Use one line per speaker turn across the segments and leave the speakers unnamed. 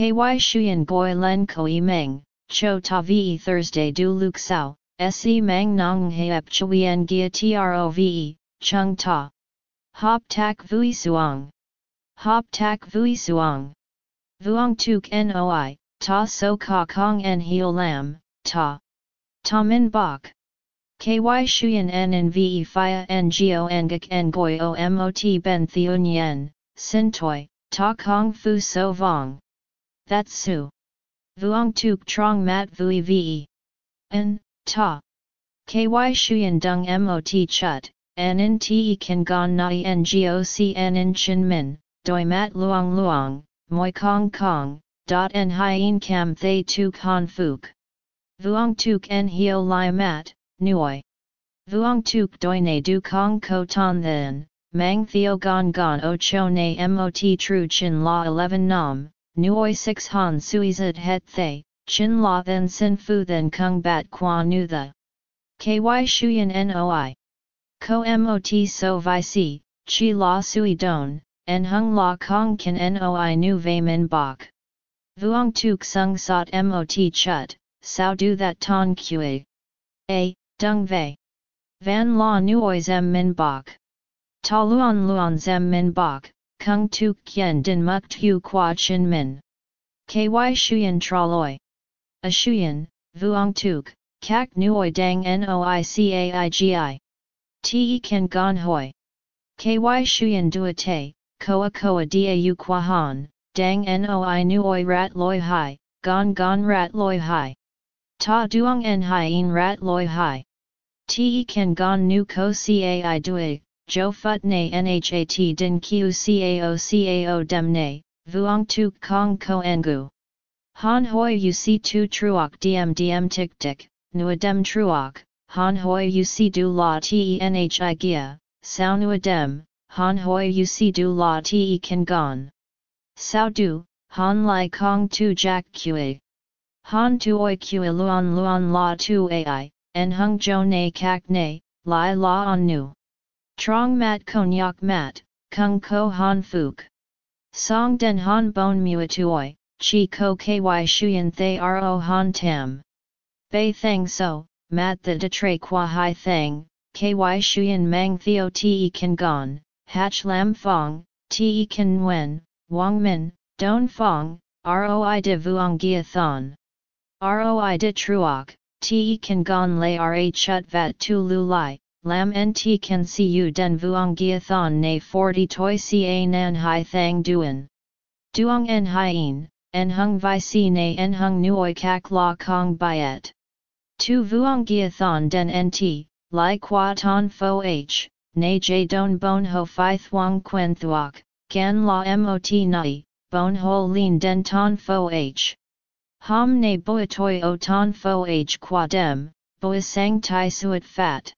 KY Shuyan Goi Len Koi Meng, Cho Ta Ve Thursday Du Luk Sao, Se Mang Nong Heep Chuyen Gia Trove, Chung Ta. Hop Tak Vui Suang. Hop Tak Vui Suang. Vuong Tuk Noi, Ta So Ka Kong En Heo Lam, Ta. Ta Min Bok. KY Shuyan N N V E Phia Ngo Ngak Ngoi O Mot Ben Theun Yen, Sin Toi, Ta Kong Fu So Vong. That's Su. Vuong Tuk Trong Mat Vui Ve. N, Ta. KY Shuyan Dung Mot Chut, N Te Kan Gon Nai Ngoc N in Chin Min, Doi Mat Luong Luong, Moi Kong Kong, Dot En Hien Cam Thay Tuk Han Fuk. Vuong Tuk En Hio Lai Mat, Nuoi. Vuong Tuk Doi Ne Du Kong Ko Ton Then, Mang Theo Gon Gon O Cho Ne Mot Tru Chin La 11 Nam, Nuoi 6 Han sui Suizet Het Thay, Chin La Then Sin Fu Then Kung Bat Qua Nu The. KY Shuyan Noi. Ko Mot So Vi Si, Chi La Sui Don, En Hung La Kong Kan Noi Nu Ve Min Bok. Vuong Tuk Sung Sot Mot Chut, Sao Du That Ton Kue. A. Dung Ve. Van La Nuoi Zem Min Bok. Ta luon Luan Zem Min Bok, Kung Tuk Kien Din Muk Tu Qua Chin Min. KY Shuyan Traloi. A Shuyan, Vuong Tuk, Kak Nuoi Dang Noicaigi. Te Kan Gon Hoi. KY Shuyan Duate, Koa Koa Dau Kwahan, Dang Noi Nuoi Rat Loi Hai, Gon Gon Rat Loi Hai. Ta Duong En Hien Rat Loi Hai. Te Kan Gon Nu Ko Cai Dui, Jo Phut Ne Nhat Din Q Cao Cao Dem Ne, Vuong Tuk Kong Ko Ngu. Han Hoi UC Tu Truok Dm Dm Tik Tik, Nuadem Truok, Han Hoi UC Du La Tenhi Gia, Sao Nuadem, Han Hoi UC Du La Te Kan Gon. Sao Du, Han Lai Kong Tu Jack Qa. Han Tuoi Qa Luan Luan La Tu Ai, En Hung Jo Ne Kak Ne, Lai La On Nu. Trong Mat Konyak Mat, Kung Ko Han Fuk. Song Den Han Bon Mua Tuoi, Chi Ko Ky Shuyan Thay Ro Han Tam. Bei Thang So, Mat the De Tre Qua Hai Thang, Ky Shuyan Mang Theo Te Kan Gon, Hach Lam Fong, Te Kan Nguyen, Wang Min, Don Fong, Roi de Vuong Gia Thon. Roi de Truoc, Te Kan Gon Lay Ra Chut Vat Tu Lu Lai, Lam Nt Kan Siu Den Vuong Gia Thon Ne 40 Toi Ca Nan Hai Thang Duan. Duong En Hien, En Hung Vi Si Ne En Hung Nuoi Kak La Kong Biet. Tu Vuong Gia Thon Den Nt, Lai Qua Ton Fo H, Ne J Don Bon Ho Phi Thuong Quen Thuok, Gan La Mot Nai, Bon Ho Lin Den Ton Fo H. Hom Ne Boi Toi O Ton Fo H Qua Dem, Boi Sang Tai Suat Fat.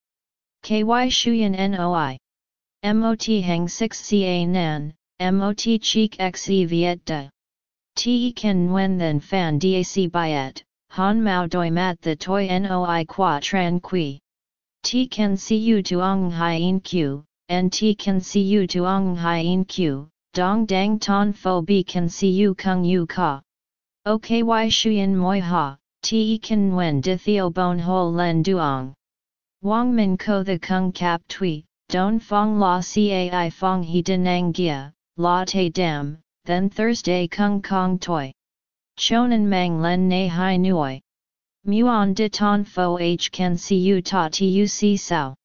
KY Shuyan Noi. MOT Hang 6 Ca Nan, MOT Cheek Xe Viet Da. Te Kan Nguyen Then Fan Dac Biet, Han Mao Doi Mat The Toi Noi Qua Tran Qui. Te Kan Cu Tuong Hien Q, and Te Kan Cu Tuong Hien Q, Dong Dang Ton Fo Bi Kan Cu Kung Yu Ka. OKY Shuyan Moi Ha, Te Ken Nguyen De Theo Bon Ho Len Duong. Wang Min Ko The Kung Kap Tui, Don Fong La Cai Fong He Denang Gia, La Te Dam, then Thursday Kung Kong Toi. Chonan Mang Len Ne Hai Nuoi. Muon De Ton Fo H Can Cu Ta Tuc Sao.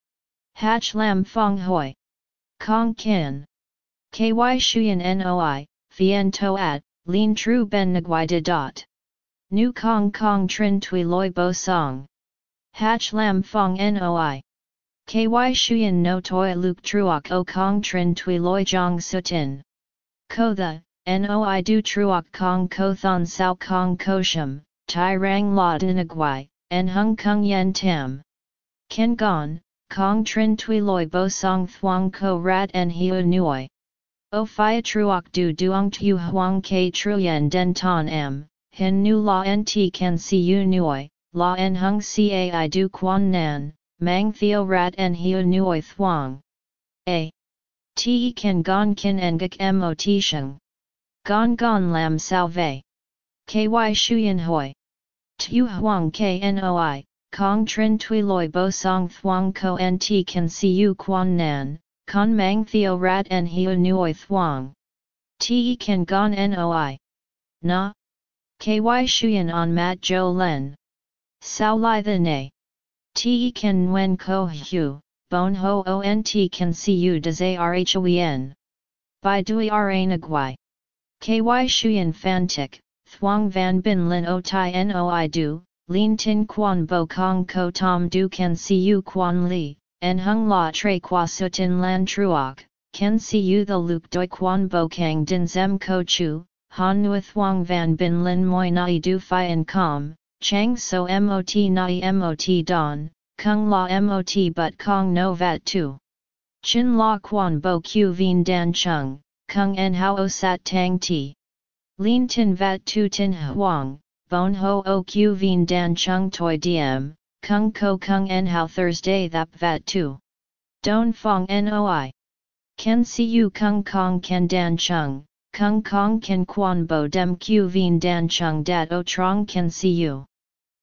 Hach Lam Fong Hoi. Kong Kin. KY Shuyan Noi, Fien Toat, Lin Tru Ben Nguai De Dot. Nu Kong Kong Trin Tui Loi Bo Song. Hach Lam Fong Noi. KY Shuyan No Toi Luke Truok O Kong Trin Tui Loi Jong Sutin. Ko the, Noi Du Truok Kong Ko Thon Sao Kong Ko Shum, Tai Rang La Dinagwai, En Hung Kung Yen Tam. Ken Gon, Kong Trin Tui Loi Bo Song Thuong Ko Rat En Hiu Nuoi. O Phia Truok Du Duong Tu Huang K Truyen Den Ton Am, Hin Nu La Nt Can Cu Nuoi. La en hung cai du quan nan, mang theo rat en hiu nuoi thuang. A. Te kan gon kin engak mot sheng. Gon gon lam salve. ky shuyan hoi. Tu huang knoi, kong trin tui loi bo song thuang ko nt can see you quan nan, con mang theo rat en hiu nuoi thuang. Te kan gon noi. Na. Ky shuyan on mat jo len. Sao lai the ne. Te kan wen ko hu, bon ho On ont can see you des arhoen. By dui ra nagwai. Ky shuyan fan tik, thuang van bin lin o tai noi du, lin tin quan bo kong ko tom du can see you quan li, en hung la tre qua sutin lan truok, can see you the luke doi quan bo kang din zem ko chu, han nu thuang van bin lin moi nai du fi en com, chang so mot nai mot don, kung la mot but kong no vat tu. Chin la quan bo q vien dan chung, kung en hao sat tang ti. Lin tin vat tu tin huang, bon ho o q vien dan chung toi diem, kung ko kung en hao Thursday thap vat tu. Don fong noi. Ken si u kung kong ken dan chung, kung kong ken quan bo dem q vien dan chung dat o trong ken si u.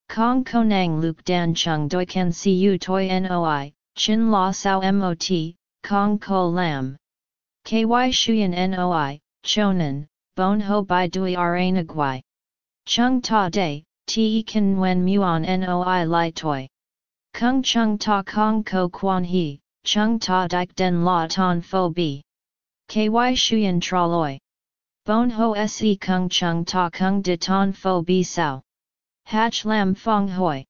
Kong konang luk dan chung doi ken si u toi noi, chin la sao mot, kong ko lam. Ky shuyan noi, chonan, bon ho by dui ra nagwai. Chung ta day, te kan wen muon noi li toi. Kung chung ta kong ko quan he, chung ta dik den la ton fo bi. Ky shuyan traloi. Bon ho se kung chung ta kung de ton fo bi sao. Hach lam fong hoi.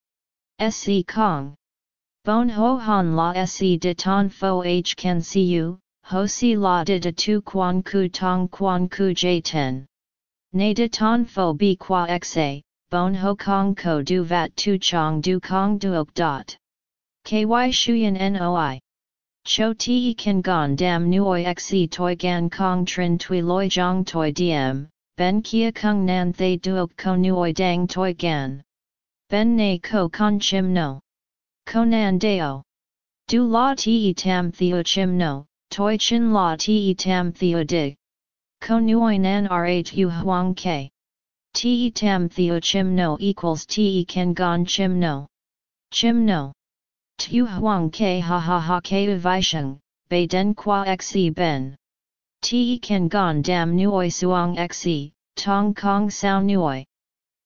Se kong. Bon ho han la se de ton fo h can see you, ho si la de de tu quan ku tong quan ku j ten. Ne de ton fo bi qua xa, bon ho kong ko du vat tu chong du kong duok dot. Ky shuyan noi. Cho te kan gon dam nuoi xe toi gan kong trin tui loi jong toi diem, ben kia kung nan thay duok ko nuoi dang toi gan. Ben ne ko con chim no. Konan deo. Du la te tam theo chim no, toi chin la te tam theo dig. Ko nuoi nan rhu huang ke. Te tam theo chim no equals te kan gon chim no. Chim no. Tu huang ke ha ha ha ke visheng, bei den qua xe ben. Te kan gon dam nuoi suang xe, tong kong sao nuoi.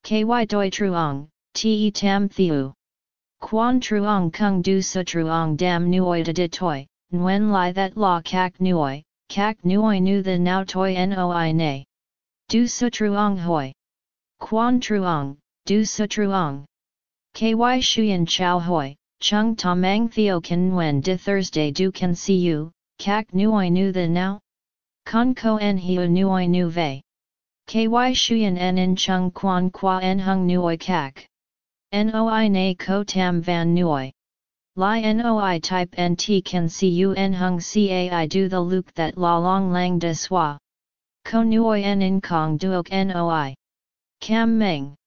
Ky doi truong, te tam theo. Quan truong kung du su truong dam nuoi de toi, Nguyen Lai that la kak nuoi, kak nuoi nu the now toi noi ne. Du su truong hoi. Quan truong, du su truong. Ky shuyan chow hoi, chung ta mang theo kan nguyen de Thursday du can see you, kak nuoi nu the now? Con ko en hiu nuoi nu vei. Ky shuyan en in chung quan qua en hung nuoi kak. Noi na ko tam van nuoi. Li noi type nt can see you en hung cai do the luke that la long lang de swa. Ko nuoi en in kong duok noi. Cam meng.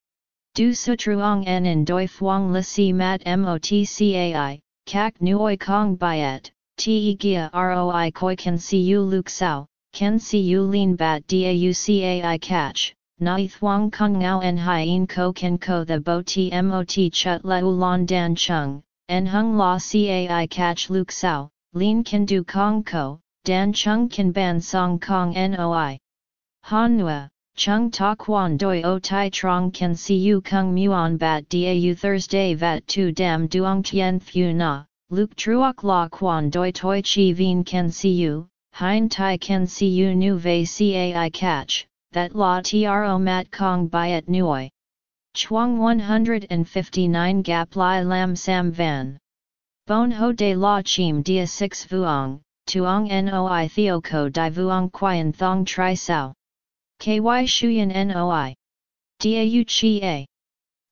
Du sutruong en in doi fuang li si mat mot cai, kak nuoi kong byet, te gia roi koi can see you luke sao, can see you lean bat dau cai catch. Nai thuang kong ngao en hien ko ken ko the bo mot chut la ulan dan chung, en hung la cai catch luk sao, lin can do kong ko, dan chung can ban song kong noi. Han nua, chung ta quan doi o tai trong can see you kung muon bat dau Thursday vat tu dem duong tien thu na, luk truok la quan doi toi chi vien can see you, hein tai can see you nu ve cai catch, that la tro mat kong byet nuoi. Chuang 159 Gap Lai Lam Sam Van. Bon Ho De La Chim Dia 6 Vuong, Tuong Noi Theo Ko Di Vuong Quian Thong Tri Sao. KY Shuyan Noi. Dau Chi A.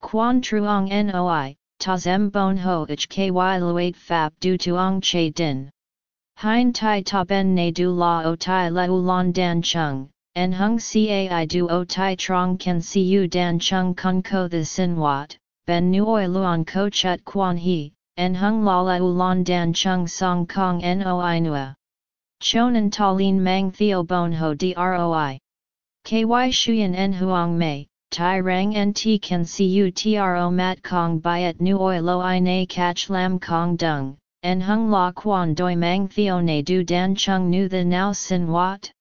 Quan Truong Noi, Ta Zem Bon Ho Ich KY Luat Fap Du Tuong Che Din. Hein Tai Ta Ben Ne Du La O Tai La Ulan Dan Chung, En hung cai du o tai trong can see you dan chung kun ko the sin wat, ben nuoi luon ko chut quan he, en hung la ulan dan chung song kong noi nua. Chonan talin mang theo bon ho droi. Ky shuyan en huang mei, tai rang nt can cu tro mat kong byet nu oi lo i na catch lam kong dung, en hung la quan doi mang theo ne du dan chung nu the now sin wat?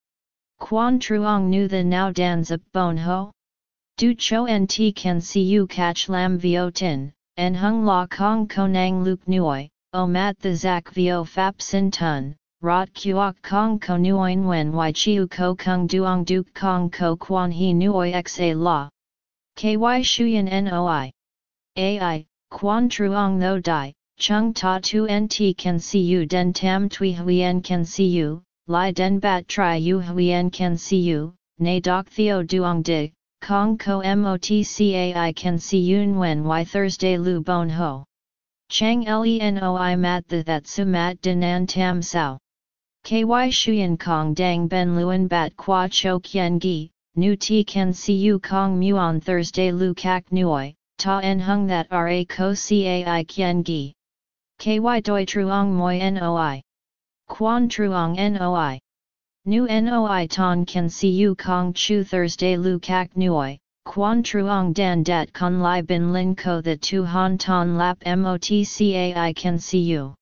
Quan truong nu the now dan zip bon ho? Du cho nt can cu catch lam vio tin, en hung la kong konang luk nuoi, o mat the zak vio fap sin tun, rot kuok kong ko nuoin wen y chiu ko kung duong duk kong ko quan he nuoi xa la. Ky shuyan noi. Ai, quan truong no dai, chung ta tu nt can see you den tam tui huyen can see you, li den bat tri u huyen can see you, na doc theo duong dig, Kong ko motcai can see yun wen y Thursday lu bon ho. Chang lenoi mat the that su mat dinan tam sao. Ky shuyan kong dang ben luen bat qua cho kien gi, nu ti see you kong muon Thursday lu kak nuoi, ta en hung that ra ko cai kien gi. Ky doi truong moi noi. Quan truong noi. Nu noi ton see you kong chu Thursday lu kak nuoi, quan truong dan dat con lai bin lin ko the tu han ton lap motcai can see you.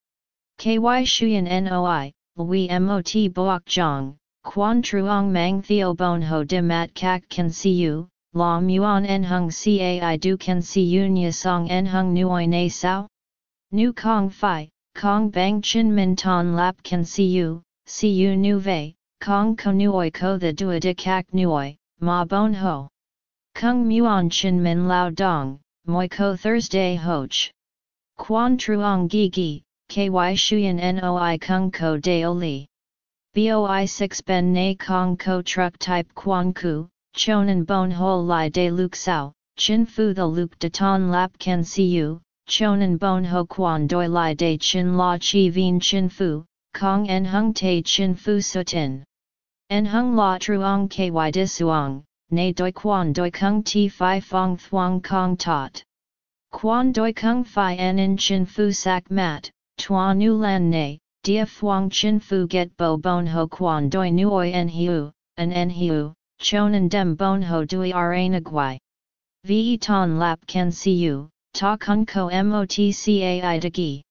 Ky shuyan noi, we mot boak jong, quan truong mang theo bon ho de mat kak can see you, la muon en hung cai du can see you nya song en hung nuoi na sao? Nu kong fi, kong bang chin min ton lap can see you, see you nu vei, Kong ko nuoi ko the dua de kak nuoi, ma bon ho. Kung muon chin min lao dong, moi ko Thursday hoch. Quan truong gi gi, ky shuyan noi kung ko deo li. Boi 6 ben na kong ko truck type quan ku, chonan bon ho li de luk sao, chin fu the luk de ton lap can see you, chonan bon ho quan doi li de chin la chi vin chin fu, Kong en hung te chin fu sutin. En hung la truong ky disuong, na doi quan doi kung ti fi fong thuong kong tot. Quan doi kung fi en in chin fu sak mat, tuan nu lan ne, dia fuang chin fu get bo bon ho quan doi nuoi en hiu, an en hiu, chonan dem bon ho dui aranagwai. Ve ton lap can see you, ta kun ko de gi.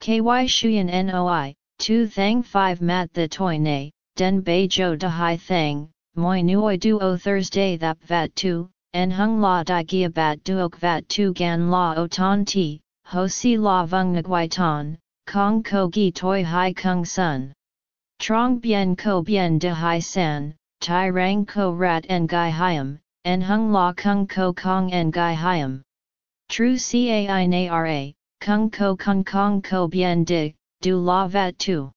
Ky shuyan noi, Tu thang 5 mat the toi ne, den bei jo de hai thang, moi nuoi duo Thursday thap vat tu, en hung la di gia bat duok vat tu gan la o ton ti, ho si la vung nguai ton, kong ko gi toi hai kung sun. Trong bien ko bien de hai san, tai rang ko rat en gai hiam, en hung la kung ko kong en gai hiam. True cai na ra, kung ko kung kong ko bien de, du la vat tu.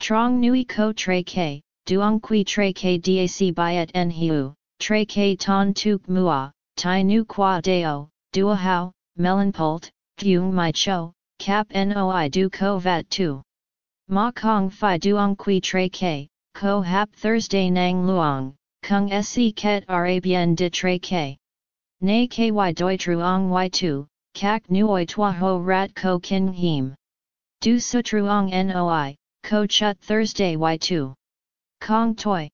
Trong nui ko tre ke, duong qui tre ke dac byet en hiu, tre ke ton tuk mua, tai nu qua deo, dua hao, melanpolt, thuong mai cho, cap noi du ko vat tu. Ma kong fi duong qui tre ke, ko hap Thursday nang luong, kung se ket bien de tre ke. Nay ky doi truong y tu, kak nuoi tua ho rat ko kin him. Du Sutruong Noi, Ko Chut Thursday Y2. Kong Toi.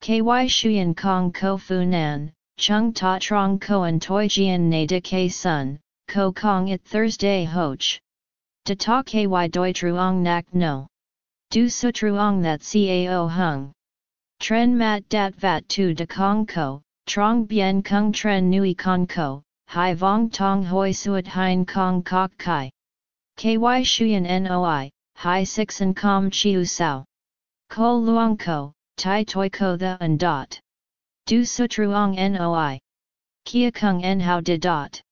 KY Shuyan Kong Ko Fu Nan, Chung Ta Trong Koan Toi Jian Ne De K Sun, Ko Kong It Thursday Hoch. De Ta KY Doi Truong Nak No. Du Sutruong That Cao Hung. Tren Mat Dat Vat Tu De Kong Ko, Trong Bien Kung Tren Nui Kong Ko, Hai Vong Tong Hoi Suat Hein Kong Kok Kai. KY Shuyan Noi, Hai Sixen Com Chiu Sao. Ko Luong Ko, Tai Toi Ko The and Dot. Du Sutruong Noi. Kia Kung En How De Dot.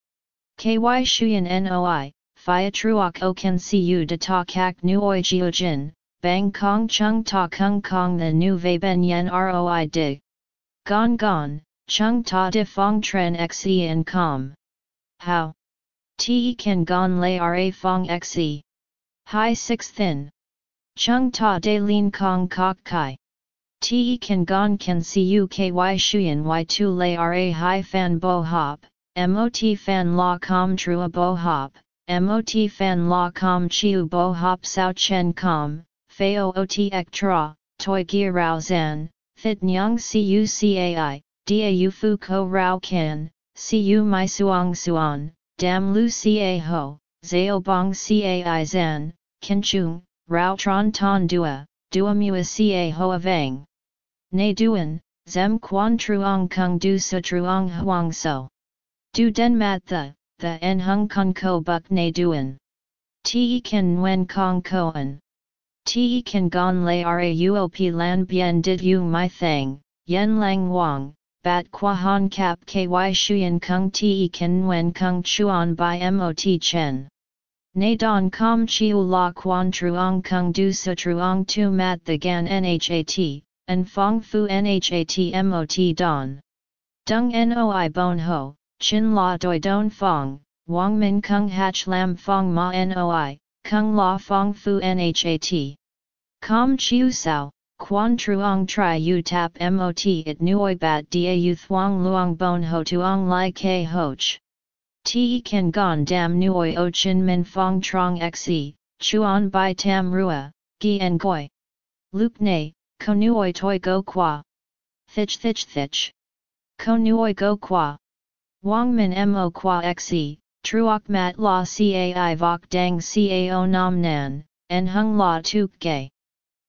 KY Shuyan Noi, Phia Truok O Can See You De Ta Kak Nuoi Jiu Jin, Bang Kong Chung Ta Kung Kong The Nu Ve Ben Yen Roi Dig. Gon Gon, Chung Ta De Fong Tren Xe En Com. How? Te kan gon lay ra fong xe. Hai 6 thin. Chung ta de lin kong kok kai. Te kan gon can cu ky shuyen y2 lay ra hai fan bo hop, mot fan la com trua bo hop, mot fan la com chiu bo hop sao chen com, fao ot ek tra, toi gia rao zan, fit nyang cu cai, dau fu ko rao kan, cu mai suang suan, dam lu ca ho, zao bong cai zan, kinchung, rao tron ton dua, dua mua ca hoa vang. Ne duan, zem quan truong kung du su truong huang so. Du den mat the, the en hung kong ko buk ne duen. Te kan nguen kong koan. Te kan gon lay rauop lan bien did you my thang, yen lang wang, bat qua han cap ky shuyen kung te kan nguen kung chuan by mot chen. Na don com chiu la quan truong kung du su truong tu mat the gan nhat, and fong fu nhat mot don. Dung noi bon ho, chin la doi don fong, Wang Min Kung Hach Lam Fong Ma Noi, Kung La Fong Fu Nhat. Com Chiu Sao, Quan Truong Tri U Tap Mot It Nuoi Bat Da U Thuong Luong Bon Ho Tuong Lai K Hoch. Te Kan Gon Dam Nuoi O Chin Min Fong Trong Xe, Chuan Bai Tam Rua, Gi En Goi. Luke Ne, Ko Nuoi Toi Go Qua. Thich Thich Thich. Ko Nuoi Go Qua. Wang Min Mo Qua Xe, Truok mat la cai vok dang cao nam nan, en hung la tuk gay.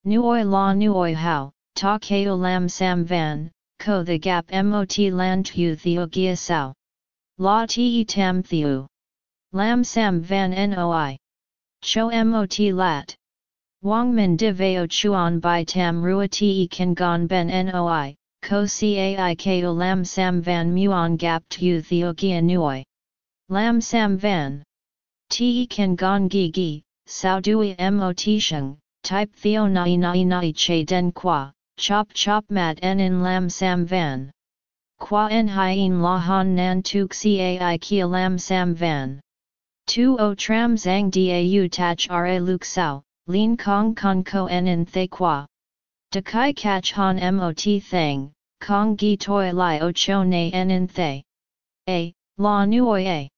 Nuoi la nuoi hao, ta keo lam sam van, ko the gap mot lan tu theo gia sao. La te tam theo. Lam sam van noi. Cho mot lat. Wang min de veo chuan by tam rua te kan gon ben noi, ko cai keo lam sam van muon gap tu theo gia nuoi. Lam Sam Van. Te kan gong gi gi, sao dui mot sheng, type theo nai nai nai che den qua, chop chop mat en in Lam Sam Van. Qua en hien la han nan tuk cai kia Lam Sam Van. Tu o tram zang dau tach ra luk sao, lin kong con ko en in thay qua. De kai catch han mot thang, kong gi toi lai o cho ne en thay. A, la nuoi a.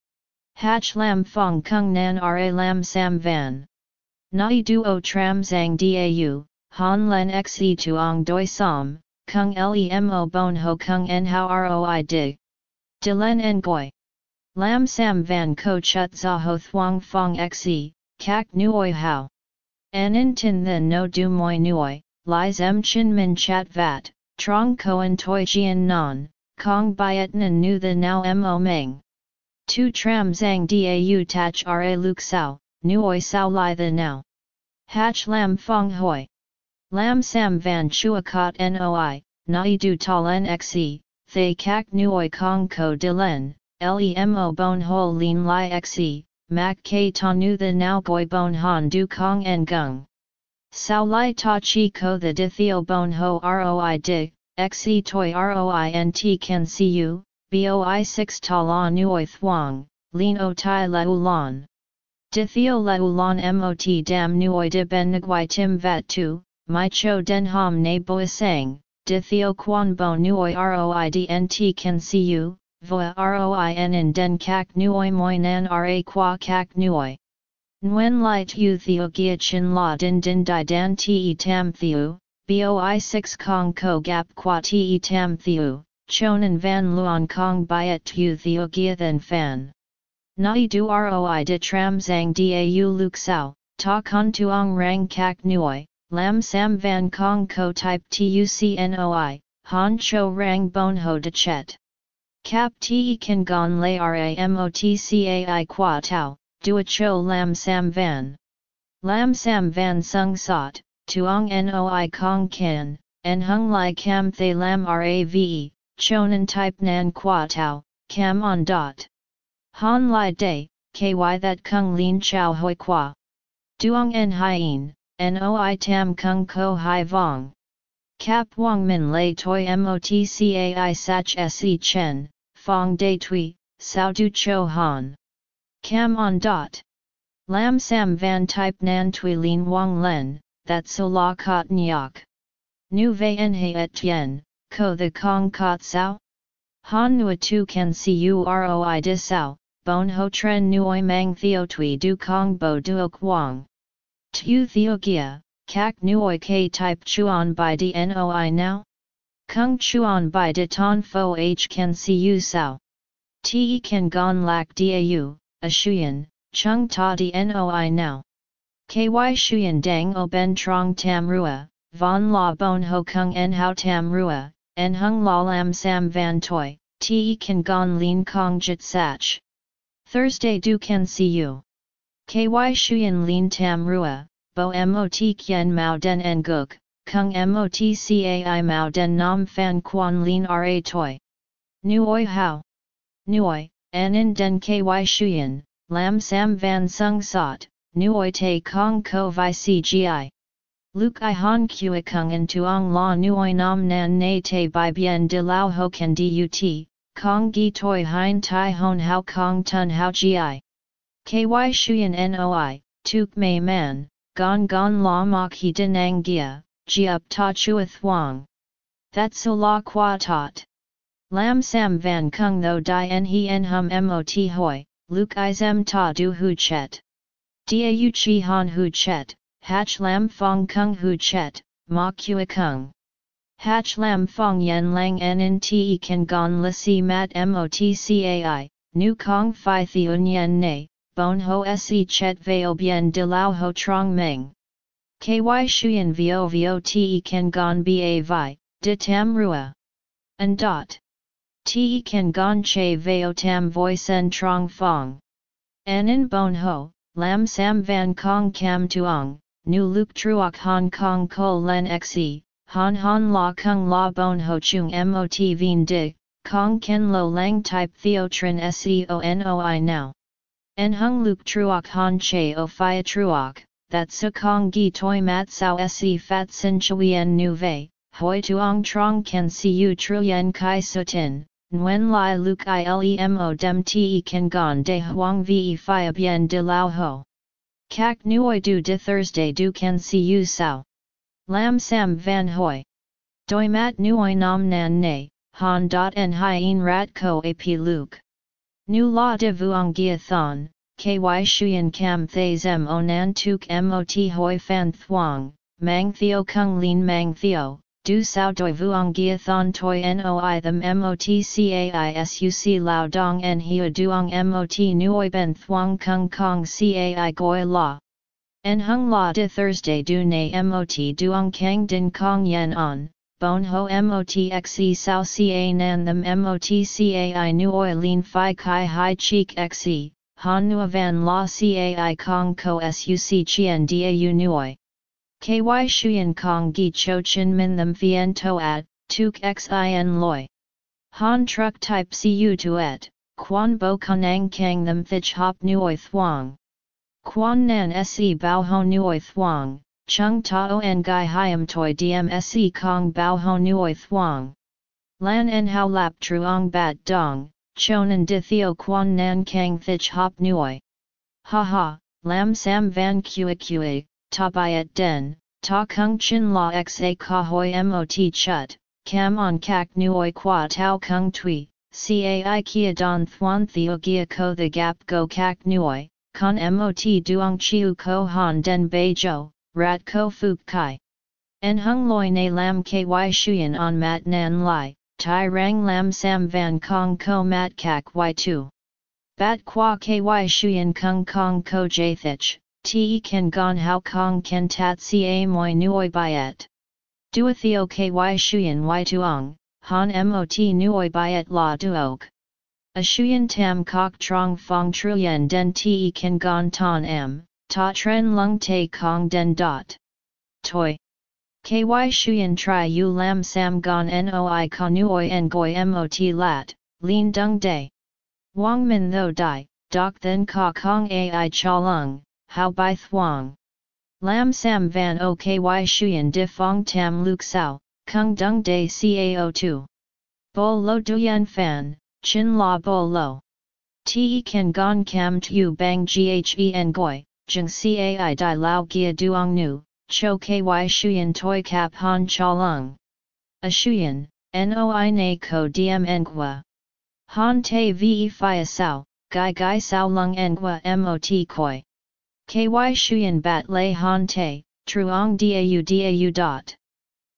Hach lam fong kung nan ra lam sam van. Nai duo tram zang dau, han len xe tuong doi som, kung lemo bon ho kung en how roi dig. De len en goi. Lam sam van ko chut za ho thuong fong xe, kak nuoi how. En in tin then no du moi nuoi, li zem chin min chat vat, trong koen toi jian non, kong byet nan nu the now mo meng. Tu tram zang dau tach ra luk sao, nuoi sao lai the now. Hach lam fong hoi. Lam sam van chua kot noi, nai du tal nxe, thay kak nuoi kong ko de len, lemo bon ho lin li xe, mak ke ta nu the now goi bon han du kong en gung. Sao lai ta chi ko the de theo bon ho roi dig, xe toi roi nt can see you, boi 6 ta la nuoi thuang, lin o tai la ulan. Di theo la ulan mot dam nuoi de ben nguai tim vat tu, my cho den ham ne boi sang, di theo quan bo nuoi roi nt can see you, voa roi en in den kak nuoi moi nan ra qua kak nuoi. Nguyen light u theo gia chin la din din di dan te tam theo, boi 6 kong ko gap qua te tam theo, chonan van luon kong byet tu theo gia Than fan. Nai du roi de tram zang dau luk sao, ta con tuong rang kak nuoi, lam sam van kong ko type tucnoi, han cho rang bon ho de chet. Cap te kan gon lay ramotcai qua tau, a cho lam sam van. Lam sam van sung sot, tuong noi kong kan, en hung lai cam thay lam rave, chonan type nan qua Tao, cam on dot. Han lai day, ky that kung lin chow hoi qua. Duong en hien, noi tam kung ko hai vong. Cap wang min lay toi motcai sach se chen, fong day tui, sao du cho han. Cam on dot. Lam sam van type nan tui lin wang len, that so la kot nyak. Nu ve en he et tien, ko the kong kot sao? Han nua tu can see uroi di sao, bon ho tren nuoi mang theo tui du kong bo duok wang. Tu theo gia, kak nuoi k type chuan by dnoi now? Kung chuan by de ton fo h can see you sao. Te kan gon lak dau, a shuyan, chung ta di noi now. Ky shuyan dang o ben trong tam rua, von la bon ho kung en hao tam rua, en hung la lam sam van toi, te kan gon lin kong jit sach. Thursday do can see you. Ky shuyan lin tam rua, bo mot kien mao den en guk, kung mot cai mao den nam fan quan lin ra toi. Nu oi hao. Nuoi, in den ky shuyan, lam sam van sung sot, nuoi te kong ko vi cgi. Luke i han kue kung en tuong la nuoi nam nan ne te bai bien de lao ho ken dut, kong gi toi hein tai hon hao kong tun hao gi. Ky shuyan noi, tuk mei man, gon gon la mok he denang gia, ji up ta chua thuang. That so la qua tot. Lam sam van kung tho di en he en hum mot hoi, Luke i zem ta du hu chet. Dia u chi han hu chet, hach lam fong kung hu chet, ma kua kung. Hach lam fong yen lang en te kan gon la si mat mot cai, nu kong fi theun yen ne, bon ho se chet veo bien de lao ho trong meng. Ky shuyen vo vo te kan gon ba vi, de tam rua. And dot. Te kan gon che veo tam voi sen trong fong. An in bon ho, lam sam van kong cam tuong, nu luk truok hong kong ko len xe, han han la kung la bon ho chung mot vien di, kong ken lo lang type theotrin seonoi now. En hung luk truok han che o fia truok, that su kong gi toi mat sao se fat sin chuyen nu vei, hoi tuong trong ken si u truyen kai sutin, Nguyen Lai Luke Ilemo Dem Te Kan Gon De Huang Ve Phia Bien De Lao Ho. Kak Nuoi Du De Thursday Du Kan Si U Sao. Lam Sam Van Hoi. Doi Mat Nuoi Nam Nan Ne, Han Dot En Hien Rat Ko Ap Luke. Nu La De Vuong Gia Thon, Ky Shuyan Cam Thay Zem O Nan Tuk Mot Hoi Fan Thuong, Mang Theo Kung Lin Mang Theo du sao doi vuong gia thon toi noi them mot caisuc lao dong en hia duong mot nuoi ben thuong kung kong cai goi la. En hung la de Thursday du na mot duong kang din kong yen on, bon ho mot xe sao ca nan them mot cai nuoi lin fi kai hai cheek xe, han nu van la cai kong ko suc chien da nuoi. Ky shuyen kong gi cho chin min them vien toat, tuk xin loi. Han truck type cu tuet, quan bo kanang kang them thich hop nuoi thuang. Quan nan se bao ho nuoi thuang, chung ta o en gai hiam toi dm se kong bao ho nuoi thuang. Lan en hao lap truong bat dong, chonan di theo quan nan kang thich hop nuoi. Ha ha, lam sam van kua kua, ta byet den, ta kung chin la xa ka hoi mot chut, cam on kak nuoi qua tau kung tui, cai kia don thuan theo gia ko the gap go kak nuoi, con mot duong chiu ko han den bei jo, rat ko fuk kai. En hung loi ne lam ky shuyen on mat nan lai, tai rang lam sam van kong ko mat kak y2. Bat qua ky shuyen kung kong ko jathich, te kan gon hao kong ken tat si a moi nuoi byet. Duatheo ky shuyen y tuong, han mot nuoi byet la duok. A shuyen tam kok trong fong truyen den te kan gon ton m, ta tren lung te kong den dot. Toi. Ky shuyen tri u lam sam gon noi ka nuoi en goi mot lat, lin dung day. Wang min tho dai, doc then ka kong ai cha lung, how by thuang. Lam sam van o ky shuyen di fong tam luk sao, kung dung de cao 2. Bo lo duyen fan, chin la bo lo. Te kan gon kam tu bang ghe en goi, jung cai di lao gia duong nu, cho ky shuyen toi kap han cha lung. A shuyen, noi na ko dm engwa. Han te ve fi sao, gai gai sao lung engwa mot koi. KY Shuyan Bat Lei Han Te, Truong Dau Dau dot.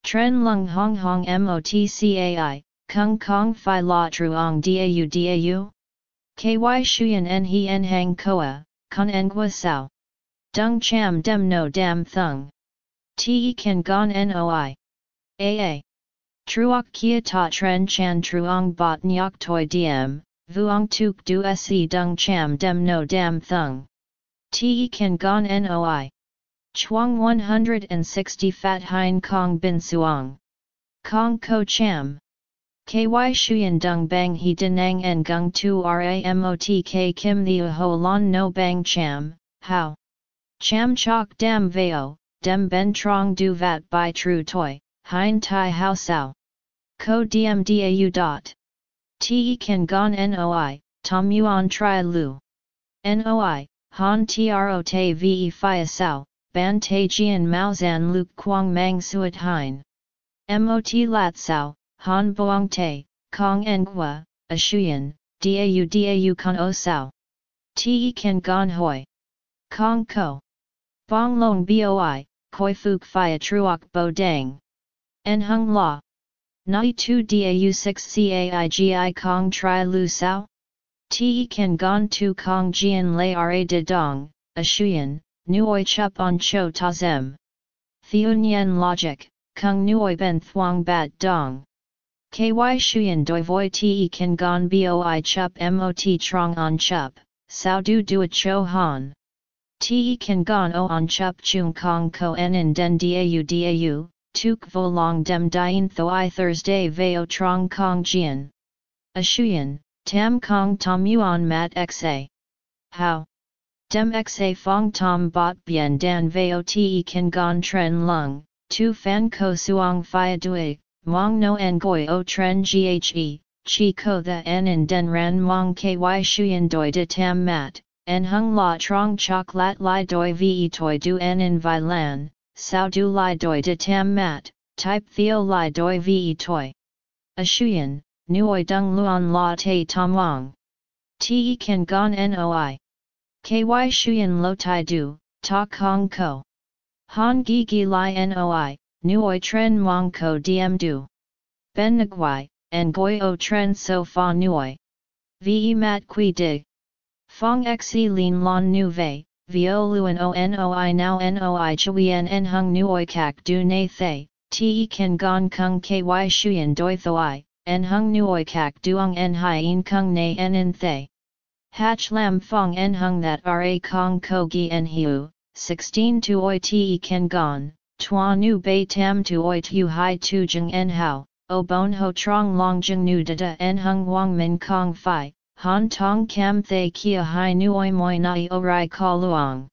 Tren lung hong hong motcai, kung kong fi la truong dau dau? Ky shuyan en he en hang koa, con en gua sao. Dung cham dem no dam thung. Te kan gon noi. Aa. Truok kia ta tren chan truong bot nyok toi diem, vuong tuk du se dung cham dem no dam thung. Te kan gon noi. Chuang 160 Fat Hein Kong Bin Suong. Kong Ko Cham. KY Shuyan Dung Bang He Denang En Gung Tu Ramotk Kim The Ho Lon No Bang Cham, How. Cham Chok Dam Veo, Dem Ben Trong Du Vat Bai Tru Toi, Hein Tai How Sao. Ko Dm Dau Dot. Te Kan Gon Noi, Tom Yuan Tri Lu. Noi, Han Tro Te Ve Phia Sao, Ban Te Jian Mao Zan Luke Quang Mang Suat Hein. Mot Lat Sao, Han Boang Te, Kong Ngwa, Ashuyan, Dau Dau Con O Sao. Te Kan Gon Hoi. Kong Ko. Bong Long Boi, Koi Fuk Phia Truok Bo Dang. En Hung La. Nai Tu Dau 6 Caigi Kong Tri Lu Sao? Te Kan Gon Tu Kong Jian Lei Ra De Dong, a Ashuyan, Nuoi Chup On Cho Ta Zem. Theunyen Logic, Kung Nuoi Ben Thuong Bat Dong. KY Shuyan Doi Voi Te Kan Gon Boi Chup Mot Trong On Chup, Sao Du Dua Cho Han. Te Kan Gon O On Chup Chung Kong Ko En In Den Dau Dau, Tuk Vo Long Dem Dien Thoi Thursday Veo Trong Kong Jian. A Ashuyan, Tam Kong Tom Yuan Mat Xa. How? Dem Xa Fong Tom Bot Bien Dan Veo Te Kan Gon Tren Lung, Tu Fan Ko Suong Phia Dui, Mong no en goi o tren ghe, chi ko the en in den ran mong ky shuyen doi de tam mat, en hung la trong chok lat li doi ve toi du en in vi lan, sao du li doi de tam mat, type theo li doi ve toi. A shuyen, nuoi dung luon la te tom wang. Te kan gon noi. Ky shuyen lo tai du, ta kong ko. Han gi gi li noi, Nuoi tren mong ko diem du. Ben nguai, goi o tren so fa nuoi. Ve mat qui dig. Fong xe lin lon nu vei, vio luen o noi now noi chuyen en hung nuoi kak du na thay, te kan gon kung ky shuyen doi thoi, en hung nuoi kak duong en hien kung na en in thay. Hatch lam fong en hung that ra kong ko gi en hiu, 16 tu oi te kan gon, Tua nu bei tam tu oi tu hai tu jeng en hao, o bon ho trong long jeng nu da da en hung wang min kong fi, han tong kam thay kia hai nu oi moi nai o rai ka luang.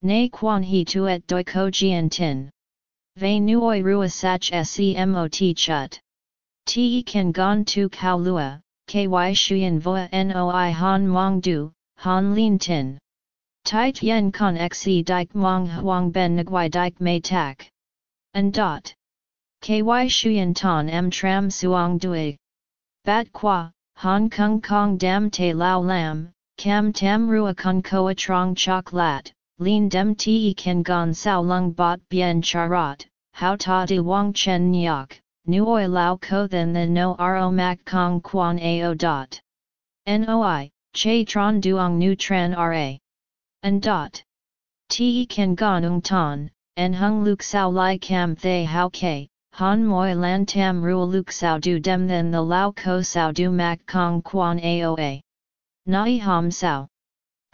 Nay quan he tu et doi ko jian tin. Ve nu oi rua sach semot chut. Te kan gon tu kao lua, ky shuyen voa noi han wang du, han lin tin. Tai Tien Con Xe Dike Mong Huang Ben Nguai Dike Mei Tak. And dot. KY Shuyan Ton M Tram Suong Dui. Bat Qua, Hong Kong Kong Dam Te Lao Lam, Cam Tam Rua Kong Koa Trong Chok Lat, Lin Dem Te Ken Gon Sao Lung Bot Bien Charot, How Ta De Wang Chen Nyok, Nuoi Lao Ko Then The No Ro Mak Kong Quan Ao Dot. Noi, Che Tron Duong Nu Tran Ra. And dot. Te kan gon ung en hung luk sao lai cam thay hao ke, han moi lan tam rua luk sao du dem then the lao ko sao du mak kong quan aoa. Nai ham sao.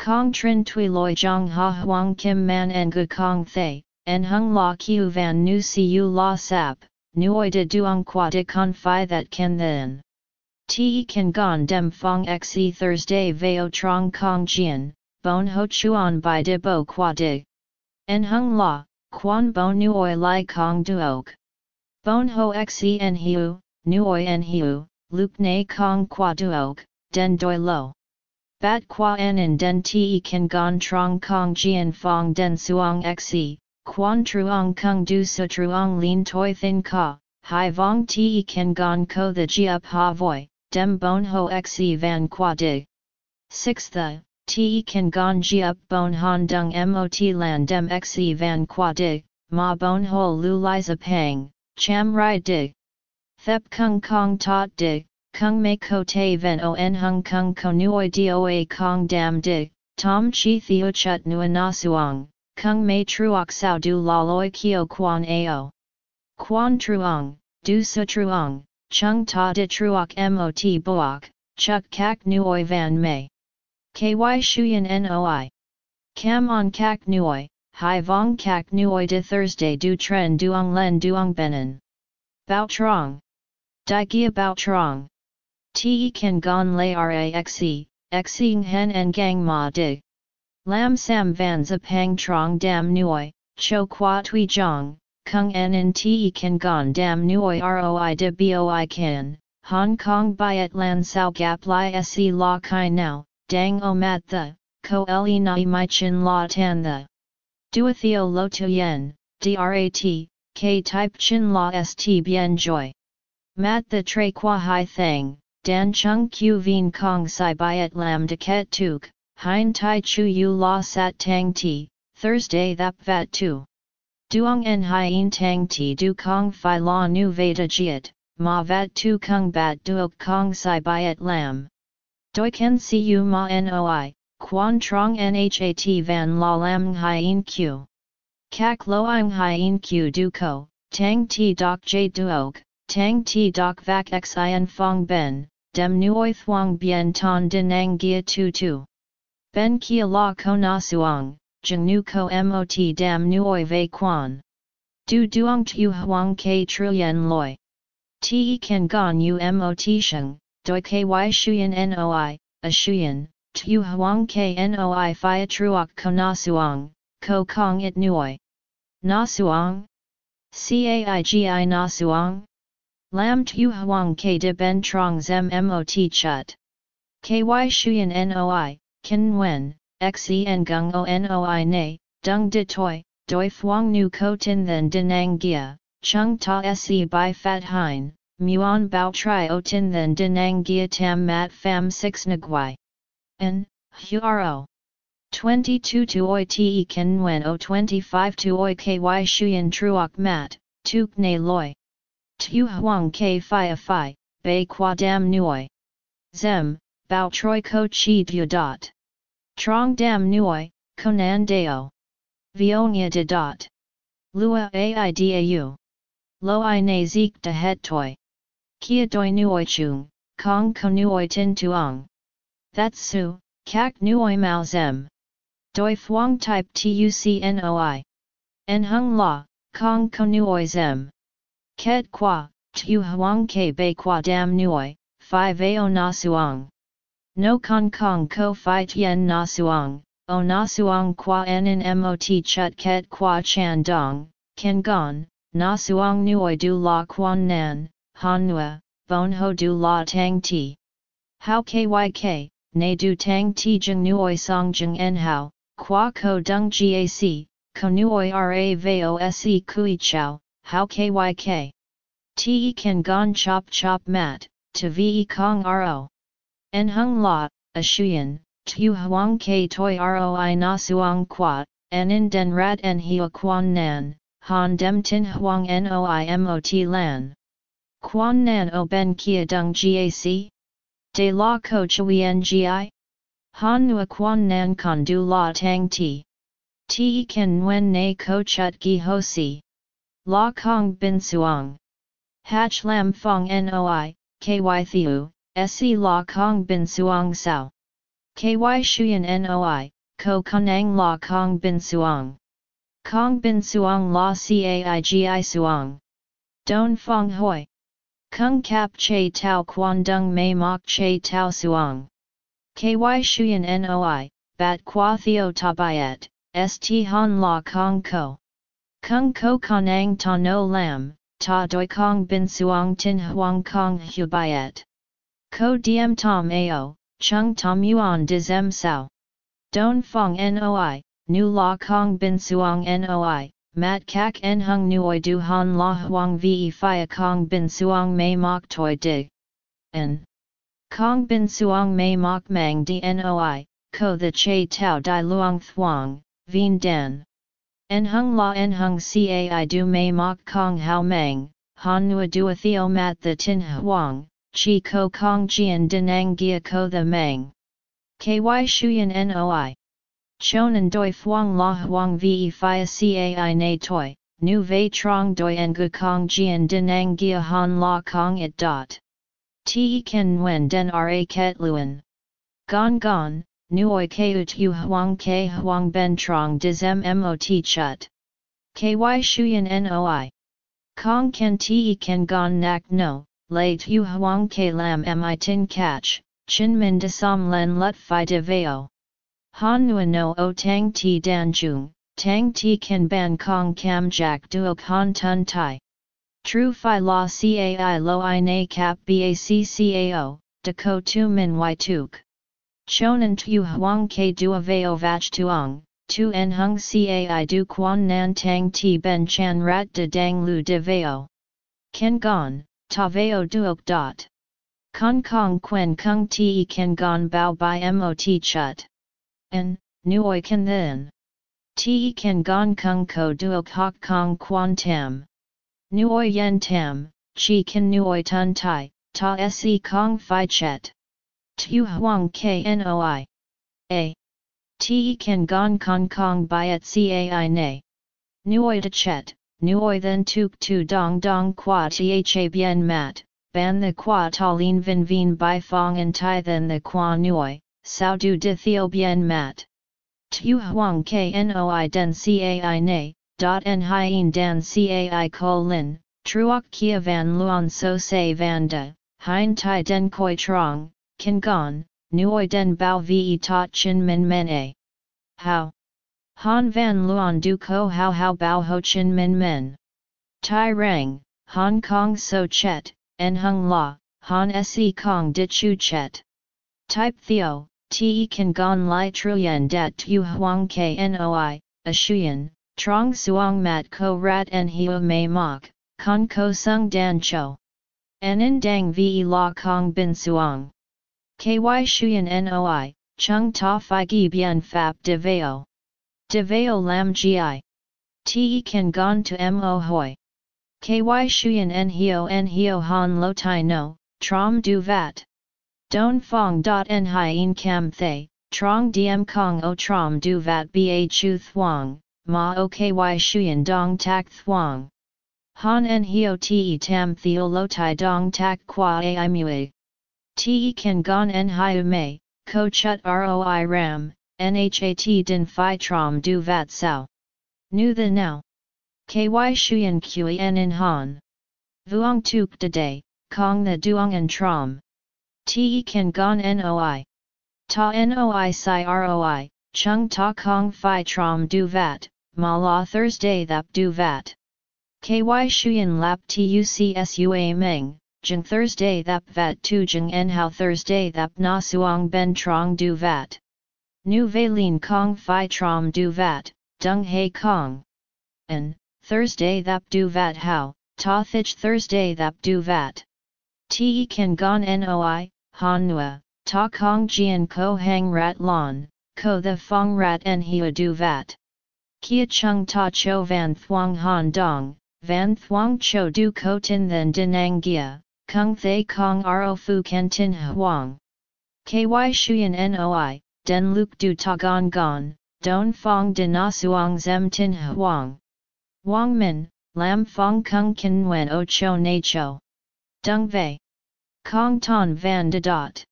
Kong trin tui loi jong ha huang kim man en gu kong thay, en hung la kiu van nu siu la sap, nuoi de duong qua de con fi that can then. Te kan gon dem fong xe Thursday veo trong kong jian, bon ho chuan by de bo qua de. En hung la, quan bon nuoi lai kong duok. Bon ho xe en hiu, nuoi en hiu, lup ne kong qua duok, den doi lo. Bat qua en en den te kan gon trong kong jian fong den suong xe, quan truong kung du su truong lin toi thin ka, hai vong te kan gon ko the ji up ha voi, dem bon ho xe van qua dig. Sixth, te kan gon up bon han dung mot lan dem xe van qua dig, ma bon ho lu liza pang, cham rai dig. Thep kung kong tot dig, kung me ko te ven o en hung kung ko nuoi doa kong dam dig, tom chi theo chut nua na suong, kung me truok sao du la loi kio quan ao. Quan truong, du su truong, chung ta de truok mot boak, chuk kak nuoi van mei. Ky shuyen noi. Cam on kak nuoi, hai vong kak nuoi de Thursday du tren duong len duong benen. Bao trong. Di gia bao trong. Te kan gon lay raxe, xing hen en gang ma dig. Lam sam van pang trong dam Nui, cho qua tui jong, kung en en te kan gon dam Nui roi de boi kan, Hong Kong byet lan sao gap li se la kai now, dang o mat the, ko le nai mai chin la tan the. Duatheo lo tu yen, drat, k type chin la st bien joy. Mat the tre qua hai thang, dan chung q vien kong sai byet lam de ket tuk, hein tai chu yu la sat tang ti, Thursday thap vat tu. Duong en hien tang ti du kong fi la nu veda jiet ma vat tu kung bat duok kong sai byet lam. Doi ken si u ma noi, quan trong nhat van la lam hien q. Kak lo ang hien q du ko, tang ti dok j duok, tang ti dok vak xin fong ben, dem nuoi thuong bien ton dinang gia tu tu. Ben kia la ko na suang, jeng nu ko mot dam nuoi ve quan. Du duong tu huang ke truyen loi. Te kan gon u mot sheng, doi ky shuyen noi, a shuyen, tu huang k noi fia truok ko na suang, ko kong it nuoi. Na suang? Caigi na suang? Lam tu huang k de ben trong zem mot chut. Ky shuyen noi, kin wen, xen gung o noi ne, dung de toi, doi thuang nu ko tin dinang gia, chung ta se by fat hein, muon bao tri o tin then dinang gia tam mat fam 6 nguai. N, huaro. 22 to oi te ken wen o 25 to oi ky shuyen truok mat, tuk ne loi. Tu huang k fi a fi, qua dam nuoi. Zem, bao troi ko chi dot. Trong dam nuoi, konan deo. Vionia de dot. Lua aidau. Lo i na zik de het toi. Kia doi nuoi chung, kong ko nuoi tin tuong. That's su, kak nuoi mao zem. Doi thuong type tucnoi. En hung la, kong ko nuoi zem. Ket qua, tu huang ke bei qua dam nuoi, fi veo na suong. No kong kong ko fi tien na suong, o na suong qua en mot chut ket qua chan dong, ken gon, na suong nuoi du la quan nan, han nua, bon ho du la tang ti. How kyk, ne du tang ti jeng nuoi song jeng en hao, qua ko dung gac, ko nuoi ra veo se kui chao, how kyk. Te kan gon chop chop mat, to ve kong ro. En hung la, a shuyen, tu huang ke toi roi na suang qua, en in den rat en hio quan nan, han dem tin huang noi mot lan. Quan nan o ben kia dung gac? De la ko chui gi? Han nua quan nan con du la tang ti. Ti ken nguen na ko chut gi ho si. La kong bin suang. Hach lam fong noi, ky thiu, se la kong bin suang sao. Ky shuyen noi, ko kanang la kong bin suang. Kong bin suang la caigi suang. Don fong hoi. Kung kap che tau quan dung mei mok che tau suang. Ky shuyen noi, bat qua theo tabayet, st han la kong ko. Kung ko kanang ta no lam, ta doi kong bin suang tin huang kong hu bayet. Ko diem tom ao, chung tom yuan de zem sao. Don fong noi, nu la kong bin suong noi, mat kak en hung nuoi du han la huang ve fia kong bin suong mei mok toi dig. En. Kong bin suong mei mok mang di noi, ko the che tau di luang thuang, vien den. En hung la en hung cai du mei mok kong hao mang, han nua dua theo mat the tin huang, chi ko kong jian denang gia ko the mang. Ky shuyan noi. Chonan doi fuang la huang ve fia cai na toi, nu ve trong doi en gu kong jian denang gia han la kong it dot. Te ken wen den ra ket luen. Gon gon, nuoi ke ut yu huang ke huang ben trong diz mot chut. Ky shuyan noi. Kong ken te ken gon nak no, lay tu huang ke lam mi tin catch, chin min de som len lut fi de veo. Han nuan no o tang ti dan jung, tang ti ken ban kong cam jack duok han tun tai. True phi la cai lo i na cap baccao, de ko tu min y tuk. Chonan tu huang ke dua veo vach tuong, tu en hung cai du quan nan tang ti ben chan rat de dang lu de veo. Ken gon, ta veo duok dot. Kong kong quen kung te ken gon bao by mot chut. En, nuoi ken then. Te ken gon kung ko duok hok kong quan tam. Nuoi yen tam, chi ken nuoi tun tai, ta se kong fi chet. Tu huang knoi. A. Te kan gong kong kong byet cai ne. Nuoi de chet, nuoi then tuk tu dong dong qua tha bien mat, ban the qua ta lin vin vin by fong and tai then the qua nuoi, sao du de theo bien mat. Tu huang knoi den cai ne, dot en hien dan cai ko lin, truok kia van luon so say vanda, hein tai den koi trong, kan gon, nuoi den bao ve tot chin min men a. How? Han van luan du ko hao hao bao ho chin min men. Tai rang, Hong Kong so chet, en hung la, han se kong di chu chet. Type theo, te kan gon lai truyen dat tu huang knoi, a shuyen, trong suang mat ko rat en hiu mei mok, con ko sung dan cho. En in dang ve la kong bin suang. Ky Shuyan Noi, Chung Ta Phi Gi Bien Fap De Veo. De Veo Lam Gi. Te Kan Gon to Mo Hoi. Ky Shuyan En Hio En Hio Han Lo Tai No, Trom Du Vat. Don Fong Dot En Hien Cam Thay, Trong Diem Kong O Trom Du Vat Ba Chu Thuong, Ma O Ky Shuyan Dong Tak Thuong. Han En Hio Te Tam Theo Lo Tai Dong Tak Qua Ai Mui. Te kan gon en hiu mei, ko chut roi ram, nhat din phi trom du vat sao. Nu the now. Ky shuyen kui en in han. Vuong tuk de day, kong the duong en trom. Te kan gon noi. Ta noi si roi, chung ta kong phi trom du vat, ma la Thursday thap du vat. Ky shuyen lap tucsua meng, Jing Thursday thap vat tu Jing en how Thursday thap na suong ben trong du vat. Nu kong fi trom du vat, dung he kong. En, Thursday thap du vat how, ta thich Thursday thap du vat. Te kan gon noi, han nua, ta kong jian ko hang rat lon, ko the fong rat en hia du vat. Kia chung ta cho van thuong han dong, van thuong cho du ko tin then dinang gia, Kung Thay Kong Ro Fu Ken Tin Huang. KY Shuyan Noi, Den Luk Du Ta Gon, Don Fong De Na Suang Zem Tin Huang. Wang Min, Lam Fong Kung Kin Wen O Cho Na Cho. Dung Vei. Kong Ton Van De Dot.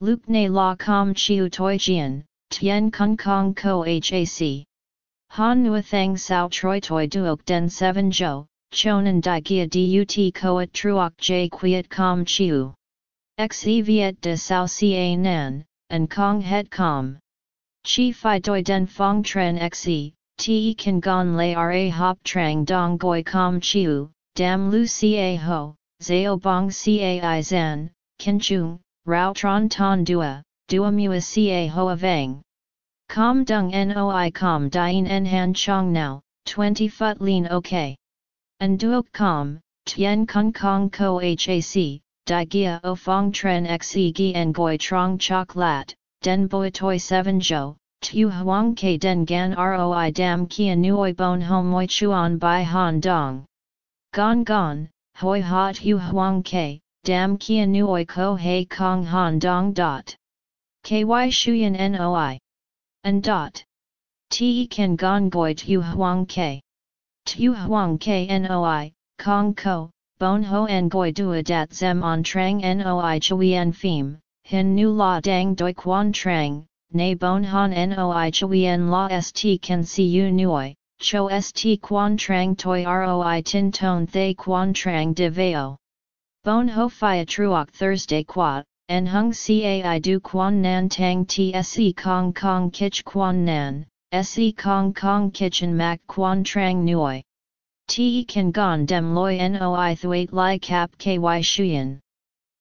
Luke Ne La Com Chiu Toi Jian, Tien Kung Kong Ko HAC. Han Nua Thang Sao Troi Toi Duok Den 7 Jo, chonan di gia dut koat truok j quiet com chiu. Xe viet de sao ca nan, and kong het com. Chi fi doi den fong tren xe, te kan gon lay ra hop trang dong goi com chiu, dam lu ca ho, zao bong ca i zan, ken chung, rao tron ton dua, dua mua ca hoa vang. Com dung noi com dien en han chong now, 20 foot lean ok. And duok com, tien kong kong ko hac, di gia o fong tren xe gi en goi trong chok lat, den boi toi 7 jo, tu huang ke den gan roi dam kia nuoi bon hom moi chuan by han dong. Gon gon, hoi hot hu huang ke, dam kia nuoi ko hei kong han dong dot. Ky shuyen noi. And dot. Te kan gong goi tu huang ke. Tu huang ke noi, kong ko, bon ho en goi dua dat zem on trang noi chuyen phim, hin nu la dang doi quan trang, ne bon han noi chuyen la st kan si u nuoi, cho st quan trang toi roi tin ton thay quan trang de veo. Bon ho fia truok Thursday qua, en hung cai du quan nan tang tse kong kong kich quan nan, se kong kong kitchen mac quan trang nuoi. Te kan gon dem loi noi thuat li cap ky shuyen.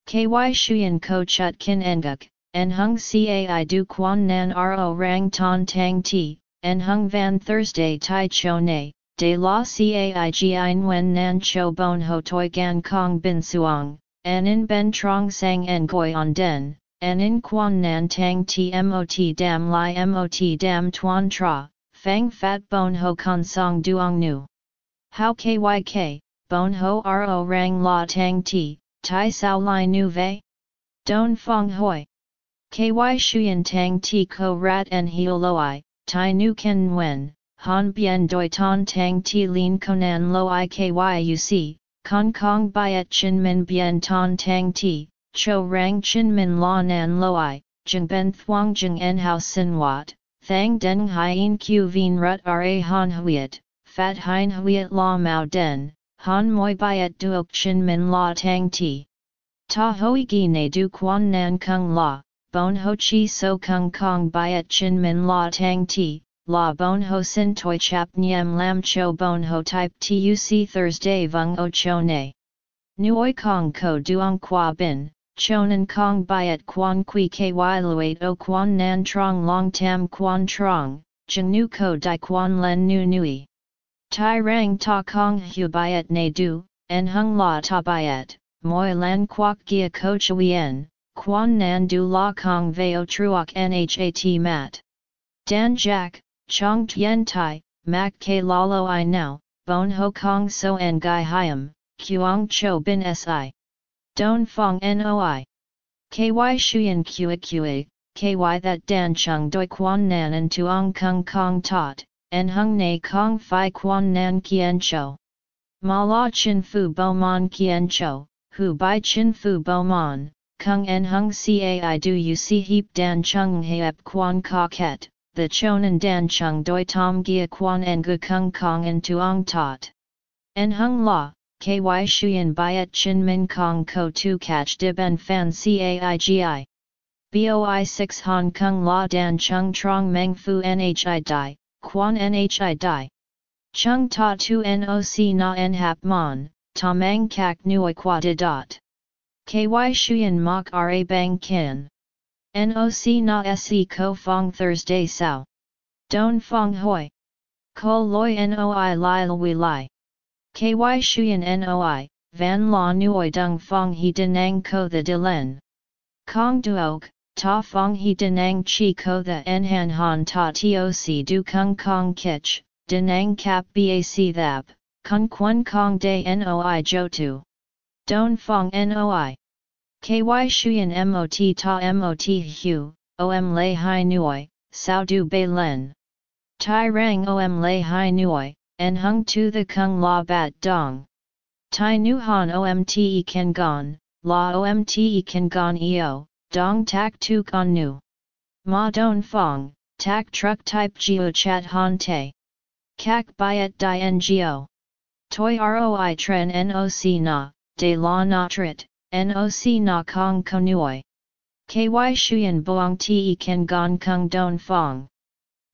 Ky shuyen ko chut kin enguk, en hung cai du quan nan ro rang ton tang ti, en hung van Thursday tai cho ne, de la cai gi wen nan cho bon ho toi gan kong bin suong, en in ben trong sang en goi on den, en in quan nan tang tmot dam li mot dam tuan tra, fang fat bon ho con song duong nu. How kyk, bon ho ro rang la tang ti, tai sao lai nu ve? Don fong hoi. Ky shuyen tang ti ko rat en hio loi, tai nu ken nguen, han bien doi ton tang ti lin konan loi kyuc, kong kong byet chin min bien ton tang ti, cho rang chin min la nan loi, jeng ben thuang jeng en hao sin wat, thang den hien q vien rut ra han huiet fat hein huiet la mao den, han moi byet duok chin min la tang ti. Ta hoi gi ne du quan nan kung la, bon ho chi so kung kong byet chin min la tang ti, la bon ho sin toi chap nyam lam cho bon ho type tuc Thursday vung o cho ne. Nuoi kong ko duong qua bin, chonan kong byet quan qui ky luat o quan nan trong long tam quan trong, jeng nu ko di quan len nu nui. Tai rang ta kong hu byet ne du, en hung la ta byet, moi lan quoc gia ko chuyen, quan nan du la kong veo truok nhat mat. Dan Jack, Chong Tien Tai, Mac K Lalo I now, Bon Ho Kong So En Gai Hiam, Kuang Cho Bin Si. Don Fong Noi. KY Shuyan Kua Kua, KY that Dan Chung Doi Quan Nan and Tuong Kung Kong Tot, en hung ne kong fi quan nan kien cho. Ma la chin fu bo mon kien cho, hu bai chin fu bo mon, kung en hung cai do you see heap dan chung heap quan ka ket, the chonan dan chung doi tom gia quan en gu kung kong en tuong tot. En hung la, ky shuyen byet chin min kong ko tu catch dib en fan caigi. Boi 6 Hong Kong La Dan Chung Trong Meng Fu Nhi Dai, Quan Nhi Dai. Chung Ta Tu Noc Na En Hap Mon, Ta Mang Kak Nuoi Qua De Dot. Ky Shuyan Mok Ra Bang Kin. Noc Na Se Ko Fong Thursday Sao. Don Fong Hoi. Ko Loi Noi Lai Lui Lai. Ky Shuyan Noi, Van La Nuoi Dung Fong He Denang Ko The Dilen. Kong Duok, Ta fong he denang chi ko the enhan han ta toc du kung kong kich, denang kap bac thap, kung quan kong de noi jo tu. Don fong noi. Ky shuyen mot ta mot hu, om lay hai nuoi, sao du bei len. Tai rang om lay hai nuoi, en hung tu the kung la bat dong. Tai nu han omte ken gon, la omte ken gon eo, dong tak tu con nu. Ma don fong, tak truck type geo chat han te. Kak byet di ngo. Toi roi tren noc na, de la na trit, noc na kong konuoi. Ky shuyen boang te ken gon kung don fong.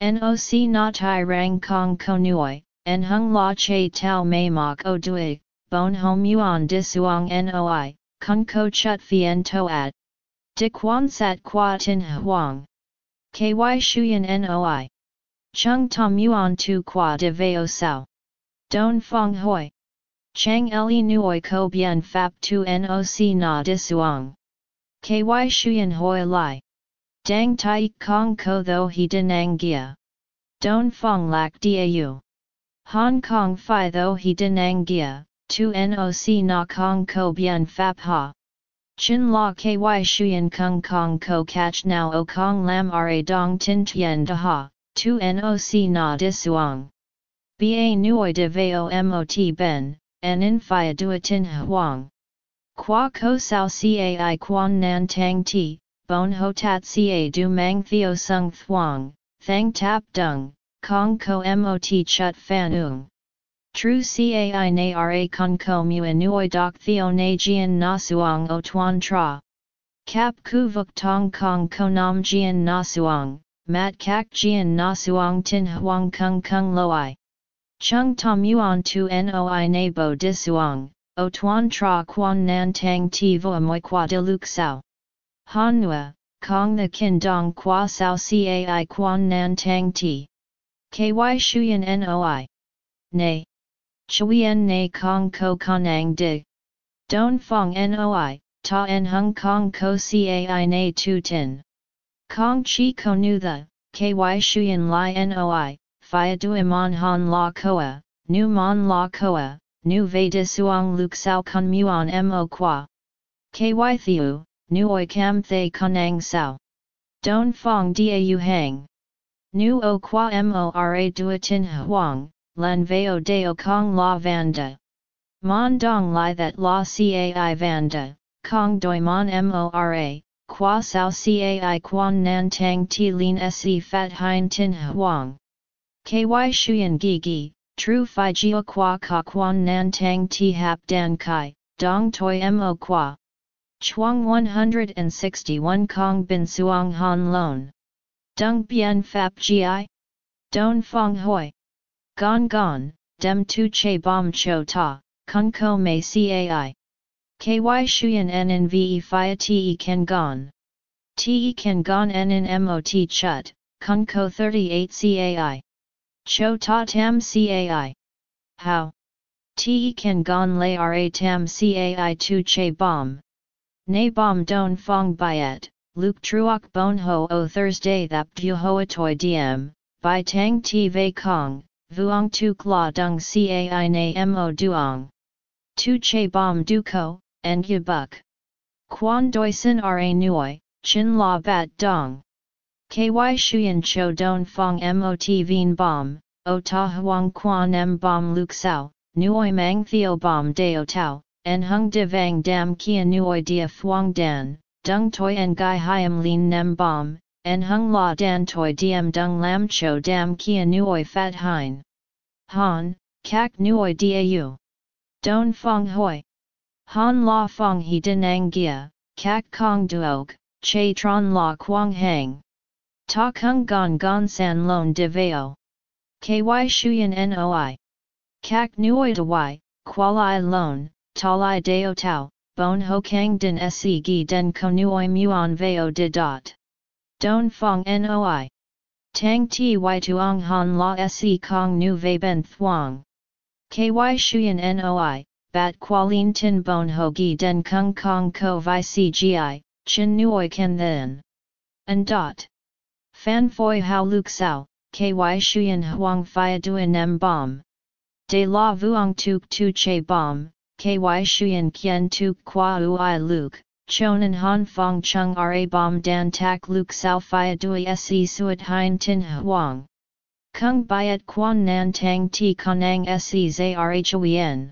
Noc na tai rang kong konuoi, en hung la che tau mei mok o dui, bon hom yuan disuang noi, kung ko chut fien toat. De quan sat qua tin huang. Ky shuyen noi. Chung tom yuan tu qua de veo sao. Don fong hoi. Chang li nuoi ko bien fap tu noc na disuang. Ky shuyen hoi lai. Dang tai kong ko tho he denang gia. Don fong lak dau. Hong Kong fi tho he denang gia, tu noc na kong ko bien fap ha. Chin la ky shuyen kung kong ko catch now o kong lam ra dong tin tien da ha, tu noc na disuang. Ba nuoi de veo mot ben, en in fia duatin huang. Qua ko sao cai quan nan tang ti, bon ho tat ca du mang theo sung thuang, thang tap dung, kong ko mot chut fan ung. Tru cai na ra con ko mu nuoi doc theo na jian na suang o tuan tra. Cap ku vuk tong kong ko nam jian na suang, mat kak jian na suang tin huang kung kung loi. Chung tom yuan tu noi na bo disuang, o tuan tra quan nan tang ti vo moi qua de luk sao. Han nua, kong the kin dong qua sao cai quan nan tang ti. Ky shuyan noi. Nay. Chuyen na kong ko kanang di. Don fong noi, ta en hung kong ko cai na tu tin. Kong chi ko nu the, ky shuyen li noi, phia du iman han la koa, nu mon la koa, nu ve de suang luk sao kun muon mo qua. Ky thiu, nu oi kam thay kanang sao. Don fong da u hang. Nu o qua mora duatin huang, len veo deo kong la vanda. Mon dong li that la cai vanda, kong doi mon mora, qua sao cai quan nan tang ti lin se fat hein tin huang. Ky shuyen gi gi, tru fi jio qua ka quan nan tang ti hap dan kai, dong toi mo qua. Chuang 161 Kong bin suang han lon. Dung bien fap gi? Don fong hoi. Gon gon, dem tu che bom cho ta, kun ko mei cai. Ky shuyen en ve fia te ken gon. Te ken gon en mot chut, kun ko 38 cai. Cho ta tam cai. How? Te ken gon lay ra tam cai tu che bom. Ne bom don fong byet, Luke truok bon ho o Thursday thap du hoa diem, by tang ti ve kong, vuong tu kla dung cai na mo duong. Tu che bom du ko, en yu buk. Quan doi sin ra nuoi, chin la bat dong. Ky shuyen cho don fong mot vien bom, o ta huang quan m bom luk sao, nuoi mang theo bom deo tau, en hung de vang dam kia nuoi dia fuang dan, dung toi en gai hiam lin nem bom, en hung la dan toi diem dung lam cho dam kia nuoi fat hein. Han, kak nuoi dau. Don fong hoi. Han la fong he denang gia, kak kong duog, che tron la quang hang. Ta kung gon gon san lon de veo. Ky shuyen noi. Kak nuoi de y, quali lon, talai deo tau, bon ho kang din se gi den konuoi muon veo de dot. Don fong noi. Tang ti y tuong han la se kong nu ve ben thuong. Ky shuyen noi, bat qualin tin bon ho gi den kung kong ko vi cgi, chin nuoi ken then. And dot. Fan foi hao luk sao, ky shuyen huang fia duen nem bom. De la vuong tuk tu che bom, ky shuyen kien tuk qua ui luk, chonan han fong chung ra bom dan tak luk sao fia dui se suat hein tin huang. Kung byet quan nan tang ti konang se zarhoen.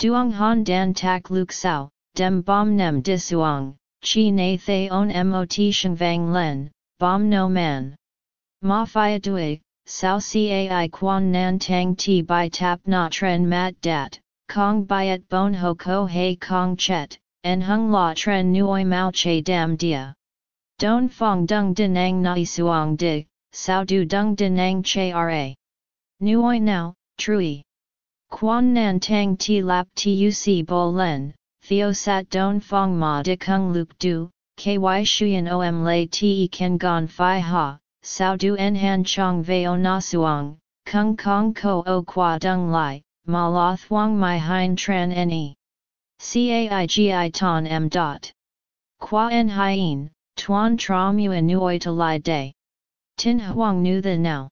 Duong han dan tak luk sao, dem bom nem disuang, chi na thay on mot sheng vang len, bom no man. Ma fia dui, sao cai quan nan tang ti by tap na tren mat dat, kong byet bon ho ko hei kong chet, en hung la tren nuoi mao che dam dia. Don fong dung denang nai suang di, sao du dung denang che ra. Nuoi now, trui. Quan nan tang ti lap tuc bo len, theo sat don fong ma de kung luk du, ky shuyen om lay te ken gon fi ha, sao du en han chong veo na suang, kung kong ko o qua dung lai, ma la thuang mai hein tran ne. Caigi ton m dot. Qua en hien, tuan tra mu nuoi to lai day. Tin huang nu the now.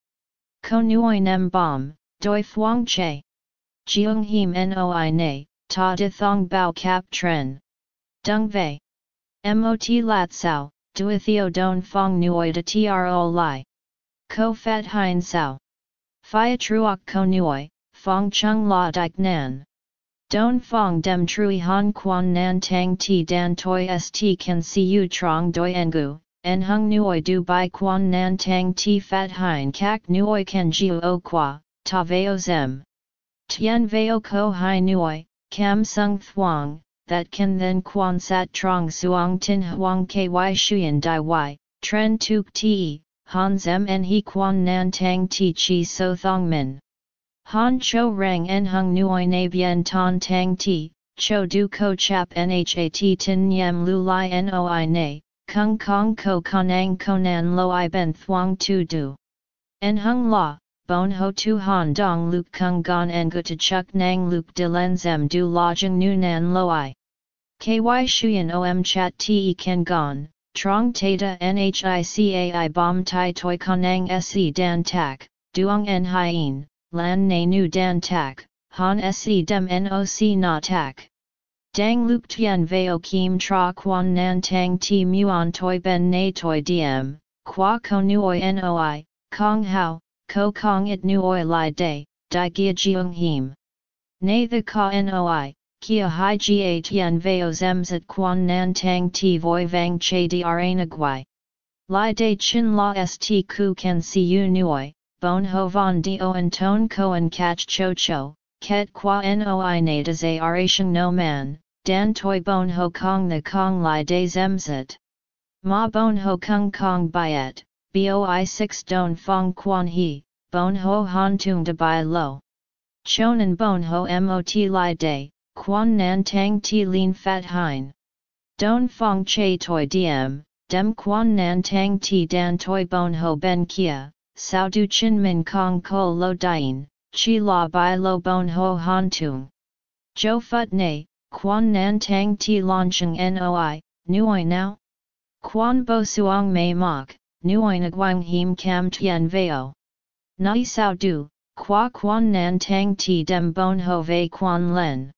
Ko nuoi nem bom, doi thuang che. Jiung him noi ne, ta de thong bao cap tren. Dung vei. Mot lat sao, duithio don fong nuoi de tro lai. Ko fat hein sao. Phia truok ko nuoi, fong chung la dik nan. Don fong dem trui han quan nan tang ti dan toi st can see you trong doi engu, en hung nuoi du bai quan nan tang ti fat hein kak nuoi can jiu o qua, ta veo zem. Tien veo ko hai nuoi, cam sung thuang, that can then quan sat trong suang tin huang ky shuyen dai y, tren tuk ti, han zem en he quan nan tang ti chi so thong min. Han cho rang en hung nuoi na bien ton tang ti, cho du ko chap nhat tin yem lu li noi na, kung kong ko konang konan lo i ben thuang tu du. En hung la, bon ho tu han dong luk kung gon en gu chuk nang luk de lenzem du lojing nu nan lo i. Ky shuyen om chat te ken gon, trong tata nhicai bom tai toi konang se dan tak, duong en hien, lan na nu dan tak, han se dem noc na tak. Dang luk tien veo kim tra quan nan tang ti muon toi ben na toi diem, qua ko nuoi noi, kong hao, ko kong it nuoi li day, di gia jiung him. Na the ka noi, kia hai ga tien veo zemzat quan nan tang ti voi vang che dra nagwai. Li day chin la st ku can see you nuoi, bon ho von dio and ton koan catch cho cho, ket qua noi na des a aration no man, dan toi bon ho kong the kong li de zemzet. Ma bon ho kung kong byet, boi 6 don fong quan he, bon ho han tung de bai lo. Chonan bon ho mot li de, quan nan tang ti lin fat hein. Don fong che toi diem, dem quan nan tang ti dan toi bon ho ben kia, sao du chin min kong ko lo dien, chi la bai lo bon ho han tung. Jo phut ne, quan nan tang ti launching noi, nuoi now? Quan bo suong mei mok, nuoi nguang him cam tien veo. Nai sao du, qua quan nan tang ti dem bon ho vei quan len.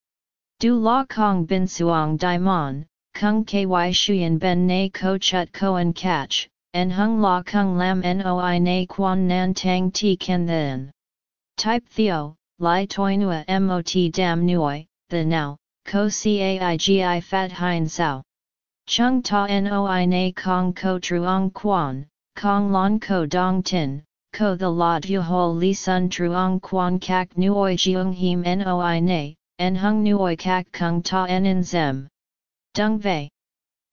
Du la kong bin suong di mon, kung ky shuyen ben na ko chut koan catch, en hung la kung lam noi na quan nan tang ti ken then. Type theo, li toinua mot dam nuoi, the now, ko caigi fat hein sao. Chung ta noi na kong ko truong quan, kong lon ko dong tin, ko the la du ho li sun truong quan kak nuoi jiung him noi na, en hung nuoi kak kung ta en in zem. Dung vei.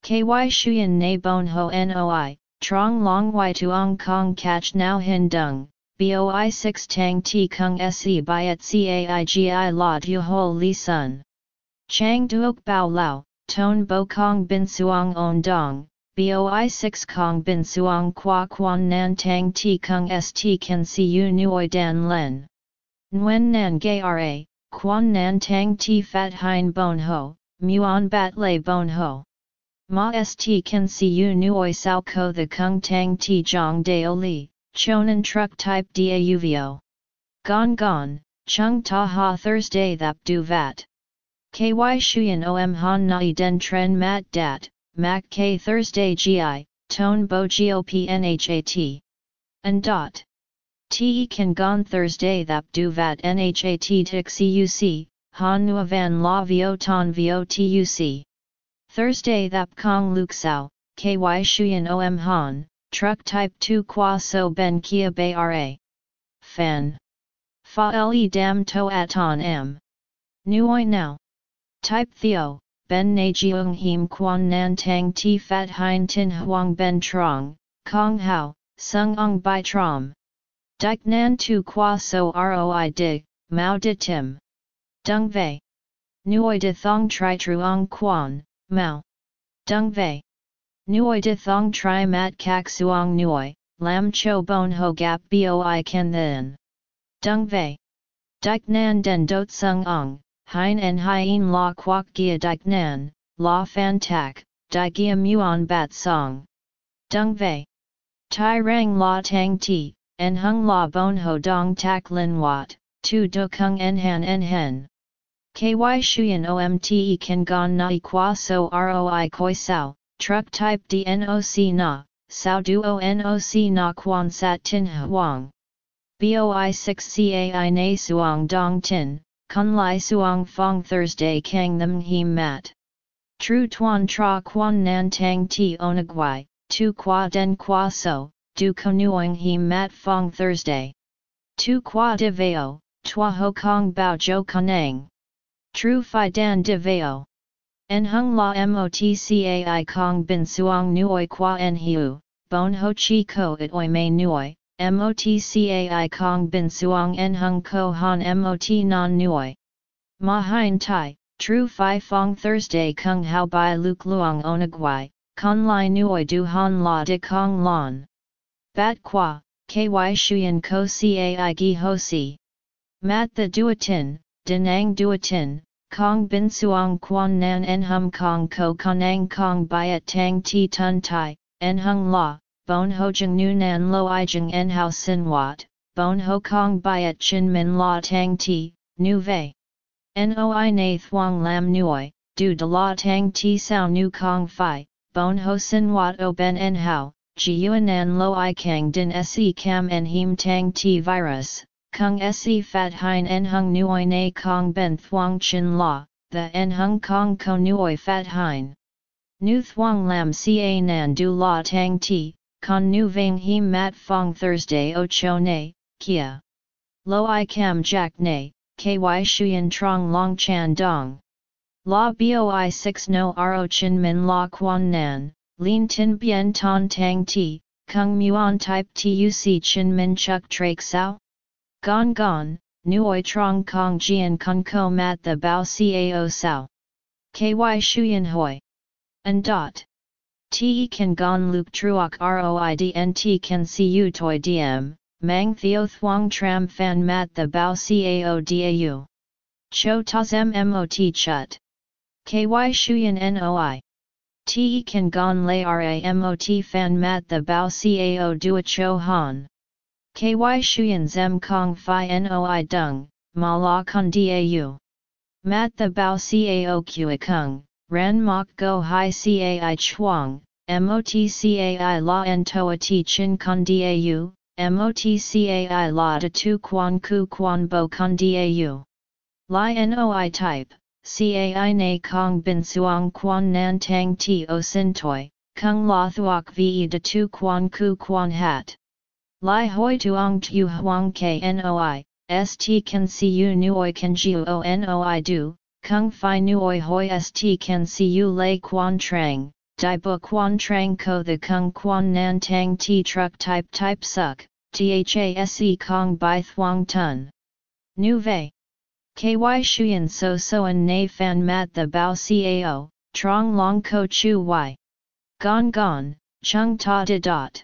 Ky shuyen na bon ho noi, Trong long y tuong kong catch now hin dung, boi 6 tang ti kung se byet caigi la du ho li sun. Chang duok bao lao, ton bo kong bin suong on dong, boi 6 kong bin suong qua quan nan tang ti kung st can see you nuoi dan len. Nguyen nan gay ra, quan nan tang ti fat hein bon ho, muon bat lay bon ho. Ma st can see you nuoi sao ko the kung tang ti jong deo li, chonan truck type da uvio. Gon gon, chung ta ha Thursday thap du vat. Ky shuyen om han nai den tren mat dat, mac k Thursday gi, tone bo gop nhat. And dot. Te kan gon Thursday thap du vat nhat tik cuc, han nu van la vio ton vio tuc. Thursday Thap Kong Luk Sao, KY Shuyan OM Han, Truck Type 2 Qua So Ben Kia Bay RA. Fan. Fa Le Dam To Aton M. Nuoi Now. Type Theo, Ben Na Jiung Him Quan Nan Tang Ti Fat Hein Tin Huang Ben Trong, Kong Hao, Sung Ong Bai Trom. Dik Nan Tu Qua So Roi Dig, Mao De Tim. Dung Vei. Nuoi De Thong Tri Truong Quan, Mao. Dung Vei. Nuoi de thong tri mat kak suong nuoi, lam cho bon ho gap boi ken then. Dung Vei. Dik nan den dot sung ong, hein en hien la quoc gia dik nan, la fan tak, di gia muon bat song. Dung Vei. Tai rang la tang ti, en hung la bon ho dong tak lin wat, tu do kung en han en hen. KY Shuyan OMTE kan gon na qua so ROI koi sao, truck type DNOC na, sao duo NOC na quan sat tin huang. BOI 6 CAI na suang dong tin, kun lai suang fong Thursday kang them him mat. Tru tuan tra quan nan tang ti onagwai, tu qua den qua so, du konuoing him mat fong Thursday. Tu qua de veo, tua ho kong bao jo kanang. Tru Phi Dan De Veo. En Hung La Motcai Kong Bin Suong Nuoi Qua En Hiu, Bon Ho Chi Ko It Oi Mei Nuoi, Motcai Kong Bin Suong En Hung Ko Han Mot Non Nuoi. Ma Hein Tai, Tru Phi Fong Thursday Kung Hao Bai Luk Luong Onagwai, Con Lai Nuoi Du Han La De Kong Lon. Bat Qua, KY Shuyan Ko Cai Gi Ho Si. Mat the Duatin, Denang Duatin, Kong bin suong quan nan en hum kong ko kanang kong byet tang ti tun tai, en hung la, bon ho jeng nu nan lo i jeng en hao sin wat, bon ho kong byet chin min la tang ti, nu vei. Noi na thuang lam nuoi, du de la tang ti sao nu kong fi, bon ho sin wat o ben en hao, ji yuan lo i kang din se cam en him tang ti virus, Kung se fat hein en hung nuoi na kong ben thuang chin la, the en hung kong ko nuoi fat hein. Nu thuang lam ca nan du la tang ti, con nu vang him mat fong Thursday o cho ne, kia. Lo i cam jack ne, ky shuyen trong long chan dong. La boi 6 no ro chin min la quan nan, lin tin bien ton tang ti, kung muon type tuc chin min chuk trak sao? Gong gong, nuoi trong kong jian kun ko mat the bao cao sao. Ky shuyan hoi. And dot. Te kan gon luke truok roid nt kan cu toi diem, mang theo thuang tram fan mat the bao cao dau. Cho tas mmot chut. Ky shuyan noi. Te kan gon lay ramot fan mat the bao cao dua cho han. KY Shuyan Zem Kong Phi Noi Dung, Ma La Kun Dau. Mat the Bao Cao Kua Kung, Ran Mok Go Hai Cai Chuang, MOTCAI La Toa Ti Chin Kun Dau, MOTCAI La De Tu Quan Ku Quan Bo Kun Dau. Lai Noi Type, Cai Na Kong Bin Suang Quan Nan Tang Ti O Sin Toi, Kung La Thuok Ve De Tu Quan Ku Quan Hat. Lai hoi tuong tu huang knoi, st can cu nuoi can o noi du, kung fi nuoi hoi st can cu lei quan trang, di bu quan trang ko the kung quan nan tang ti truck type type suck, thase kong bai thuang tun. Nu vei. Ky shuyan so soan na fan mat the bao cao, trong long ko chu y. Gon gon, chung ta de dot.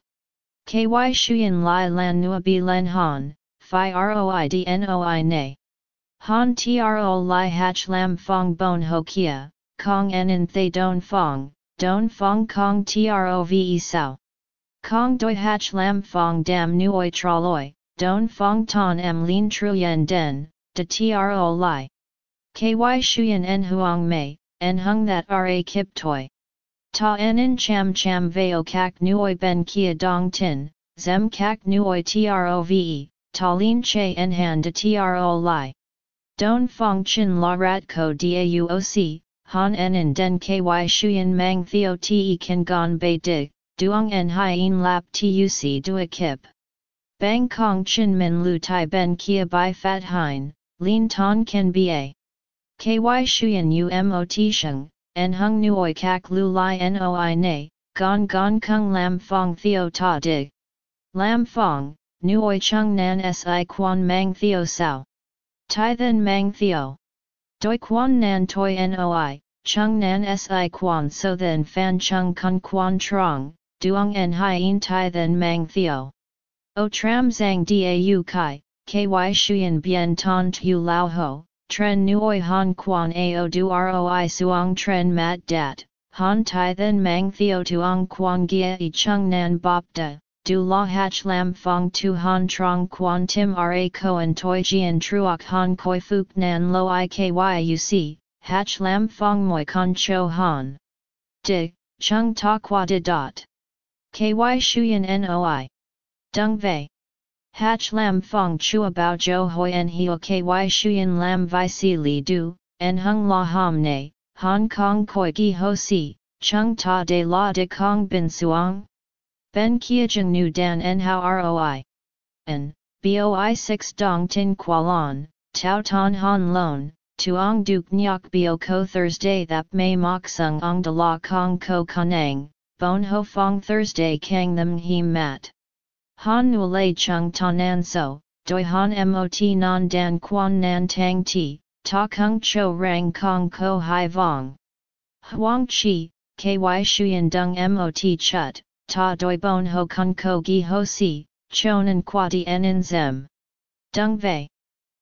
KY Shuyan Lai Lan Nua Bi Len Han, Phi ROI DNOI Ne. Han TRO Lai Hach Lam Fong Bon Ho Kia, Kong En Thay Don Fong, Don Fong Kong TROVE Sao. Kong Doi Hach Lam Fong Dam Nuoi Traloi, Don Fong Ton M Lin Truyen Den, De TRO Lai. KY Shuyan En Huang Mei, En Hung That Ra Kip Toi. Ta en cham cham veo kak nuoi ben kia dong tin, zem kak nuoi trove, ta lin che en han de tro lai. Don fong chin la rat ko dauoc, han en en den ky shuyen mang theo te kan gon bei dig, duong en hien lap tuc dua kip. Bang kong chin min lu tai ben kia bai fat hein, lin ton ken ba. Ky shuyen umot sheng, en hung nuoi kak lu li noi ne, gong gong kung lam fong theo ta dig. Lam fong, nuoi chung nan si quan mang theo sao. Tai then mang theo. Doi quan nan toi noi, chung nan si quan so then fan chung kun quan trong, duong en hien tai then mang theo. O tram zang dau kai, ky shuyen bien ton tu lao ho, Tren nuoi han quan ao du roi suong tren mat dat, han tai then mang theo tuong quan gia i chung nan bop da, du la hach lam fong tu han trong quan tim ra koan toi jian truok han koi fuk nan lo i kyuc, hach lam fong moi con cho han. Di, chung ta qua di dot. Ky shuyen noi. Dung vei. Hach lam fong chua bao jo hoi en hio ky shuyen lam vi si li du, en hung la ham ne, Hong Kong koi gi ho si, chung ta de la de kong bin suang. Ben kia jeng nu dan en how roi. En, boi 6 dong tin kualan, tau ton han lon, tuong duk nyok bio ko Thursday that may mok sung ong de la kong ko kanang, bon ho fong Thursday kang them him mat. Han nu lei chung nan so, doi han mot non dan quan nan tang ti, ta kung cho rang kong ko hai vong. Huang chi, ky shuyen dung mot chut, ta doi bon ho kung ko gi ho si, chonan en in zem. Dung vei.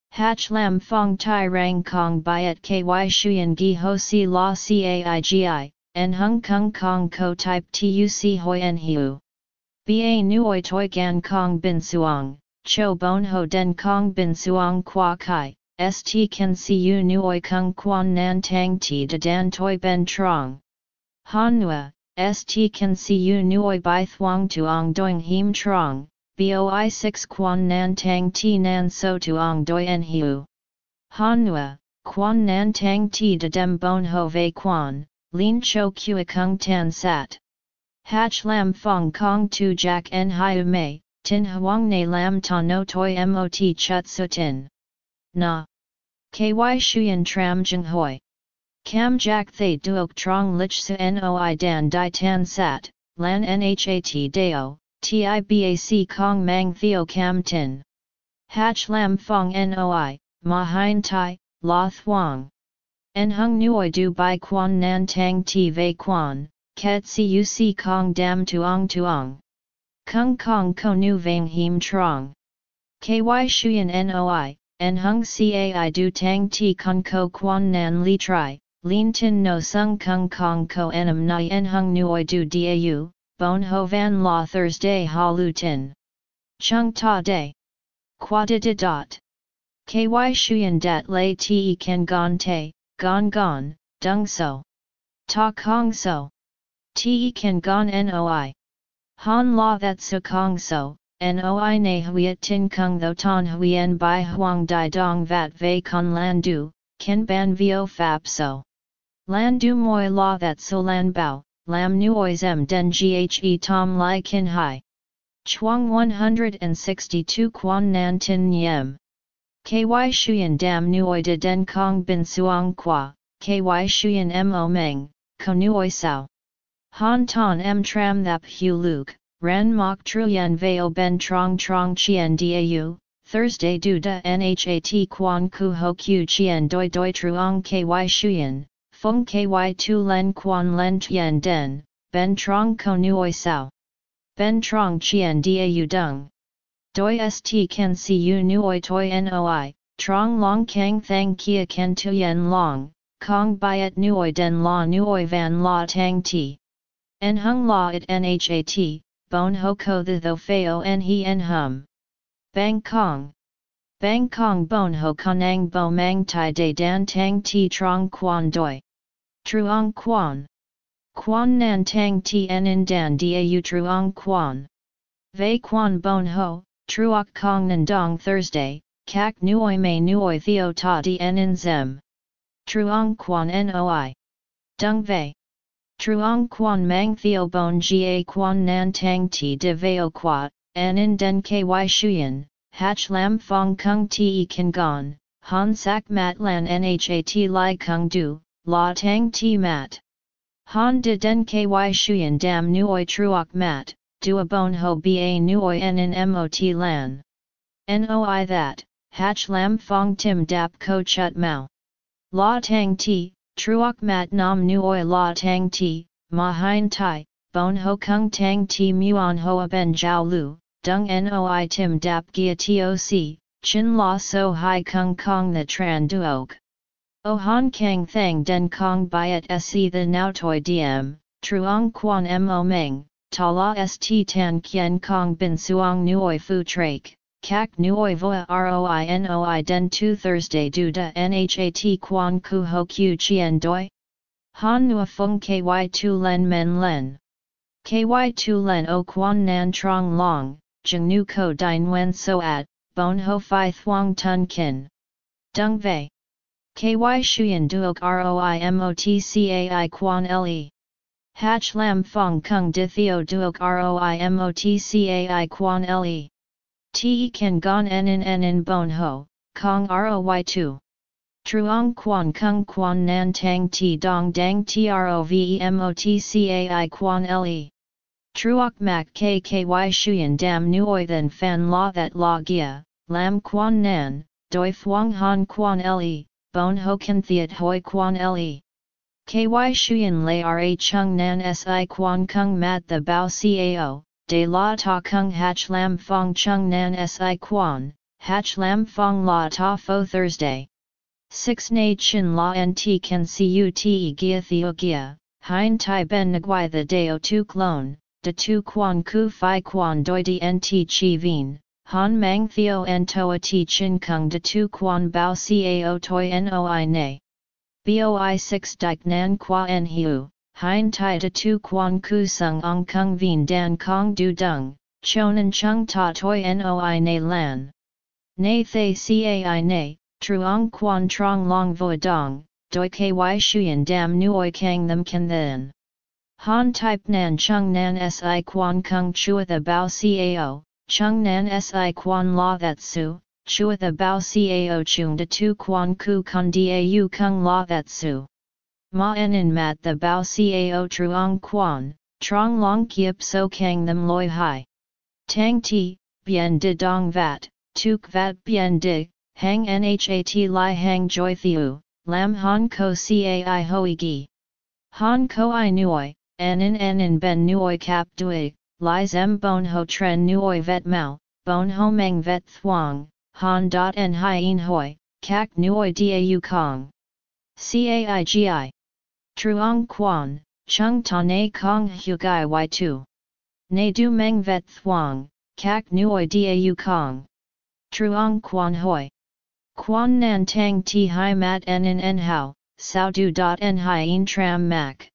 Hach lam fong tai rang kong byet ky shuyen gi ho si la caigi, en hung kung kong ko type tuc hoi en hiu. Ba nuoi toi gan kong bin suang, cho bon ho den kong bin suang qua kai, st can see you nuoi kung quan nan tang ti de dan toi ben trong. Hanua, st can see you nuoi bai thuang tuong doing him trong, boi 6 quan nan tang ti nan so tuong doi en hiu. Hanua, quan nan tang ti de dem bon ho ve quan, lin cho kua kung tan sat. Hach lam fong kong tu jack en hiu mei, tin huang ne lam ta no toi mot chut sutin. Na. KY Shuyan Tram Jung Hoi. Cam Jack Thay Duok Trong Lich Su Noi Dan Dai Tan Sat, Lan Nhat Deo, Tibac Kong Mang Theo Cam Tin. Hach Lam Fong Noi, Ma Hein Tai, La Thuong. En Hung Nuoi Du Bai Quan Nan Tang Ti Ve Quan, Ket Cuc Kong Dam Tuong Tuong. Kung Kong Ko Nu Vang Him Trong. KY Shuyan Noi, en hung cai du tang ti kung ko quan nan li tri, lin tin no sung kung kong ko enam nai en hung nuoi du dau, bon ho van la Thursday ha lu tin. Chung ta day. Qua di dot. Ky shuyen dat lay te ken gon te, gon gon, dung so. Ta kong so. Te ken gon noi. Han la that su kong so, Noi na huiet tin kung tho ton huyen bai huang dai dong vat ve con lan du, ken ban vio fab so. Lan du moi la that so lan bao, lam nuoi zem den ghe tom lai kin hai. Chuang 162 quan nan tin yem. Ky shuyen dam nuoi de den kong bin suang qua, ky shuyen mo meng, ko nuoi sao. Han ton m tram thap hu luke. Ran mok truyen veo ben trong trong chien dau, Thursday du da nhat quan ku ho q chien doi doi truong ky shuyen, fung ky tu len quan len tien den, ben trong ko nuoi sao. Ben trong chien dau dung. Doi st can see you nuoi toi noi, trong long kang thang kia ken tuyen long, kong byet nuoi den la nuoi van la tang ti. En hung la it nhat, bon ho ko the tho feo en he en hum. Bang kong. Bang kong bon ho kanang bo mang tai de dan tang ti trong quan doi. Truong quan. Quan nan tang ti en in dan u truong quan. Ve quan bon ho, truok kong nan dong Thursday, kak nuoi mei nuoi theo ta di en in zem. Truong quan noi. Dung vei. Truong quan mang theo bon ga quan nan tang ti de veo qua, an in den ky shuyen, hach lam fong kung ti kan gon, han sak mat lan nhat li kung du, la tang ti mat. Han de den ky shuyen dam nuoi truok mat, du a bon ho ba nuoi en in mot lan. Noi that, hach lam fong tim dap ko chut mau. La tang ti, Truok mat nam nuoi la tang ti, ma hein tai, bon ho kung tang ti muon hoa ben jiao lu, dung noi tim dap gia toc, chin la so hai kung kong the tran duok. O han kang thang den kong byet se the now toi diem, truong quan mo meng, ta la st tan kien kong bin suong nuoi fu trake, kak nuoi voa roi den tu Thursday du da nhat quan ku ho q chien doi? Han nua fung ky tu len men len. Ky tu len o quan nan trong long, jeng nu ko dine wen so at, bon ho fi thuong tun kin. Dung vei. Ky shuyen duok roimotcai quan le. Hach lam fong kung di theo duok roimotcai quan le. Te kan gon en en en bon ho, kong roi 2. Truong quan kung quan nan tang ti dong dang trovemotcai quan le. Truok mak kky shuyen dam nuoi than fan la that la gia, lam quan nan, doi thuong han quan le, bon ho kan thiet hoi quan le. Ky shuyen lay ra chung nan si quan kung mat the bao cao, de la ta kung hach lam fong chung nan si quan, hach lam fong la ta fo Thursday. 6 na chin la nt can cu te gia theo gia, hein tai ben nguai the deo tu clone, de tu quan ku fi quan doi di nt chi vien, han mang theo en toa ti chin kung de tu quan bao cao toi noi ne. Boi 6 dik nan qua en hiu, Hein tai de tu quan ku sung ong kung vin dan kong du dung, chonan chung ta toi noi na lan. Na thay cai na, truong quan trong long vo dong, doi ky shuyen dam nuoi kang them kan then. Han type nan chung nan si quan kung chua the bao cao, chung nan si quan la that su, chua the bao cao chung de tu quan ku kun dau kung la that su. Ma en mat the bao cao truong quan, trong long kiep so kang them loi hai. Tang ti, bien de dong vat, tuk vat bien de, hang nhat li hang joy thiu, lam han ko cai hoi gi. Han ko i nuoi, en en en ben nuoi cap dui, li zem bon ho tren nuoi vet mau, bon ho meng vet thuong, han dot en hien hoi, kak nuoi dau kong. CAIGI Truong Quan, Chung Ta Ne Kong Hu Gai Y2. Ne Du Meng Vet Thuong, Kak Nuoi Dau Kong. Truong Quan Hoi. Quan Nan Tang Ti Hai Mat En En Hao, Sao Du Dot En Hai In Tram Mak.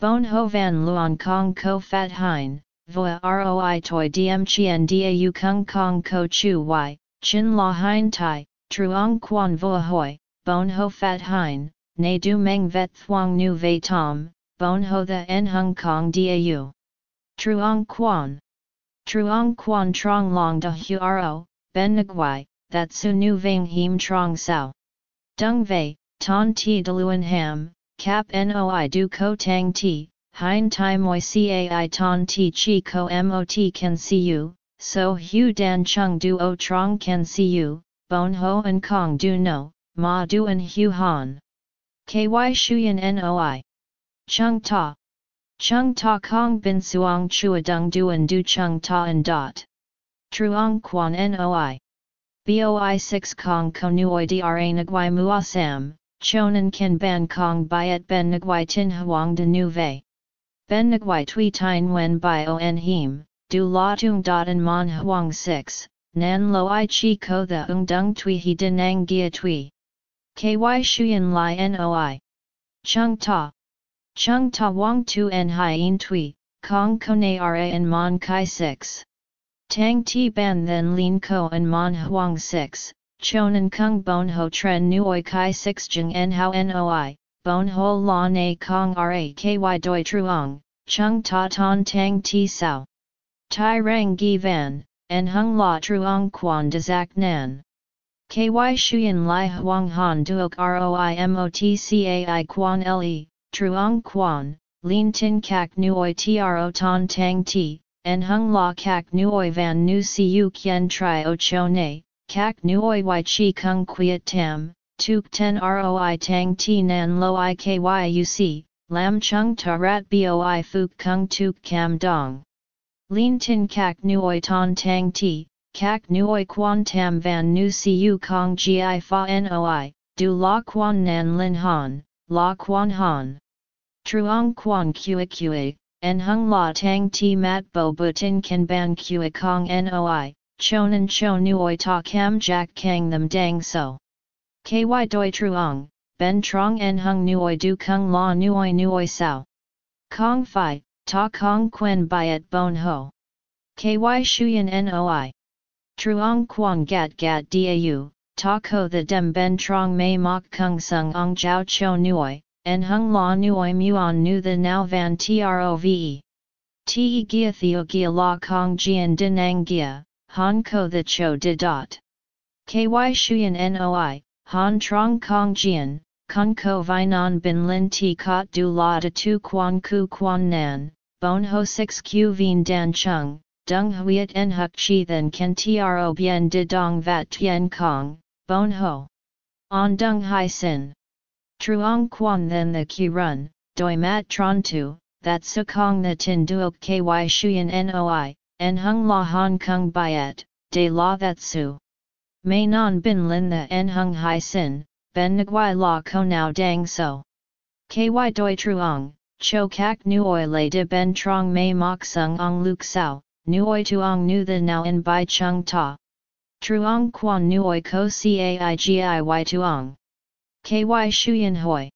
Bon Ho Van Luong Kong Ko Fat Hein, Voa Roi Toi Diem Chien Dau Kung Kong Ko Chu Y, Chin La Hein Tai, Truong Quan Voa Hoi, Bon Ho Fat Hein, ne du meng vet thuong nu ve tom, bon ho the en hong kong dau. Truong quan. Truong quan trong long da huaro, ben nguai, that su nu vang him trong sao. Dung ve, ton ti deluan ham, cap noi du ko tang ti, hein tai moi cai ton ti chi ko mot can see you, so hu dan chung du o trong can see you, bon ho and kong du no, ma du and hu han. KY Shuyan NOI. Chung Ta. Chung Ta Kong Bin Suong Chua Dung Duan Du Chung Ta and Dot. Truong Quan NOI. BOI 6 Kong Konuoi Dra Nguai Mua Sam, Chonan Ken Ban Kong Biet Ben Nguai Tin Huang De Nu Ve. Ben Nguai Tui Tine Wen Bai En Him, Du La Tung Dot and Mon Huang 6, Nan Lo I Chi Ko The Ung Dung Tui He Denang Gia Tui. KY Shuyan Lai Noi. Chung Ta. Chung Ta Wang Tu En Hien Tui, Kong Kone Ra En Mon Kai 6. Tang Ti Ban Then Lin Ko En Mon Huang 6, Chonan Kung Bon Ho Tren Nuoi Kai 6 Jing En Hao Noi, Bon Ho La Ne Kong Ra Ky Doi Truong, Chung Ta Ton Tang Ti Sao. Tai Rang Gi Van, En Hung La Truong Quan De Zak Nan. KY Shuyan Lai Huang Han Duok ROIMOTCAI Quan Le, Truong Quan, Lin Tin Kak Nuoi Tro Ton Tang Ti, En Hung La Kak Nuoi Van Nu Siu Kien Tri O Cho Ne, Kak Nuoi Y Chi Kung Quiet Tam, Tuk Ten Roi Tang Ti Nan Lo IKYUC, Lam Chung Tarat Boi Fuk Kung Tuk Kam Dong. Lin Tin Kak Nuoi Ton Tang Ti, Kak Nuoi Quan Tam Van Nu Siu Kong Gi Fa Noi, Du La Quan Nan Lin Han, La Quan Han. Truong Quan Kua Kua, en hung la tang ti mat bo butin kan ban kua kong noi, chonan cho nuoi ta kam jack kang them dang so. Ky doi truong, ben trong en hung nuoi du kung la nuoi nuoi sao. Kong fi, ta kong quen byet bon ho. Ky shuyen noi. Truong quang gat gat dau, ta ko the dem ben trong mei mok kung sung ong jiao cho nuoi, en hung la nuoi muon nu the now van trove. Te gia theo gia la kong jian dinang gia, han ko the cho de dot. Ky shuyen noi, han trong kong jian, kun ko vinan bin lin ti kot du la de tu quan ku quan nan, bon ho 6 q vien dan chung, dung huiet en huk chi then ken tro bien de dong vat tien kong, bon ho. On dung hai sin. Truong quan then the ki run, doi mat tron tu, that su kong the tin duok ky shuyen noi, en hung la hong kong byet, de la that su. May non bin lin the en hung hai sin, ben nguai la ko now dang so. Ky doi truong, cho kak nuoi le de ben trong mei mok sung ong luk sao, nuoi tuong nu the now in bai chung ta. Truong quan nuoi ko caigi y tuong. Ky shuyen hoi.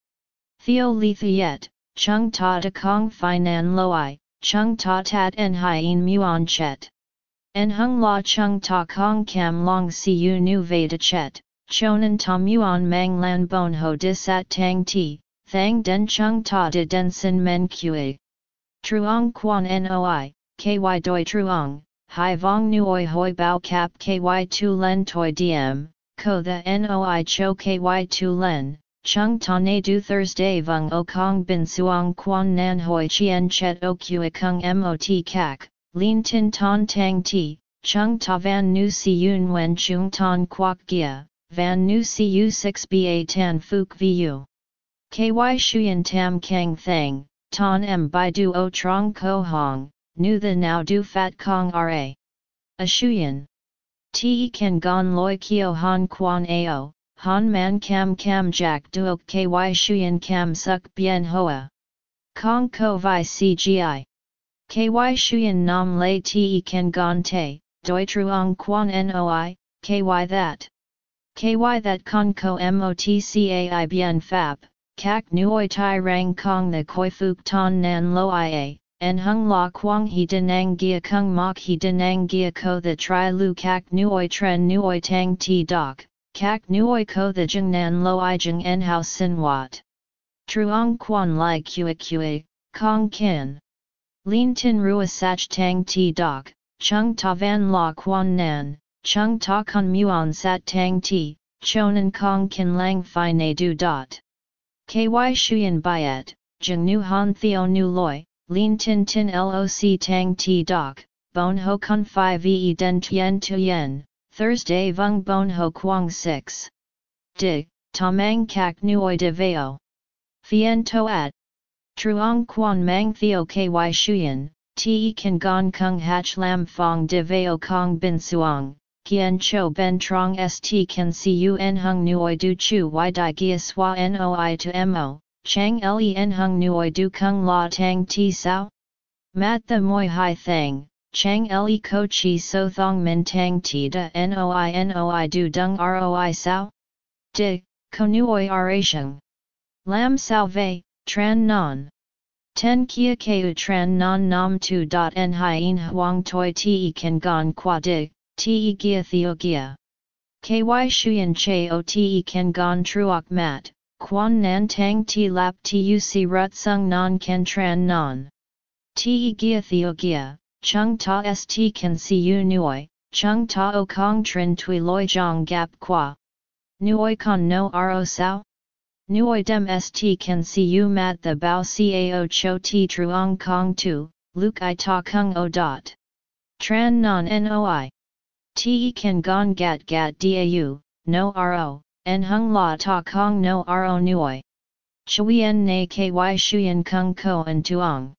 Theo li thiet, chung ta de kong fi nan loi, chung ta tat en hien muon chet. En hung la chung ta kong kam long si u nu ve de chet, chonan tom muon mang lan bon ho disat tang ti, thang den chung ta de den sin men kue. Truong quan noi, ky doi truong, hai vong nuoi hoi bao cap ky tu len toi diem, ko the noi cho ky tu len. Chung ta ne du Thursday vung o kong bin suong quan nan hoi chien chet o kue kung mot kak, lin tin ton tang ti, chung ta van nu si yun wen chung ton quoc gia, van nu cu 6 ba tan fuk vu. Ky shuyen tam kang thang, ton m bai du o trong ko hong, nu the now du fat kong ra. A shuyen. Te kan gon loi kio han quan ao, han man kam kam jack duok ky shuyen kam suk bien hoa. Kong ko vi cgi. Ky shuyen nam lei te kan gon te, doi truong quan noi, ky that. KY that con ko motcai bien fab, kak nuoi tai rang kong the koi fuk ton nan lo ia, en hung la quang he denang gia kung mok he denang gia ko the tri lu kak nuoi tren nuoi tang ti dok, kak nuoi ko the jung nan lo i jung en hao sin wat. Truong quan lai kua kua, kong kin. Lin tin rua sach tang ti dok, chung ta van la quan nan, chung ta kun muon sat tang ti, chonan kong kin lang fi ne du dot. Ky shuyen byet, Jing nu han theo nu loi, lin tin tin loc tang ti dok, bon ho kun fi ve den tien yen Thursday vung bon ho quang 6. Dig, tamang kak nuoi de veo. Fien toat. Truong quan mang theo ky shuyen, te kan gong kung hach lam fong de veo kong bin suong, kien cho ben trong st kan cu en hung nuoi du chu y di gia swa noi to mo, chang le en hung nuoi du kung la tang ti sao? Mat the moi hai thang, chang le ko chi so thong min tang ti da noi noi du dung roi sao? Di, ko nuoi oration. Lam sao vei, tran non. Ten kia keu tran non nam tu dot en hien huang toi te kan gon qua dig, ti gia theo gia. Ky shuyen che o te ken gon truok mat, quan nan tang ti lap tuc rut sung non ken tran non. Te gia theo gia, chung ta st ken siu nuoi, chung ta o kong trin tui loi jong gap qua. Nuoi con no ro sao? Nuoi dem st ken siu mat the bao cao cho ti truong kong tu, luk i ta kung o dot. Tran non noi. Te kan gon gat gat dau, no ro, en hung la ta kong no ro nuoi. Chuyen na ky shuyen kung ko en tuong.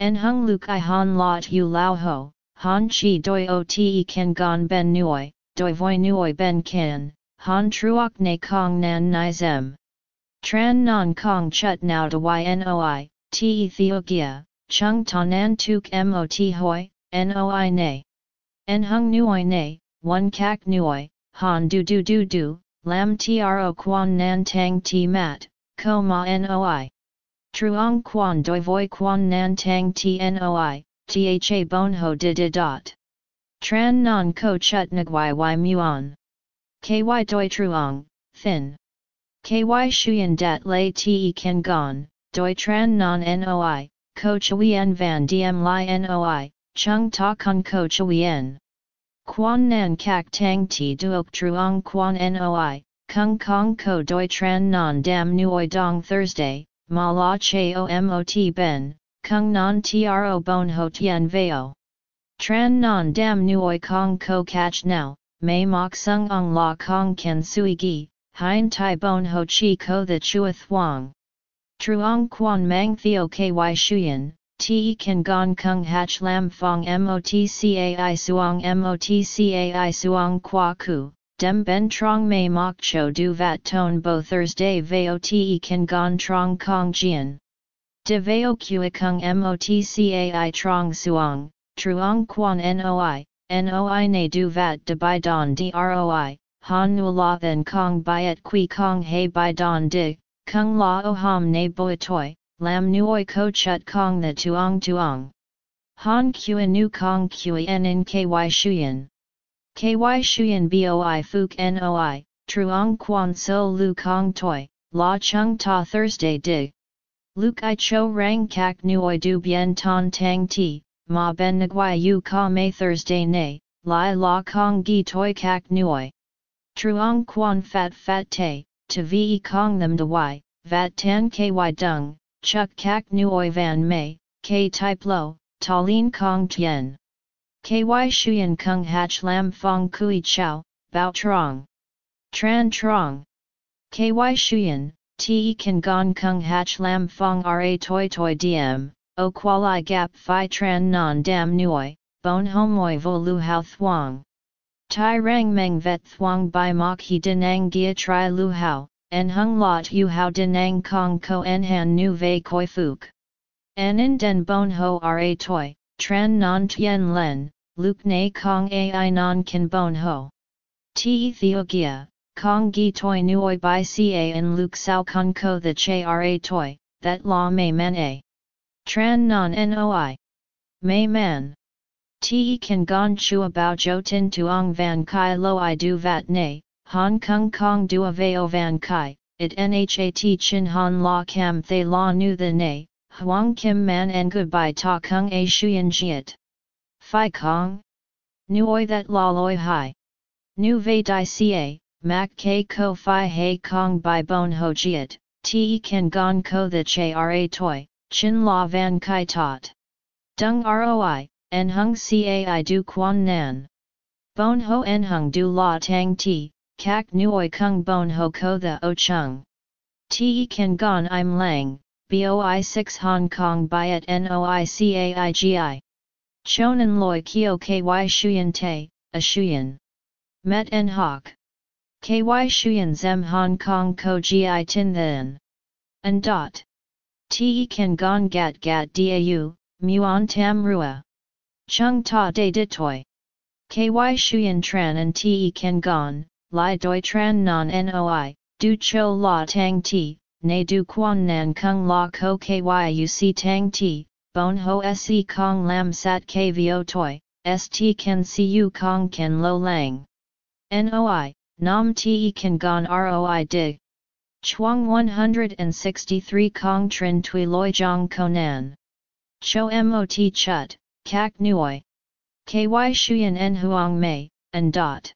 En hung luk i han la tu lao ho, han chi doi o te kan gon ben nuoi, doi voi nuoi ben kan, han truok na kong nan nai zem. Tran non kong chut now to ynoi, te theogia, chung ta nan tuk mot hoi, noi nay. En hung nuoi nay, one kak nuoi, han du du du du, lam tro quan nan tang ti mat, ko ma noi. Truong quan doi voi quan nan tang ti noi, tha bon ho di dot. Tran non ko chut nagwai y muon. Ky doi truong, thin. Ky shuyen dat lay te ken gon, doi tran non noi, ko chuyen van diem li noi, chung ta kun ko chuyen. Quan nan kak tang ti duok truong quan noi, kung kong ko doi tran non dam nuoi dong Thursday, ma la che o mot ben, kung non tro bon ho tien veo. Tran non dam nuoi kong ko catch now, may mok sung ong la kong ken sui gi, hein tai bon ho chi ko the chua thuong. Truong quan mang theo ky shuyen, te kan gong kung hach lam fong motcai suong motcai suong qua ku, dem ben trong may mok cho du vat ton bo Thursday veo te kan gong trong kong jian. De veo kua kung motcai trong suong, truong quan noi, noi ne du vat de bai don droi, han nu la then kong byet qui kong he bai don di, kung la o ham ne boi toi, lam nuoi ko chut kong the tuong tuong. Han kua nu kong kua en in ky shuyen. Ky shuyen boi fuk noi, truong quan so lu kong toi, la chung ta Thursday dig. Luke I cho rang kak nuoi du bien ton tang ti, ma ben nguai yu ka may Thursday nay, lai la kong gi toi kak nuoi. Truong quan fat fat te, to ve kong them de y, vat tan ky dung, chuk kak nuoi van mei, k type lo, talin kong tien. Ky shuyen kung hach lam fong kui chow, bao trong. Tran trong. Ky shuyen, te kan gong kung hach lam fong ra toi toi diem, o quali gap phi tran non dam nuoi, bon homoi vo lu hao Thuong. Tai rang meng vet Thuong by mok he denang gia tri lu hao, en hung lot yu hao denang kong ko en han nu vei koi fuk. En in den bon ho ra toi, tran non tien len, luk na kong ai non kin bon ho. Ti theogia, kong gi toi nuoi by ca en luk sao kong ko the che ra toi, that la may man a. Tran non noi. May man. Te kan gon chua bao jo tin tuong van kai lo i du vat ne, Hong Kong Kong dua veo van kai, it nhat chin han la cam thay la nu the ne, huang kim man and goodbye ta kung a shuyen jiet. Phi kong? Nuoi that la loi hai. Nu ve di ca, mak ke ko phi he kong by bon ho jiet, te kan gon ko the che ra toi, Chin La Van Kai Tot. Dung Roi, En Hung Cai Du Quan Nan. Bon Ho En Hung Du La Tang Ti, Kak Nuoi Kung Bon Ho Ko The O Chung. Te Kan Gon Im Lang, BOI 6 Hong Kong Byet NOICAIGI. Chonan Loi Kio KY Shuyan Te, A Shuyan. Met En Hawk. KY Shuyan Zem Hong Kong Ko Gi Tin Then. And Dot. Te kan gon gat gat dau, muon tam rua. Chung ta de ditoi. Ky shuyen tran and te kan gon, li doi tran non noi, du cho la tang ti, ne du quan nan kung la ko ky uc tang ti, bon ho se kong lam sat kvo toi, st kan cu kong kan lo lang. Noi, nam te kan gon roi dig. Chuang 163 Kong Trin Tui Loi Jong Konan. Cho Mot Chut, Kak Nuoi. Ky Shuyan En Huang Mei, and Dot.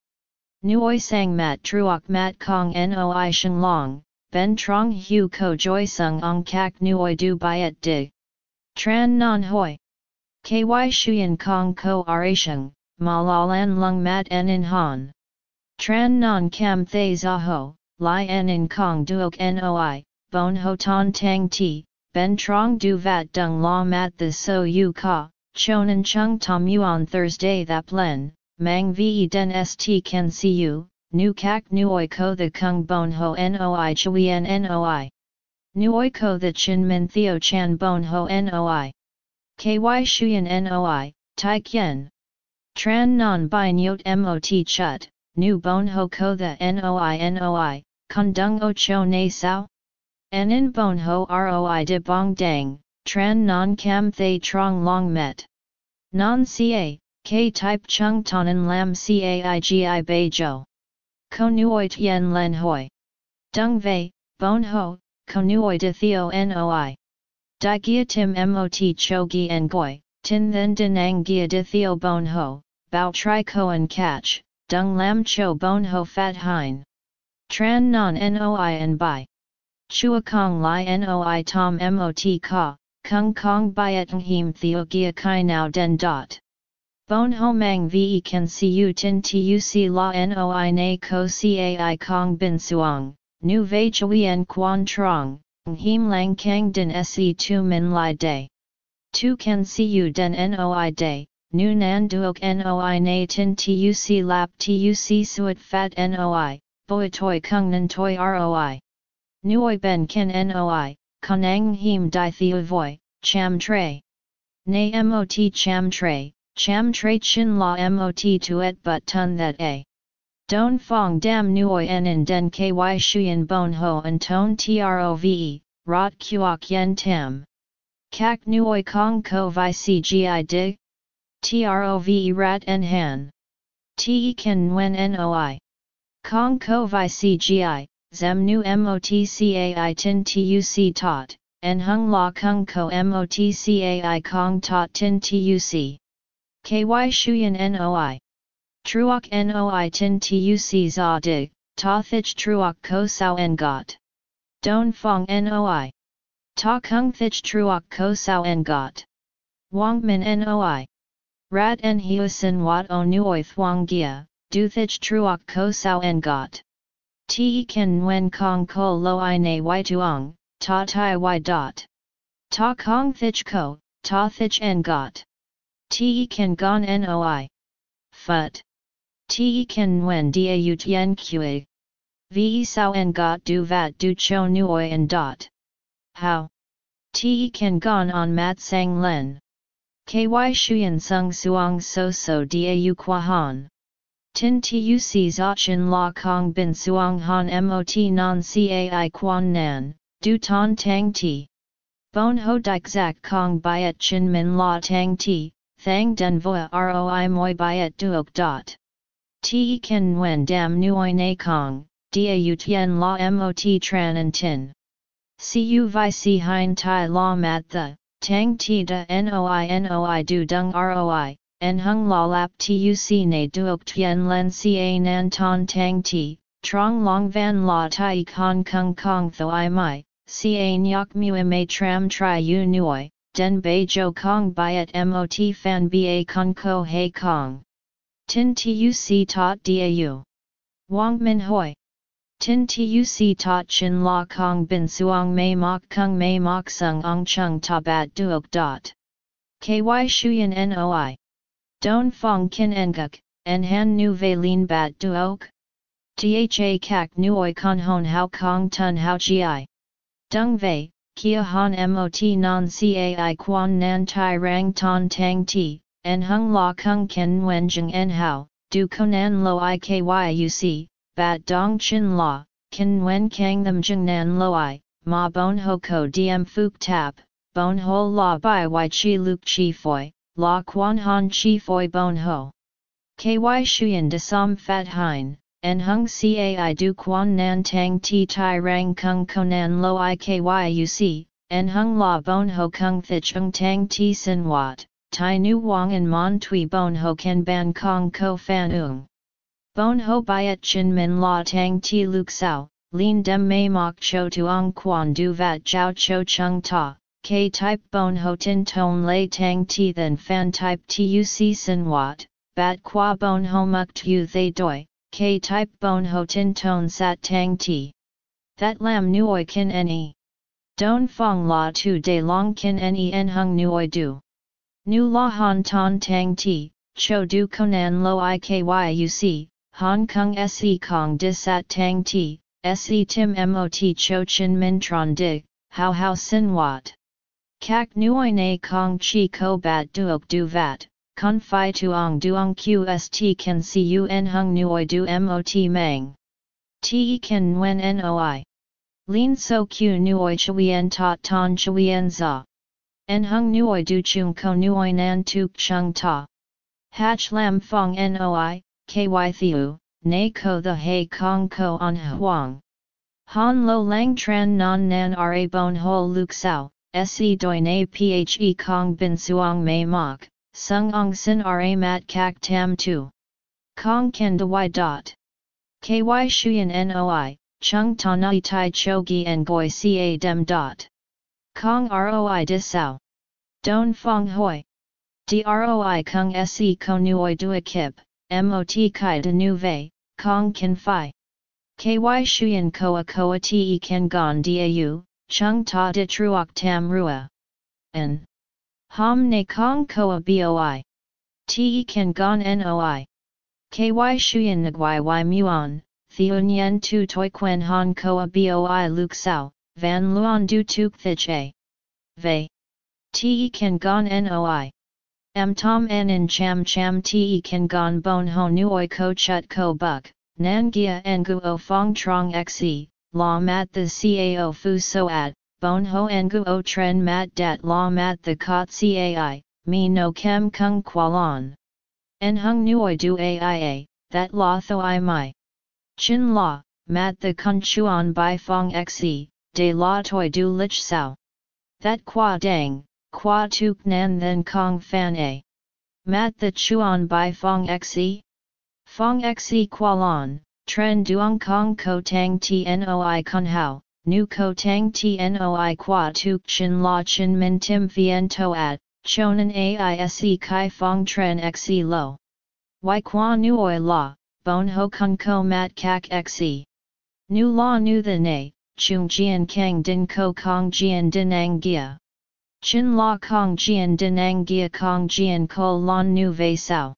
Nuoi Sang Mat Truok Mat Kong Noi Sheng Long, Ben Trong Hu Ko Joy Sung Ong Kak Nuoi Du Biet di. Tran Non Hoi. Ky Shuyan Kong Ko La Lan Lung Mat En In Han. Tran Non Kam Thay Zaho. Lai en in kong duok noi, bon ho ton tang ti, ben trong du vat dung la mat the so yu ka, chonan chung tom yuan Thursday that len, mang ve den st see you, nu kak nuoi ko the kung bon ho noi chuyen noi. Nuoi ko the chin min theo chan bon ho noi. ky shuyan noi, tai kien. Tran non bai nyot mot chut, nu bon ho ko the noi noi, dung o cho na sao? in bon ho roi de bong dang, tran non cam thay trong long met. Non ca, k type chung tonen lam caigi bei jo. Ko nuoi tien len hoi. Dung vei, bon ho, ko nuoi de theo noi. Di gia tim mot cho gi en goi, tin then denang gia de theo bon ho, bao tri koan catch, dung lam cho bon ho fat hein. Tran non noi en bai. Chua kong li noi tom mot ka, kung kong byet him theo gia kai now den dot. Bon ho mang ve can u tin tuc la noi na ko cai kong bin suang, nu ve chuyen quan trong, him lang kang din se tu min lai day. Tu can see u den noi day, nu nan duok noi na tin tuc lap tuc suet fat noi, boi toi kung nan toi roi. Nuoi ben ken noi, kanang him di theo voi, cham tre. Na mot cham tre, cham tre chin la mot tuet but tun that a. Don fong dam nuoi en in den ky shuyen bon ho and ton trove, rot kuok yen tam. Kak nuoi kong ko vi cgi dig? Trove rat en han. Te ken nguen noi. Kong ko vi cgi, zem nu motcai tin tuc tot, en hung la kung ko motcai kong tot tin tuc. Ky shuyen noi. Truok noi tin tuc za dig, ta thich truok ko sao en got. Don fong noi. Ta kung thich truok ko sao en got. Wang min noi. Rat en hiusin wat o nuoi thuang gia, du thich truok ko sao en got. Ti ken nguen kong ko lo i na y tuong, ta tai y dot. Ta kong thich ko, ta thich en got. Te kan gon noi. Phut. Te kan nguen da u tien kue. Ve sao en got du vat du cho nuoi en dot. How? Te kan gon on mat sang len. Ky shuyen sung suang so so da u qua han. Tin tu si za chin la kong bin suang han mot non cai quan nan, du ton tang ti. Bon ho dik zak kong byet chin min la tang ti, Thang den voa roi moi byet duok dot. Te ken nguen dam nuoi na kong, da u tien la mot tran and tin. Cu vi si hein tai la mat the, tang ti da noi noi du dung roi, en hung la lap tuc na duok tien len ca nan ton tang ti, trong long van la tai kong kung kong tho i mai, ca nyok mu ma tram tri u nuoi, den bei jo kong byet mot fan ba kong ko hei kong. Tin tuc tot dau. Wang min hoi. Tin tuc tot chin la kong bin suang mei mok kung mei mok sung ong chung ta bat duok dot. Ky shuyen noi. Don fong kin enguk, en han nu ve lin bat duok. Tha kak nuoi con hon hao kong tun hao gi. Dung vei, kia han mot non cai quan nan tai rang ton tang ti, en hung la kung ken wen jeng en hao, du konan lo i kyuc, bat dong chin la, ken wen kang them jeng nan lo i, ma bon ho ko diem fuk tap, bon ho la bai y chi luk chi foi, la quan han chi foi bon ho. Ky shuyen de som fat hein, en hung cai du quan nan tang ti tai rang kung konan lo i kyuc, en hung la bon ho kung thich ung tang ti sin wat, tai nu wang en mon tui bon ho ken ban kong ko fan ung. Bon ho byet chin min la tang ti luk sao, lin dem mei mok cho tuong quan du vat jiao cho chung ta, k type bon ho tin ton lay tang ti then fan type tuc sin wat, bat qua bon ho muk tu thay doi, K type bone ho tin ton sat tang ti. That lam nuoi kin ne. Don fong la tu de long kin ne en hung nuoi du. Nu la han ton tang ti, cho du konan lo i kyuc, Hong Kong se kong dis sat tang ti, se tim mot cho chin min tron dig, how how sin wat. Kak nuoi na kong chi ko bat duok du vat, kun fi tuong duong qst kan cu en hung nuoi du mot mang. Te kan nguen noi. Lin so q nuoi chuyen tot ton chuyen za. En hung nuoi du chung ko nuoi nan tuk chung ta. Hach lam fong noi, ky thiu, na ko the hei kong ko on huang. Han lo lang tran non nan ra bon ho luk sao, se doi na phe kong bin suang mei mok, sung ong sin ra mat kak tam tu. Kong ken de y dot. Ky shuyen noi, chung ta nai tai chogi en goi ca dem dot. Kong roi dis sao. Don fong hoi. Droi kung se ko nuoi dua kip, mot kai de nu vei, kong kin fi. Ky shuyen koa koa te ken gon dau, chung ta de truok tam rua. N. Hom ne kong koa boi. Te ken gon noi. Ky shuyen nagwai y muon, theun yen tu toi quen han koa boi luk sao, van luon du tuk thich a. Ve. Te ken gon noi. M tom en in cham cham te ken gon bon ho nuoi ko chut ko buk, nan gia o fong trong xe, la mat the cao fu so at, bon ho o tren mat dat la mat the kot cai, mi no kem kung qualon. En hung nuoi du aia, that la tho i mai. Chin la, mat the kun chuan by fong xe, de la toi du lich sao. That qua dang, qua tuk nan then kong fan a. Mat the chuan by fong xe? Fong xe qualon, tren duong kong ko tang tnoi kun hao, nu ko tang tnoi qua tuk chin la chin min tim vien toat, chonan aise kai fong tren xe lo. Y qua nuoi la, bon ho kun ko mat kak xe. Nu la nu the ne, chung jian kang din ko kong jian din ang gia. Chin la kong jian din ang gia kong jian ko lon nu ve sao.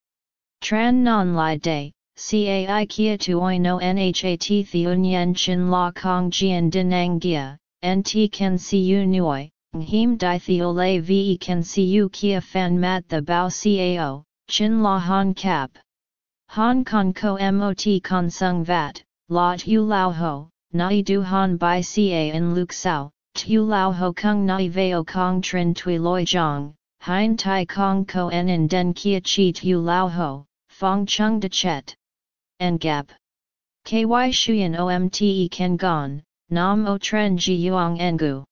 Tran non lai day, cai kia tuoi no nhat theun yen chin la kong jian dinang gia, nt can cu nuoi, him di theo lay ve can cu kia fan mat the bao cao, chin la han cap. Han con ko mot con sung vat, la tu lao ho, nai du han bai ca in luk sao, tu lao ho kung nai veo kong trin tui loi jong, hein tai kong ko en in den kia chi tu lao ho, Fong Chung De Chet. Ngap. KY Shuyan OMTE Ken Gon, Nam O Tren Ji Yuang Ngu.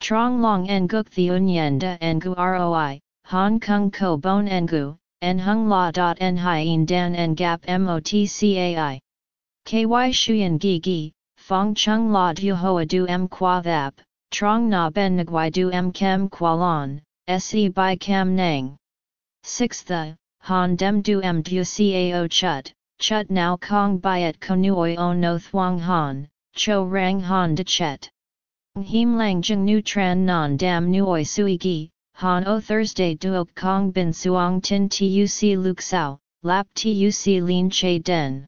Trong Long Nguk The Unyen De Ngu ROI, Hong Kong Ko Bon Ngu, En Hung La Dot En Hien Dan Ngap MOTCAI. KY Shuyan Gi Gi, Fong Chung La Du Hoa Du M Qua Thap, Trong Na Ben Nguai Du M Kem Kualon, Se Bai Kam Nang. 6th han dem du M du cao chut, chut now kong byet konuoi o no han, cho rang han de chet. Him lang jeng nu tran non dam nuoi sui gi, han o Thursday duok kong bin suong tin tuc luk lap tuc lin che den.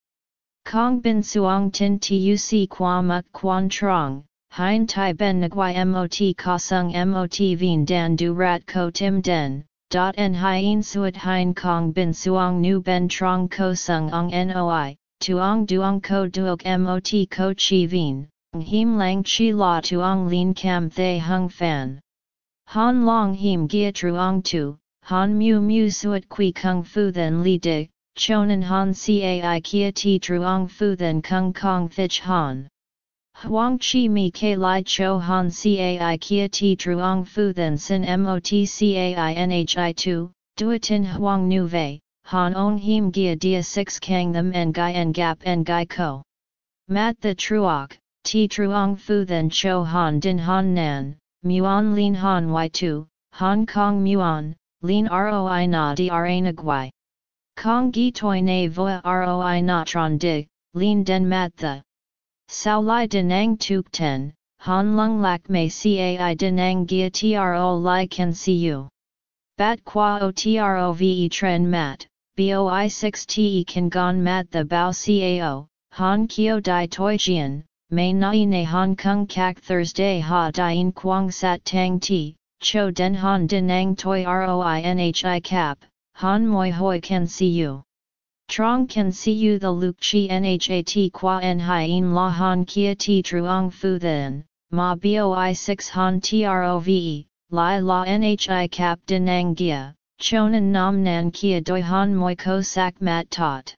Kong bin suong tin tuc qua muk quan trong, hein tai ben nguai mot ka sung mot vien dan du rat ko tim den, en hien suat hien kong bin suong nu ben trong ko sung ong noi, tuong duong ko duok mot ko chi vien, him lang chi la tuong lin cam thay hung fan. Han long him gia truong tu, han mu mu suat qui kung fu then li di, chonan han cai kia ti truong fu then kung kong thich han. Huang chi mi ke lai cho han cai kia ti truong fu then sin mot cai nhi tu, duatin huang nu vei, han on him gia dia 6 kang them en gai en gap en gai ko. Mat the truok, ti truong fu then cho han din han nan, muon lin han y tu, Hong Kong muon, lin roi na dra nagwai. Kong gi toi na voa roi na tron dig, lin den mat the. Sao Lai Denang Tuk Ten, Han Lung Lak Mei Cai Denang Gia Tro Lai Can See You. Bat Qua O Trove Tren Mat, Boi 6 Te Kan Gon Mat The Bao Cao, Han Kio Dai Toi Jian, May Nai Ne Han Kung Kak Thursday Ha Dien Quang Sat Tang Ti, cho den han dinang toi roi nhi cap, han moi hoi can see you. Trong can see you the luk chi nhat qua en hien la han kia ti truong fu then, ma boi 6 han trove, li la nhi cap dinang gia, chonan nam nan kia doi han moi ko sak mat tot.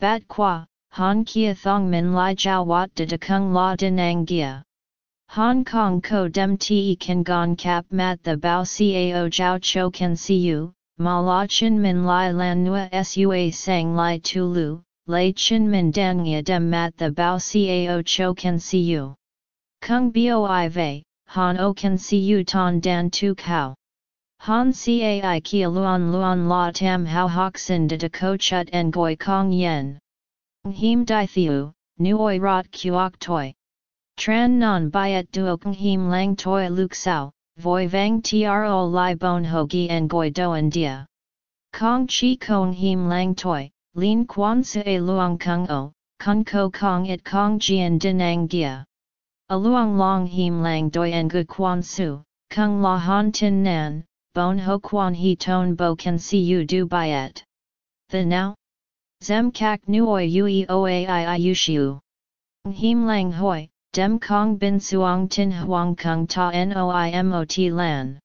Bat qua, han kia thong min lai jiao wat de de kung la dinang gia. Hong Kong ko dem te kan gon kap mat the bao cao jiao cho can see you, ma la chin min lai lan nua sua sang lai tu lu, lei chin min dangya dem mat the bao cao cho can see you. Kung boi vei, han o can see you ton dan tu kao. Han cai kia luan luan la tam hao hok sin de de ko chut en goi kong yen. Him di thiu, nuoi rot kuok toi. Tran non byet duok him lang toi luk sao, voi vang tro li bon hogi en goi doan dia. Kong chi kong him lang toi, lin quan se luang kung o, kung ko kong it kong jian dinang gia. A luang long him lang doi en gu quan su, kung la han tin nan, bon ho quan he ton bo can see you do byet. The now? Zem kak nuoi ui oai i yushiu. Him lang hoi, Dem Kong Bin Suong Tin Huang Kung Ta Noimot Lan.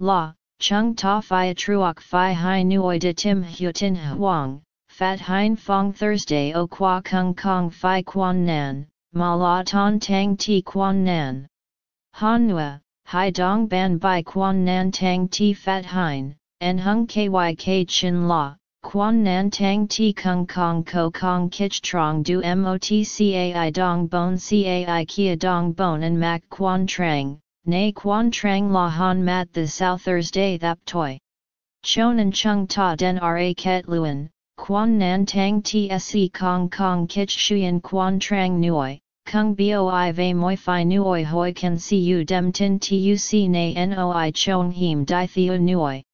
La, Chung Ta Phi Truok Phi Hai Nuoi De Tim Hu Tin Huang, Fat Hein Fong Thursday O Qua Kung Kong Phi Quan Nan, Ma La Ton Tang Ti Quan Nan. Han Nua, Hai Dong Ban Bai Quan Nan Tang Ti Fat Hein, En Hung Kyk Chin La, Quan Nan Tang Ti Kung Kong Ko Kong Kich Trong Du Mot Cai Dong Bon Cai Kia Dong Bon and Mac Quan Trang, Nay Quan Trang La Han Mat The South Thursday Thap Toi. Chonan Chung Ta Den Ra Ket Luan, Quan Nan Tang Tse Kong Kong Kich Shuyan Quan Trang Nuoi. Kung boi ve moi fi nuoi hoi can see you dem tin tuc na noi chong him di theo nuoi.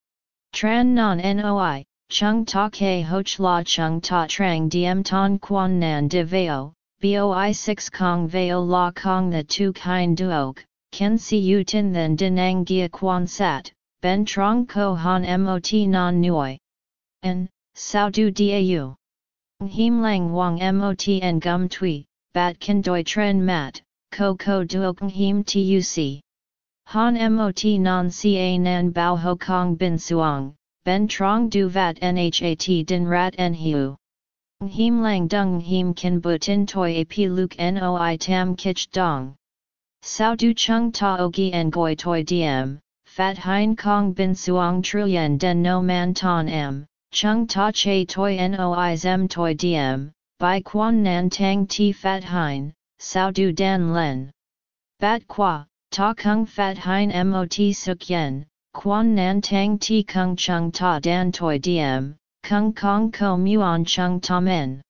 Tran non noi, Chung ta ke hoch la chung ta trang diem ton quan nan de veo, boi 6 kong veo la kong the tu kind duok, ken si u tin then dinang gia quan sat, ben trong ko han mot non nuoi. En, sao du dau. Him lang wang mot en gum tui, bat ken doi tren mat, ko ko duok him tuc. Han mot non ca nan bao ho kong bin suang, ben trong du vat nhat din rat en hiu. Him lang dung him kan butin toi ap luk noi tam kich dong. Sao du chung ta ogi en goi toi diem, fat hein kong bin suong truyen den no man ton em, chung ta che toi noi zem toi diem, by quan nan tang ti fat hein, sao du dan len. Bat qua, ta kung fat hein mot suk yen, Quan nan tang ti kung chung ta dan toi diem, kung kong ko muon chung ta men.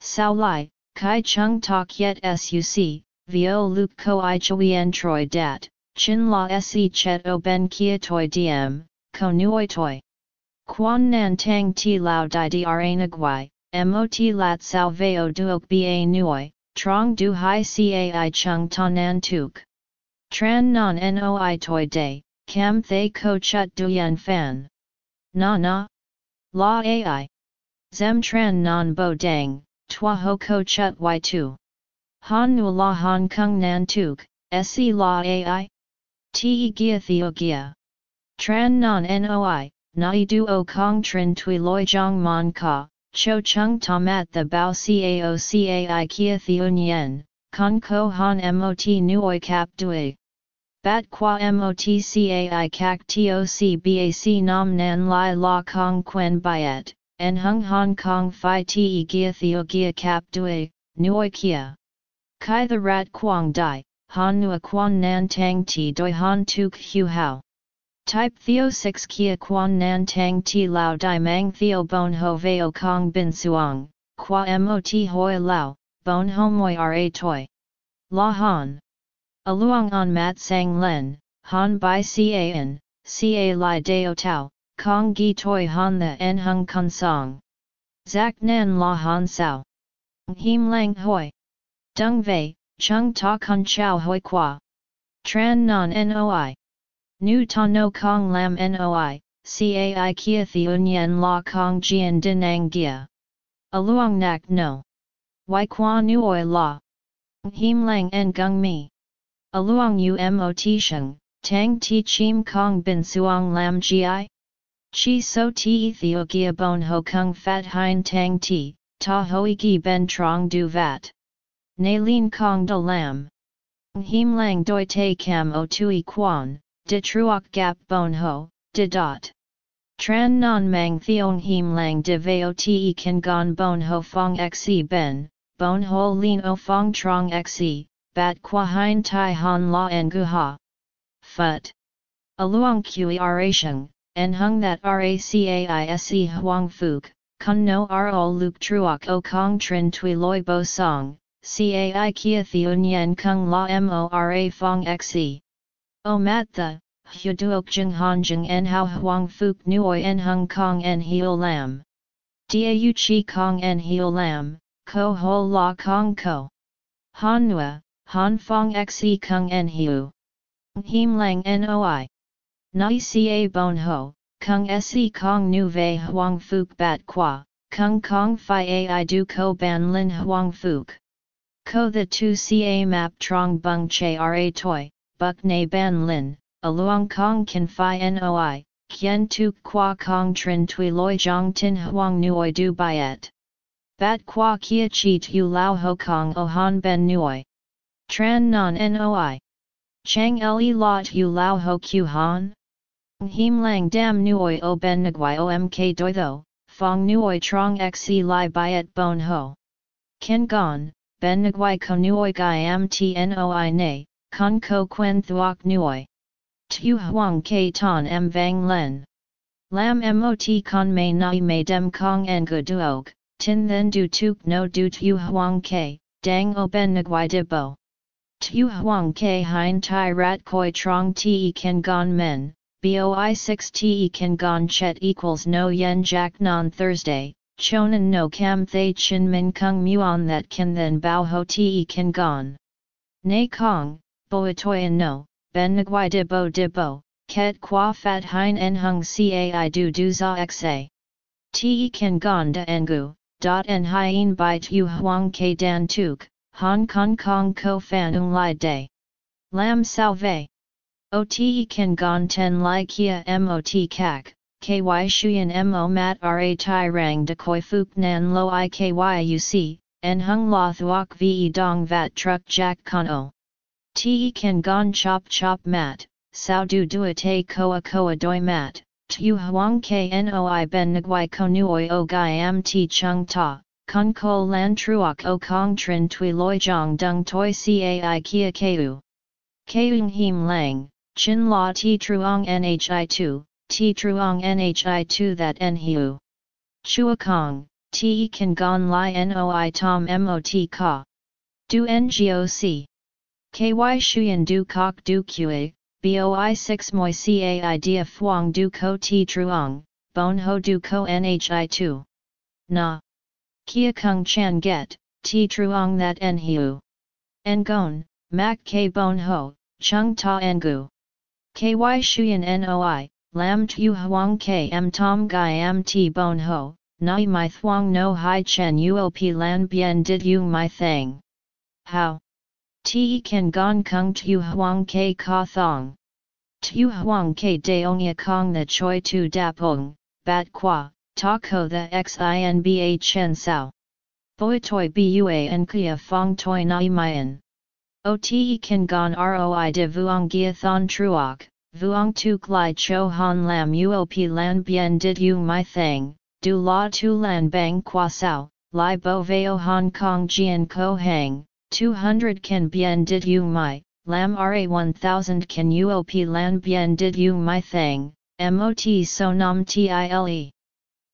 Sao lai, kai chung ta kiet suc, vio luke ko i chuyen troi dat, chin la se chet o ben kia toi diem, ko nuoi toi. Quan nan tang ti lao di dra nagwai, mot lat sao veo duok ba nuoi, trong du hai cai chung ta nan tuk. Tran non noi toi day, Cam thay ko chut duyen fan. Na na. La ai. Zem tran non bo dang, twa ho ko chut y tu. Han nu la han kung nan tuk, se la ai. Te gia theo gia. Tran non noi, nai o kong trin tui loi jong mon ka, cho chung tomat the bao cao cai kia theo nyen, con ko han mot nuoi cap dui. Bat qua motcai kak toc bac nam nan lai la kong quen byet, en hung Hong Kong fi te gia theo gia cap dui, nuoi kia. Kai the rat quang dai, han nua quan nan tang ti doi han tuk hu hao. Type theo 6 kia quan nan tang ti lao dai mang theo bon ho veo kong bin suang, qua mot hoi lao, bon ho moi ra toi. La han. Aluang on mat sang len, han bai can, ca li deo tau, kong gi toi han the en hung kun song. Zak nan la han sao. Him lang hoi. Dung vei, chung ta kun chao hoi qua. Tran non noi. Nu ta no kong lam noi, cai kia theun yen la kong jian din dinang gia. Aluang nak no. Wai qua nuoi la. Him lang en gung mi. Aluang mot sheng, tang ti chim kong bin suang lam gi? Chi so ti Ethiopia bon ho kung fat hein tang ti, ta hoi gi ben trong du vat. Ne lin kong de lam. Him lang doi te cam o tui quan, de truok gap bon ho, de dot. Tran non mang theong him lang de veo te kan gon bon ho fong xe ben, bon ho lin o fong trong xe, bat qua hein tai han la en gu ha. Phut. Aluang kui aration, en hung that racaise huang fuk, kun no ro luk truok o kong trin tui loi bo song, cai kia theun yen kung la mora fong xe. O mat the, huduok jing hanjing en hao huang fuk nuoi en hung kong en heo lam. Dau chi kong en heo lam, ko ho la kong ko. Han nua, han fong xe kung en hiu. Him lang noi. Nai ca bon ho, kung se kong nu vei huang fuk bat qua, kung kong fi ai du ko ban lin huang fuk. Ko the tu ca map trong bung che ra toi, buk na ban lin, A aluang kong kan fi noi, kien tu qua kong trin tui loi jong tin huang nuoi du byet. Bat qua kia chi tu lao ho kong o han ben nuoi. Tran non noi. Chang le lot u lao ho q han? Him lang dam nuoi o ben nguai omk doi tho, fong nuoi trong xe li byet bon ho. Ken gon, ben nguai ko nuoi gai am tnoi ne, con ko quen thuok nuoi. Tu huang ke ton m vang len. Lam mot con may nai may dem kong en gu duog, tin then du tuk no du tu huang ke, dang o ben nguai de bo. Tu huang ke hein tai rat koi trong te ken gon men, boi 6 te kan gon chet equals no yen jack non Thursday, chonan no kam thay chin min kung muon that can then bao ho te kan gon. Nay kong, boatoyan no, ben nguai de bo de bo, ket qua fat hein en hung cai du du za xa. Te kan gon da engu, dot en hien by tu huang ke dan tuk, hong kong kong ko fan ung lai day. Lam salve. OTE kan gon ten li kia mot kak, ky shuyan mo mat ra tai rang de koi fuk nan lo i ky uc, en hung la thuok ve dong vat truck jack con o. Te kan gon chop chop mat, sao du duate koa koa doi mat, tu huang knoi ben nguai ko nuoi o gai am ti chung ta, con ko lan truok o kong trin tui loi jong dung toi cai kia keu. Keung him lang, Chin la ti truong nhi 2, ti truong nhi 2 that en hiu. Chua kong, ti kan gon li noi tom mot ka. Du ngoc. Ky shuyen du kok du kue, boi 6 moi cai dia fuang du ko ti truong, bon ho du ko nhi 2. Na. Kia kung chan get, ti truong that en hiu. En gon, mak ke bon ho, chung ta engu. KY Shuyan NOI, Lam Tu Huang KM Tom Gai Am T Bon Ho, Nai Mai Thuong No Hai Chen Uop Lan Bien Did You My Thang. How? Te Kan Gon Kung Tu Huang K Ka Thong. Tu Huang K Daongya Kong The Choi Tu Dapong, Bat Qua, Ta Ko The XINBA Chen Sao. Boi Toi Bua and Kia Fong Toi Nai Mayan. Ote kan gon roi de vuong gia thon truok, vuong tuk lai cho han lam uop lan bien did you my thang, du la tu lan bang qua sao, lai bo veo hong kong jian ko hang, 200 kan bien did you my, lam ra 1000 kan uop lan bien did you my thang, mot so nam tile.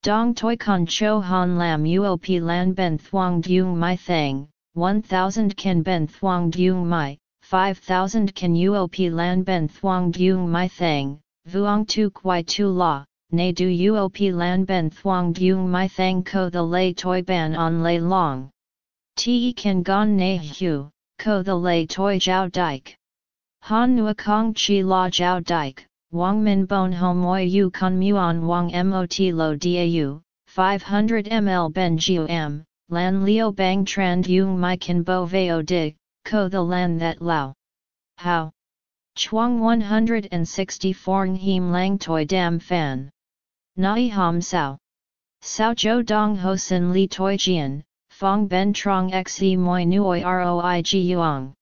Dong toi con cho han lam uop lan ben thuong du my thang, 1000 kan ben thuong dung mai, 5000 kan uop lan ben thuong dung mai thang, vuong tu quai tu la, ne du uop lan ben thuong dung mai thang ko the lay toi ban on lay long. Te kan gon ne hu, ko the lay toi jiao dike. Han nua kong chi la jiao dike, Wang Min Bon Ho Moi Yu Con Muon Wang Mot Lo Dau, 500 ml Ben Jiu M, Lan Leo Bang Tran Yung Mai Kan Bo Veo Dig, Ko the Lan That Lao. How? Chuang 164 Him Lang Toi Dam Fan. Nai Ham Sao. Sao Jo Dong Ho Sin Li Toi Jian, Fong Ben Trong Xe Moi Nuoi Roi Ji Yuang.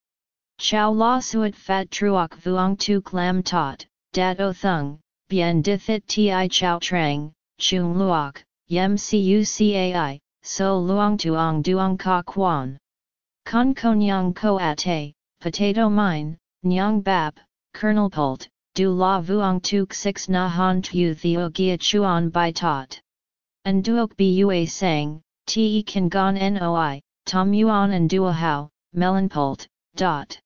Chow La Suat Fat Truoc Vuong Tu Lam Tot, Dat O Thung, Bien Dithit Ti Chow Trang, Chung Luoc, Yem Cucai, So Luong Tuong Duong Ka Quan. Con Konyang Ko Ate, Potato Mine, Nyang Bap, Kernel Pult, Du La Vuong Tuk 6 Na Han Tu Theo Gia Chuan Bai Tot. And Duok Bua Sang, Te Kan Gon Noi, Tom Yuan and Dua Hao, Melon Pult, Dot.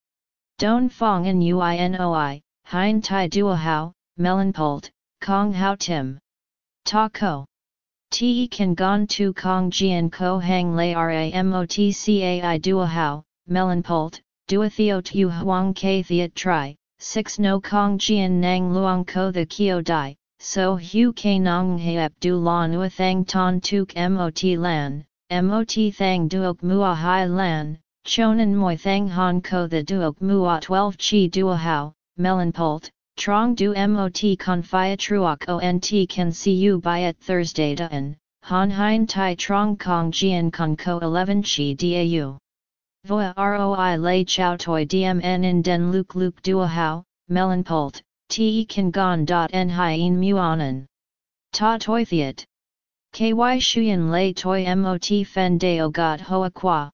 Don Fong and Uinoi, Hein Tai Dua Hao, Melon Pult, Kong Hao Tim. Ta Ko. Te Kan Gon Tu Kong Jian Ko Hang Lei Ramotcai Dua Hao, Melon Pult, Dua Theo Tu Huang K Thiet Tri, 6 No Kong Jian Nang Luang Ko The Kio Dai, So Hu K Nong Heap Du La Nua Thang Ton Tuk Mot Lan, Mot Thang Duok Mua Hai Lan, Chonan Moi Thang Han Ko The Duok Mua 12 Chi Dua Hao, Melon Pult, Trong Du Mot Confia Truok Ont Can See You By at Thursday Daan, Han Hein Tai Trong Kong Jian Con Ko 11 Chi Dau. Voa Roi Lei Chow Toi DMN in Den Luke Luke Dua Hao, Melon Pult, Te Kan Gon. dot En Hien Muanan. Ta Toi Thiet. KY Shuyan Lei Toi Mot Fen Deo Got Hoa Qua.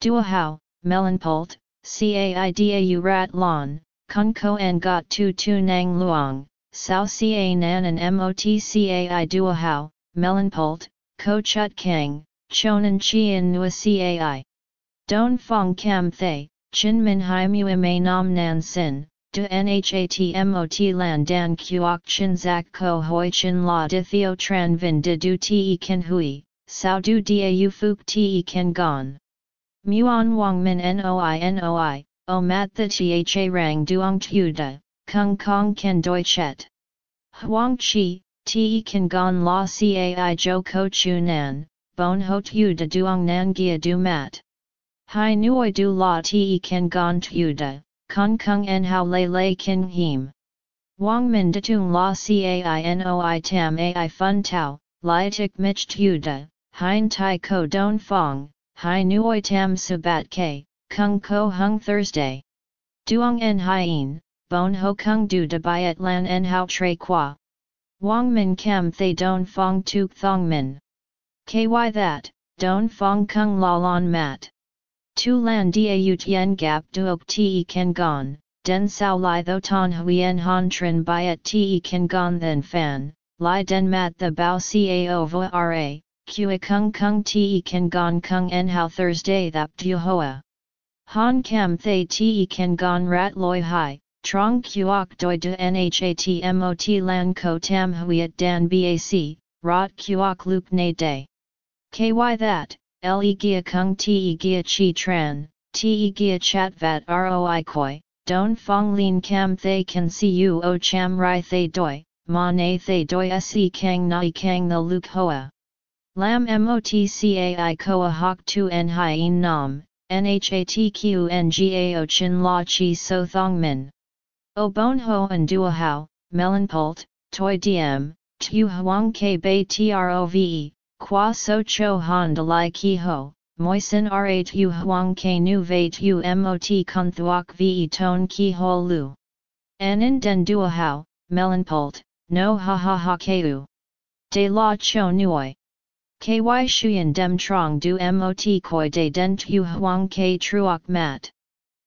Dua Hao, Melon Pult, CAIDAU Rat Lon, Kun Ko En Got Tu Tu Nang Luang, Sao Ca Nan and Mot Cai Dua Hao, Pult, Ko Chut Kang, Chonan Chien Nua Cai. Don Fong Cam Thay, Chin Min Hai Mua Nam Nan Sin, De Nhatmot Lan Dan Kuok Chin Zak Ko Hoi Chin La De Theo Tran Vin De Du Te Ken Hui, Sao Du Dau Fuk Te Ken Gon. Muon Wang Min Noi Noi, O Mat The Tha Rang Duong Tu De, Kung Kong Ken Doi Chet. Huang Chi, Te Ken Gon La Cai Jo Ko Chu Nan, Bon Ho Tu De Duong Nan Gia Du Mat. Hai Nuoi Du La Te Ken Gon Tu Kong Kung En Hao Lei Lei Kin Him. Wang Min De Tung La Cai Noi Tam Ai Fun tau, Lai Tik Mich Tu De, Hein Tai Ko Don Fong, Hai Nuoi Tam Subat K, Kung Ko Hung Thursday. Duong En Hien, Bon Ho Kung Du De Biat Lan En Hao Tre Qua. Wang Min Kam Thay Don Fong Tuk Thong Min. KY That, Don Fong Kung La Lon Mat. Tu Lan Dau Tien Gap Duok Te Ken Gon, Den Sao Lai Tho Ton Huyen Han Trin Biat Te Ken Gon Then Fan, Lai Den Mat The Bao Cao Vo Ra, Kua Kung Kung Te Ken Gon Kung En Hao Thursday Thap Du Hoa. Han Kam Thay Te Ken Gon Rat Loi Hai, Trong Kuok Doi De Nhatmot Lan Ko Tam Huiat Dan Bac, Rot Kuok Luke Ne Day. KY That, Le Gia Kung Te Gia Chi Tran, Te Gia Chat Vat Roi Koi, Don Fong Lin Cam Thay See You O Cham Rai Thay Doi, Ma Ne Thay Doi Se Kang Nai Kang The Luke Hoa. Lam Motcai Koa Hok Tu En Hien Nam, Nhatqngao Chin La Chi So Thong Min. O Bon Ho and Dua Hao, Melon Pult, Toi Diem, Tu Huang K Bei Trove, Qua So Cho Han De Lai Ki Ho, Moisin Ra Tu Huang K Nu Ve Tu Mot Kun Thuok Ve Ton Ki Ho Lu. Anin Den Dua Hao, Melon Pult, No Ha Ha Ha Keu. De La Cho Nuoi. KY Shuyan Dem Trong Du Mot Koi De Den Tu Huang K Truok Mat.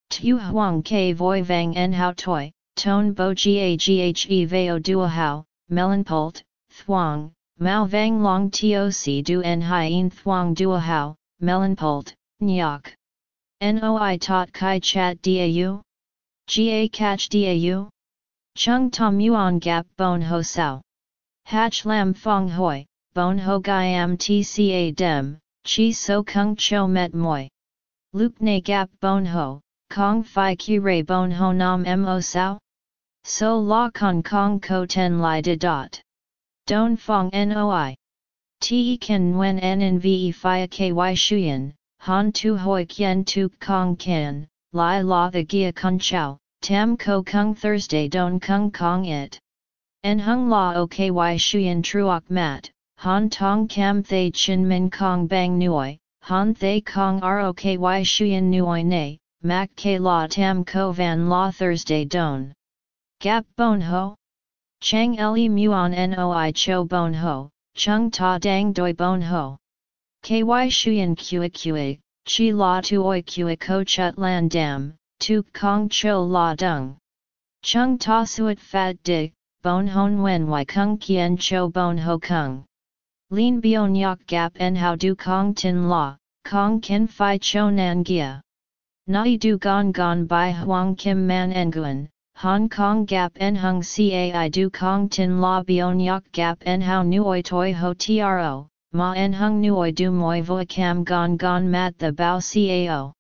Tu Huang K Voi Vang En Hao Toi, Ton Bo Ga Ghe Veo Dua Hao, Melon Pult, Thuong, Mao Vang Long Toc Du En Hien Thuong Dua Hao, Melon Pult, Nyok. Noi Tot Kai Chat Dau? Ga Catch Dau? Chung Tom Yuan Gap Bon Ho Sao. Hatch Lam Fong Hoi, Bon Ho Gaiam Tca Dem, Chi So Kung Cho Met Moi. Luke Ne Gap Bon Ho, Kong Phi Ki Ray Bon Ho Nam Mo Sao? so la kong kong ko ten li de dot. Don fong noi. Te kan wen en en ve fia ky shuyen, han tu hoi kien tu kong kan, lai la the gia kun chao, tam ko kung Thursday don kung kong it. En hung la o ky shuyen truok mat, han tong kam thay chin min kong bang nuoi, han thay kong roky shuyen nuoi ne, mak k la tam ko van la Thursday don. Gap bon ho? Chang le muon noi cho bon ho, chung ta dang doi bon ho. Ky shuyen kua kua, chi la tuoi kua ko chut lan dam, tu kong cho la dung. Chung ta suet fat dig, bon hon wen y kung kien cho bon ho kung. Lin bion yak gap en how du kong tin la, kong ken fi cho nan gia. Nai du gon gon by huang kim man nguyen, Hong Kong gap en hung cai du kong tin la bion yak gap en how nuoi toi ho tro, ma en hung nuoi du moi voi cam gon gon mat the bao cao.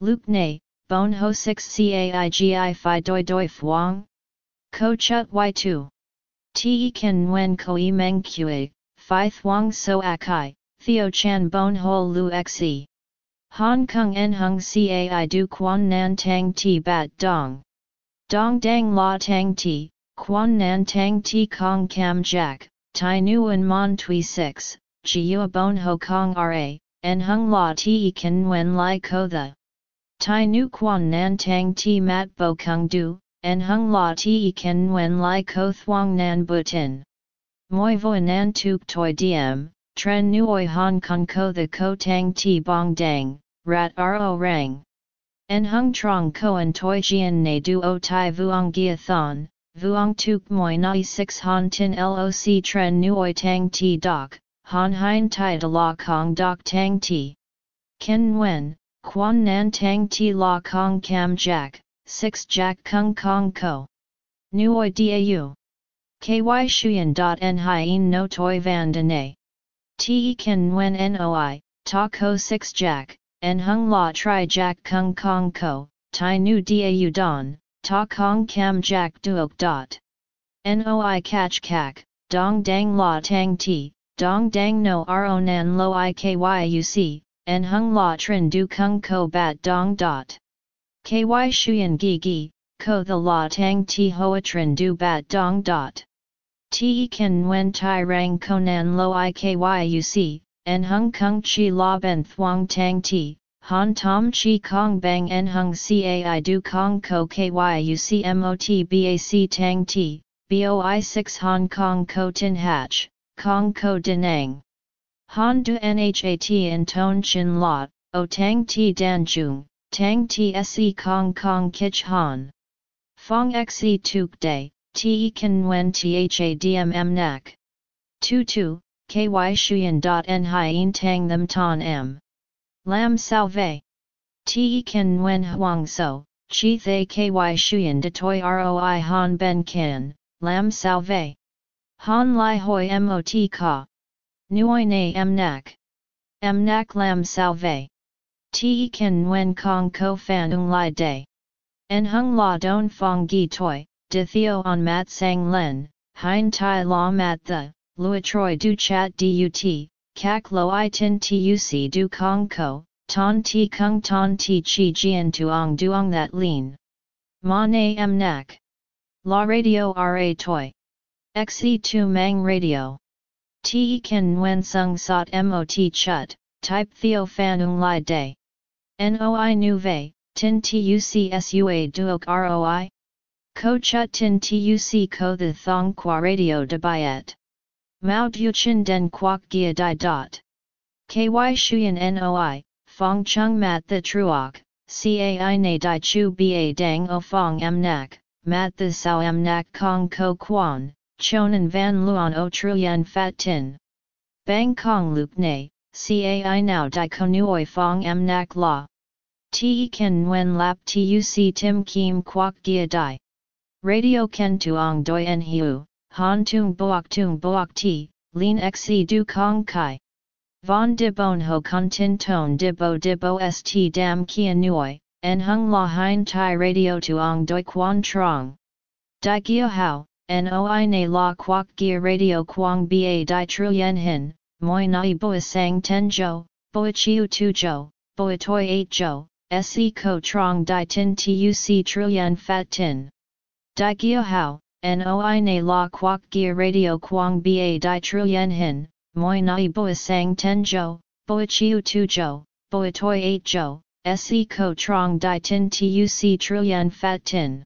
Luke ne, bon ho 6 cai gi fi doi doi fuang? Ko chut y2. Te kan wen ko i meng kue, Phi Thuong So Akai, Theo Chan Bon Ho Lu Xe. Hong Kong En Hung Cai Du Quan Nan Tang Ti Bat Dong. Dong Dang La Tang Ti, Quan Nan Tang Ti Kong Cam Jack, Tai Nguyen Mon Tui 6, Jia Bon Ho Kong Ra, En Hung La Ti Kan Wen Lai Ko The. Tai Nu Quan Nan Tang Ti Mat Bo Kung Du, En Hung La Ti Kan Wen Lai Ko Thuong Nan Butin. Moi voi nan tuk toi diem, tren nuoi hong kong ko the ko tang ti bong dang, rat ro rang. En hung trong koan toi jian ne du o tai vuong gia thon, vuong tuk moi nai 6 han tin loc tren nuoi tang ti dok, han hein tai de la kong dok tang ti. Ken wen, quan nan tang ti la kong cam jack, 6 jack kung kong ko. Nuoi dau. Ky shuyen.en hien no toi van de ne. Te ken wen noi, ta ko 6 jack, en hung la tri jack kung kong ko, tai nu dau don, ta kong cam jack duok dot. Noi catch kak, dong dang la tang ti, dong dang no ro nan lo ikyuc, en hung la trin du kung ko bat dong dot. Ky shuyen gi gi, ko the la tang ti hoa trin du bat dong dot. Te kan wen tai rang konan lo ikyuc, en hung kung chi la ben thuang tang ti, han tom chi kong bang en hung cai du kong ko kyuc mot bac tang ti, boi 6 Hong Kong ko tin kong ko denang. Han du nhat en ton chin lot, o tang ti dan jung, tang ti se kong kong kich han. Fong xe tuk day, te kan wen tha dmm nak. 22, ky shuyen dot en hien tang them ton m. Lam salve. Te kan wen huang so, chi thay ky shuyen de toi roi han ben kan, lam salve. Han lai hoi mot ka. Nuoi na m nak. M nak lam salve. Te kan wen kong ko fan ung lai day. En hung la don fong gi toi, de theo on mat sang len, hein tai la mat the, lui troi du chat dut, kak lo i tin tuc du kong ko, ton ti kung ton ti chi jian tuong duong that lean. Ma na em nak. La radio ra toi. Xe2 mang radio. Te kan wen sung sot mot chut, type theo fan ung lai day. Noi nu vei, tin tuc sua duok roi? Ko chut tin tuc ko the thong qua radio de bayet. Mao chin den quoc gia di dot. Ky shuyen noi, fong chung mat the truok, cai na di chu ba dang o fong am nak, mat the sao am nak kong ko quan, chonan van luon o truyen fat tin. Bang kong lup ne, cai now di konuoi fong am nak la. Te ken wen lap tuc tim kim quoc gia di. Radio ken tuong doi en hiu, han tung boak tung boak ti, lin xe du kong kai. Von de bon ho con tin ton de bo de bo st dam kia nuoi, en hung la hein tai radio tuong doi quan trong. Di Gio Hao, Noi Ne La Quoc Gia Radio Quang Ba Di Truyen Hin, Moi Nai Boi Sang Ten Jo, Boa Chiu Tu Jo, Boi Toi Eight Jo, Se Ko Trong Di Tin Tuc Truyen Fat Tin. Di Gio Hao, Noi Ne La Quoc Gia Radio Quang Ba Di Truyen Hin, Moi Nai Boa Sang Ten Jo, Boa Chiu Tu Jo, Boa Toi Eight Jo, Se Ko Trong Di Tin Tuc Truyen Fat Tin.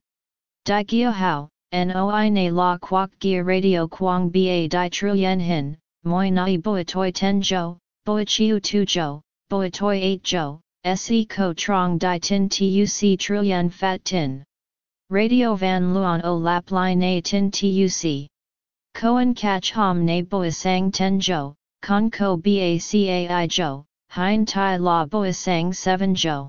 Di Gio Hao, Noi Ne La Quoc Gia Radio Quang Ba Di Truyen Hin, Moi Nai Boa Toi Ten Jo, Boa Chiu Tu Jo, Boa Toi Eight Jo, Se Ko Trong Di Tin Tuc Truyen Fat Tin. Radio Van Luan O Lap Lai Na Tin Tuc. Koan Catch Hom Na Boa Sang Ten Jo, Con Ko Bacai Jo, Hein Tai La Boa Sang 7 Jo.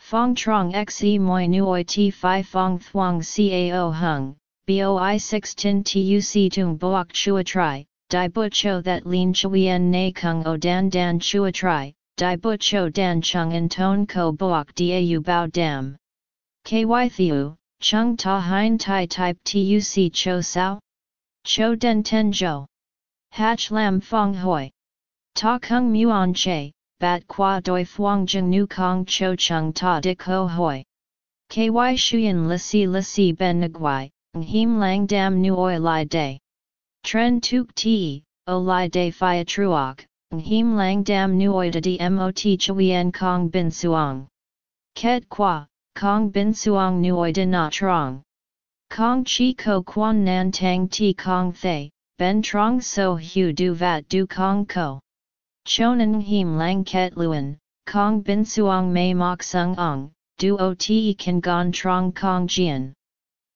Fong Trong Xe Moi Nuoi Ti Phi Fong Thuong Cao Hung, Boi 6 Tin Tuc Tung Boak Chua Tri, Di But Cho That Lin Chuyen Na Kung O Dan Dan Chua Tri, Di But Cho Dan Chung En Ton Ko Boak Dau Bao Dam. Ky Thiu, Chung Ta Hein Tai Type Tuc Cho Sao? Cho Den Ten Jo. Hatch Lam Fong Hoi. Ta Kung Muon Che, Bat Qua Doi Phuong Jung Nu Kong Cho Chung Ta Dik Ho Hoi. Ky Shuyan Lisi Lisi Ben Nguai, Nghim Lang Dam Nu Oi Lai Day. Tren Tuk Ti, O Lai Day Phia Truok, Nghim Lang Dam Nu Oi Di Mot Chuyen Kong Bin Suong. Ket Qua, Kong Bin Suong Nu Oi Din Na Trong. Kong Chi Ko Quan Nan Tang Ti Kong Thay, Ben Trong So Hu Du Vat Du Kong Ko. Chonan Him Lang Ket Luan, Kong Bin Suong Mei Mok Sung Ong, Du O Te Kan Gon Trong Kong Jian.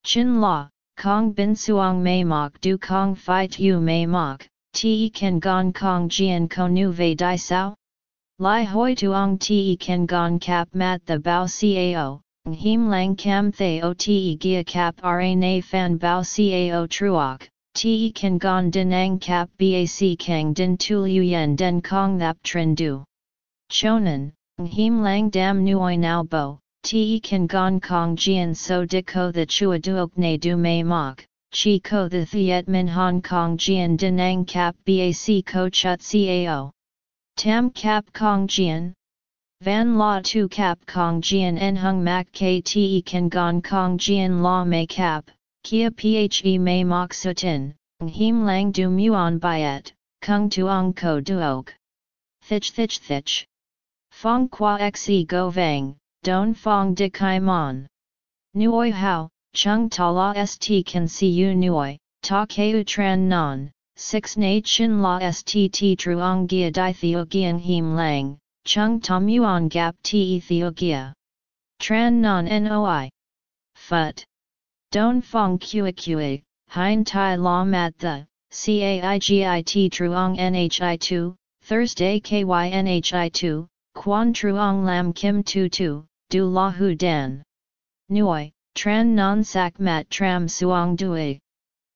Chin La, Kong Bin Suong Mei Mok Du Kong Phi Tu Mei Mok, Te Kan Gon Kong Jian Ko Nu Ve Dai Sao? Lai Hoi Tuong Te Kan Gon Kap Mat The Bao Cao, Him Lang Cam Thay O Te Gia cap Ra Na Fan Bao Cao Truok. Te kan gon din ang kap bac kang din tu yen den kong thap trin du. Chonan, him lang dam nuoi nao bo, te kan gon kong jian so di the chua duok ne du mei mok, chi ko the thiet min hong kong jian din ang kap bac ko chut cao. Tam kap kong jian, Van la tu cap kong jian en hung mak kte kan gon kong jian la mei cap, kia phe mei mok sutin, him lang du muon byet, kung tuong ko duok. Thich thich thich. Fong qua xe go vang, don fong de kai mon. Nuoi hao, chung ta la st can see you nuoi, ta keu tran non, six na chin la st truong gia di theo gian him lang, chung ta muon gap te theo gia. Tran non noi. Phut. Don fong kua kua, hein tai la mat the, caigit truong nhi 2, Thursday kynhi 2, quan truong lam kim tu tu, du la hu dan. Nui, tran non sak mat tram suong dui.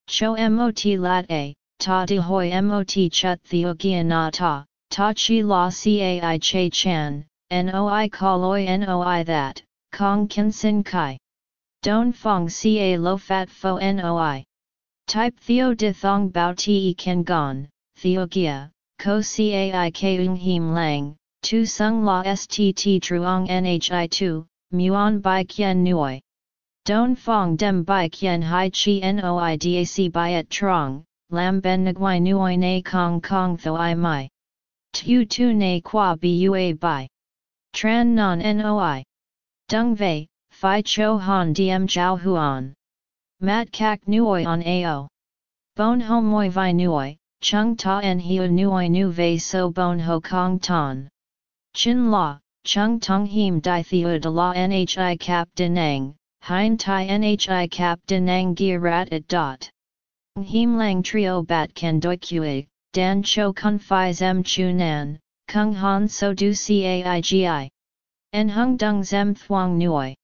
Cho mot lat a, ta di hoi mot chut theo gia na ta, ta chi la cai che chan, noi loi noi that, kong kin sin kai. Don fong ca lo fat fo noi. Type Theo de Thong Bao Te ken Gon, Theo Gia, Ko Cai Keung Him Lang, Tu Sung La Stt Truong Nhi 2, Muon Bai Kien Nuoi. Don Fong Dem Bai Kien Hai Chi Noi Dac Biat Trong, Lam Ben Nguai Nuoi Na Kong Kong Tho I Mai. Tu Tu Na Qua Bua Bai. Tran Non Noi. Dung Vei, Phi Cho Han Diem Jiao Huan. Mat kak nuoi on ao. Bon ho moi vi nuoi, chung ta en hiu nuoi nu vei so bon ho kong ton. Chin la, chung tong him di theo de la nhi cap denang, hein tai nhi cap denang gia rat at dot. Him lang trio bat kan doi kue, dan cho kun fi zem chu nan, kung han so du caigi. En hung dung zem thuang nuoi.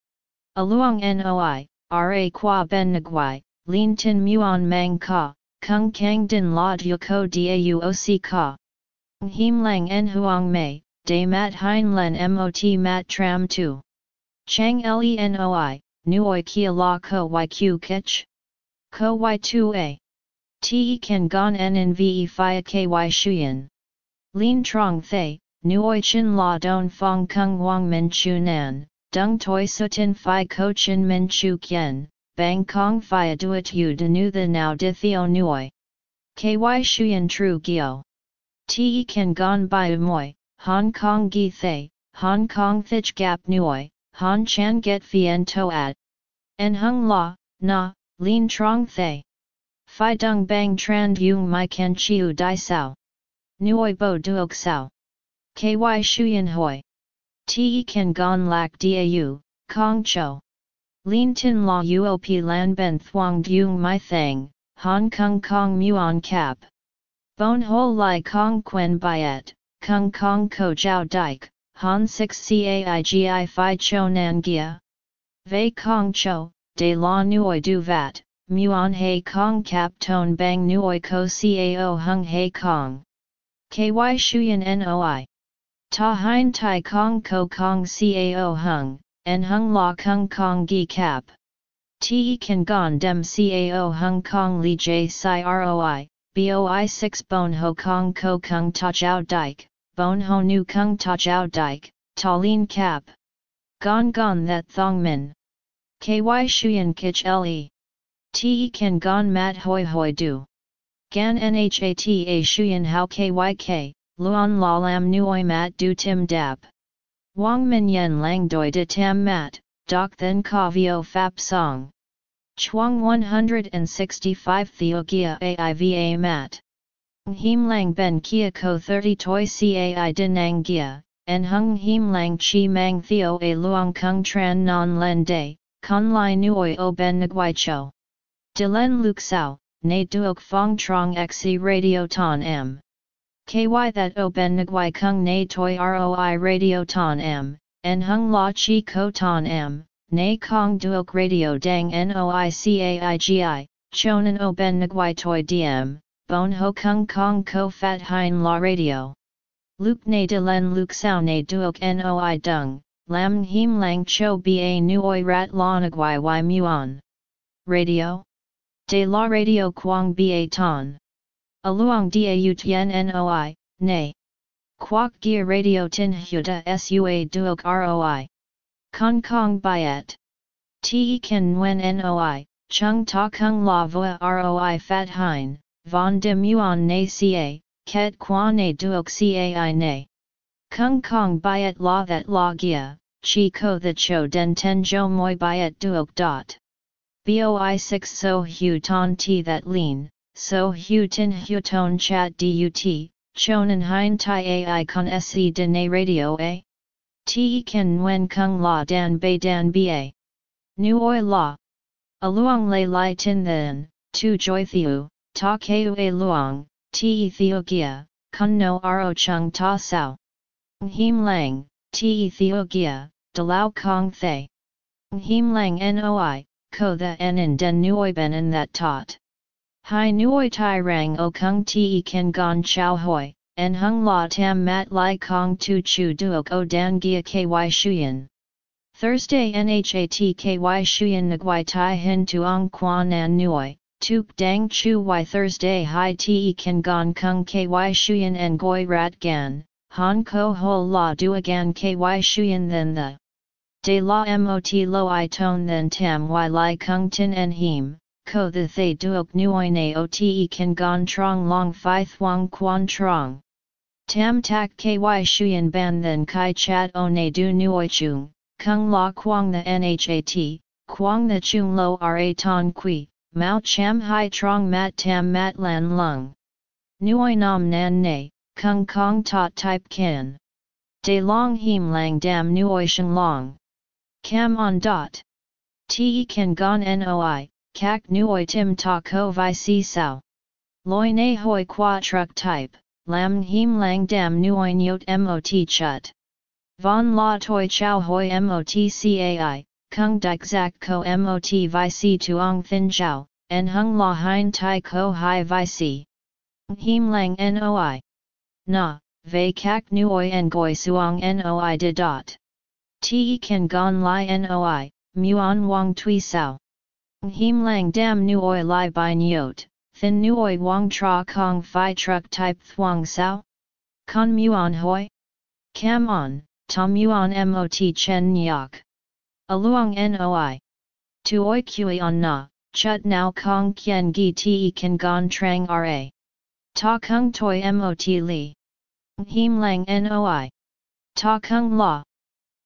Aluang noi, ra qua ben nguai, lin tin muon mang ka, kung kang din la Du ko dauoc ka. Him lang en huang mei, de mat hein len mot mat tram tu. Chang lenoi, nuoi kia la ko yq kich? Ko y2a. Te kan gon en ve fia ky shuyen. Lin trong thay, nuoi chin la don fong kung wang min chu nan, dung toi sutin fi ko chin min chu kien, bang kong fia duet yu de nu the now di theo nuoi. Ky shuyen tru gyo. Te kan gon by moi, Hong Kong gi thay, Hong Kong thich gap nuoi, Han chan get fien toat. En hung la, na, lin trong thay. Phi dung bang trand yung mai ken chiu dai sao. Nuoi bo duok sao. Ky shuyen hoi. Te kan gon lak dau, kong cho. Lin tin la uop lan ben thuang yung mai thang, Hong Kong kong muon cap. Bon ho lai kong quen byet, kung kong ko jiao dike, han 6 caigi fi cho nan gia. Vei kong cho, de la nuoi du vat, muon he kong cap ton bang nuoi ko cao hung he kong. Ky shuyen noi. Ta hein tai kong ko kong cao hung, en hung la kung kong gi cap. Te kan gon dem cao hung kong li j si roi, boi 6 bon ho kong ko kung ta jiao dike, bon ho nu kung ta jiao dike, ta lin cap. Gon gon that thong min. Ky shuyen kich le. Te kan gon mat hoi hoi du. Gan nhata shuyen hao kyk, luon la lam nuoi mat du tim dap. Wang min yen lang doi de tam mat, doc then ka vio fap song. Chuang 165 Theogia AIVA mat. Him lang ben kia ko 30 toi cai dinang gia, en hung him lang chi mang theo a luang kung tran non len day, con lai nuoi o ben nguai cho. De len luk sao, ne duok fong trong xe radio ton m. Ky that o ben nguai kung ne toi roi radio ton m, en hung la chi ko ton m, Ne Kong Duok Radio Dang Noi Caigi, Chonan O Ben Nguai Toi Diem, Bon Ho Kung Kong Ko Fat Hein La Radio. Luke Ne De Len Luke Sao Ne Duok Noi Dung, Lam Him Lang Cho Ba Nuoi Rat La Nguai Y Muon. Radio? De La Radio Quang Ba Ton. Aluang Da Tien Noi, Ne. Quoc Gia Radio Tin Huda Sua Duok Roi. Kong Kong Biet. Te Ken Nguyen Noi, Chung Ta Kung La Voa Roi Fat Hein, Von De Muon Ne Ca, Ket Qua Ne Duok Cai Ne. Kung Kong Biet La That La Gia, Chi Ko The Cho Den Ten Jo Moi Biet Duok Dot. Boi 6 So Hu Ton T That Lean, So Hu Tin Hu Ton Chat Dut, Chonan Hein Tai Ai Con Se De Radio A. Te ken nguen kung la dan bei dan ba. Nu oi la. Luang lay lai tin then, tu joy thiu, ta keu a luang, te theo gia, kun no ro chung ta sao. Him lang, te theo gia, de lao kong thay. Him lang noi, ko the en in den nuoi ben in that tot. Hai nuoi tai rang o kung te ken gon chow hoi, en hung la tam mat lai kong tu chu duok o dan gia ky shuyen. Thursday Nhat ky shuyen nguai tai hin tuong quan an nuoi, tuk dang chu y Thursday hi te kan gon kung ky shuyen en goi rat gan, han ko ho la duagan ky shuyen then the. De la mot lo i ton then tam y lai kung tin en him, ko the thay duok nuoi ne o te kan gon trong long fi thuong quan trong. Tam tak ky shuyen ban then kai chat o ne du nuoi chung, kung la quang the nhat, quang the chung lo ra ton qui, mao cham hai trong mat tam mat lan lung. Nuoi nam nan ne, kung kong tot type kin. De long him lang dam nuoi sheng long. Cam on dot. Te kan gon noi, kak nuoi tim ta ko vi si sao. Loi ne hoi qua truck type lam him lang dam nuoi nyot mot chut. Von la toi chow hoi mot cai, kung dik zak ko mot vi si tuong thin chow, en hung la hein tai ko hai vi si. Him lang noi. Na, ve kak nuoi en goi suong noi de dot. Te kan gon li noi, muon wang tui sao. Him lang dam nuoi lai bai nyot, thin nuoi wang tra kong fi truck type thuang sao? Con muon hoi? Cam on, tom muon mot chen nyok. Aluang noi. Tuoi kui on na, chut now kong kien gi te kan gon trang ra. Ta kung toi mot li. Him lang noi. Ta kung la.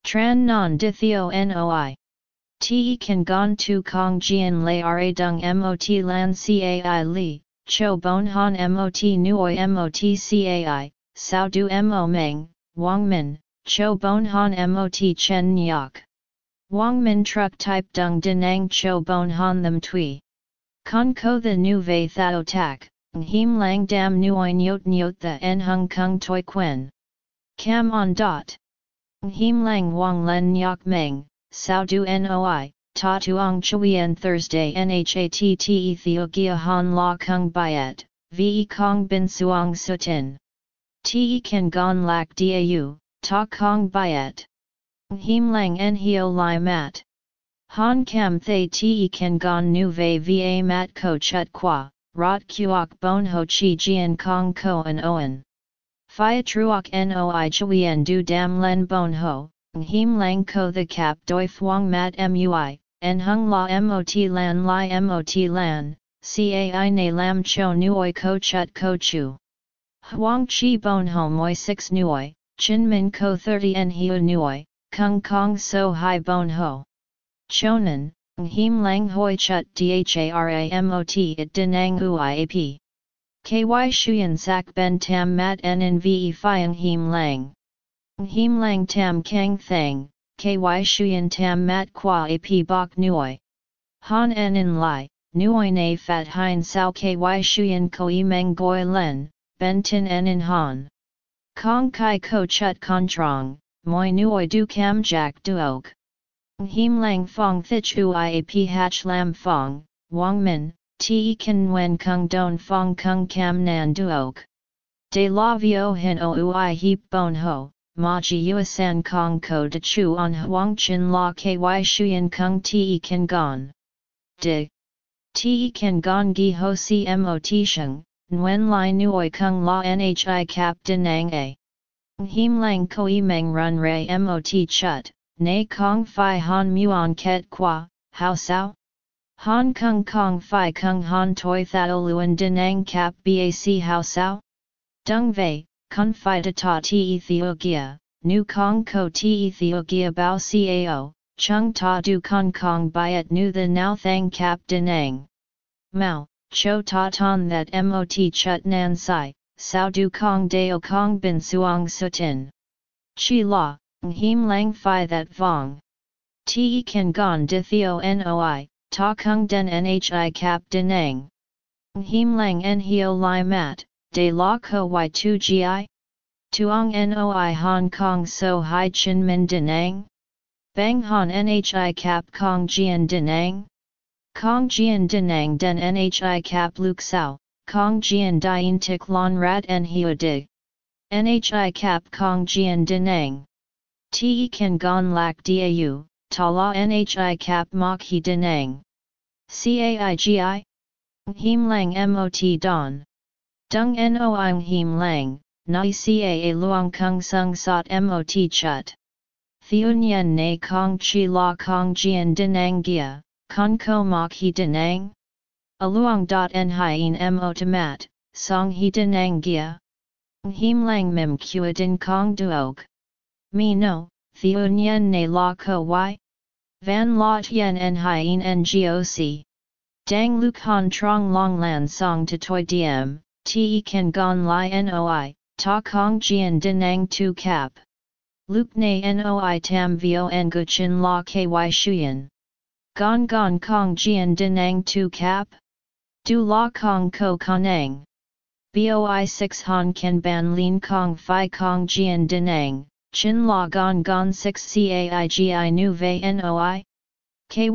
Tran non dithio noi. Te kan gon tu kong jian lay ra dung mot lan cai li, cho bon han mot nuoi mot cai, sao du mo meng, wang min, cho bon han mot chen nyok. Wang min truck type dung denang cho bon han them tui. Con ko the nu vei thao tak, him lang dam nuoi nyot nyot the en hung kung toi quen. Cam on dot. Him lang wang len nyok meng, sao du noi, ta tuong chuyen Thursday nhatt Ethiopia han la kung byet, ve kong bin suong sutin. Te kan gon lak dau, ta kong byet. Him lang en hio lai mat. Han kam thay te kan gon nu ve va mat ko chut qua, rot kuok bon ho chi jian kong ko an oen. Phia truok noi chuyen du dam len bon ho, him lang ko the cap doi fuang mat mui, en hung la mot lan li mot lan, cai ne lam cho nuoi ko chut ko chu. Huang chi bon ho moi 6 nuoi, chin min ko 30 en hiu nuoi, kung kong so hai bon ho. Chonan, him lang hoi chut dhamot it denang uiap. Ky shuyan sak ben tam mat en ve fiang him lang. Him lang tam kang thang, ky shuyan tam mat qua ap bok Nui. Han en in lai, nuoi na fat hein sao ky shuyan koi meng goi len, ben tin en in han. Kong kai ko chut Kon trong, moi Nui du cam jack duok. Him lang fong thich uiap hach lam fong, wang min, te kan wen kung don fong kung cam nan duok. De la vio o ui heap bon ho, ma ji yuasan kong ko de chu on huang chin la ky shuyen kung te kan gon. De. Te kan gon gi ho cmot sheng, Nguyen Lai Nuoi Kung La Nhi Cap Denang A. Him Lang Koi Meng Run Ray Mot Chut, Nay Kong Phi Han Muon Ket Qua, How Sao? Han Kung Kong Phi Kung Han Toi Thao Luan Denang Cap Bac How Sao? Dung Vei, Kun Phi Ta Ti Ethiopia, Nu Kong Ko Ti Ethiopia Bao Cao, Chung Ta Du Kong Kong Biat Nu The Now Thang Cap Denang. Mao, Cho Ta Ton That Mot Chut Nan Sai, Sao Du Kong Dao Kong Bin Suong Sutin. Chi La, Him Lang Phi That Vong. Te Kan Gon De Theo Noi, Ta Kung Den Nhi Cap Denang. Him Lang En Hio Lai Mat, De La Ko Y2 Gi? Tuong Noi Hong Kong So Hai Chin Min Denang? Bang Han Nhi Cap Kong Jian Denang? Kong Jian Denang Den Nhi Cap Luk Sao, Kong Jian Dien Tik Lon Rat En Hio Dig. Nhi Cap Kong Jian Denang. Te Kan Gon Lak Dau, Ta La Nhi Cap Mok He Denang. Caigi? Him Lang Mot Don. Dung Noing Him Lang, Nai Ca Luang Kung Sung Sot Mot Chut. Theun Na Kong Chi La Kong Jian Denang Gia, Kong Ko Mok He Denang? Aluang dot en hien mo tamat, song he denang gia. Him lang mim kua din kong duok. Me no, theo nyen ne la ko y. Van la tien en hien ngoc. Dang luk han trong long lan song to toi diem, te kan gon li noi, ta kong jian denang tu cap. Luk ne noi tam vio en gu chin la ky shuyen. Gon gon kong jian denang tu cap? Du la kong ko kanang. Boi 6 han ken ban lin kong fi kong jian denang, chin la gon gon 6 caigi nu ve noi? Ky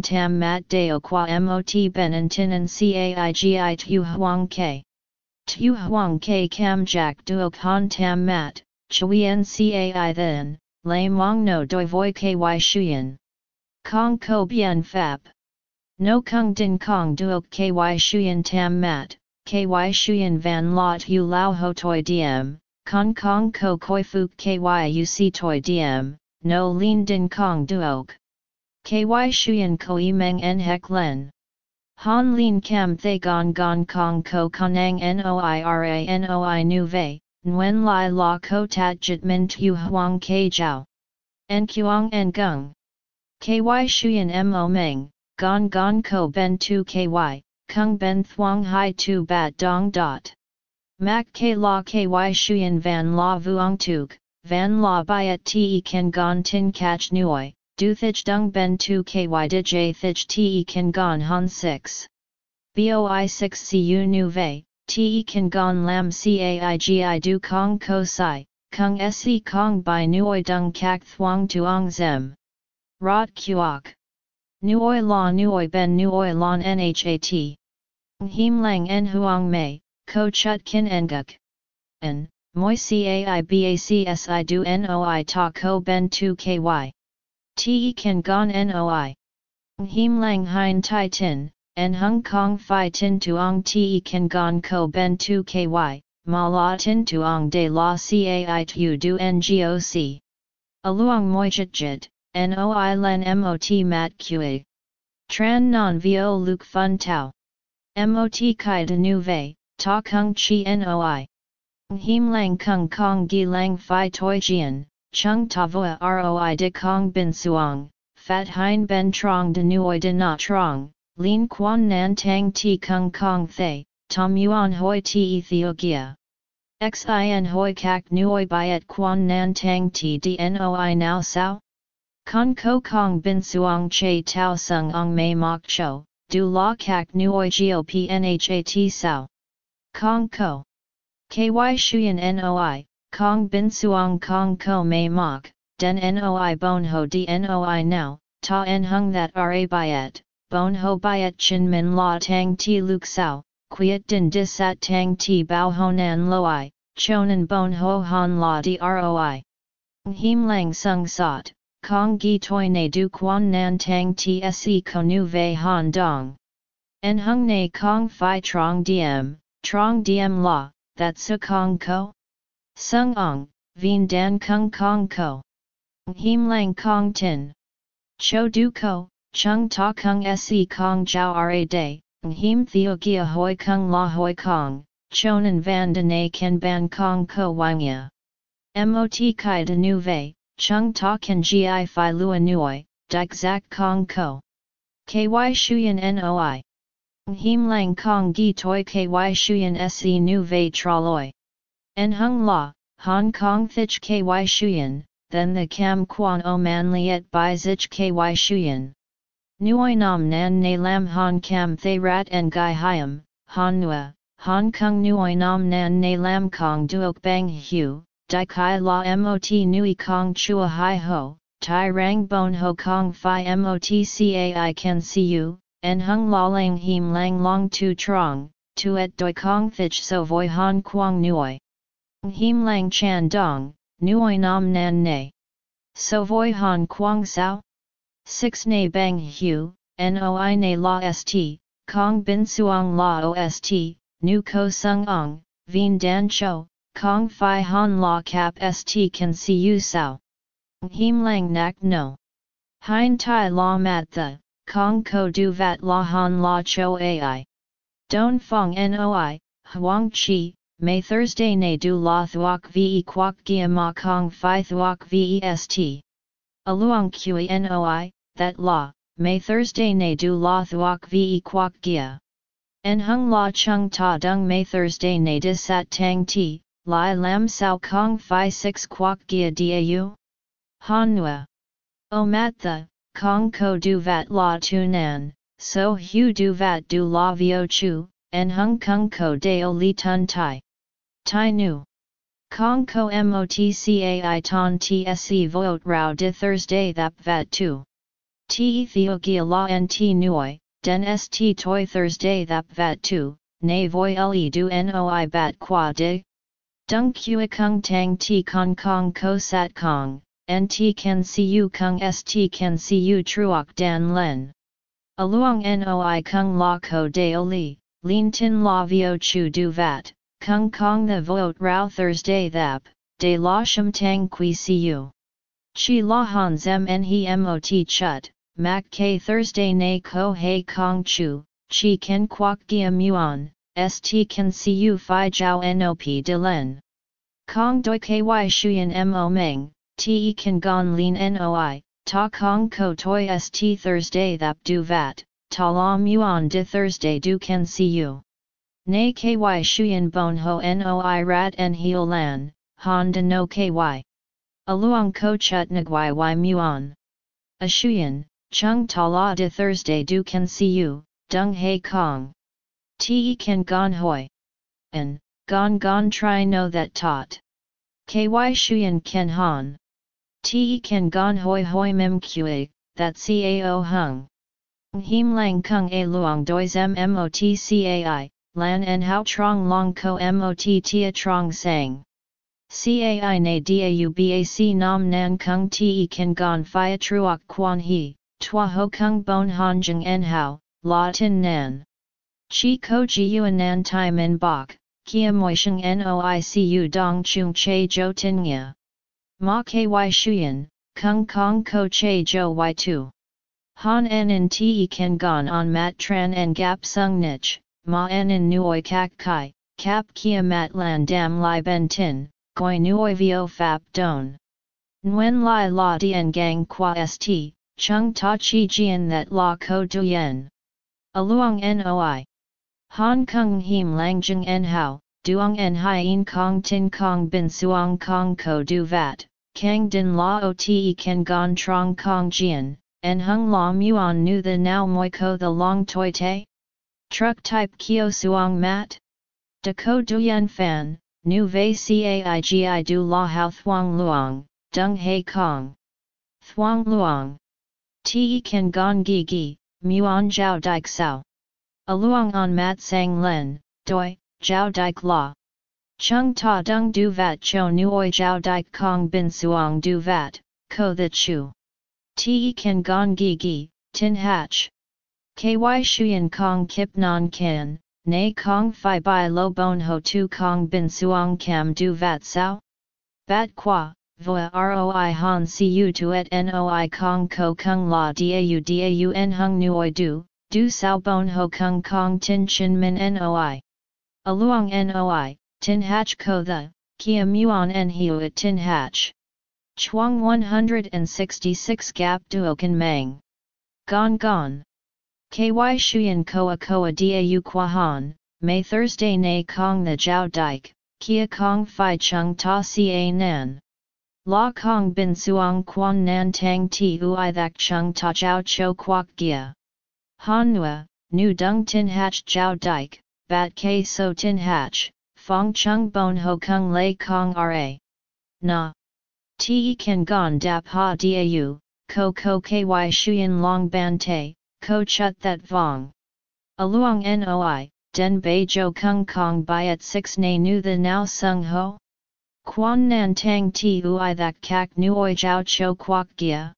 tam mat deo qua mot ben and tin and caigi tu huang ke. Tu huang ke kam jack duok han tam mat, chuyen cai then, lay mong no doi voi ky shuyen. Kong ko bien fap. No kung din kong duok ky shuyen tam mat, ky shuyen van lot u lao ho toi diem, kong kong ko koi fuk ky uc toi diem, no lin din kong duok. Ky shuyen ko i meng en hek len. Han lin kam thay gon gon kong ko kanang noira noi nu vei, Nguyen Lai La Ko Tat Jit Min Tu Huang Ke Jiao. En Kuang En Gung. KY Shuyan Mo Meng, Gon Gon Ko Ben Tu KY, Kung Ben Thuong Hai Tu Bat Dong Dot. Mak K La KY Shuyan Van La Vuong Tuk, Van La Biat Te Ken Gon Tin Catch Nuoi, Du Thich Dung Ben Tu KY Dij Thich Te Ken Gon Han 6. BOI 6 CU Nu Vei. Te kan gon lam caigi du kong ko sai, kung se kong by nuoi dung kak thuong tuong zem. Rot kuok. Nuoi la nuoi ben nuoi lon nhat. Him lang en huang mei, ko chut kin enguk. En, moi cai bacsi du noi ta ko ben tu ky. Te gon noi. Him lang hein tai tin, en Hong Kong Phi Tin Tuong Te Kan Gon Ko Ben Tu Ky, Ma La Tin Tuong De La Cai Tu Du Ngoc. Aluong Moi Jit Jit, Noi Len Mot Mat Qa. Tran Non Vio Luke Fun Tau. Mot Kai De Nu Ta Kung Chi Noi. Him Lang Kung Kong Gi Lang Phi Toi Jian, Chung Ta Voa Roi De Kong Bin Suong, Fat Hein Ben Trong De Nuoi De Na Trong. Lin quan nan tang ti kung kong thay, tom yuan hoi ti Ethiopia. Xin hoi kak nuoi byet quan nan tang ti dnoi now sao? Con ko kong bin suong che tau sung ong mei mok cho, du la kak nuoi gop nhat sao. Kong ko. Ky shuyen noi, kong bin suong kong ko mei mok, den noi bon ho dnoi now, ta en hung that ra byet bon ho byet chin min la tang ti luk sao, quiet din disat tang ti bao honan loi, chonan bon ho han la droi. Him lang sung sot, kong gi toi ne du quan nan tang ti se konu Ve han dong. En hung ne kong fi trong diem, trong diem la, that su kong ko? Sung ong, vien dan kung kong ko. Him lang kong tin. Cho du ko, Chung ta kung se kong jiao ra day, him theo gia hoi kung la hoi kong, chonan van de na ken ban kong ko wangya. Mot kai de nu vei, chung ta kan gi fi lua nuoi, dik zak kong ko. Ky shuyen noi. Him lang kong gi toi ky shuyen se nu vei traloi. En hung la, Hong Kong thich ky shuyen, then the cam quan o man liet by zich ky shuyen. Nuoi nam nan ne lam han kam thay rat en gai hiam, han nua, han kung nuoi nam nan ne lam kong duok bang hu, di kai la mot nui kong chua hai ho, tai rang bon ho kong fi mot cai can see you, en hung la lang him lang long tu trong, tu et doi kong thich so voi han quang nuoi. Him lang chan dong, nuoi nam nan ne. So voi han quang sao? 6 Na Bang Hu, Noi Na La St, Kong Bin Suong La Ost, Nu Ko Sung Ong, Vien Dan Cho, Kong Phi Han La Cap St Can See You Sao. Him Lang Nak No. Hein Tai La Mat The, Kong Ko Du Vat La Han La Cho Ai. Don Fong Noi, Huang Chi, May Thursday Na Du La Thuok Ve Quoc Gia Ma Kong Phi Thuok Vest. Aluang Kui Noi, that la, may Thursday ne du la thuok ve quoc gia. En hung la chung ta dung may Thursday ne dis sat tang ti, lai lam sao kong fi 6 quoc gia dau? Han nua. O mat the, kong ko du vat la tu nan, so hu du vat du la vio chu, en hung kung ko deo li tun tai. Tai nu. Kong ko motcai ton tse vote rao di Thursday thap vat tu. Te theogia la en ti nuoi, den st toi Thursday thap vat tu, ne voi le du noi bat qua di. Dung kua kung tang ti kong kong ko sat kong, can see you kung st can see you truok dan len. Aluang noi kung la ko deo li, lin tin la vio chu du vat, kung kong the vote rao Thursday thap, de la shum tang qui siu. Chi la han zem he mot chut, mak k Thursday na ko he kong chu, chi ken kwak gia muon, st can siu fi jiao nop de len. Kong doi ky shuyen mo meng, te kan gon lin noi, ta kong ko toi st Thursday thap du vat, ta la muon de Thursday du can siu. Nay ky shuyen bon ho noi rat en heol lan, han de no ky. Aluang ko chut nagwai y muon. A shuyen, chung ta la de Thursday du can siu, dung he kong. Te kan gon hoi. An, gon gon try no that taught. Ky shuyen ken han. Te kan gon hoi hoi mem kue, that cao hung. Him lang kung a luang dois mmot cai, lan en hao trong long ko mot tia trong sang. Cai na daubac nam nan kung te kan gon fia truok quan he, tua ho kung bon hanjung en hao, la tin nan. Chi ko ji yuan nan tai min bok, kia moisheng noicu dong chung che jo tin Ma ky shuyen, kung kong ko che jo y tu. Han en in te ken gon on mat tran en gap sung nich, ma en in nuoi kak kai, kap kia mat lan dam li ben tin, goi nuoi vio fap don. Nguyen lai la dien gang qua st, chung ta chi jian that la ko duyen. Aluang noi. Hong Kong him langjeng en hao, duong en hien kong tin kong bin suong kong ko du vat, kang din la o te ken gon trong kong jian, en hung la muon nu the now moi ko the long toi te? Truck type kio suong mat? De ko duyen fan, nu vei caigi du la hao thuong luong, dung he kong. Thuong luong. Te ken gon gi gi, muon jiao dik sao. Aluang on mat sang len, doi, jiao dik la. Chung ta dung du vat cho nuoi jiao dik kong bin suang du vat, ko the chu. Te kan gong gi gi, tin hatch. Ky shuyen kong kip non kan, nay kong fi bai lo bon ho tu kong bin suang cam du vat sao? Bat qua, voa roi han siu tu et noi kong ko kung la dau dau en hung nuoi du, du sao bon ho kung kong tin chin min noi. Aluang noi, tin hatch ko the, kia muon en hiu tin hatch. Chuang 166 gap duokan mang. Gon gon. KY Shuyan Koa Koa Dau Han, May Thursday Na Kong the Jiao Dike, Kia Kong Phi Chung Ta Ca Nan. La Kong Bin Suong Quan Nan Tang Ti Ui Thak Chung Ta Jiao Cho Quoc Gia. Hanua, Nu Dung Tin Hatch Jiao Dike, Bat K So Tin Hatch, Fong Chung Bon Ho Kung Lei Kong Ra. Na. Te Kan Gon Dap Ha Dau, Ko Ko Ky Shuyan Long Ban Te, Ko Chut That Vong. Aluang Noi, Den Bei Jo Kung Kong Biat 6 Na Nu The Now Sung Ho? Quan Nan Tang Ti Ui That Kak Nuoi Jiao Cho Quoc Gia.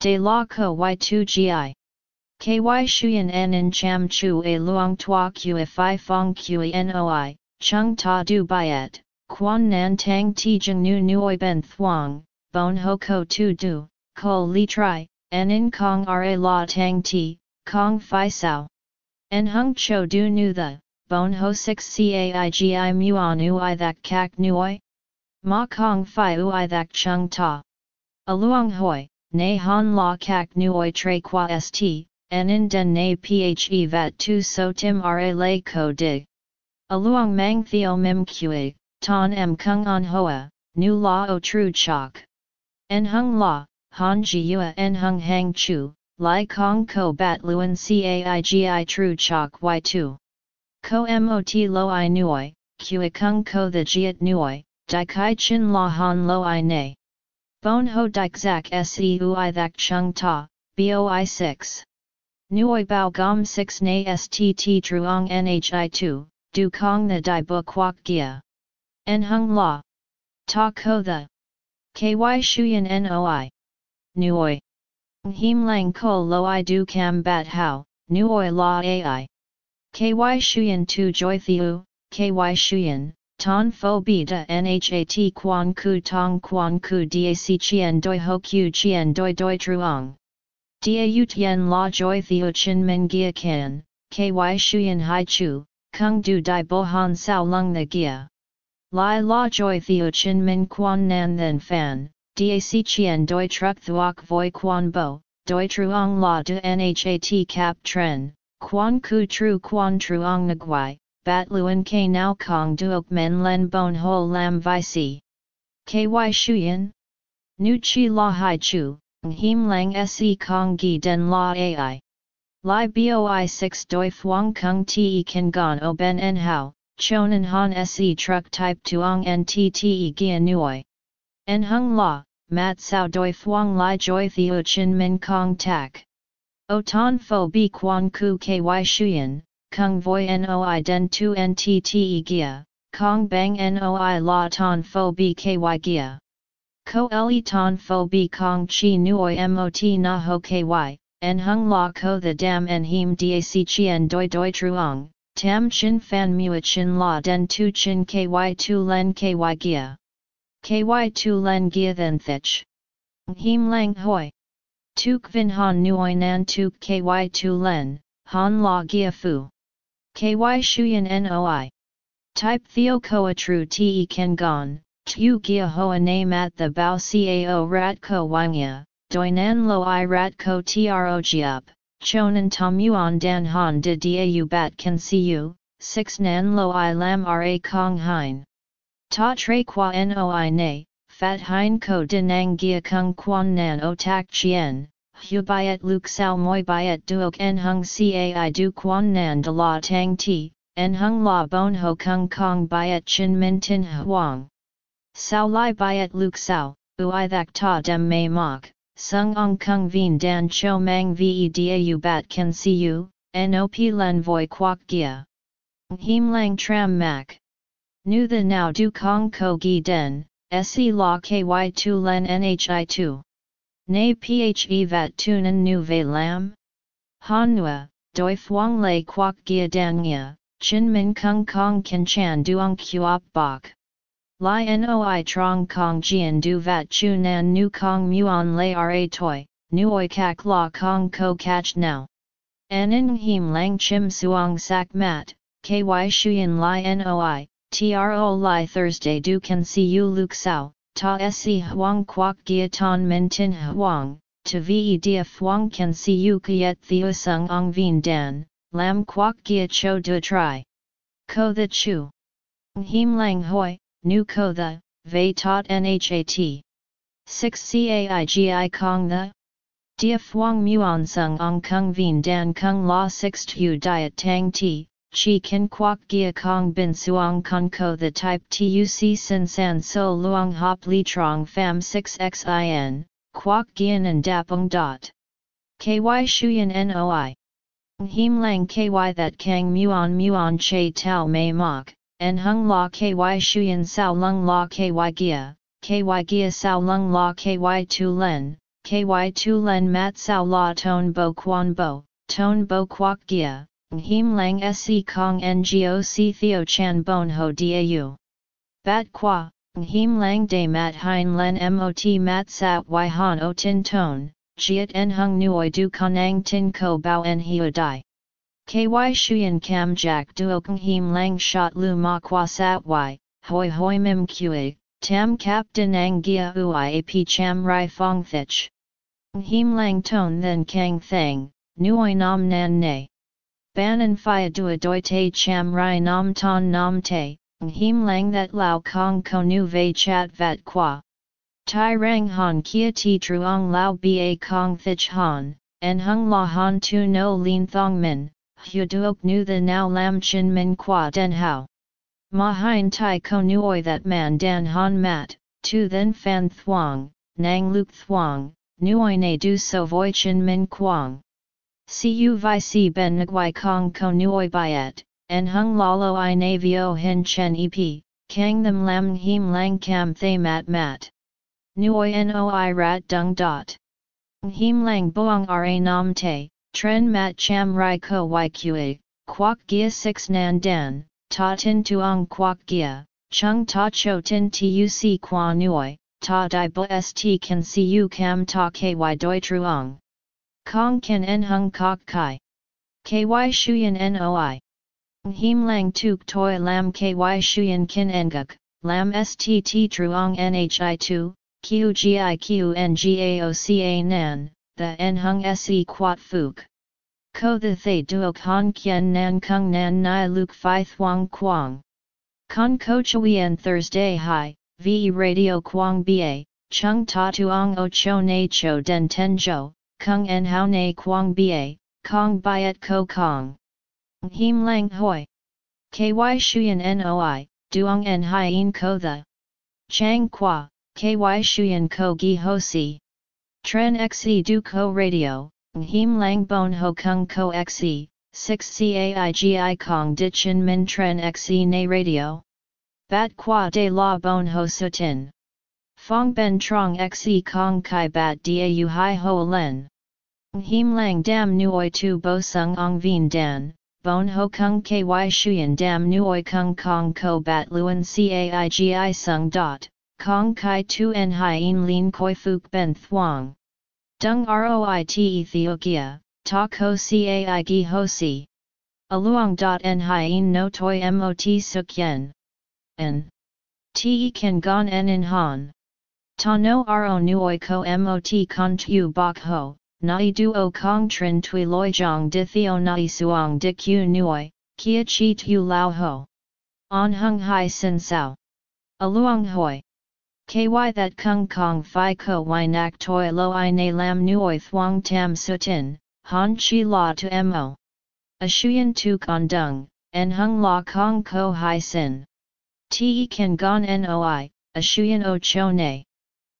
De La Ko Y2 Gi. Ky shuyen en in cham chu a luang tua qa fong qi noi, chung ta du byet, quan nan tang ti jeng nu nuoi ben thuang, bon ho ko tu du, ko li tri, en in kong ra la tang ti, kong fi sao. En hung cho du nu the, bon ho 6 caigi muon ui that kak nuoi? Ma kong fi ui that chung ta. Aluang hoi, ne han la kak nuoi tre qua st, Anin den na phe vat tu so tim ra lay ko dig. Aluang mang theo mim kue, ton em kung on hoa, nu la o tru chok. En hung la, han ji yua en hung hang chu, lai kong ko bat luen caigi tru chok y2. Ko mot lo i nuoi, kue kung ko the jiet nuoi, di kai chin la han lo i ne. Bon ho dik zak se ui thak chung ta, boi 6. Nuoi bao gom 6 na stt truong nhi 2, du kong the di bu quoc gia. En hung la. Ta ko the. Ky shuyen noi. Nuoi. Him lang ko lo i du cam bat how, nu oi la ai. Ky shuyen tu joy thiu, ky shuyen, ton fo bi da nhat quan ku tong quan ku dac chien doi ho q chien doi doi truong. Da u tien la joy thiu chin min gia kan, ky shuyen hai chu, kung du dai bo han sao lung the gia. Lai la joy thiu chin min quan nan then fan, dac chien doi truck thuok voi quan bo, doi truong la de nhat cap tren, quan ku tru quan truong nguai, bat luen k now kong duok men len bon ho lam vi si. Ky shuyen? Nu chi la hai chu, him lang se kong gi den la ai. Lai boi 6 doi fuang kung te kan gon o ben en hao, chonan han se truck type tuong ntte gia nuoi. En hung la, mat sao doi fuang lai joy theo chin min kong tak. O ton fo bi quan ku ky shuyen, kung voi noi den tu ntte gia, kong bang noi la ton fo bi ky gia. Ko le ton fo bi kong chi nuoi mot na ho ky, en hung la ko the dam en him dac chien doi doi truong, tam chin fan mua chin la den tu chin ky tu len ky gia. Ky tu len gia then thich. Him lang hoi. Tuk vin han nuoi nan tuk ky tu len, han la gia fu. Ky shuyen noi. Type theo koa tru te ken gon, tu gia hoa name at the bao cao rat ko wangya, doi nan lo i rat ko giup, chonan tom yuan dan han de dau bat can see you, 6 nan lo i lam ra kong hein. Ta tre qua noi ne, fat hein ko dinang gia kung quan nan o tak chien, hu byet luk sao moi byet duok en hung cai du quan nan de la tang ti, en hung la bon ho kung kong byet chin min tin huang. Sao lai byet luk sao, ui thak ta dem may mok, sung ong kung vien dan cho mang ve dau bat can see you, nop len voi quoc gia. Him lang tram mak. Nu the now du kong ko gi den, se la ky tu len nhi tu. Nay phe vat tunen nu ve lam? Han nua, doi fuang lei quoc gia dan nia, chin min kung kong kan chan duong kuop bok. Lai noi trong kong jian du vat chu nan nu kong muon lei ra toi, nuoi kak la kong ko catch now. Anin him lang chim suong sak mat, ky shuyen lai noi, Tro Lai Thursday du can see you Luke Sao, ta se huang quoc gia ton min tin huang, to ve dia huang can see you kiet theo sung ong vien dan, lam quoc gia cho du try. Ko the chu. Him lang hoi, nu ko the, ve tot nhat. 6 caigi kong the? Dia fuang muon sung ong kung vien dan kung la 6 tu diet tang ti, chi kin kwak gia kong bin suong kong ko the type tuc sin san so luong hop li trong fam 6 xin, kwak gian and dapung dot. Ky shuyen noi. Him lang ky that kang muon muon che tau mei mok, en hung la ky shuyen sao lung la ky gia, ky gia sao lung la ky tu len, ky tu len mat sao la ton bo quan bo, ton bo kwak gia Him lang se kong ngoc theo chan bon ho dau. Bat qua, him lang de mat hein len mot mat sat y han o tin ton, jiet en hung nuoi du kanang tin ko bao en hio dai. Ky shuyen kam jack duokeng him lang shot lu ma qua sat y, hoi hoi mim kue, tam kap dinang gia ui ap cham rai fong thich. Him lang ton then kang thang, nuoi nam nan ne. Banan phia dua doi te cham rai nam ton nam te, him lang that lao kong konu ve chat vat qua. Tai rang han kia ti truong lao ba kong thich han, en hung la han tu no lin thong min, hu duok nu the now lam chin min qua den hao. Ma hein tai konuoi that man dan han mat, tu then fan thuong, nang luk thuong, nuoi ne du so voi chin min quang. Cu vi si ben nguai kong ko nuoi byet, en hung lalo i navio hin chen ep, kang them lam him lang kam thay mat mat. Nuoi noi rat dung dot. Him lang boang ra nam te, tren mat cham rai ko yqa, quoc gia 6 nan dan, ta tin tuong quoc gia, chung ta cho tin tuc qua nuoi, ta di bo st can see you cam ta ky doi truong. Kong kan en hung kok kai. Ky shuyen noi. Him lang tuk toi lam ky shuyen kin enguk, lam stt truong nhi 2, qiu gi qiu ngaoca nan, the en hung se quat fuk. Ko the thay duok han kien nan kung nan nai luk phi thuang quang. Con ko chuyen Thursday hi, ve radio quang ba, chung ta tuong o cho na cho den ten jo, kung en hao na quang ba, kong byet ko kong. Him lang hoi. Ky shuyen noi, duong en hien ko the. Chang qua, ky shuyen ko gi ho si. Tren xe du ko radio, Him lang bon ho kung ko xe, 6 caigi kong di chin min tren xe na radio. Bat qua de la bon ho sutin. Fong ben trong xe kong kai bat u hai ho len. Him lang dam nuoi tu bo sung ong vien dan, bon ho kung ky shuyen dam nuoi kung kong ko bat luen caigi sung dot, kong kai tu en hien lin koi fuk ben thuang. Dung roit Ethiopia, ta ko cai gi hosi. Aluang dot en hien no toi mot suk yen. En. Te kan gon en in han. Ta no ro nuoi ko mot con tu bok ho, nai duo kong trin tui loi jong di theo nai suong di q nuoi, kia chi tu lao ho. On hung hai sin sao. Aluang hoi. KY that kung kong fi ko y nak toi lo i na lam nuoi thuang tam sutin, han chi la to mo. A shuyen tu con dung, en hung la kong ko hai sin. Te kan gon noi, a shuyen o cho ne.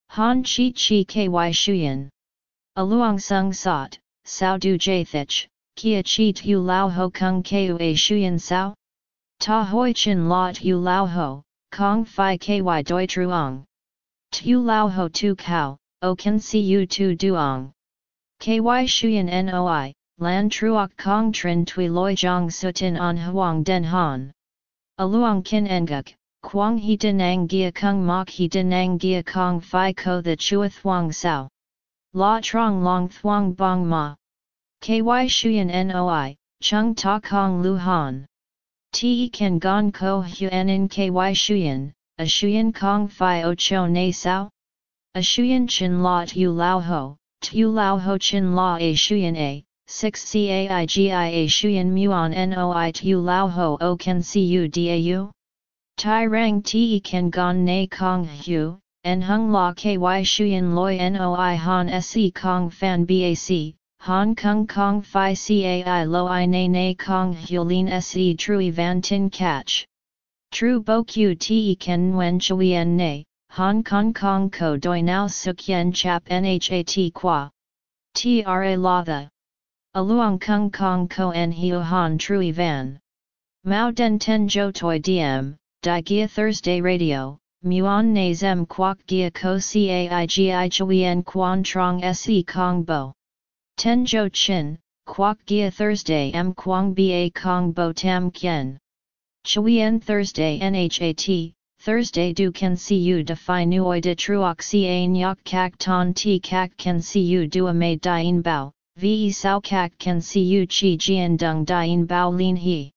Han chi chi ky shuyen. A luang sung sot, sao du jathich, kia chi tu lao ho kung ku a shuyen sao? Ta hoi chin la tu lao ho, kong fi ky doi truong. Tu lao ho tu kao, o can see you tu duong. Ky shuyen noi, lan truok kong trin tui loi jong sutin on huang den han. Aluang kin enguk, quang he denang gia kung mok he denang gia kong fi ko the chua thuang sao. La trong long thuang bong ma. Ky shuyen noi, chung ta kong lu han. Te kan gon ko huan in ky shuyen, a shuyen kong fi o cho na sao? A shuyen chin la tu lao ho, tu lao ho chin la a shuyen a, 6 caigi a shuyen muon noi tu lao ho o see you dau? Tai rang te kan gon na kong hu, en hung la ky shuyen loi noi han se kong fan bac, Han Kong Kong Phi Cai Lo I Na Na Kong Hulin Se Trui Van Tin Catch. Tru bo q te ken nguen chuyen ne, Hong Kong Kong ko doi now suk yen chap nhat qua. Tra la the. Aluang kung kong ko en hiu han trui van. Mao den ten jo toi diem, di gia Thursday radio, muon na zem quoc gia ko caigi chuyen quan trong se kong bo. Ten jo chin, quoc gia Thursday m quang ba kong bo tam kien. Chuyen Thursday NHAT, Thursday du can see you defy nuoi de truoc ca nyok kak ton ti kak can see you du a mei dien bao, ve sao kak can see you chi jian dung dien bao lin he.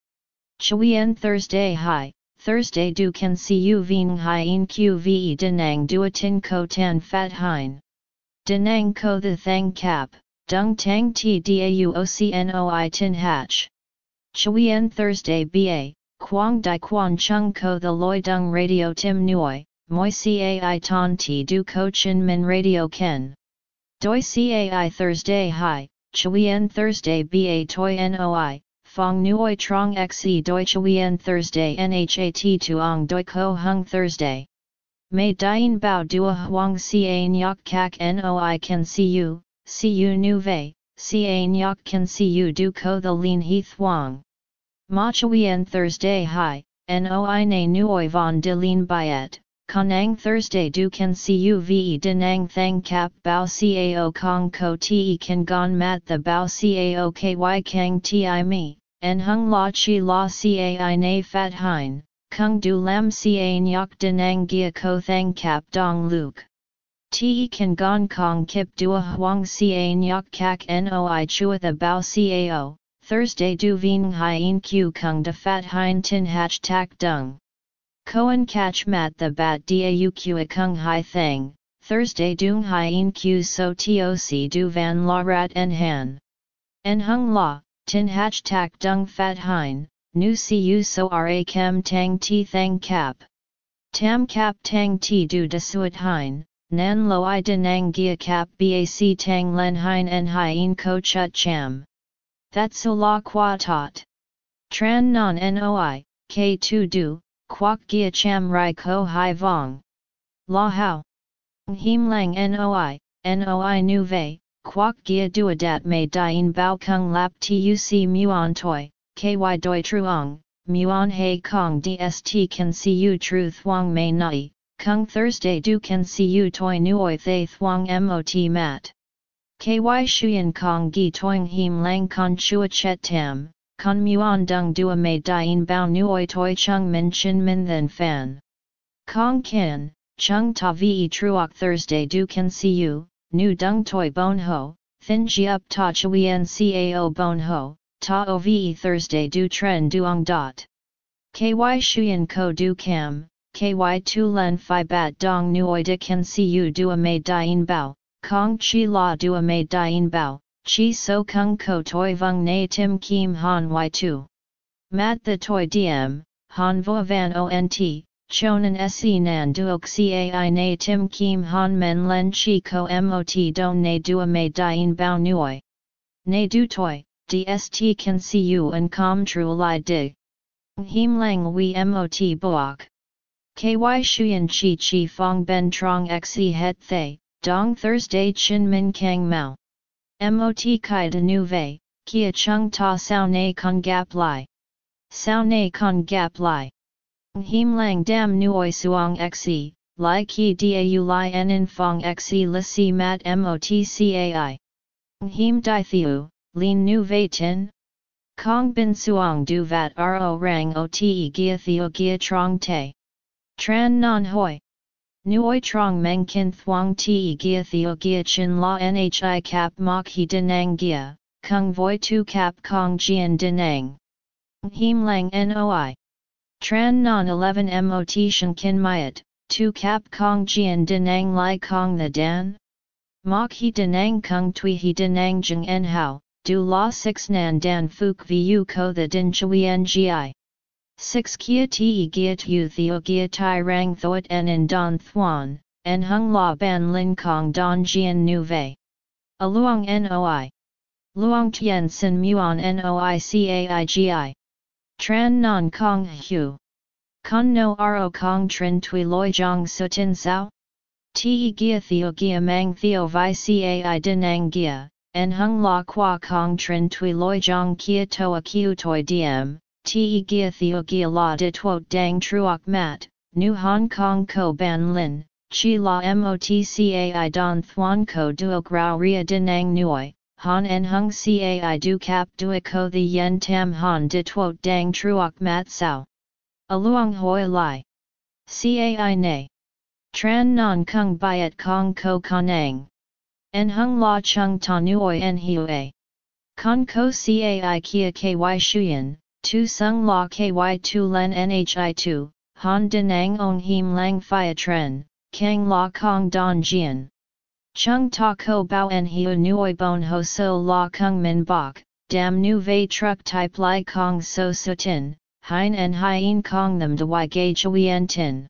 Chuyen Thursday hi, Thursday du can see you ving hien qve denang a tin ko tan fat hein. Denang ko the thang cap, dung tang ti dau ocnoi tin hatch. Chuyen Thursday ba, Quang Dai Quan Chung Ko The Loi Dung Radio Tim Nuoi, Moi Cai Ton Ti Du Ko Chin Min Radio Ken. Doi Cai Thursday Hi, Chuyen Thursday Ba Toi Noi, Fong Nuoi Trong Xe Doi Chuyen Thursday Nhat Tuong Doi Ko Hung Thursday. May Dien Bao Dua Huang Ca Nyok Kak Noi Can See You, See You Nu Vei, Ca Nyok Can See You Du Ko The Lin He Wang. Ma Thursday Hi, Noi Na Nuoi Von De Lin Biet, Kanang Thursday du can cu ve denang thang kap bao cao kong ko te kan gon mat the bao cao ky kang ti me, en hung la chi la cai na fat hein, kung du lam ca nyok denang gia ko thang kap dong luke. Te kan gon kong kip dua huang ca nyok kak noi chua the bao cao, Thursday du vien hien q kung de fat hein tin hatch tak dung. Koan catch mat the bat dau q kung hai thang, Thursday dung hien q so toc du van la rat en han. En hung la, tin hatch tak dung fat hein, nu cu so ra kem tang ti thang cap. Tam cap tang ti du de suet hein, nan lo i denang gia cap bac tang len hein en hien ko chut cham. That so la qua tot. Tran non noi, k2 du, Quoc gia cham rai ko hai vong. La hao. Him lang noi, noi nu ve, quoc gia duadat mei dien bao kung lap tuc muon toi, ky doi truong, muon hei kong dst can see you tru thuong mei nai, kung Thursday du can see you toi nuoi thay thuong mot mat. Ky shuyen kong gi toing him lang con chua chet tam, con muon dung dua mei dien bao nuoi toi chung min chin min then fan. Kong kin, chung ta ve truok Thursday du can see you, nu dung toi bon ho, thin ji up ta chuyen cao bon ho, ta ove Thursday du tren duong dot. Ky shuyen ko du cam, ky tu len fi bat dong nuoi de can see you dua mei dien bao, kong chi la dua mei dien bao, Chi so kung ko toi vung na tim kim han y tu. Mat the toi diem, han vo van ont, chonan se nan duok cai na tim kim han men len chi ko mot don na dua me dien bao nuoi. Na du toi, dst can see you and com tru li dig. Him lang we mot boak. Ky shuyen chi chi fong ben trong xe het thay, dong Thursday chin min kang mao. Mot kai de nu vei, kia chung ta sao na con gap lai. Sao na con gap lai. Him lang dam nuoi suong xe, lai ki dau lai en in fong xe li si mat mot cai. Him di thiu, lin nu vei tin. Kong bin suong du vat ro rang o te gia theo gia trong te. Tran non hoi. Nuoi trong meng kin thuang ti gia theo gia chin la nhi cap mok he denang gia, kung voi tu cap kong jian denang. Him lang noi. Tran non 11 mot shen kin myat, tu cap kong jian denang lai kong the dan? Mok he denang kung tui he denang jeng en hao, du la 6 nan dan fuk vu ko the din chui ngi. 6 kia te giat u theo gia tai rang thoit en in don thuan, en hung la ban lin kong don jian nu Ve. A luong noi. Luong tien sin muon noi caigi. Tran non kong hu. Con no ro kong trin tui loi jong sutin sao? Te gia theo gia mang theo vi cai dinang gia, en hung la qua kong trin tui loi jong kia toa kiu toi diem, te gia theo gia la de tuot dang truoc mat, nu Hong Kong ko ban lin, chi la motcai don thuan ko duok rao ria dinang nuoi, han en hung cai du cap duok ko the yen tam han de tuot dang truoc mat sao. Aluang hoi lai. Cai ne. Tran non kung byet kong ko kanang. En hung la chung ta nuoi en hiue. Kong ko cai kia ky shuyen, Tu sung la ky tu len nhi tu, han denang on him lang fia tren, kang la kong don jian. Chung ta ko bao en hiu nuoi bon ho so la kung min bok, dam nu vei truck type lai kong so sutin, hein en hien kong them de y chui chuyen tin.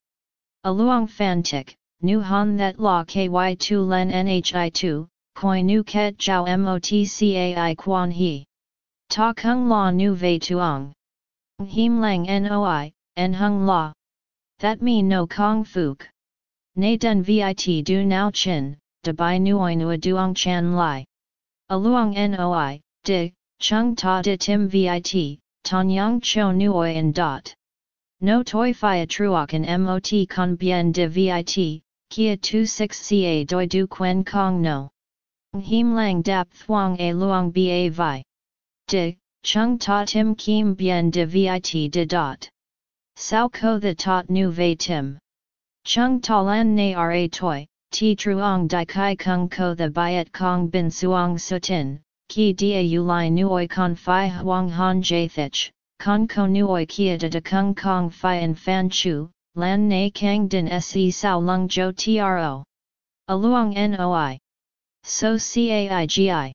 Aluang fan tik, nu han that la ky tu len nhi tu, koi nu ket jiao motcai quan he. Ta kung la nu vei tuong. Him lang noi, en hung la. That me no kong fuk. Na dun vit du nao chin, de bai nuoi nua duong chan lai. Aluong noi, di, chung ta de tim vit, tan yang cho nuoi en dot. No toi fia truocan mot con bien de vit, kia tu six ca doi du quen kong no. Him lang dap thuong a luang ba vi. De, chung ta tim kim bien de vit de dot. Sao ko the tot nu ve tim. Chung ta lan na ra toi, ti truong di kai kung ko the byet kong bin suong sutin, ki dia u lai nuoi con fi huang han jathich, con ko nuoi kia de de kung kong fi and fan chu, lan na kang din se sao lung jo tro. Aluang noi. So caigi.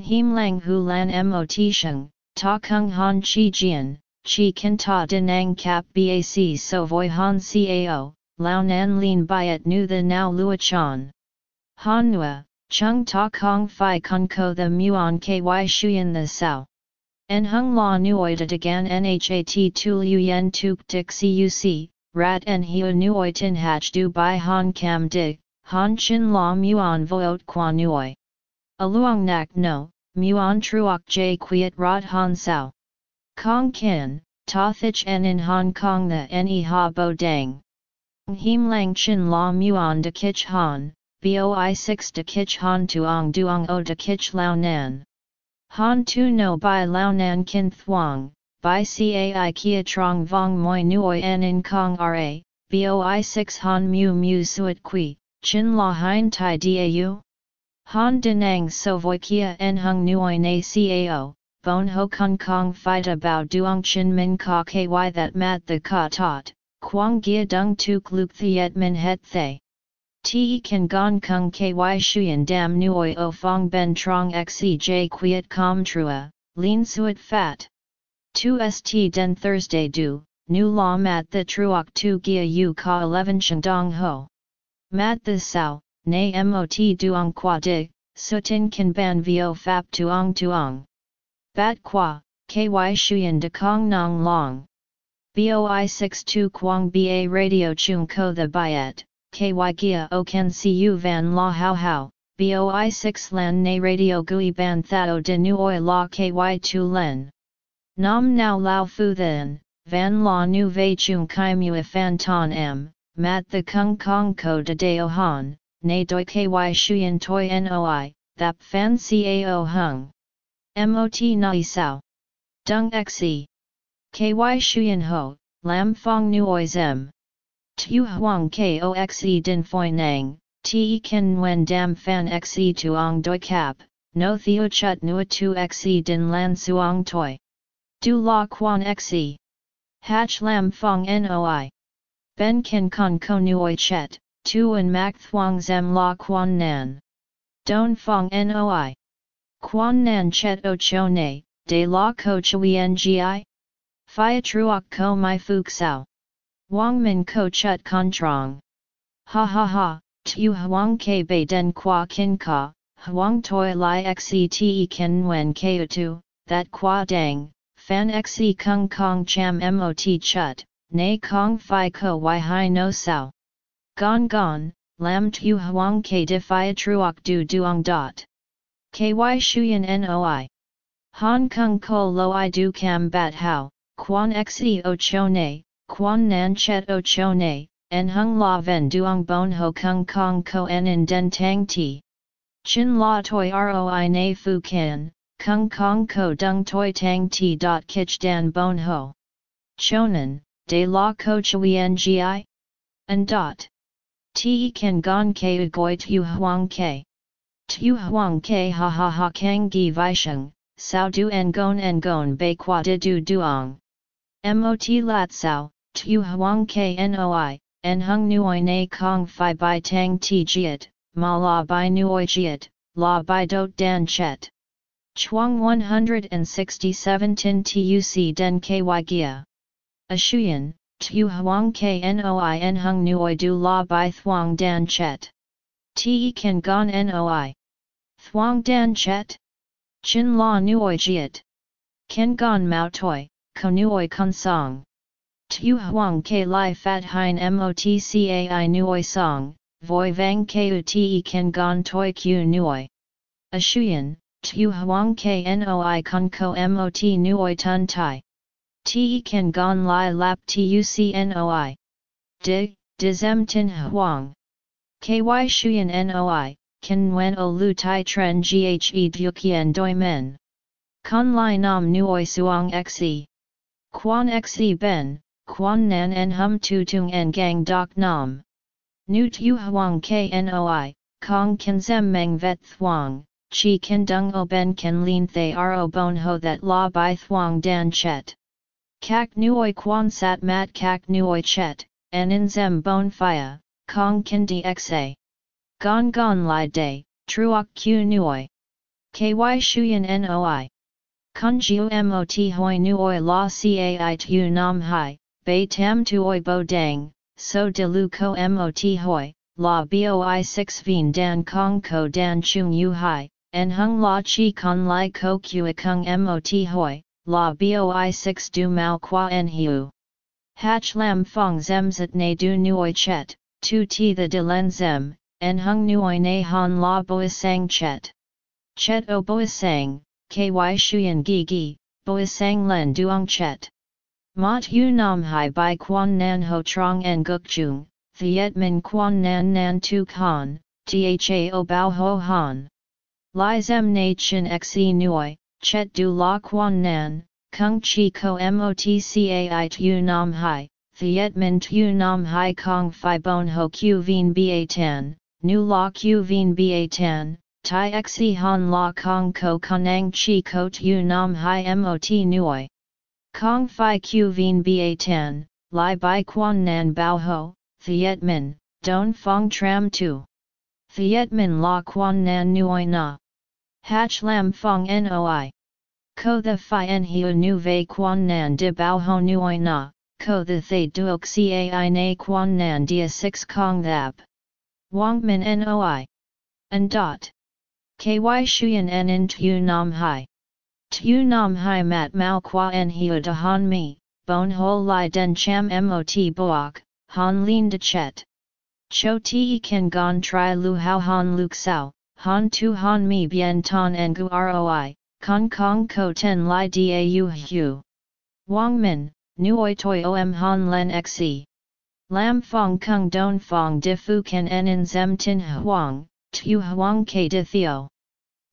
Him lang hu lan mot sheng, ta kung han chi jian, chi kan ta dinang kap bac so voi han cao, lao nan lin byet nu the now lua chan. Han nua, chung ta kong fi kun ko the muon ky shuyen the sao. En hung la nuoi de gan nhat tu lu yen tuk dik cuc, rat en hiu nuoi tin hach du by han cam dig, han chin la muon voot qua nuoi. Aluang nak no, muon truok j quiet rot han sao. Kong kin, ta thich en in Hong Kong the ne ha bo dang. Him lang chin la muon de kich han, boi 6 de kich han tuong duong o de kich lao nan. Han tu no by lao nan kin thuong, by cai kia trong vong moi nuoi en in kong ra, boi 6 han mu mu suet qui, chin la hein tai dau? Han denang so voi kia en hung nuoi na cao, bon ho kong kong fida bao duong chin min ka ky that mat the ka tot, quang gia dung tuk luk thiet min het thay. Te kan gong kung ky shuyen dam nuoi o fong ben trong xej quiet com trua, lean suet fat. 2 st den Thursday du, nu la mat the truok tu gia u ka 11 dong ho. Mat the sao, nay mot duong qua dig, sutin kan ban vio fap tuong tuong. Bat qua, ky shuyen de kong nong long. Boi 62 quang ba radio chung ko the byet, ky gia o can cu van la how how, boi 6 lan na radio gui ban thao de nuoi la ky tu len. Nam now lao fu then, van la nu ve chung kai mu fan ton m, mat the kung kong ko de deo han, na doi ky shuyen toi noi, thap fan cao hung. Mot nai sao. Dung xe. Ky shuyen ho, lam fong nuoi zem. Tu huang koxe din foi nang, te ken wen dam fan xe tuong doi cap, no theo chut nua tu xe din lan suong toi. Du la quan xe. Hach lam fong noi. Ben ken con ko nuoi chet, tu en mak thuang zem la quan nan. Don fong noi. Quan nan chet o cho ne, de la ko chui ngi? Phia truok ko mai fuk sao. Wang min ko chut con trong. Ha ha ha, tu huang ke bei den qua kin ka, huang toi li xete ken wen ke tu, that qua dang, fan xe kung kong cham mot chut, nay kong fi ko y hi no sao. Gon gon, lam tu huang ke de phia truok du duong dot. KY Shuyan NOI. Hong Kong Ko Lo I Du Cam Bat How, Quan Xe O Cho Ne, Quan Nan Chet O Cho Ne, En Hung La Ven Duong Bon Ho Kung Kong Ko En In Den Tang Ti. Chin La Toi Roi Na Fu Kan, Kung Kong Ko Dung Toi Tang Ti Dot Kich Dan Bon Ho. Chonan, De La Ko Chui Ngi? And Dot. Te Kan Gon Ke Ugoi Tu Huang Ke. Tu huang ke ha ha ha kang gi sheng, sao du en gon en gon bei qua de du duong. Mot lat sao, tu huang ke noi, en hung nuoi na kong fi bai tang ti jiet, ma la bai nuoi jiet, la bai dot dan chet. Chuang 167 tin tuc den ky gia. A shuyen, tu huang ke noi en hung nuoi du la bai thuang dan chet. Te kan gon noi. Thuong dan chet? Chin la nuoi jiet. Ken gon mao toi, ko nuoi kun song. Tu huang ke lai fat hein motcai nuoi song, voi vang keu te ken gon toi q nuoi. A shuyen, tu huang ke noi kun ko mot nuoi tun tai. Te kan gon lai lap tucnoi. Dig, dizem tin huang. Ky shuyan noi, kan nguen o lu tai tren ghe dukian doi men. Con lai nam nuoi suang xe. Quan xe ben, quan nan en hum tu tung en gang dok nam. Nu tu huang knoi, kong kan zem meng vet thuang, chi kan dung o ben kan lin thay ro bon ho that la bai thuang dan chet. Kak nuoi quan sat mat kak nuoi chet, en in zem bon fia, kong kan dxa. Gon gon li day, truok q nuoi. Ky shuyan noi. Kun jiu mot hoi nuoi la cai tu nam hai, bei tam tuoi bo dang, so de lu ko mot hoi, la boi 6 vien dan kong ko dan chung yu hai, en hung la chi con lai ko kua kung mot hoi, la boi 6 du mao qua en hiu. Hach lam fong zemzat ne du nuoi chet, tu ti the de len zem, en hung nuoi ne han la boisang chet. Chet o boisang, ky shuyen gi gi, boisang len duong chet. Mot yu nam hai bai quan nan ho trong en guk chung, Thiet min quan nan nan tu kan, thao bao ho han. Lai zem na chin xe nuoi, chet du la quan nan, kung chi ko motcai tu nam hai, Thiet min tu nam hai kong fi bon ho q vien ba tan, nu la q vien ba tan, tai xe han la kong ko kanang chi ko tu nam hai mot nuoi. Kong fi q vien ba tan, lai bai quan nan bao ho, Thiet Minh, Don Phong Tram Tu. Thiet Minh La Quan Nan Nuoi Na. Hach Lam Phong Noi. Ko the Phi En Hiu Nu Ve Quan Nan De Bao Ho Nuoi Na, Ko the Thay Duok Cai Na Quan Nan Dia 6 Kong Thap. Wang Min Noi. And dot. Ky Shuyan En In Tu Nam Hai. Tu Nam Hai Mat Mao Qua En Hiu De Han Mi, Bon Ho Lai Den Cham Mot Boak. Han lin de chet. Cho ti kan gon tri lu hao han luk sao, han tu han mi bien ton en gu roi, kong kong ko ten li dau hu. Wang min, nuoi toi om han len xe. Lam fong kung don fong di fu kan en zem tin huang, tu huang ke di theo.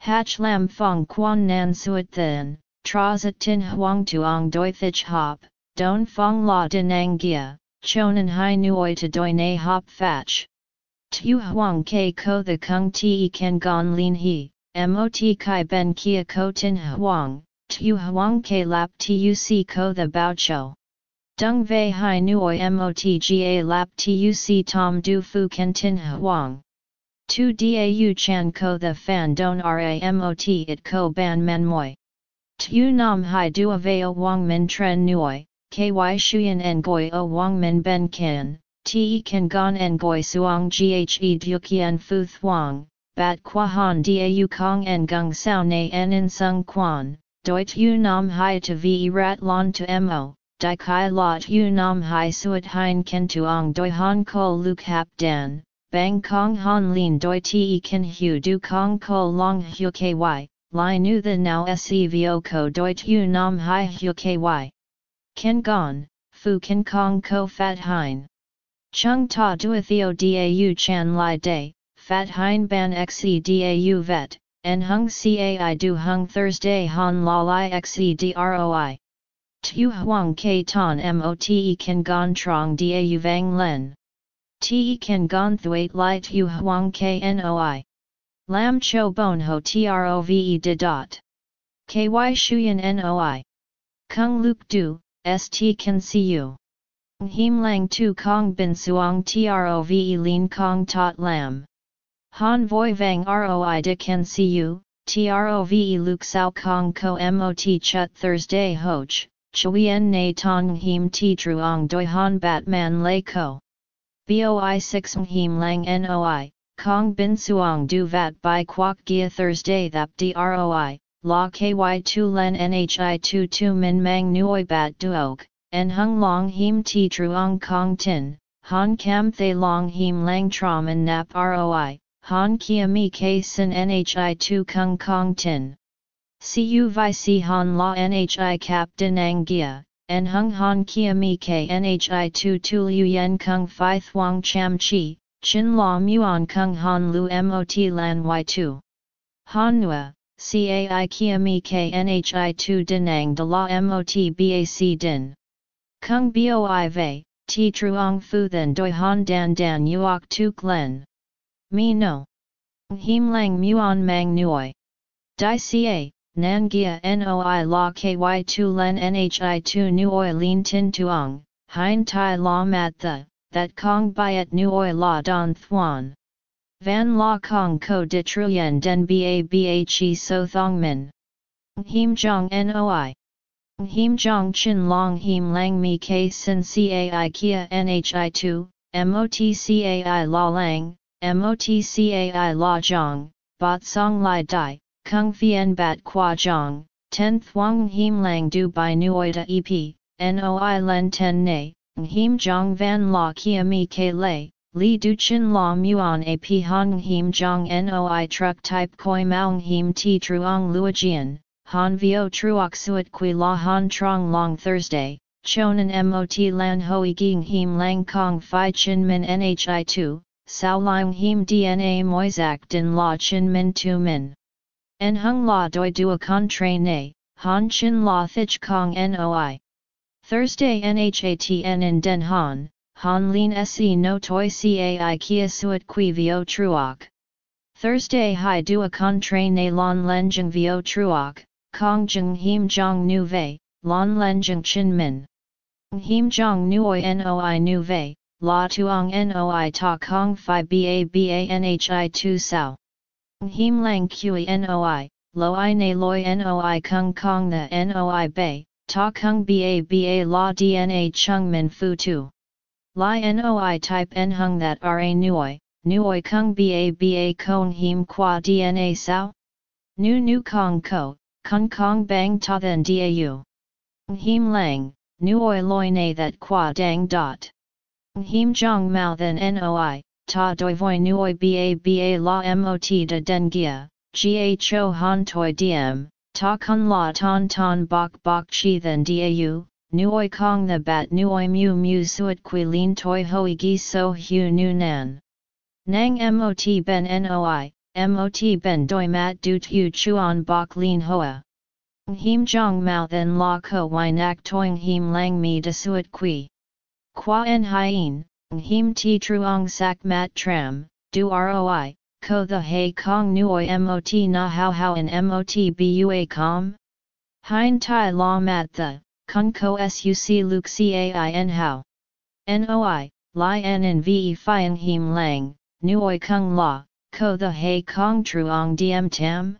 Hach lam fong quan nan suet then, trazat tin huang tuong doi thich hop, don fong la gia, chonan hai nuoi to doi na hop fach. Tu huang ke ko the kung ti ken gon lin he, mot kai ben kia ko tin huang, tu huang ke lap tuc ko the bao cho. Dung vei hai nuoi mot ga lap tuc tom du fu ken tin huang. Tu dau chan ko the fan don ra mot it ko ban men moi. Tu nam hai du aveo wang min tren nuoi, ky shuyan en goi o wang min ben kin, te kan gon en goi suang ghe dukian fu thuang, bat qua han dau kong en gung sao na en in sung quan, doi tu nam hai to ve rat lon to mo, di kai lot tu nam hai suat hein ken tuong doi han ko luk hap dan, bang kong han lin doi te kan hu du kong ko long hu ky, li nu the now sevo ko doi tu nam hai hu ky. Ken gon, fu ken kong ko fat hein. Chung ta duatheo dau chan li day, fat hein ban xe dau vet, en hung cai du hung Thursday han la li xe droi. Tu huang ke ton mote ken gon trong dau vang len. Te ken gon thuate li tu huang ke noi. Lam cho bon ho trove de dot. Ky shuyan noi. Kung luk du, st can see you. Him lang tu kong bin suang trove lin kong tot lam. Han voi vang roi de can see you, trove luk sao kong ko mot chut Thursday hoch, chuyen na tong him ti truong doi han batman lay ko. Boi 6 him lang noi, kong bin suang du vat by quoc gia Thursday thap droi, La ky tu len nhi tu tu min mang nuoi bat duog, en hung long him ti truong kong tin, han cam thay long him lang trom en nap roi, han kia mi ke sin nhi tu kung kong tin. Cu vi si han la nhi cap din ang gia, en hung han kia mi k nhi tu tu liu yen kung fi cham chi, chin la muon kung han lu mot lan y tu. Han nua, cai kia mi k nhi tu dinang de la mot bac din. Kung boi vei, ti truong fu then doi han dan dan uok tu glen. Mi no. Him lang muon mang nuoi. Di ca, nan gia noi la ky tu len nhi tu nuoi lin tin tuong, hein tai la mat the, that kong byet nuoi la don thuan. Van la kong ko de truyen den ba bhe so thong min. Him jong noi. Him jong chin long him lang mi k sin cai kia nhi tu, motcai la lang, motcai la jong, bot song lai dai, kung fien bat qua jong, ten thuang him lang du by nuoida ep, noi len ten ne, him jong van la kia mi ke lei, li du chin la muon ap hong him jong noi truck type koi maung him ti truong luojian, han vio truok suet qui la han trong long Thursday. Chonan mot lan hoi ging him lang kong fi chin min nhi tu, sao lang him dna moizak din la chin min tu min. En hung la doi dua contrae ne, han chin la thich kong noi. Thursday nhatn in den han, han lin se no toi cai kia suet qui vio truok. Thursday hai dua contrae ne lon lenjeng vio truok, kong jeng him jong nu vei, lon lenjeng chin min. Him jong nuoi noi nu vei, la tuong noi ta kong fi ba ba nhi tu sao. Him lang kui noi, lo i na loi noi kung kong the noi bay, ta kung ba ba la dna chung min fu tu. Li noi type en hung that ra nuoi, nuoi kung ba ba kong him qua dna sao? Nu nu kong ko, kung kong bang ta then dau. Him lang, nuoi loi na that qua dang dot. Him jong mao then noi, ta doi voi nuoi ba ba la mot Da den gia, gho han toi diem, ta kun la ton ton bok bok chi then dau, nuoi kong the bat nuoi mu mu suet qui lin toi hoi gi so hu nu nan. Nang mot ben noi, mot ben doi mat du tu chuan bok lin hoa. Him jong mao then la ko wai nak toing him lang mi de suet qui. Qua en hien, Him ti truong sak mat tram, du roi, ko the hay kong nuoi mot na how how in mot bua com? Hein tai la mat the, kung ko suc luk cain how. Noi, li en in ve fiang him lang, nuoi kung la, ko the hay kong truong diem tam?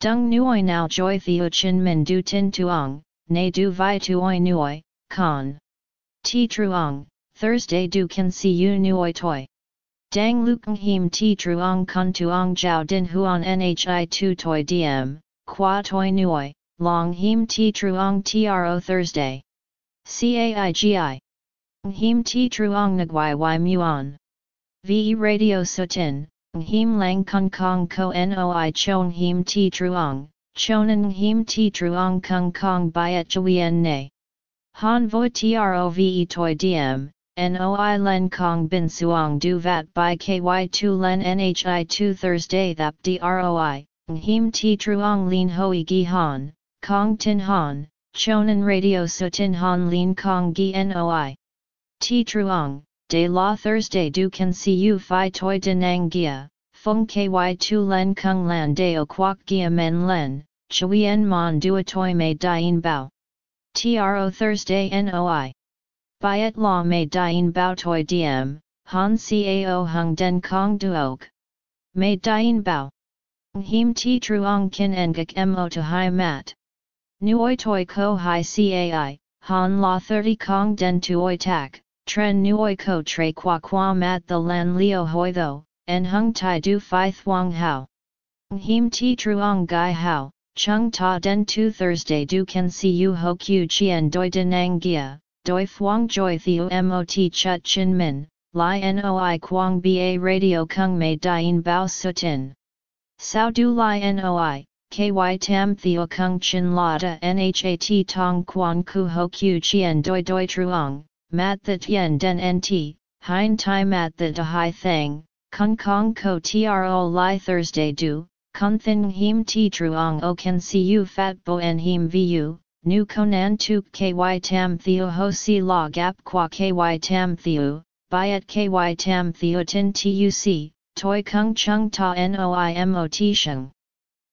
Dung nuoi now joy theo chin min du tin tuong, ne du vi tuoi nuoi, con. Ti truong, Thursday du can see you nuoi toi. Dang lukeng him ti truong kun tuong jiao din huan nhi tu toi diem, qua toi nuoi, long him ti truong tro Thursday. Caigi. Him ti truong nagwai y muon. Ve radio sutin, him lang kung kong ko noi chon him ti truong, chonan him ti truong kung kong byet juyen ne. Han vo trove toi diem, Noi len kong bin suong du vat by ky tu len nhi tu Thursday thap droi, him ti truong lin hoi gi han, kong tin han, chonan radio so tin han lin kong gi noi. Ti truong, de la Thursday du can see you fi toi denang gia, fung ky tu len kung lan deo quoc gia men len, chuyen mon a toi me dien bao. Tro Thursday noi. Byet la mei dien bao toi diem, han cao hung den kong duok. Mei dien bao. Him ti truong kin engak mo to hai mat. Nuoi toi ko hai cai, han la 30 kong den tuoi tak, tren nuoi ko tre qua qua mat the lan leo hoi tho, en hung tai du fi thuong hao. Him ti truong gai hao, chung ta den tu Thursday du can see you ho q chien doi denang gia, doi phuong joy theo mot chut chin min, li noi quang ba radio kung mei dien bao sutin. Sao du li noi, ky tam theo kung chin la da nhat tong quan ku ho q chien doi doi truong, mat the tien den nt, hein tai mat the da hai thang, kung kong ko tro li Thursday du, kun thin him ti truong o can see fat bo en him vu, nu konan tuk ky tam theo ho si la gap qua ky tam theo, byet ky tam theo tin tuc, toi kung chung ta noimot sheng.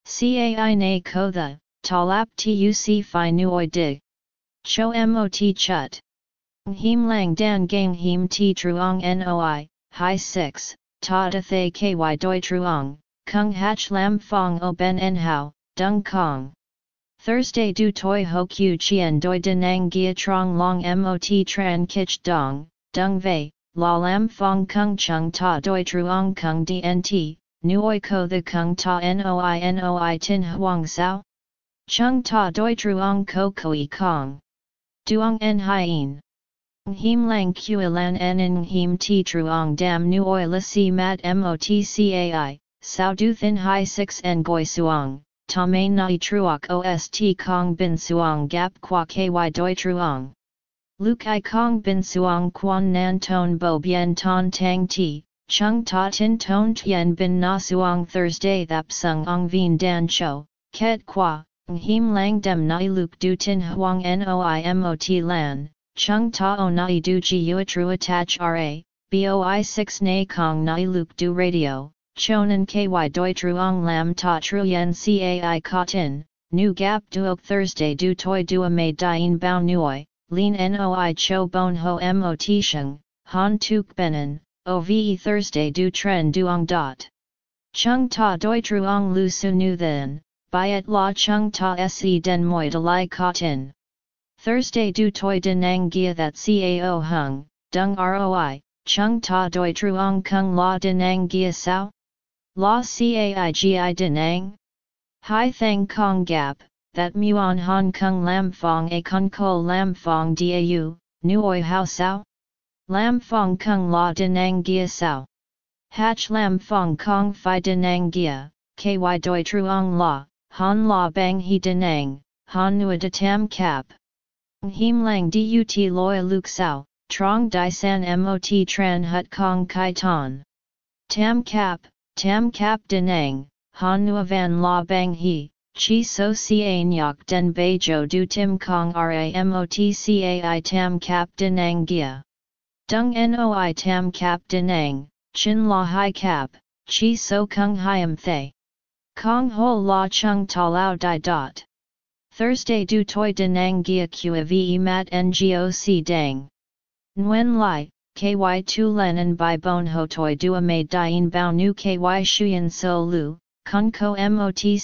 Cai na ko the, talap tuc fi nuoi dig. Cho mot chut. Him lang dan gang him ti truong noi, hi 6, ta da thay ky doi truong, kung hach lam fong o ben en hao, dung kong. Thursday du toi ho q chien doi denang gia trong long mot tran kich dong, dung vei, la lam fong kung chung ta doi truong kung dnt, nuoi ko the kung ta noi noi tin huang sao? Chung ta doi truong ko koi kong. Duong en hien. Him lang kua lan en in him ti truong dam nuoi la si mat motcai, sao du thin hai 6 en goi suong. Ta main nai truok ost kong bin suong gap qua ky doi truong. Lukai Kong bin suong quan nan ton bo bien ton tang ti, chung ta tin ton tien bin na suang Thursday thap sung ong vien dan cho, ket qua, him lang dem nai luk du tin huang noimot lan, chung ta o nai du ji tru attach ra, boi 6 na kong nai luk du radio, chonan ky doi truong lam ta truyen cai tin, nu gap duok Thursday du toi dua mei dien bao nuoi Lin Noi Cho Bon Ho Mot Sheng, Han Tuk Benen, OVE Thursday Du Tren Duong Dot. Chung Ta Doi Truong Lu Su Nu Then, Byet La Chung Ta Se Den Moi De Lai Ka Tin. Thursday Du Toi Denang Gia That Cao Hung, Dung Roi, Chung Ta Doi Truong Kung La Denang Gia Sao? La Cai Gi Denang? Hai Thang Kong Gap, that muon hong kong lam fong a kung ko lam fong dau, nuoi hao sao? Lam fong kung la denang gia sao? Hach lam fong kong fi denang gia, ky doi truong la, han la bang he denang, han nua de tam cap. Him lang dut loi luk sao, trong di san mot tran hut kong kai ton. Tam cap, tam cap denang, han nua van la bang he, Chi so ca nyok den bei jo du tim kong ramotcai tam cap denang gia. Dung noi tam cap denang, chin la hai cap, chi so kung hiam thay. Kong ho la chung ta lao di dot. Thursday du toi denang gia qua ve mat ngoc dang. Nguyen lai, ky tu lenin by bon ho toi dua mei dien bao nu ky shuyen so lu, Kun ko motcai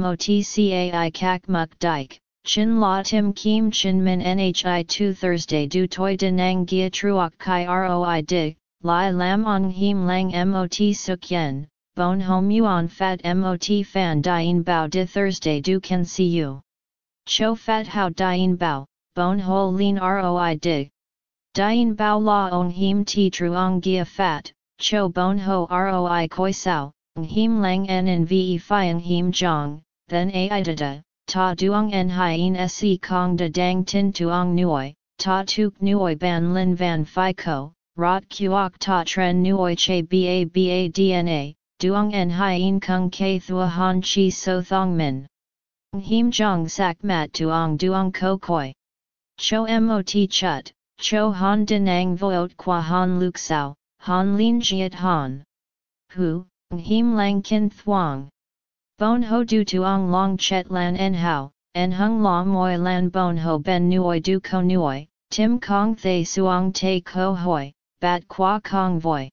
motcai kak muk dike, chin la tim kim chin min nhi 2 Thursday du toi denang gia truok kai roi dig, lai lam on him lang mot suk yen, bon hom yuan fat mot fan dien bao de Thursday du can see you. Cho fat how dien bao, bon ho lean roi dig. Dien bao la on him ti truong gia fat, cho bon ho roi koi sao, him lang en en ve fian him jong, then a idada, ta duong en hien se kong de dang tin tuong nuoi, ta tuk nuoi ban lin van fi ko, rot kuok ta tren nuoi che ba ba dna, duong en hien kung ke thua han chi so thong min. Him jong sak mat tuong duong ko koi. Cho mot chut, cho han denang voot qua han luk sao, han lin jiet han. Hu, Him lang kin thuang. Bon ho du tuong long chet lan en hao, en hung la moi lan bon ho ben nuoi du ko nuoi, tim kong thay suong te ko hoi, bat qua kong voi.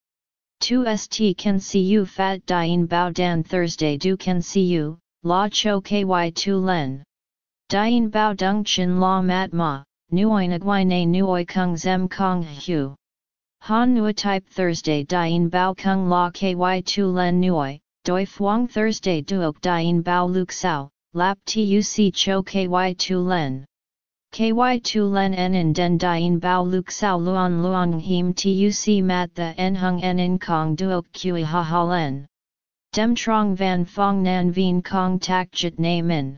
2 st can see you fat dien bao dan Thursday do can see you, la cho ky 2 len. Dien bao dung chin la mat ma, nuoi nguai na nuoi kung zem kong hu. Han Nua Type Thursday Dien Bao Kung La KY 2 Len Nuoi, Doi Phuong Thursday Duok Dien Bao Luk Sao, Lap TUC Cho KY 2 Len. KY Tu Len En In Den Dien Bao Luk Sao Luan Luan Him TUC Mat The En Hung En In Kong Duok Kui Ha Ha Len. Dem trong van fong nan vien kong tak jit na min.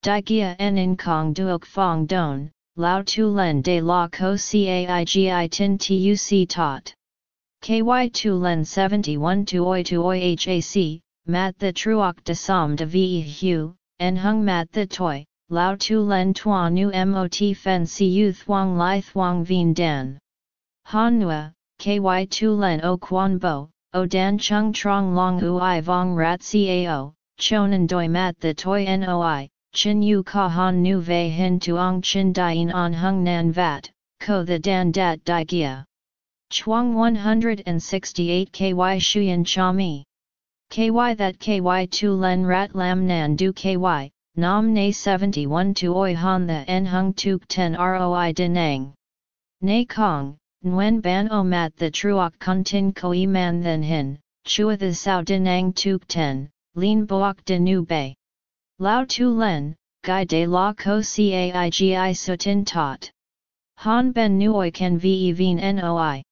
Di gia en in kong duok fong don, lao tu len de la ko caigi tin tuc tot. KY tu len 71 tu oi tu oi HAC, mat the truok de som de ve hu, en hung mat the toi, lao tu len tuan nu mot fen siu thuang lai thuang vien dan. Han nua, KY tu len o quan bo, o dan chung trong long ui vong rat cao, chonan doi mat the toi noi, chin yu ka han nu vei hin tuong chin dien on hung nan vat, ko the dan dat di gia. Chuang 168 KY Shuyan Chami. KY that KY tu len rat lam nan du KY, nam na 71 tu oi han the en hung tuk ten roi denang. Na kong, Nguyen ban o mat the truok kun tin koi man then hin, chua the sao denang tuk ten, lin boak de nu bay. Lao tu len, gai de la ko caigi sutin tot. Han ben nuoi can ve veen noi.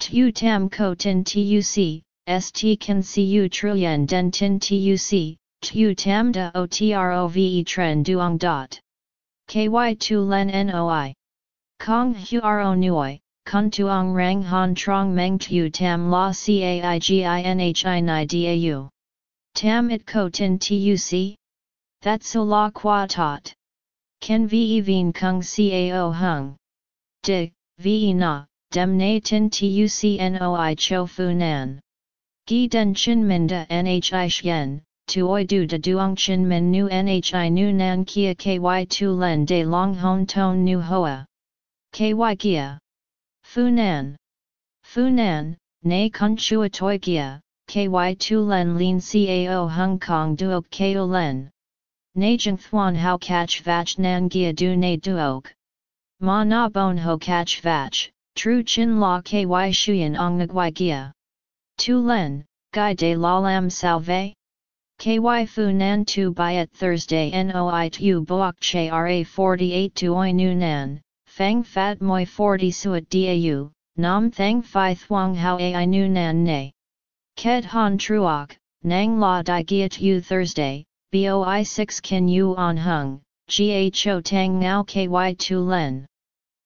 Tu tam ko tin tuc, st can cu truyen den tin tuc, tu tam da otrove tren duong dot. Ky tu len noi. Kong huaro nuoi, kun tuong rang han trong meng tu tam la caigi nhi ni dau. Tam it ko tin tuc? That so la qua tot. Ken ve veen kung cao hung. De, ve na, dem na tin tucnoi cho fu nan. Gi den chin min da nhi xian, tu oi du de duong chin min nu nhi nu nan kia ky tu len de long hon ton nu hoa. Ky kia. Fu nan. Fu nan, na kun chua toi kia, ky tu len lin cao hong kong duok ko len. Najang thuan hao catch vach nan gia du na duok. Ma na bon ho catch vach, Tru chin la ky shuyan ong nagwai gia. Tu len, gai de la lam salve? Ky fu nan tu byet Thursday noi tu boak che ra 48 tu oi nu nan, fang fat moi 40 suat dau, nam thang fi thuang hao ai nu nan ne. Ket han truok, nang la di gia tu Thursday, boi 6 kin yu on hung, gho tang ngao ky tu len.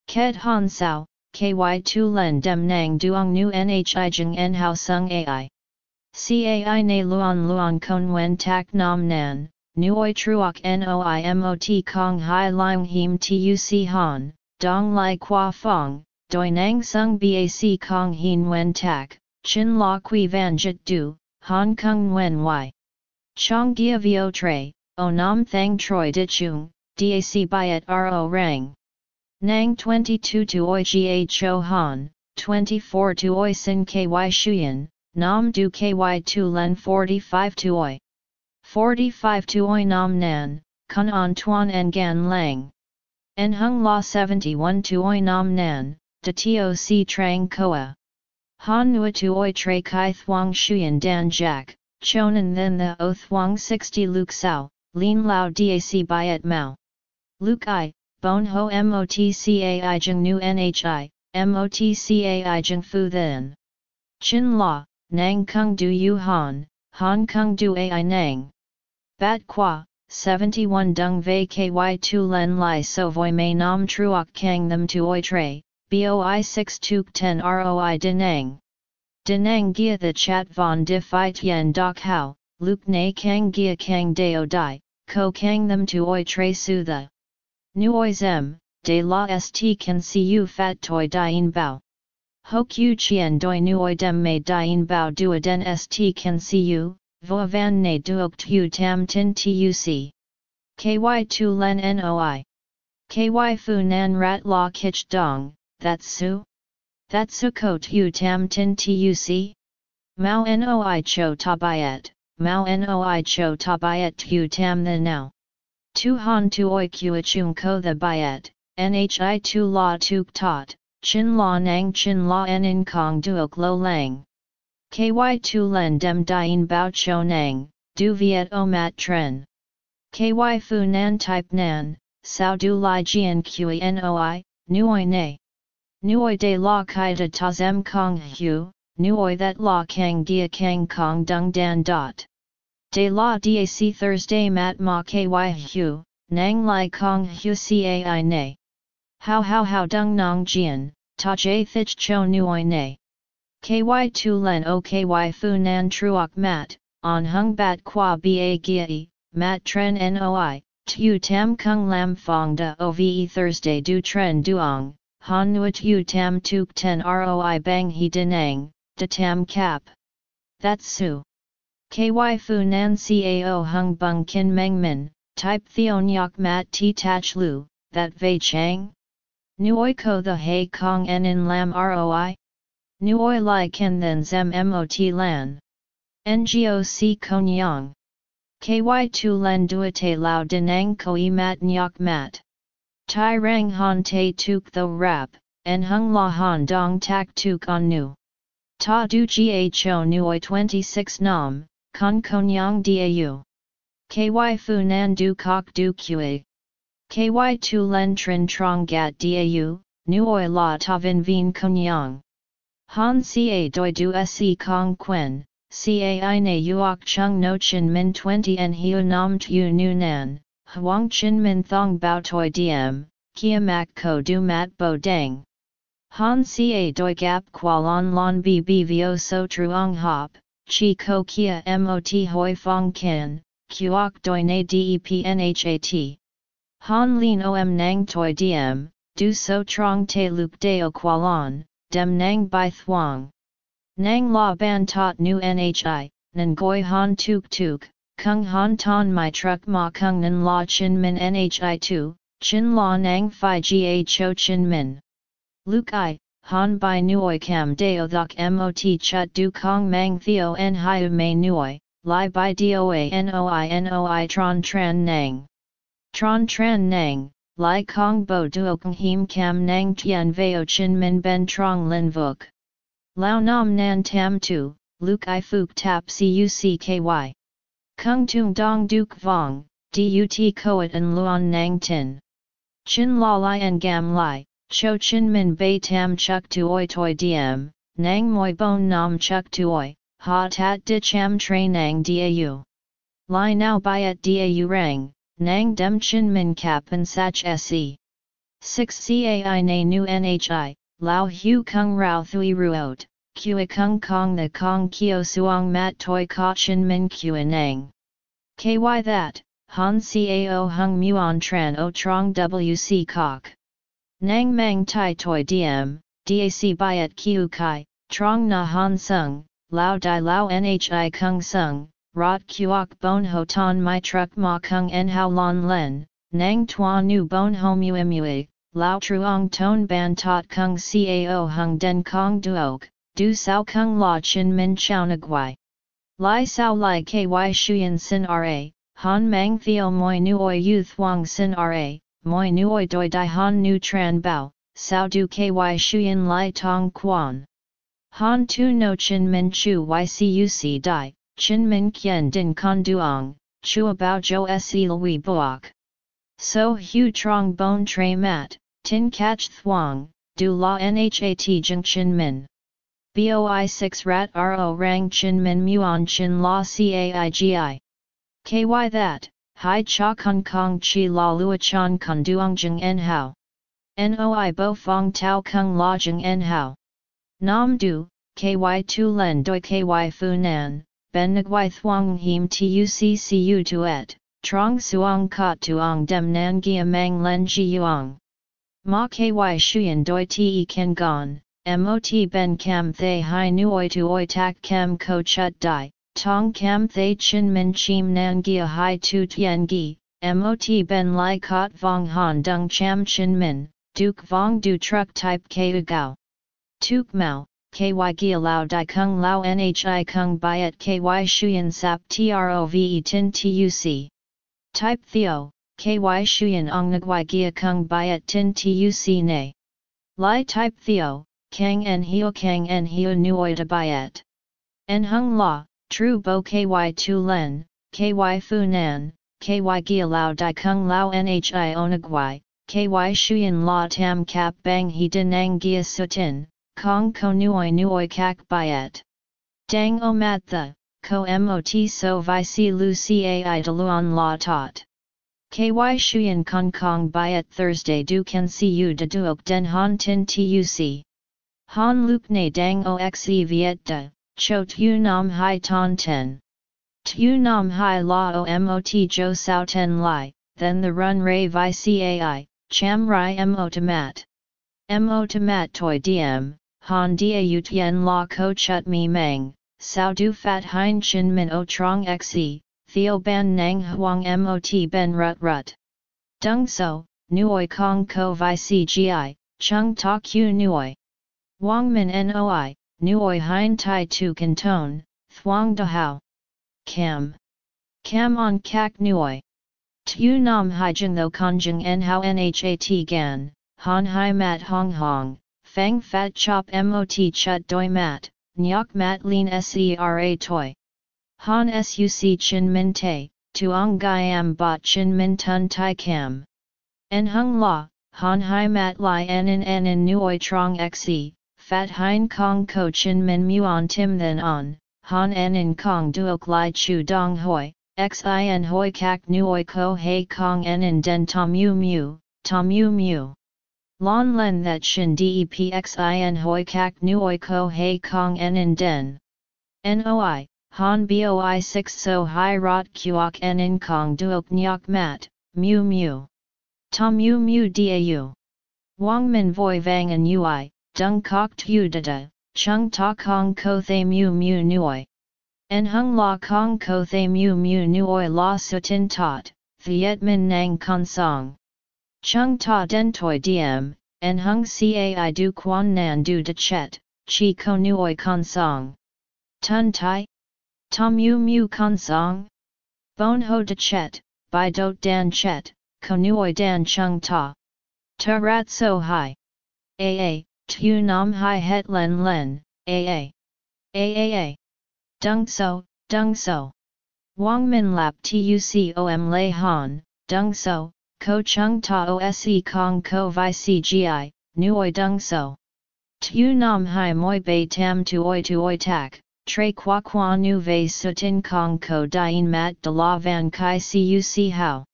Ket han sao, ky tu len dem nang duong nu nhi jing en hao sung ai. Cai na luon luon kon wen tak nam nan, nuoi truok noi mot kong hai liang him tuc han, dong lai qua fong, doi nang sung bac kong hin wen tak, chin la qui van jit du, hong kong wen y. Chong gia vio tre, o nam thang troi dichung, dac byet ro rang. Nang 22 to oi ga cho han, 24 to oi sin ky shuyan, nam du ky tu len 45 to oi. 45 to oi nam nan, kun an tuan en gan lang. En hung la 71 to oi nam nan, de toc trang koa. Han nua to oi tre kai thuang shuyan dan jack, chonan then the o thuang 60 luk sao, lin lao dac byet mao. Luke I, Bon ho motcai jeng nu nhi, motcai jeng fu then. Chin la, nang kung du yu han, han kung du ai nang. Bat qua, 71 dung vei ky tu len lai so voi mei nam truok kang them tu oi tre, boi 6 tuk 10 roi denang. Denang gia the chat von di fi tien dok hao, luk na kang gia kang deo dai, ko kang them tu oi tre su the. Nuoi zem, de la st can cu fat toi dien bao. Ho qiu chien doi nuoi dem me dien bao dua den st can cu, vo van ne duok tu tam tin tuc. Ky tu len noi. Ky fu nan rat la kich dong, that su? That su ko tu tam tin tuc? Mao noi cho tabayet, mao noi cho tabayet tu tam the now. Tu han tu oi chung ko the byet, nhi tu la tuk tot, chin la nang chin la en in kong duok lo lang. Ky tu len dem dien bao cho nang, du viet o mat tren. Ky fu nan type nan, sao du li jian kui noi, nuoi ne. Nuoi de la kai de ta zem kong hu, nuoi that la kang gia kang kong dung dan dot. De la dac Thursday mat ma ky hu, nang lai kong hu cai ne. How how how dung nong jian, ta jay thich cho nuoi ne. Ky tu len o ky fu nan truok mat, on hung bat qua ba gia mat tren noi, tu tam kung lam fong da ove Thursday du tren duong, han nuat u tam tuk ten roi bang he denang, de tam cap. That's su. KY Fu Nan Cao Hung Bung Kin Meng Min, Type Theon Yak Mat Ti Tach Lu, That Vei Chang? Nuoi Ko The Hei Kong En In Lam Roi? Nuoi Lai Ken Then Zem Mot Lan. Ngoc Konyang. KY Tu Len Duate Lao Denang Koi Mat Nyak Mat. Tai Rang Han Te Tuk Tho Rap, En Hung La Han Dong Tak Tuk On Nu. Ta Du Gho Nuoi 26 Nam, Con Konyang Dau. KY Fu Nan Du Kok Du Qa. KY Tu Len Trin Trong Gat Dau, Nuoi La Ta Vin Vien Konyang. Han Ca Doi Du Se Kong Quen, Ca I Na Uok Chung No Chin Min 20 En Hiu Nam Tu Nu Nan, Huang Chin Min Thong Bao Toi Diem, Kia Mak Ko Du Mat Bo Dang. Han Ca Doi Gap Kualon Lon Bbvo So Truong Hop, Chi ko kia mot hoi fong kin, kuok doi na depnhat. Han lin om nang toi diem, du so trong te luk deo qualon, dem nang bai thuang. Nang la ban tot nu nhi, goi han tuk tuk, kung han ton my truck ma kung nan la chin min nhi tu, chin la nang fi ga cho chin min. Luke i, han bai nuoi cam deo thok mot chut du kong mang theo en hiu mei nuoi, li bai doa noi noi tron tran nang. Tron tran nang, Lai kong bo duok him cam nang tian veo chin min ben trong lin vuk. Lao nam nan tam tu, luk i fuk tap cucky. Kung tung dong duk vong, dut koat en luon nang tin. Chin la li en gam Lai, Cho Chin Min Bei Tam Chuk Tuoi Toi Diem, Nang Moi Bon Nam Chuk Tuoi, Ha Tat Di Cham Tre Nang Dau. Lai Now Biat Dau Rang, Nang Dem Chin Min Kap and Sach Se. 6 Cai Na Nu Nhi, Lao Hu Kung Rao Thui Ruot, Kua Kung Kong The Kong Kio Suong Mat Toi Ka Chin Min Kua Nang. KY That, Han Cao Hung Muon Tran O Trong WC Kok. Nang mang tai toi diem, dac byet kiu kai, trong na han sung, lao di lao nhi kung sung, rot kuok bon ho ton my truck ma kung en hao lon len, nang tua nu bon ho mue mue, lao truong ton ban tot kung cao hung den kong duok, du sao kung la chin min chao nagwai. Lai sao lai ky shuyen sin ra, han mang theo moi nuoi youth wang sin ra, moi nuoi doi di han nu tran bao, sao du ky shuyen lai tong quan. Han tu no chin min chu ycuc di, chin min kien din con duong, chu bao jo se lui boak. So hu trong bon tre mat, tin catch thuong, du la nhat jung chin min. Boi 6 rat ro rang chin min muon chin la caigi. Ky that, Hai cha kong kong chi la lua chan kun duong jeng en hao. Noi bo fong tau kung la jeng en hao. Nam du, ky tu len doi ky fu nan, ben nguai thuong him tuccu tuet, trong suong kot tuong dem nan gia mang len ji yuang. Ma ky shuyen doi te ken gon, mot ben cam thay hai nuoi tuoi tak cam ko chut dai, Tong kam thay chin min chim nan gia hai tu tien gi, mot ben lai kot vong han dung cham chin min, duk vong du truck type k gao. Tuk mao, ky gia lao di kung lao nhi kung byet ky shuyen sap trove tin tuc. Type theo, ky shuyen ong nagwai gia kung byet tin tuc ne. Lai type theo, kang en hio kang en hio nuoi de byet. En hung la, True Bo Ky Tu Len, Ky Fu Nan, Ky Gia Lao Di Kung Lao Nhi Onagwai, Ky Shuyan La Tam Kap Bang He Denang Gia Sutin, Kong Ko Nuoi Nuoi Kak Byet. Dang O Mat The, ko mot so vi si lu cai de luan la tot. KY Shuyan Kong Kong Byet Thursday Du Can See You De Duok Den Han Tin TUC. Han Luke Ne Dang Oxe Viet De, Cho Tu Nam Hai Ton Ten. Tu Nam Hai La O Mot Jo Sao Ten Lai, then the Run Ray Vi Cai, Cham Rai Mo Tamat. Mo Tamat Toi Diem, Han Dia Ut Yen La Ko Chut Mi Meng, Sao Du Fat Hein Chin Min O Trong Xe, Theo Ban Nang Huang Mot Ben Rut Rut. Dung So, Nuoi Kong Ko Vi CGI, Chung Ta Q Nuoi. Wang Min Noi, Nuoi Hein Tai Tu Canton, Thuong Da Hao. Cam. Cam on Kak Nuoi. Tu Nam Haijing Tho Konjing En Hao Nhat Gan, Han Hai Mat Hong Hong, Fang Fat Chop Mot Chut Doi Mat, Nyok Mat Lean Sera Toi. Han suc chin min te, tuong gaiam bot chin min tun tai cam. En hung la, han hai mat lai en en en en nuoi trong xe, fat hein kong ko chin min muon tim then on, han en en kong duok lai chu dong hoi, xin hoi kak nuoi ko hei kong en en den tom mu mu, tom mu mu. Lon len that shin dep xin hoi kak nuoi ko hei kong en en den. Noi, Han boi 6 so hai rot kuok en in kong duok nyok mat, mu mu. Ta mu mu dau. Wang min voi vang en ui, dung kok tu da chung ta kong ko the mu mu nuoi. En hung la kong ko the mu mu nuoi la sutin tot, viet min nang con song. Chung ta den toi diem, en hung cai du quan nan du de chet, chi ko nuoi con song. Tun tai? Tom Yu Mu Con Song? Bon Ho De Chet, Bai Dot Dan Chet, Konuoi Dan Chung Ta. Ta Rat So Hai. Aa, Tu Nam Hai Het Len Len, Aa. Aa. Dung So, Dung So. Wang Min Lap Tucom Lei Han, Dung So, Ko Chung Ta Ose Kong Ko Vi CGI, Nuoi Dung So. Tu Nam Hai Moi Bei Tam Tuoi Tuoi Tak. Tre qua qua nu ve sutin kong ko dien mat de la van kai cuc how.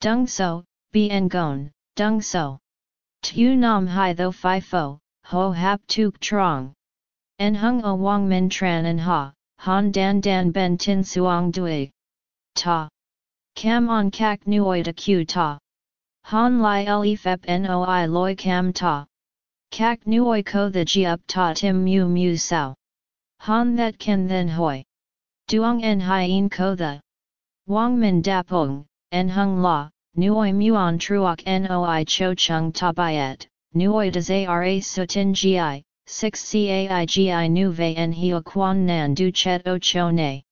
Dung so, bien gon, dung so. Tu nam hai tho fi fo, ho hap tuk trong. En hung o wang min tran en ha, han dan dan ben tin suang dui. Ta. Cam on kak nuoi de q ta. Han li le fep noi loi cam ta. Kak nuoi ko the ji up ta tim mu mu sao. Han that can then hoi. Duong en hien ko the. Wang min dapong, en hung la, nuoi muon truok noi cho chung ta tabayet, nuoi des ara sutin gi, 6 cai gi nu ve en hio quan nan du chet o cho ne.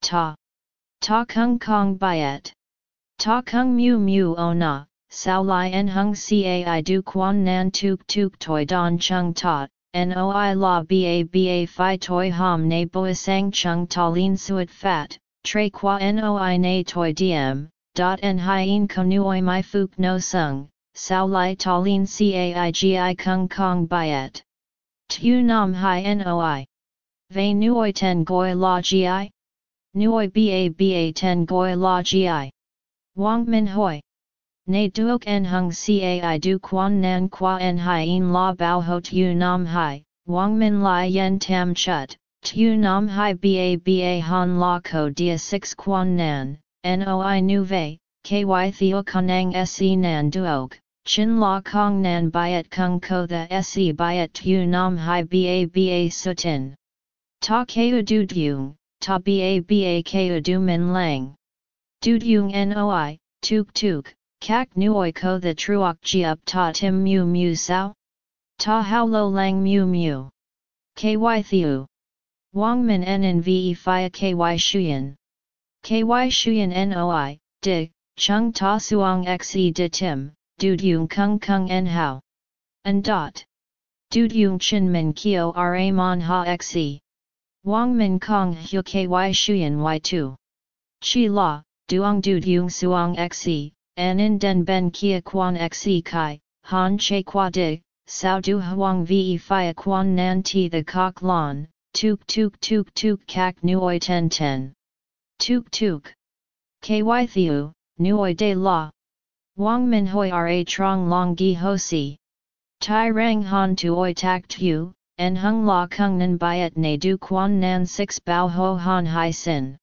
Ta. Ta kung kong byet. Ta kung mu mu o na, sao lai en hung cai du quan nan tuk tuk toi don chung tot, Noi la ba ba phi toi ham ne sang chung ta lin suet fat, tre qua noi ne toi diem, dot en hien konuoi my fuk no sung, sao lai ta lin caigi kung kong byet. Tu nam hi noi. Ve nuoi ten goi la gi? Nuoi ba ba ten goi la gi. Wang min hoi. Nay duok en hung cai du quan nan qua en hien la bao ho tu nam hai, wang min lai yen tam chut, tu nam hai ba ba han la ko dia 6 quan nan, noi nu vei, ky theo kanang se nan duok, chin la kong nan byet kung ko the se byet tu nam hai ba ba sutin. Ta keu du dung, ta ba ba keu du min lang. Du dung noi, tuk tuk, Kak nuoi ko the truok ji up ta tim mu mu sao? Ta hao lo lang mu mu. Ky thiu. Wang min en ve fia ky shuyen. Ky shuyen noi, di, chung ta suong xe de tim, du yung kung kung en hao. And dot. Du yung chin min kio ra mon ha xe. Wang min kong hu ky shuyen y2. Chi la, duong du yung suong xe, Anin den ben kia quan xe kai, han che qua di, sao du huang ve fia quan nan ti the kok lon, tuk tuk tuk tuk kak nuoi ten ten. Tuk tuk. Ky thiu, nuoi de la. Wang min hoi ra trong long gi ho si. Tai rang han tuoi tak tu, en hung la kung nan byet ne du quan nan six bao ho han hai sin.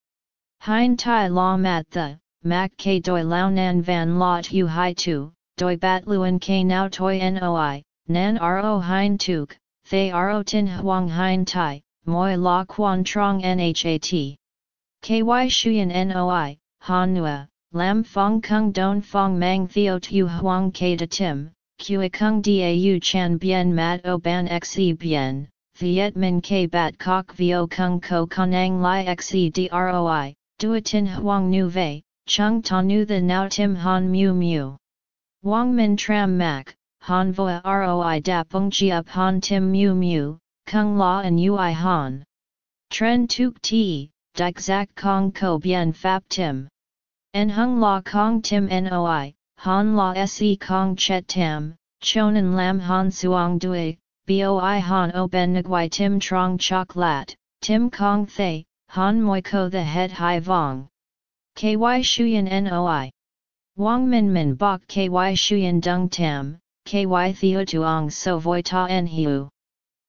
Hein tai la mat the, mak ke doi lao nan van lot tu hai tu, doi bat luen ke nao toi noi, nan ro hein tuk, thay ro tin huang hein tai, moi la quan trong nhat. Ky shuyen noi, han nua, lam fong kung don fong mang theo tu huang ke de tim, Kua kung dau chan bien mat o ban xe bien, viet min k bat kok vio kung ko konang li xe droi, duatin huang nu vei, chung ta nu the now tim han mu mu. Wang min tram mak, han voa roi dapung ji up han tim mu mu, kung la and ui han. Tren tuk ti, dik zak kong ko bien fap tim. En hung la kong tim noi, Han la se kong chet tam, chonan lam han suang dui, boi han o ben nguai tim trong chok lat, tim kong thay, han moi ko the head hai vong. Ky shuyen noi. Wang min min bok ky shuyen dung tam, ky theo tuong so voi ta en hiu.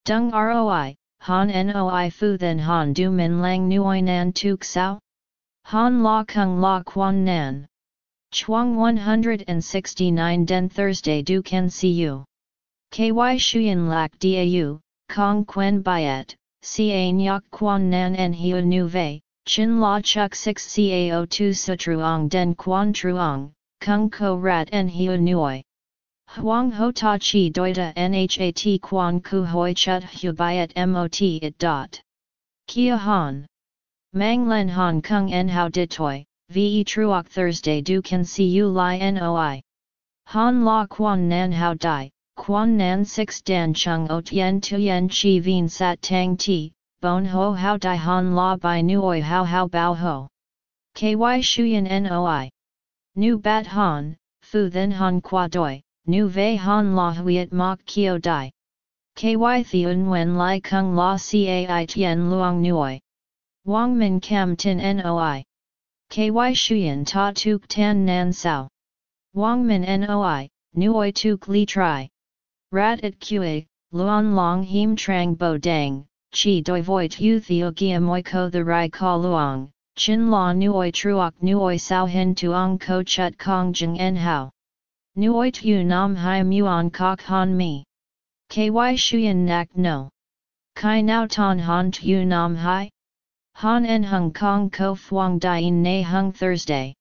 Dung roi, han noi fu then han du min lang nuoi nan tuk sao? Han la kung la quan nan. Chuang 169 Den Thursday Du Can See You. KY Shuyan Lak Dau, Kong Quen Biet, Ca Nyok Quan Nan En Hiu Nu Vei, Chin La Chuk 6 Cao 2 Sutruong Den Quan Truong, Kung Ko Rat En Hiu Nuoi. Huang Ho Ta Chi Doita Nhat Quan Ku Hoi Chut Hu Biet Mot It Dot. Kia Han. Mang Len Han Kung En How Ditoi. Ve truok Thursday du can see you li noi. Han la quan nan how dai, quan nan six dan chung o tien tu yen chi vien sat tang ti, bon ho how dai han la by nuoi how how bao ho. Ky shuyen noi. Nu bat han, fu then han qua doi, nu ve han la huiet mok kio dai. Ky theun wen lai kung la cai tien luong nuoi. Wang min kam tin noi. Ky Shuyan Ta Tuk Tan Nan Sao. Wang Min Noi, Nuoi Tuk Li Tri. Rat at Qa, Luan Long Him Trang Bo Dang, Chi Doi Voit U Theo Gia Moi Ko The Rai Ka Luang, Chin La Nuoi Truok Nuoi Sao Hin Tuong Ko Chut Kong Jing En Hao. Nuoi Tu Nam Hai Muon Kok Han Mi. Ky Shuyan Nak No. Kai Nao Ton Han Tu Nam Hai? Han en Hong Kong ko Phuong Dien Na Hung Thursday.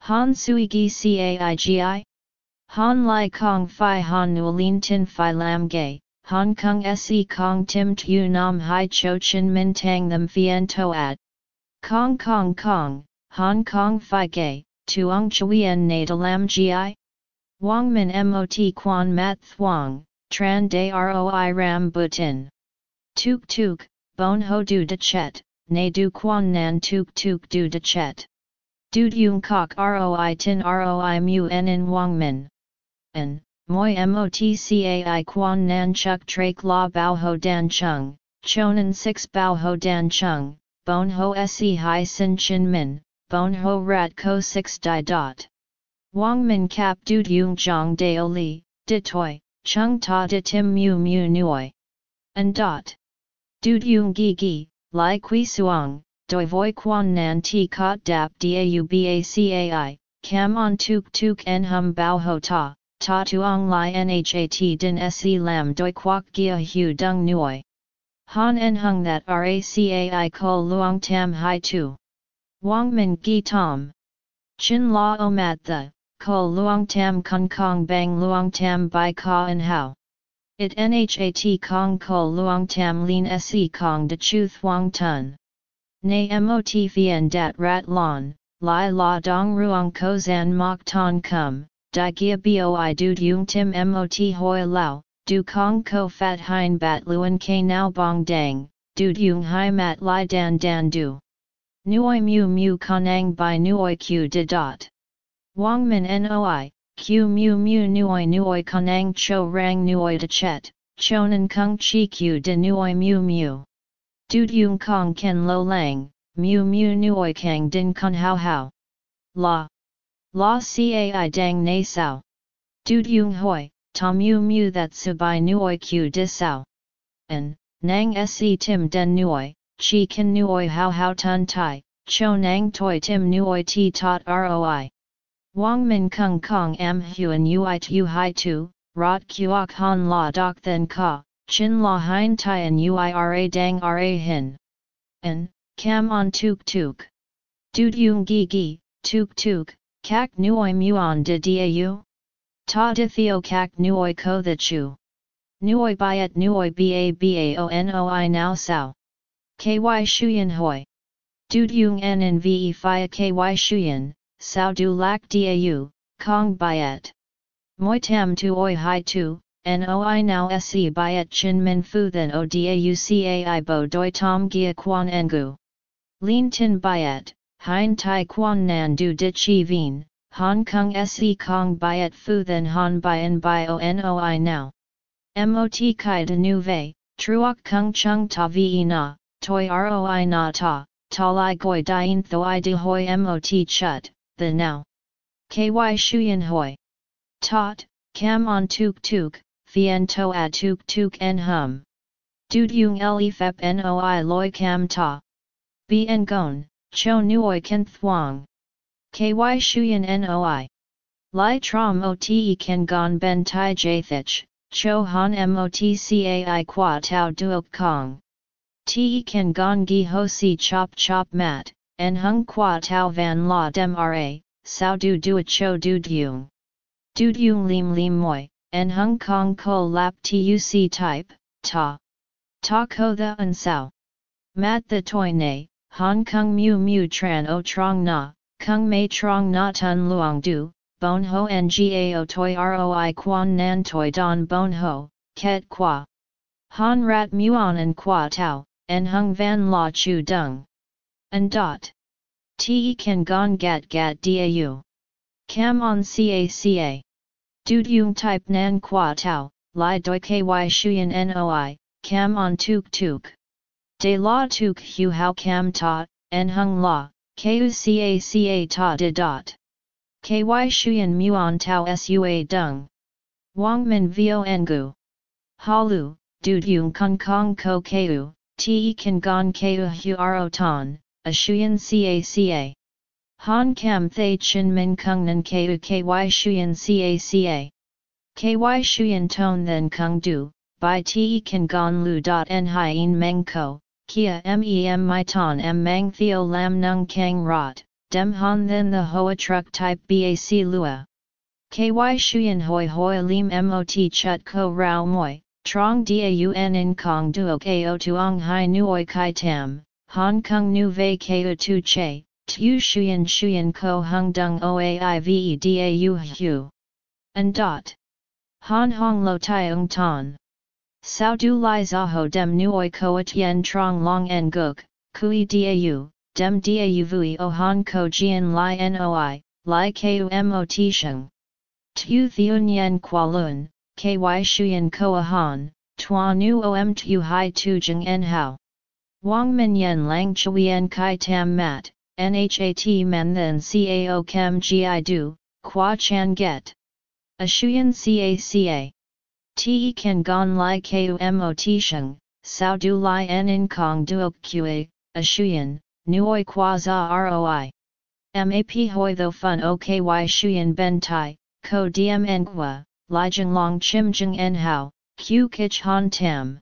Han Sui Gi Caigi? Han Lai Kong Phi Han Nuolin Tin Phi Lam Gay, Hong Kong Se Kong Tim Tu Nam Hai Cho Chin Min Tang Them Fien Toat. Kong Kong Kong, Hong Kong Phi Gay, Tuong Chuyen Na De Lam Gi? Wang Min Mot Quan Mat Thuong, Tran De Roi Ram Butin. Tuk Tuk, Bon Ho Du De Chet ne du quan nan tuk tuk du de chet. Du yung kok roi tin roi mu en in wang min. En, moi motcai quan nan chuk trak la bao ho dan chung, chonan six bao ho dan chung, bon ho se hai sin chin min, bon ho rat ko six di dot. Wang min kap du yung jong deo li, di toi, chung ta di tim mu mu. And dot. Du yung gi gi, Lai Kui Suang, Doi Voi Quan Nan Ti Kot Dap Daubacai, Cam On Tuk Tuk En Hum Bao Ho Ta, Ta Tuong Lai Nhat Din Se Lam Doi Quoc Gia Hu Dung Nuoi. Han En Hung That Racai Ko Luong Tam Hai Tu. Wang Min Gi Tom. Chin La O Mat The, Ko Luong Tam Kung Kong Bang Luong Tam Bai Ka En Hao. It nhat kong ko luong tam lin se kong de chu thuong tun. Nay mot vien dat rat lon, lai la dong ruong ko zan mok ton kum, di gia boi du yung tim mot hoi lao, du kong ko fat hein bat luen ke nao bong dang, du yung hai mat lai dan dan du. Nuoi mu mu konang by nuoi q de dot. Wang min noi, Q mu mu nuoi nuoi konang cho rang nuoi de chet, chonan kung chi q de nuoi mu mu. Du yung kong ken lo lang, mu mu nuoi kang din kun hao hao. La. La cai dang na sao. Du yung hoi, ta yu mu that subai nuoi q dis sao. Nang se tim den nuoi, chi kan nuoi hao hao tun tai, cho nang toi tim nuoi ti tot roi. Wang min kung kong am huan ui tu hai tu, rot kuok han la dok then ka, chin la hein tai an uira dang ra hin. En, cam on tuk tuk. Du yung gi gi, tuk tuk, kak nuoi muon de dau? Ta di theo kak nuoi ko the chu. Nuoi byet nuoi ba ba o noi now sao. Ky shuyen hoi. Du yung en en ve fia ky shuyen, sao du lak dau, kong byet. Moi tam tu oi hai tu, noi now se byet chin min fu then o dau cai bo doi tom gia quan engu. Lin tin byet, hein tai quan nan du di chi vien, Hong Kong se kong byet fu then han bien bio noi now. Mot kai de nu vei, truok kung chung ta vi na, toi roi na ta, ta lai goi dien thoi de hoi mot chut, the now. Ky shuyen hoi. Tot, cam on tuk tuk, fien to ad tuk tuk en hum. Dud yung le fep noi loi cam ta. Bien gon, cho nuoi ken thuang. Ky shuyen noi. Lai trom ote ken gon ben tai jathich, cho han motcai qua tau duok kong. Te ken gon gi ho si chop chop mat, en hung qua tau van la dem ra, sao du duat cho du dung. Du dung lim lim moi, en hung kong ko lap tuc type, ta. Ta ko the un sao. Mat the toi ne, Hong Kong mu mu tran o trong na, kung mei trong na tun luang du, bon ho ngao toi roi quan nan toi don bon ho, ket qua. Han rat muon and qua Tao, and hung van la chu dung. And dot. Te kan gon gat gat dau. Cam on caca. Du yung type nan qua tau, li doi ky shuyen noi, cam on tuk tuk. De la tuk hu hao cam ta, en hung la, ku caca ta de dot. Ky shuyen muon tau sua dung. Wang min vio engu. Halu, du yung kong kong ko ku, te kan gon ku hu aro ton, a shuyen caca. Han kam thay chin min kung nan ku ky shuyen caca. Ky shuyen ton then kung du, by te kan gon lu dot en hien meng ko, kia mem my ton m mang theo lam nung kang rot, dem han then the hoa truck type bac lua. Ky shuyen hoi hoi lim mot chut ko rao moi, trong daun in kong duok ao tuong hai nuoi kai tam, Hong Kong nu vei keu tu che, tu shuyen shuyen ko hung dung oaive dau hu. And dot. Han hong lo tiong ton. Sao du lai zaho dem nuoi ko tien trong long en guk, kui dau, dem dau vui o han ko jian lai noi, lai ku mot sheng. Tu thiun yen kualun, ky shuyen ko a han, tua nu om tu hai tu jeng en hao. Wang Min Yen Lang Chuyen Kai Tam Mat, Nhat Man Then Cao Kem Gi Du, Qua Chan Get. A Shuyen Caca. Te Kan Gon Mo Sheng, Sao Du Lai En In Kong Duok Qa, A Shuyen, Nuoi Qua Za Roi. Map Hoi Tho Fun OKY Shuyen Ben Tai, Ko Diem En Qua, Lai Jeng Long Chim Jeng En Hao, Q Kich Han Tam.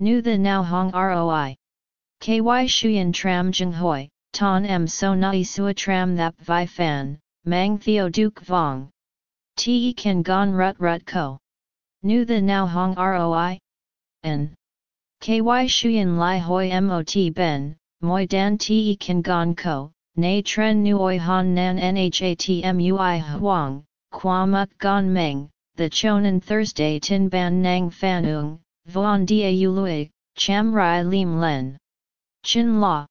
Nu The Now Hong Roi. Ky shuyen tram jeng hoi, ton m so nai sua tram thap vi fan, mang theo duke vong. Te kan gon rut rut ko. Nu the now hong roi? N. Ky shuyen lai hoi mot ben, moi dan te kan gon ko, na tren nuoi han nan nhatmui huang, qua muk gon meng, the chonan Thursday tin ban nang fanung, vuan dia lui, cham rai lim len. Chin La.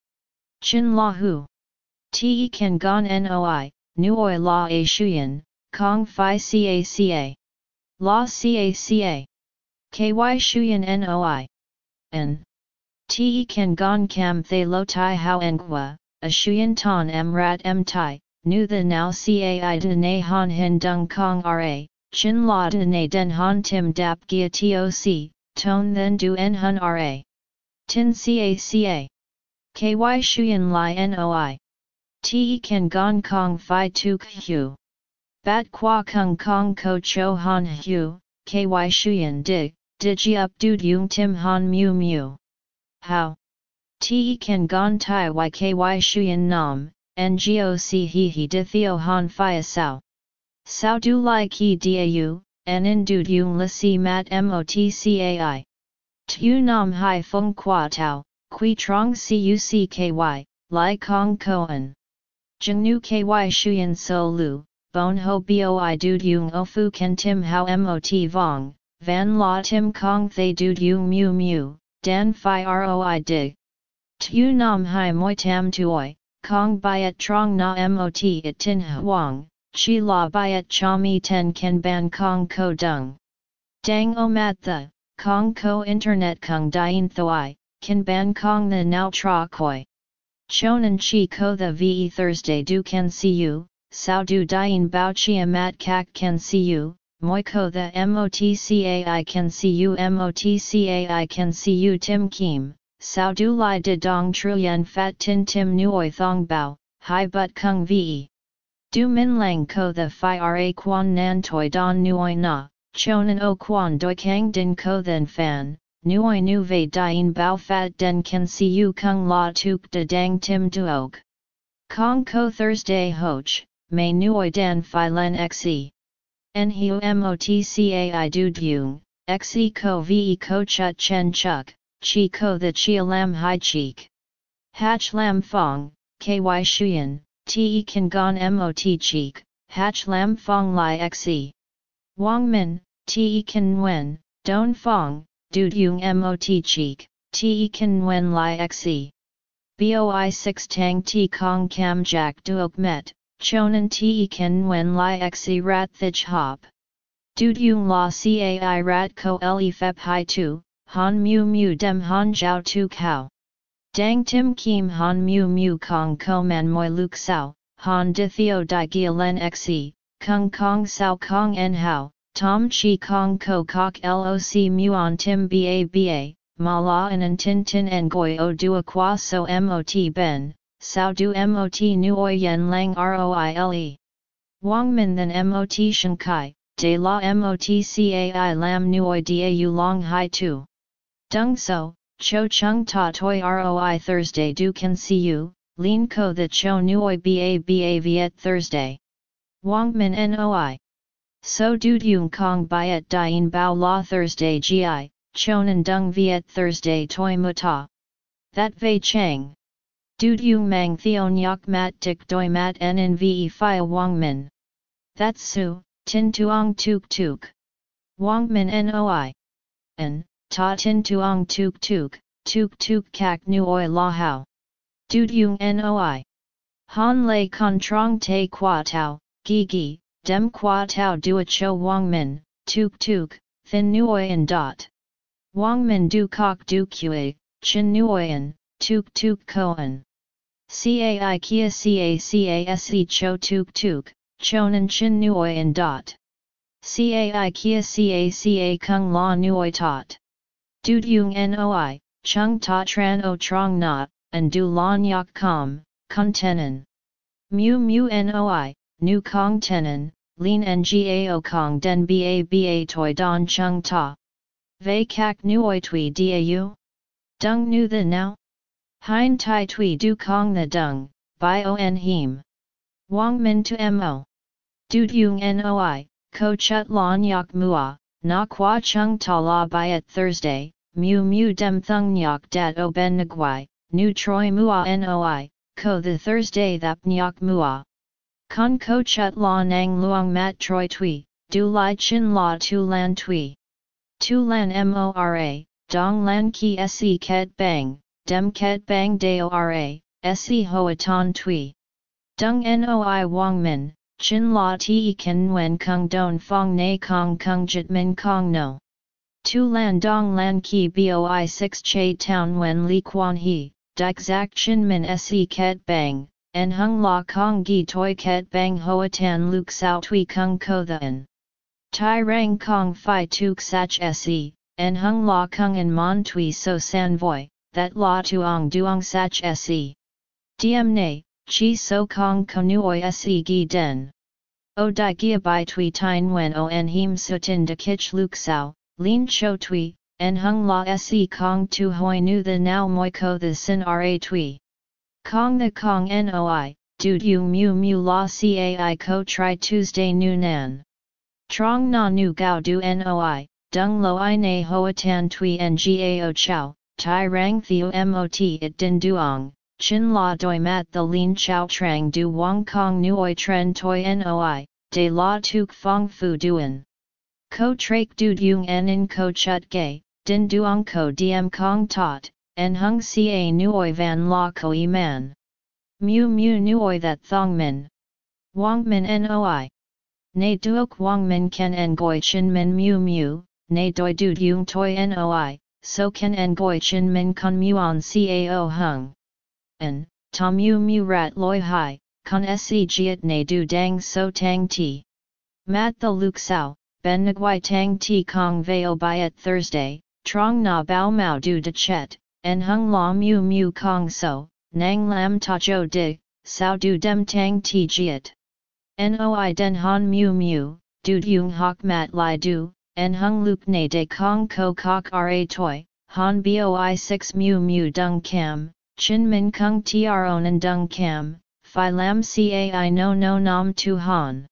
Chin La Hu. Te Kan Gon Noi, Nuoi La A Shuyan, Kong Phi Caca. La Caca. Ky Shuyan Noi. N. Te kan gon kam thay lo tai hao qua, a shuyen ton em rat em tai, nu the now cai de na han hin dung kong ra, chin la de na den han tim dap gia toc, ton then du en hun ra. Tin ca ca. Ky shuyen li noi. Te kan gon kong fi tu hu. Bat qua kung kong ko cho han hu, ky shuyen dig, digi up du yung tim han mu mu. How? Te kan gon tai yky shuyen nam, ngoc he he de theo han phia sao. Sao du lai ki dau, en in du yung la si mat motcai. Tu nam hai fung qua tau, qui trong cucky, lai kong koan. Jeng nu ky shuyen so lu, bon ho boi du yung o fu ken tim how mot vong, van la tim kong thay du yung mu mu, dan phi roi dig. Tu nam hai moi tam tuoi, kong byet trong na mot it tin huang, chi la byet cha mi ten ken ban kong ko dung. Dang o mat the, kong ko internet kong dien thoi, ken ban kong the now tra koi. Chonan chi ko the ve Thursday du can see you, sao du dien bao chia mat kak can see you, moi ko the motcai can see you motcai can see you tim kim, sao du lai de dong truyen fat tin tim nuoi thong bao, hai but kung ve. Du min lang ko the fi ra quan nan toi don nuoi na, chonan o quan doi kang din ko then fan, nuoi nu ve dien bao fat den can see you kung la tuk de dang tim duog. Kong ko Thursday hoch, may nuoi dan fi len xe. Motcai du dung, xe ko ve ko chut chen chuk, chi ko the chia lam hai cheek. Hatch lam fong, ky shuyen, te kan gon mot cheek, hatch lam fong li xe. Wang min, te kan wen, don fong, du dung mot cheek, te kan wen li xe. Boi 6 tang ti kong kam jack duok met, chonan te ken wen li xe rat thich hop. Dudung la cai rat ko le fep hai tu, han mu mu dem han jiao tu kao. Dang tim kim han mu mu kong ko man moi luk sao, han di theo di gia len xe, kung kong sao kong en hao, tom chi kong ko kok loc muon tim ba ba, ma la en tin tin en goi o dua qua so mot ben, sao du mot nuoi yen lang roile. Wang min than mot shankai, de la mot cai lam nuoi dau long hai tu. Dung so, cho chung ta toi roi Thursday du can see you, lin ko the cho nuoi ba ba viet Thursday. Wang min noi. So du dung kong byet dien bao la Thursday gi, chonan dung viet Thursday toi muta. That vei chang. Du yung mang theon yak mat tik doi mat en in ve fi wang min. That's su, tin tuong tuk tuk. Wang min noi. En, ta tin tuong tuk tuk, tuk tuk kak nuoi la hao. Du yung noi. Han lei con trong te qua tau, gi gi, dem qua tau dua cho wang min, tuk tuk, thin nuoi dot. Wang min du kok du kue, chin nuoyen, tuk tuk koan. Cai kia ca cacase cho tuk tuk, chonan chin nuoyen dot. Cai kia caca kung la nuoi tot. Du dung noi, chung ta tran o trong na, and du lan yak com, kun tenen. Mu mu noi, nu kong tenen, lin ngao kong den ba ba toi don chung ta. Vei kak nuoi tui dau? Dung nu the now? Hein tai tui du kong the dung, by on him. Wang min to mo. Du dung noi, ko chut lon yak mua, na qua chung ta la byet Thursday, mu mu dem thung nyak dat o ben nguai, nu troi mua noi, ko the Thursday thap nyak mua. Con ko chut la nang luang mat troi tui, du lai chin la tu lan tui. Tu lan mora, dong lan ki se ket bang, dem ket bang deo ra, se hoa ton tui. Dung noi wang min, chin la ti ken wen kung don fong na kong kung jit min kong no. Tu lan dong lan ki boi 6 che town wen li quan he, dik zak chin min se ket bang, en hung la kong gi toi ket bang hoa tan luk sao tui kung ko the. Tai rang kong fi tuk sach se, en hung la kung en mon tui so san voi, that la tuong duong sach se. Diem ne, chi so kong konuoi se gi den. O di gia bai tui tine wen o en him sutin de kich luk sao, lin cho tui, en hung la se kong tu hoi nu the now moi ko the sin ra tui. Kong the Kong Noi, du du mu mu la cai ko tri Tuesday nu nan. Trong na nu gao du Noi, dung lo i na hoa tan tui ngao chow, tai rang theo mot it din duong, chin la doi mat the lin chow trang du wang kong nuoi tren toi Noi, de la tuk fong fu duen. Ko trak du dung en in ko chut gay, din duong ko diem kong tot, en hung ca nuoi van la koi man. Mu mu nuoi that thong min. Wang min noi. Ne duok wang min ken en goi chin min mu mu, ne doi du yung toi noi, so ken en goi chin min con muon cao hung. En, ta mu mu rat loi hai, con se giat ne du dang so tang ti. Mat the luk sao, ben nguai tang ti kong veo byet Thursday, trong na bao mao du de chet, en hung la mu mu kong so, nang lam ta jo di, sao du dem tang ti jiet. Noi den han mu mu, du yung hok mat lai du, en hung luk ne de kong ko kok ra toi, han boi 6 mu mu dung cam, chin min kung tron dung cam, phi lam cai no no nam tu han.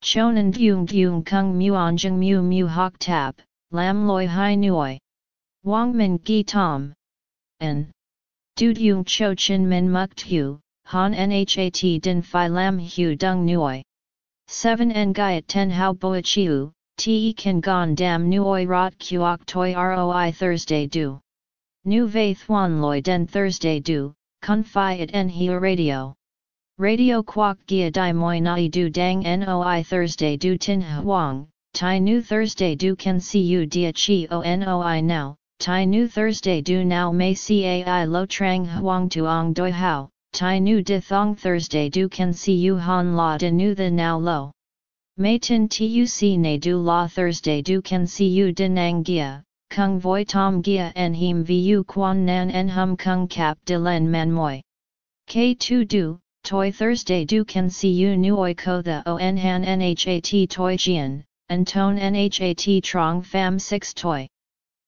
Chonan yung yung kung muanjung mu mu hok tap, lam loi hai nuoi. Wang min gi tom en. Du yung cho chin min muk tu, han nhat din phi lam hu dung nuoi. 7 en gaiet ten hao boa chiu, te kan gon dam nuoi rot kuok toi roi Thursday du. Nu vei thuan loi den Thursday du, kun fi it en hi radio. Radio quok gia di moi nai du dang noi Thursday du tin huang, tai nu Thursday du can see you dia chi o noi now, Tai Nu Thursday do now May Cai Lo Trang Huang Tuong Doi Hao, Tai Nu De Thong Thursday do can see you Han La De Nu The Now Lo. May Tin Tuc Ne Do La Thursday do can see you De Nang Gia, Kung Voi Tom Gia En Him Vu Quan Nan En Hum Kung Cap De Len Man Moi. K2 Do, Toi Thursday can see you Nuoi Ko The O En Han Nhat Toi Jian, and Tone Nhat Trong Fam 6 Toi.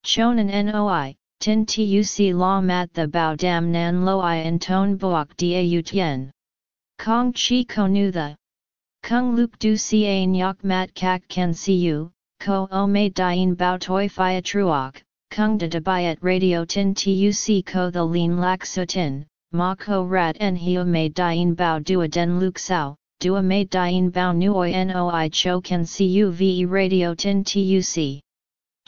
Chonan noi, tin tuc la mat the bao dam nan loi and ton boak da tien. Kong chi konu the. Kung luk du ca nyok mat kak see you, ko o me dien bao toi fia truok, kung de debayat radio tin tuc ko the lean lak sutin, ma ko rat en hio me dien bao dua den luk sao, dua me dien bao nuoi noi cho can see you ve radio tin tuc.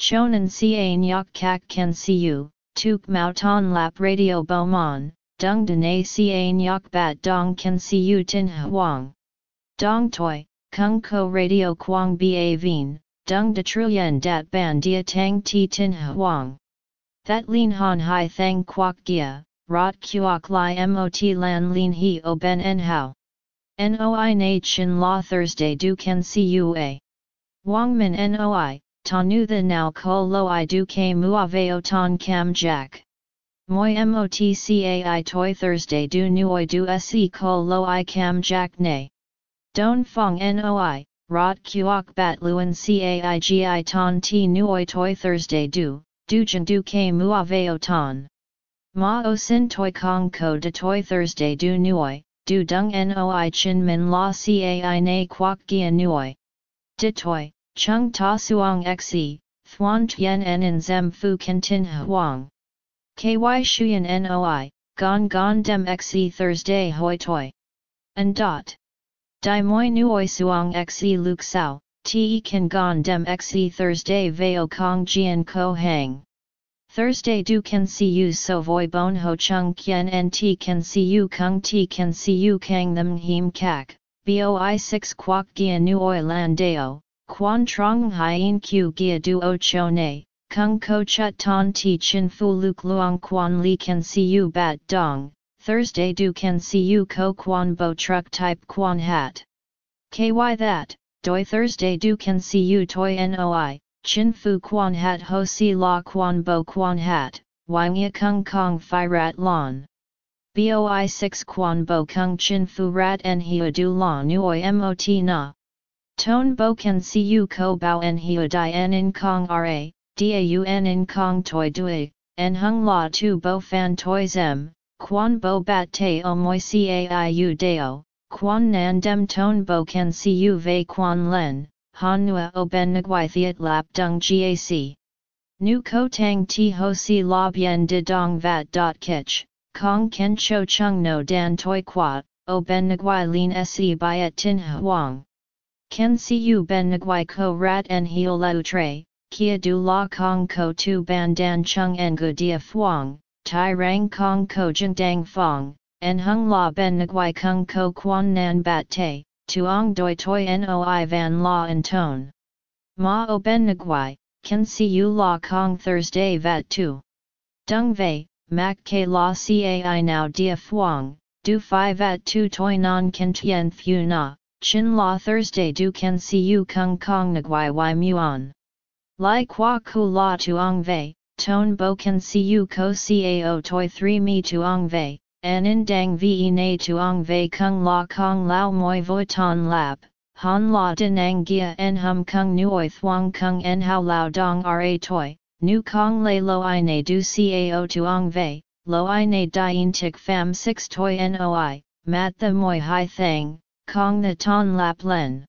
Chonan ca nyok kak see you, tuk mao ton lap radio bomon, dung dene ca nyok bat dong can see you tin huang. Dong toi, kung ko radio quang ba vien, dung de truyen dat ban dia tang ti tin huang. That lin han hai thang quok gia, rot kuok li mot lan lin he o ben en hao. Noi na chin la Thursday do can see you a. Wang min noi, ta nu the now ko lo i du ke muaveo ton cam jack. Moi motcai toi Thursday du nuoi du se ko lo i cam jack ne. Don fong noi, rot kuok bat luen caigi ton ti nuoi toi Thursday du, du jan du ke muaveo ton. Ma o sin toi kong ko de toi Thursday du nuoi, du dung noi chin min la cai na quok gia nuoi. De toi, Chung ta suong xe, thuan tien en zem fu tin huang. Ky shuyen noi, gon gon dem xe Thursday hoi toi. And dot. Di moi nuoi suong xe luk sao, te kan gon dem xe Thursday veo kong jian ko hang. Thursday du can see you so voi bon ho chung kien en ti can see you kung ti can see you kang them him kak, boi 6 kwak gia nuoi lan deo, Quan trong hien q gia duo cho ne, kung ko chut ton ti chin fu luk luang quan li can see you bat dong, Thursday do can see you ko quan bo truck type quan hat. KY that, doi Thursday do can see you toy noi, chin fu quan hat ho si la quan bo quan hat, wang ya kung kong fi rat lon. Boi 6 quan bo kung chin fu rat en hia du la nuoi mot na. Tone bo can see you ko bao en hia di en in kong ra, daun in kong toi dui, en hung la tu bo fan toi zem, quan bo bat te o moi caiu deo, quan nan dem ton bo can you ve quan len, han nua o ben nguai thiet lap dung gac. Nu ko tang ti ho si la bien de dong vat dot kich, kong ken cho chung no dan toi qua, o ben nguai lin se byet tin huang. Ken you ben nguai ko rat en lau tre, kia du la kong ko tu ban dan chung en gu dia fuang, tai rang kong ko jing dang fong, en hung la ben nguai kung ko quan nan bat te, tuong doi toi noi van la en tone. Ma o ben nguai, can see you la kong Thursday vat tu. Dung vei, mak ke la cai now dia fuang, du fi vat tu toi non can tien fu na, chin la Thursday du can see you kung kong nguai y muon. Lai qua ku la tuong vei, ton bo see you ko cao toi 3 mi tuong an in dang ve na tuong vei kung la kong lao moi voi ton lap, han la dinang gia en hum kung nuoi thuong kung en hao lao dong ra toi, nu kong lay lo i na du cao tuong vei, lo i na dien tik fam 6 toi noi, mat the moi hai thang, kong the ton lap len.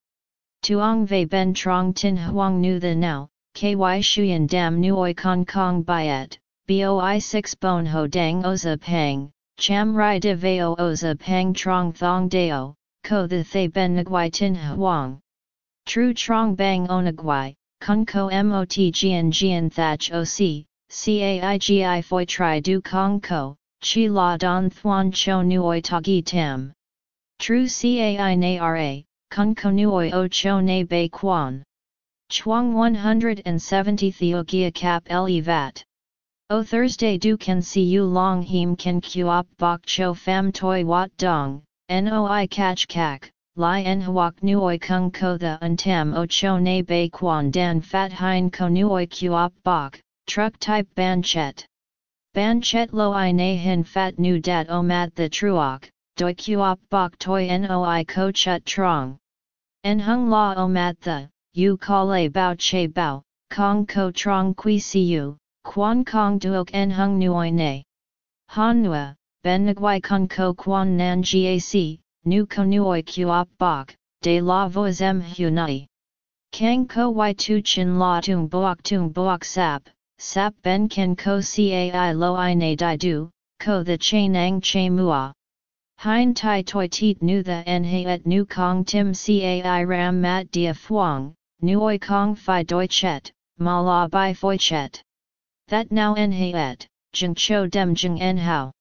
Tuong vei ben trong tin huang nu the now, ky shuyen dam nuoi kong kong byet, boi 6 bon ho dang oza pang, cham rai de veo oza pang trong thong deo, ko the thay ben nguai tin huang. True trong bang onagwai, kun ko mot gian gian thach oc, caigi foi tri du kong ko, chi la don thuan cho nuoi tagi tam. True cai na ra, kun ko nuoi o cho na bei quan. Chuang 170 Theogia Cap Le Vat. O Thursday du can see you long him can kuop bok cho fam toi wat dong, noi catch kak, li en huok nuoi kung ko the untam o cho na bei quan dan fat hein ko nuoi kuop bok, truck type ban chet. Ban chet lo i na hin fat nu dat o mat the truok, doi kuop bok toi noi ko chut trong. En hung la o mat the, yu kale bao che bao, kong ko trong qui siu, quan kong duok en hung nuoi ne. Han nua, ben nguai kong ko quan nan gac, nu ko nuoi kuop bok, de la voix m hunai. Kang ko y tu chin la tung boak tung boak sap, sap ben ken ko cai lo i ne di du, ko the chain ang che mua. Hein tai toi tiet nu the en he et nu kong tim cai ram mat dia fuang, nuoi kong fi doi chet, ma la bai foi chet. That now en he et, jeng cho dem jeng en hao.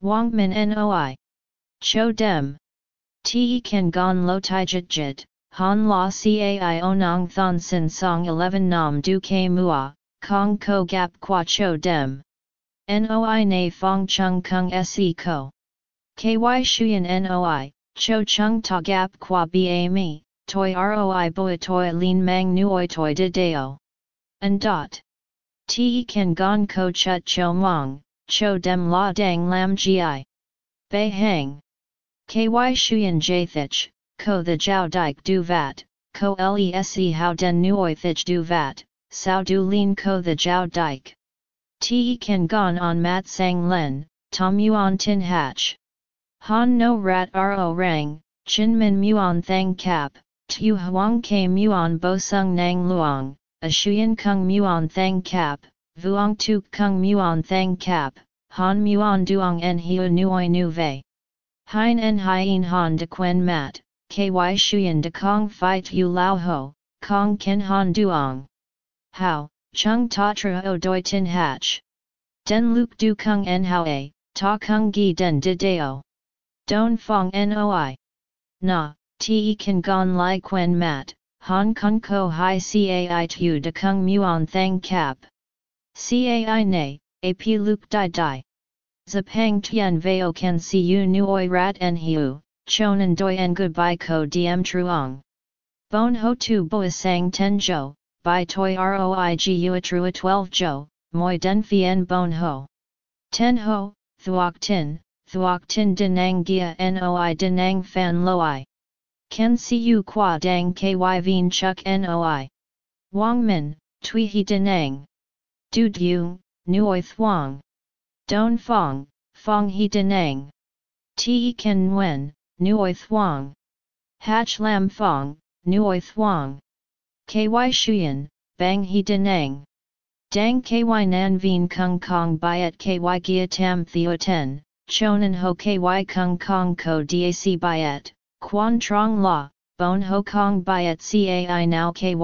Wang min en noi. Cho dem. Te kan gon lo tai jit jit, han la cai onang thon sin song 11 nam du ke mua, kong ko gap qua cho dem. Noi na fong chung kung se ko. Ky shuyen noi, cho chung ta gap qua ba mi, toi roi boi toi lin mang nuoi toi de deo. And dot. Te kan gon ko chut cho mong, cho dem la dang lam gi. Bei hang. Ky shuyen jathich, ko the jiao dike du vat, ko lese how den nuoi thich du vat, sao du lin ko the jiao dike. Te kan gon on mat sang len, tom yuan tin hatch. Han no rat ro rang, chin min muon thang cap, Tu huang ke muon bo sung nang luong, a shuyen kung muon thang cap, vuong tu kung muon thang cap, han muon duong en hiu nuoi nu vei. Hein en hien han de quen mat, ky shuyen de kong fight tu lao ho, kong ken han duong. How, chung ta o doi tin hatch. Den luk du kung en hao a, ta kung gi den de deo. Don fong noi. Na, te kan gon lai quen mat, hong kong ko hai cai tu de kung muon thang cap. Cai ne, ap luk di di. Zapang tian veo can see you nuoi rat en hiu, chonan doi en goodbye ko diem truong. Bon ho tu boi sang ten jo, by toi roi gu trua 12 jo, moi den fien bon ho. Ten ho, thuok tin, thuok tin denang gia noi denang fan loi. Ken you qua dang ky vien chuk noi. Wang min, tui he denang. Du du, nuoi thuong. Don fong, fong he denang. Ti ken nguen, nuoi thuong. Hach lam fong, nuoi thuong. Ky shuyen, bang he denang. Dang ky nan vien kung kong byet ky gia tam theo ten, chonan ho ky kung kong ko dac byet, quan trong la, bon ho kong byet cai now ky.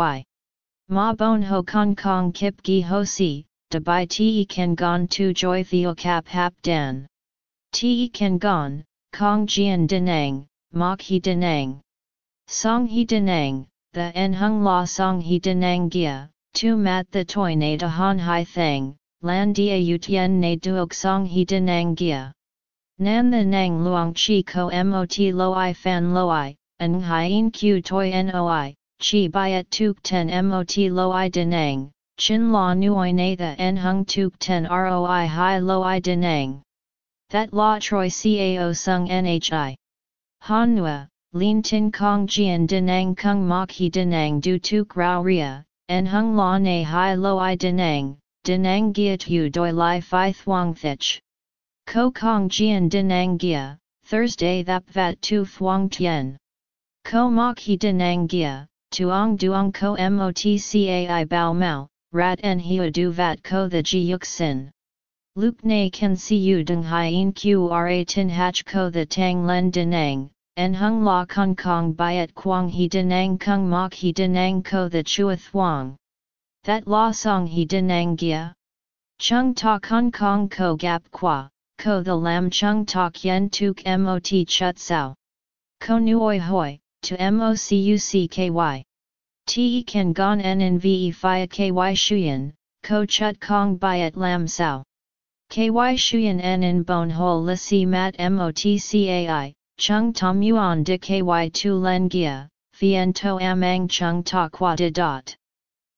Ma bon ho kong kong kip gi ho si, de bai te kan gon tu joy theo cap hap dan. Te kan gon, kong jian denang, mok he denang. Song he denang, the en hung la song he denang gia, tu mat the toi na de han hai thang, lan dia u tien na duok song he denang gia. Nan the nang luang chi ko mot lo i fan lo i, an hien q toi noi, chi byet tuk ten mot lo i denang, chin la nuoi na the en hung tuk ten roi hai lo i denang. That la troi cao sung nhi. Han nua, lin tin kong jian denang kung mok he denang du tuk rao ria, en hung la na hai lo i denang, denang gia tu doi lai fi thuang thich. Ko kong jian denang gia, Thursday thap vat tu thuang tien. Ko mok he denang gia, tuong duong ko motcai bao mao, rat en hua du vat ko the ji yuk sin. Luke na can see you dung hien qra tin hach ko the tang len denang, en hung la kong kong byet quang he denang kung mok he denang ko the chua thuang. That la song he denang gia. Chung ta kong kong ko gap qua, ko the lam chung ta yen tuk mot chut sao. Ko nuoi hoi, to mocucky. Te kan gon en ve fia ky shuyen, ko chut kong byet lam sao. Ky shuyen en in bon hole la si mat motcai, chung tom yuan de ky tu len gia, fien to amang chung ta qua de dot.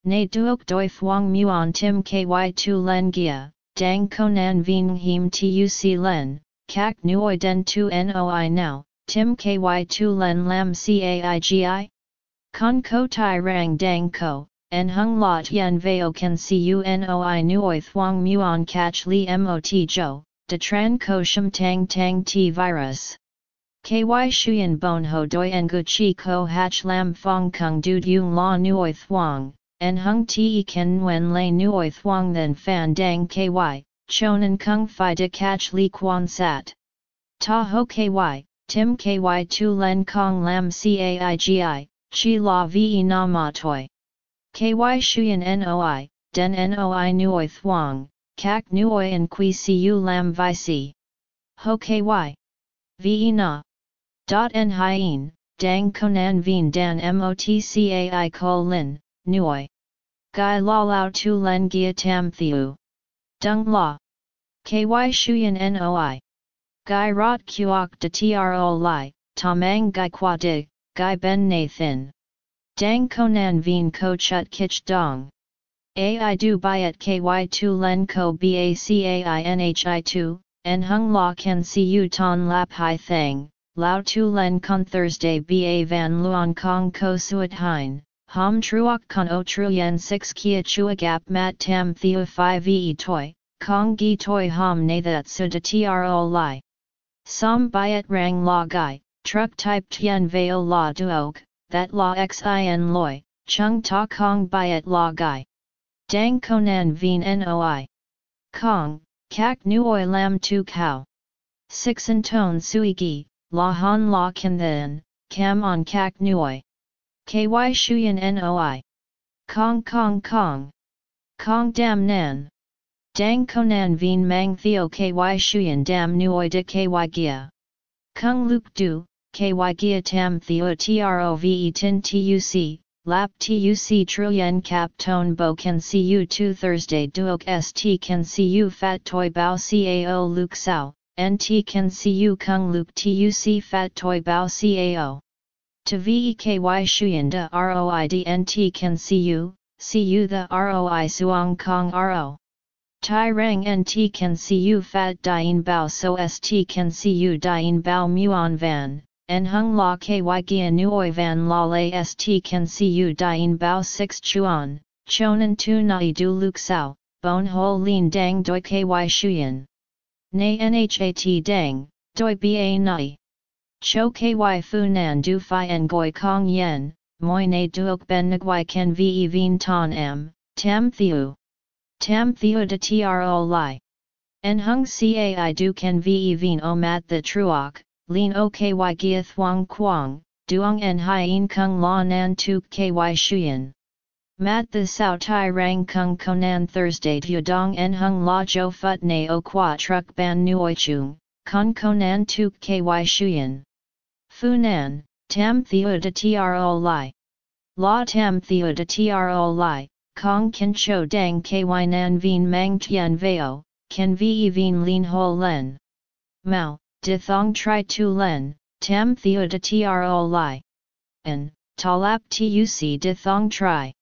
Ne duok doi thuong muon tim ky tu len gia, dang konan vien him tuc len, kak nuoi den tu noi now, tim ky tu len lam caigi? Con ko tai rang dang ko, en hung lot yen veo can cunoi nuoi thuong muon catch li mot jo, de tran ko shum tang tang ti virus. Ky shuyen bon ho doi en gu chi ko hach lam fong kung du yung la nuoi thuong, en hung ti ken wen lay nuoi thuong then fan dang ky, chonan kung fi de catch li quan sat. Ta ho ky, tim ky tu len kong lam caigi, Chi la vi na ma toi. Ky shuyen noi, den noi nuoi thuong, kak nuoi en qui siu lam vi si. Ho ky. Vi na. Dot en hien, dang konan vien dan motcai ko lin, nuoi. Gai la lao tu len gia tam thiu. Dung la. Ky shuyen noi. Gai rot kuok de tro li, tamang gai qua dig, Gai Ben Nathan. Dang Konan Veen Ko Chut Kich Dong. Ai Du Byet Ky Tu Len Ko Bacainhi Tu, En Hung La Can See U Ton Lap Hai Thang, Lao Tu Len Con Thursday Ba Van Luon Kong Ko Suat Hein. Hom truok con o truyen 6 kia chua gap mat tam theo 5 ve toi, kong gi toi hom na that su de tro li. Som byet rang la gai, truck type tien veo la duok, that la xin loi, chung ta kong byet la gai. Dang konan vien noi. Kong, kak nuoi lam tu cow. Six and tone sui gi, la han la kan then, cam on kak nuoi. Ky shuyen noi. Kong kong kong. Kong dam nan. Dang konan vien mang theo ky shuyen dam nuoi de ky gia. Kung luk du, ky gia tam theo trove tin tuc, lap tuc trillion cap tone bo can see you two Thursday duok st can see you fat toy bao cao luke sao, nt can see you kung luke tuc fat toy bao cao. To veky shuyen de roid nt can see you, see you the roi suang kong ro. Tai rang nt can see you fat dien bao so st can see you dien bao muon van, en hung la ky gia nuoi van la la st can see you dien bao 6 chuan, chonan tu nai du luk sao, bon ho lin dang doi ky shuyen. Nay nhat dang, doi ba nai. Cho ky fu nan du fi goi kong yen, moi ne duok ben nguai ken ve vien ton am, tam thiu. Tam thiu de tro li. En hung cai du ken ve vien o mat the truok, lin o ky gia thuang quang, duong en hien kung la nan tu ky shuyen. Mat the sao tai rang kung konan Thursday tu dong en hung la jo phut ne o qua truck ban nuoi chung, kong konan tu ky shuyen. Funan, tam theo de tro li. La tam theo de tro li, kong kin cho dang ky nan vien mang tian veo, ken ve vien lin ho len. Mao, de thong tri tu len, tam theo de tro li. En, talap tuc de thong tri.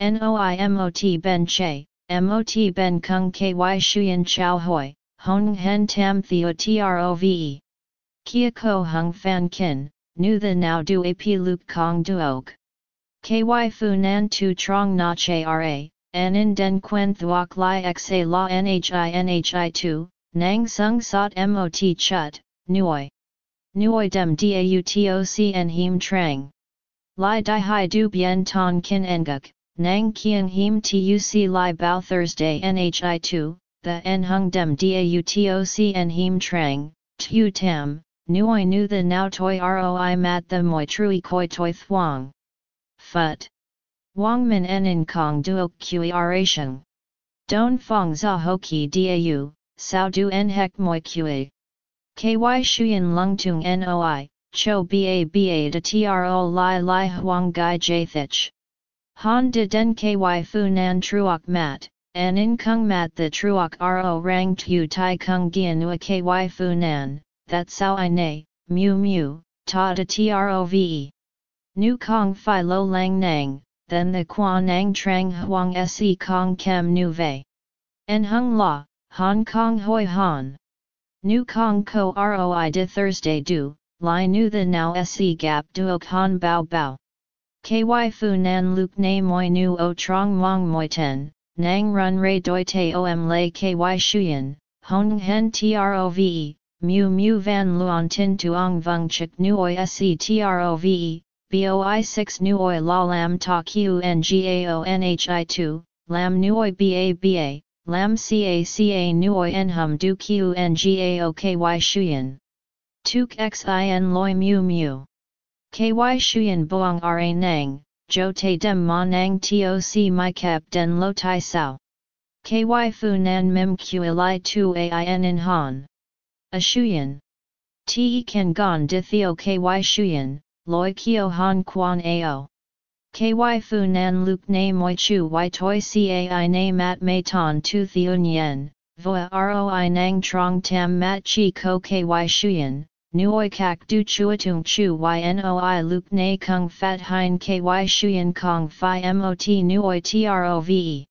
Noimot ben che, mot ben kung ky shuyen chow hoi, hong hen tam theo trove. Kia ko hung fan kin, nu the now du ap luke kong duok. Ky fu nan tu trong na che ra, an in den quen thuok li xa la nhi nhi tu, nang sung sot mot chut, nuoi. Nuoi dem dautoc him trang. Li di hai du bien ton kin enguk, nang kien him tuc li bao Thursday nhi tu, the en hung dem dautoc him trang, tu tam, nuoi nu the now toi roi mat the moi trui koi toi thuang. Phut. Wang min en in kong duok kui aration. Don fong za hoki dau, sao du en hek moi kui. Ky shuyen lung tung noi, cho ba ba de tro li li huang gai jathich. Han de den ky fu nan truok mat, an in kung mat the truok ro rang tu tai kung gian ua ky fu nan, that sao i nay, mu mu, ta de trove. Nu kong fi lo lang nang, then the quan nang trang huang se kong kem nu vei. En hung la, Hong Kong hoi han. Nu kong ko roi de Thursday du, li nu the now se gap duok han bao bao. Ky fu nan luk na moi nu o trong mong moi ten, nang run re doi te om lay ky shuyen, hong hen trove, mu mu van luon tin tuong vung chik nuoi se trove, boi 6 nuoi la lam ta qngao nhi 2, lam nuoi ba ba, lam ca ca nuoi en hum du qngao ky shuyen. Tuk xin loi mu mu. Ky shuyen boang ra nang, jo te dem ma nang toc my kep den lo tai sao. Ky fu nan mim kui li tu ain in han. A shuyen. Te kan gon di theo ky shuyen, loi kio han quan ao. Ky fu nan luk na moi chu y toi cai na mat mei ton tu theun yen, voa roi nang trong tam mat chi ko ky shuyen, nuoi kak du chuatung chu ynoi luk na kung fat hein ky shuyen kong fi mot nuoi trove.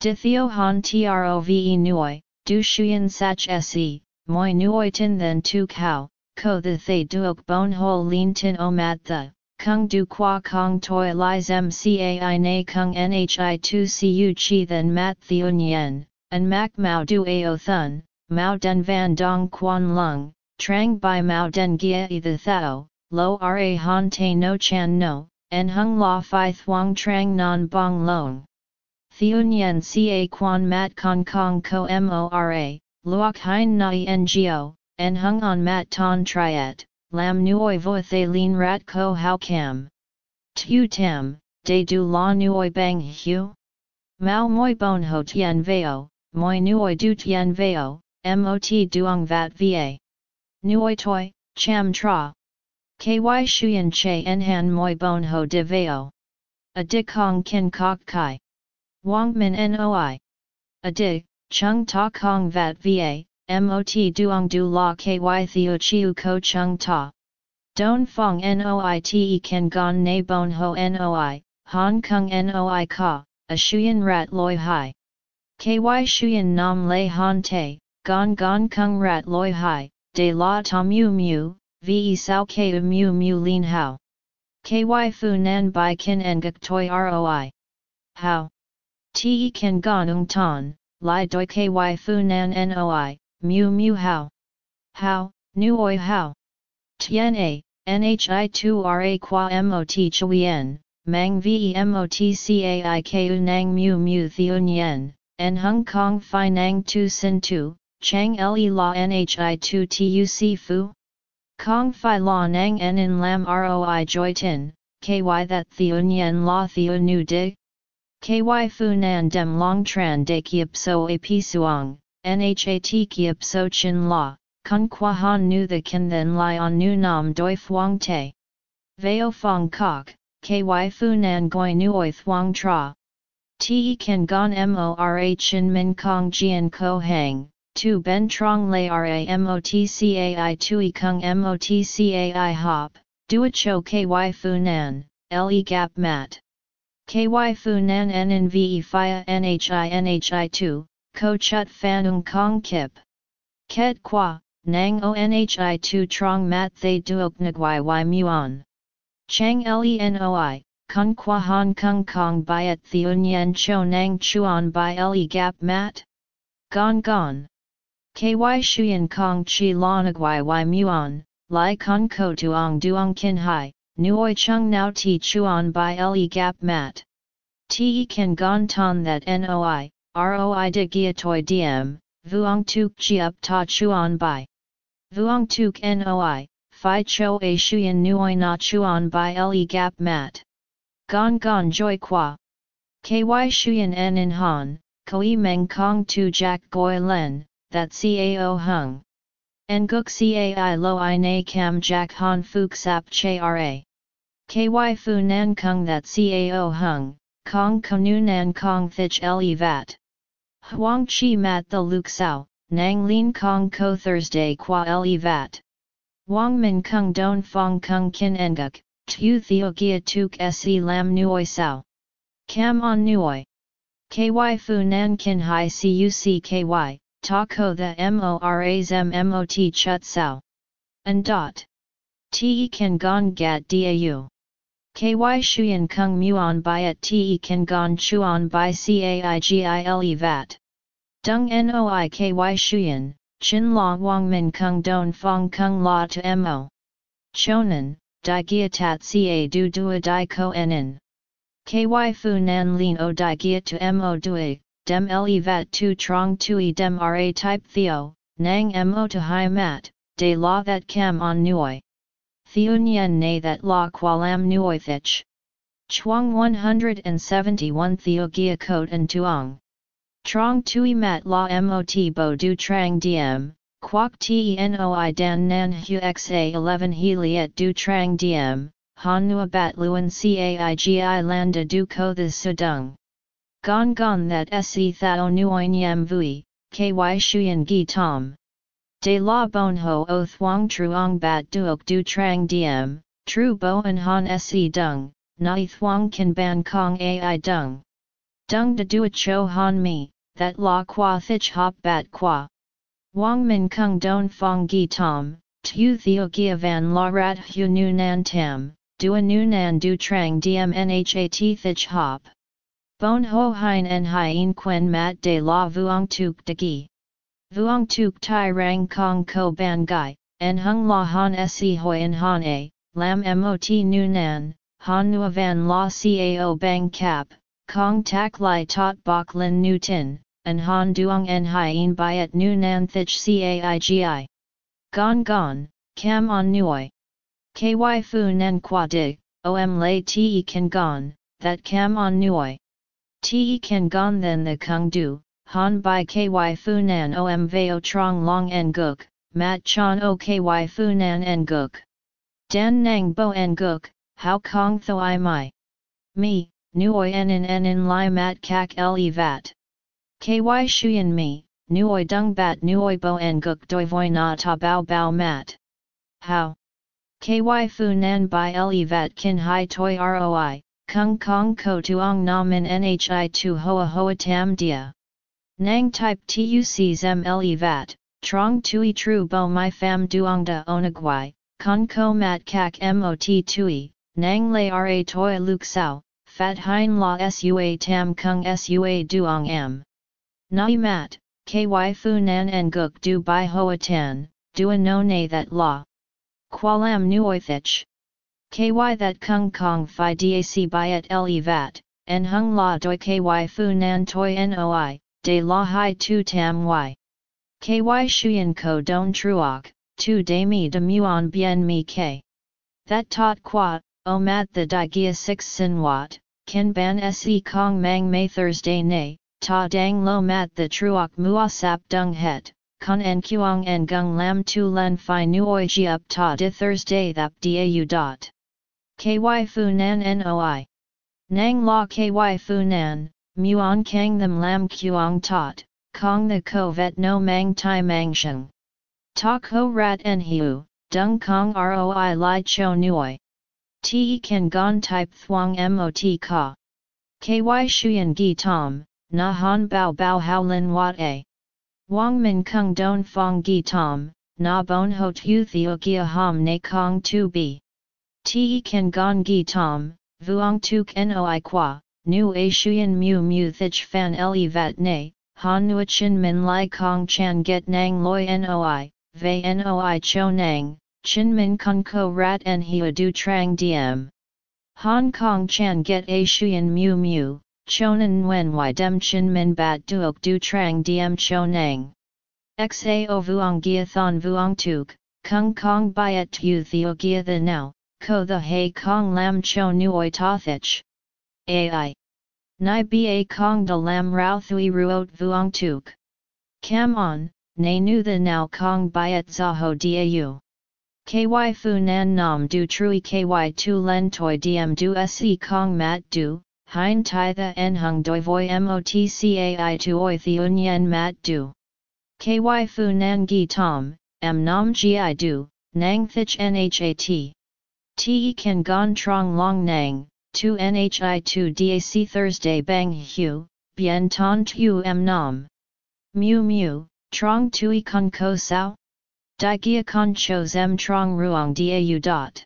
Di theo han trove nuoi, du shuyen sach se, moi nuoi tin then tu kao, ko the thay duok bon ho lin tin o mat the, kung du qua kong toi lies mcai na kung nhi tu cu chi then mat theun yen, and mak mao du ao thun, mao den van dong quan lung, trang by mao den gia i the thao, lo ra han te no chan no, en hung la fi thuang trang non bong long. Theun yen ca quan mat kong kong ko mora, Luok hein nai ngo, en hung on mat ton triet, lam nuoi vo the lin rat ko how cam. Tu tam, de du la nuoi bang hu? Mao moi bon ho tien veo, moi nuoi du tien veo, mot duong vat va. Nuoi toi, cham tra. Ky shuyen che en han moi bon ho de veo. a di kong kin kok kai. Wang min noi. A di, chung ta kong vat va, mot duong du la ky theo chiu ko chung ta. Don fong noite kan gon na bon ho noi, Hong Kong noi ka, a shuyen rat loi hai. Ky shuyen nam lei han te, gon gon kung rat loi hai, de la ta mu mu, ve sao ke mu mu lin hao. Ky fu nan bai kin engak toi roi. How? Te kan gon ung ton, li doi ky fu nan noi, mu mu how? How, nu oi how? Tien a, nhi 2 ra qua mot chuyen, mang vemotcai ku nang mu mu theo nyen, en hong kong fi nang tu sin tu, chang le la nhi 2 tuc fu? Kong fi la nang en in lam roi joy tin, ky that theo nyen la theo nu dig? Ky fu nan dem long tran de kiep so a pi suang, nhat kiep so chin la, kun qua han nu the can then lie on nu nam doi fuang te. Veo fong kok, ky fu nan goi nuoi thuang tra. Te kan gon mora chin min kong jian ko hang, tu ben trong lay ra motcai tui kung motcai hop, dua cho ky fu nan, le gap mat. Ky fu nan en ve fia nhi nhi 2, ko chut fanung kong kip. Ket qua, nang onhi 2 trong mat thay duok nagwai y muon. Chang lenoi, kung qua hong kong kong byet theun yen cho nang chuan by le gap mat? Gone gone. Ky shuyen kong chi lonagwai y muon, lai kong ko tuong duong kin hai, nuoi chung nao ti chuan by le gap mat. Ti kan gon ton that noi, roi de gia toi diem, vuong tuk chi up ta chuan by. Vuong tuk noi, Phi cho a shuyen nuoi na chuan by le gap mat. Gon gon joy qua. Ky shuyen en in han, koi meng kong tu jack goi len, that cao hung. En guk cai lo i na cam jack han fuk sap che ra. Ky fu nan kung that cao hung, kong konu nan kong thich le vat. Huang chi mat the luk sao, nang lin kong ko Thursday qua le vat. Wang Min Kung Don Fong Kung Kin Enguk, Tu Theo Gia Tuk Se Lam Nuoi Sao. Cam On Nuoi. KY Fu Nan Kin Hai Cuc KY, Ta Ko The MORAs MMOT Chut Sao. And dot. Te Kan Gon Gat Dau. KY Shuyan Kung Muon Byet Te Kan Gon Chuan By CAIGILE Vat. Dung Noi KY Shuyan, Chin La Wang Min Kung Don Fong Kung La to Mo. Chonan, Di Gia Tat Ca Du Dua Di Ko Nen. KY Fu Nan Lin O Di Gia to Mo Dui, Dem Le Vat Tu Trong Tui Dem Ra Type Theo, Nang Mo to Hai Mat, De La That Cam On Nuoi. Theo Nyen Ne That La Qualam Nuoi Thich. Chuang 171 Theo Gia Kot and Tuong. Trong tui mat la mot bo du trang diem, quoc tenoi dan nan hu xa 11 heliet du trang diem, han nua bat luen caigi landa du ko the sudung. Gon gon that se thao nuoi nyam vui, ky shuyen gi tom. De la bon ho o thuang truong bat duok du trang diem, tru bo an han se dung, nai thuang kan ban kong ai dung. Dung de duat cho han mi, that la qua thich hop bat qua. Wang min kung don fong gi tom, tu theo gia van la rat hu nu nan tam, dua nu nan du trang diem nhat thich hop. Bon ho hein en hien quen mat de la vuong tuk de gi. Vuong tuk tai rang kong ko ban gai, en hung la han se hoi en han a, lam mot nu nan, han nu van la cao bang cap, kong tak lai tot bok lin nu tin, an han duong en hien byet nu nan thich caigi. Gon gon, cam on nuoi. Ky fu nen qua dig, om lay te kan gon, that cam on nuoi. Te kan gon then the kung du, han by ky fu nan om veo trong long en guk, mat chan o ky fu nan en guk. Dan nang bo en guk, how kong tho i mai. Me, nuoi nen nen li mat kak le vat. Ky shuyen mi, nuoi dung bat nuoi bo en guk doi voi na ta bao bao mat. How? Ky fu nan by le vat kin hai toi roi, kung kong ko tuong na min nhi tu hoa hoa tam dia. Nang type tuc zem le vat, trong tui tru bo my fam duong da onagwai, con ko mat kak mot tui, nang lay ra toi luk sao, fat hein la sua tam kung sua duong am. Nai mat, ky fu nan en guk du by hoa tan, dua no ne that la. Qualam nuoithich. Ky that kung kong fi dac byet le vat, en hung la doi ky fu nan toi noi, de la hai tu tam y. Ky shuyen ko don truok, tu de mi de muon bien mi k. That tot qua, o mat the di gia 6 sin wat, ken ban se kong mang may Thursday nay, ta dang lo mat the truok mua sap dung het, con en kuang en gung lam tu len fi nuoi ji up ta di Thursday thap dau dot. Ky fu nan noi. Nang la ky fu nan, muon kang them lam kuang tot, kong the ko vet no mang tai mang sheng. Ta ko rat en hiu, dung kong roi li cho Nui. Te kan gon type thuang mot ka. Ky shuyen gi tom, na han bao bao hao lin wat a. Wang min kung don fong gi tom, na bon ho tu theo gia ham ne kong tu bi. Te kan gon gi tom, vuong tuk noi qua, nu a shuyen mu mu thich fan le vat ne, han nu chin min lai kong chan get nang loi noi, vei noi cho nang, chin min kun ko rat en hia du trang diem. Hong Kong chan get a shuyen mu mu, chonan wen y dem chin min bat duok du trang diem cho nang. Xao vuong gia thon vuong tuk, kung kong byet tu theo gia the now, ko the hay kong lam cho nuoi tothich. Ai. Nai ba kong de lam rao thui ruot vuong tuk. Cam on, ne nu the now kong byet zaho dau. Ky fu nan nam du trui ky tu len toi diem du se kong mat du, hein tai the en hung doi voi motcai tu oi theun yen mat du. Ky fu nan gi tom, am nam gi du, nang thich nhat. Te kan gon trong long nang, tu nhi tu dac Thursday bang hu, bien ton tu m nam. Mu mu, trong tui kun ko sao? Di gia con cho zem trong ruang dau dot.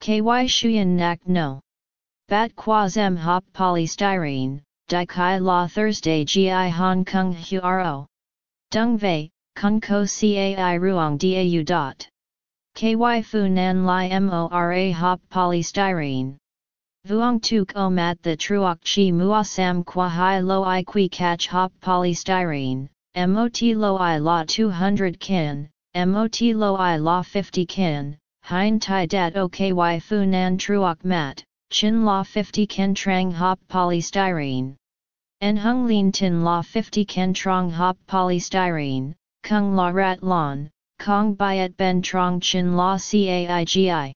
Ky shuyen nak no. Bat qua zem hop polystyrene, di kai la Thursday gi Hong Kong hu ro. Dung vei, kun ko cai ruang dau dot. Ky fu nan li mora hop polystyrene. Vuong tuk o mat the truok chi mua sam qua hai lo i qui catch hop polystyrene, mot lo i la 200 kin, mot lo i la 50 kin, hein tai dat o ky fu nan truok mat, chin la 50 kin trang hop polystyrene. En hung lin tin la 50 ken trong hop polystyrene, kung la rat lon, Kong Byet Ben Trong Chin La Caigi.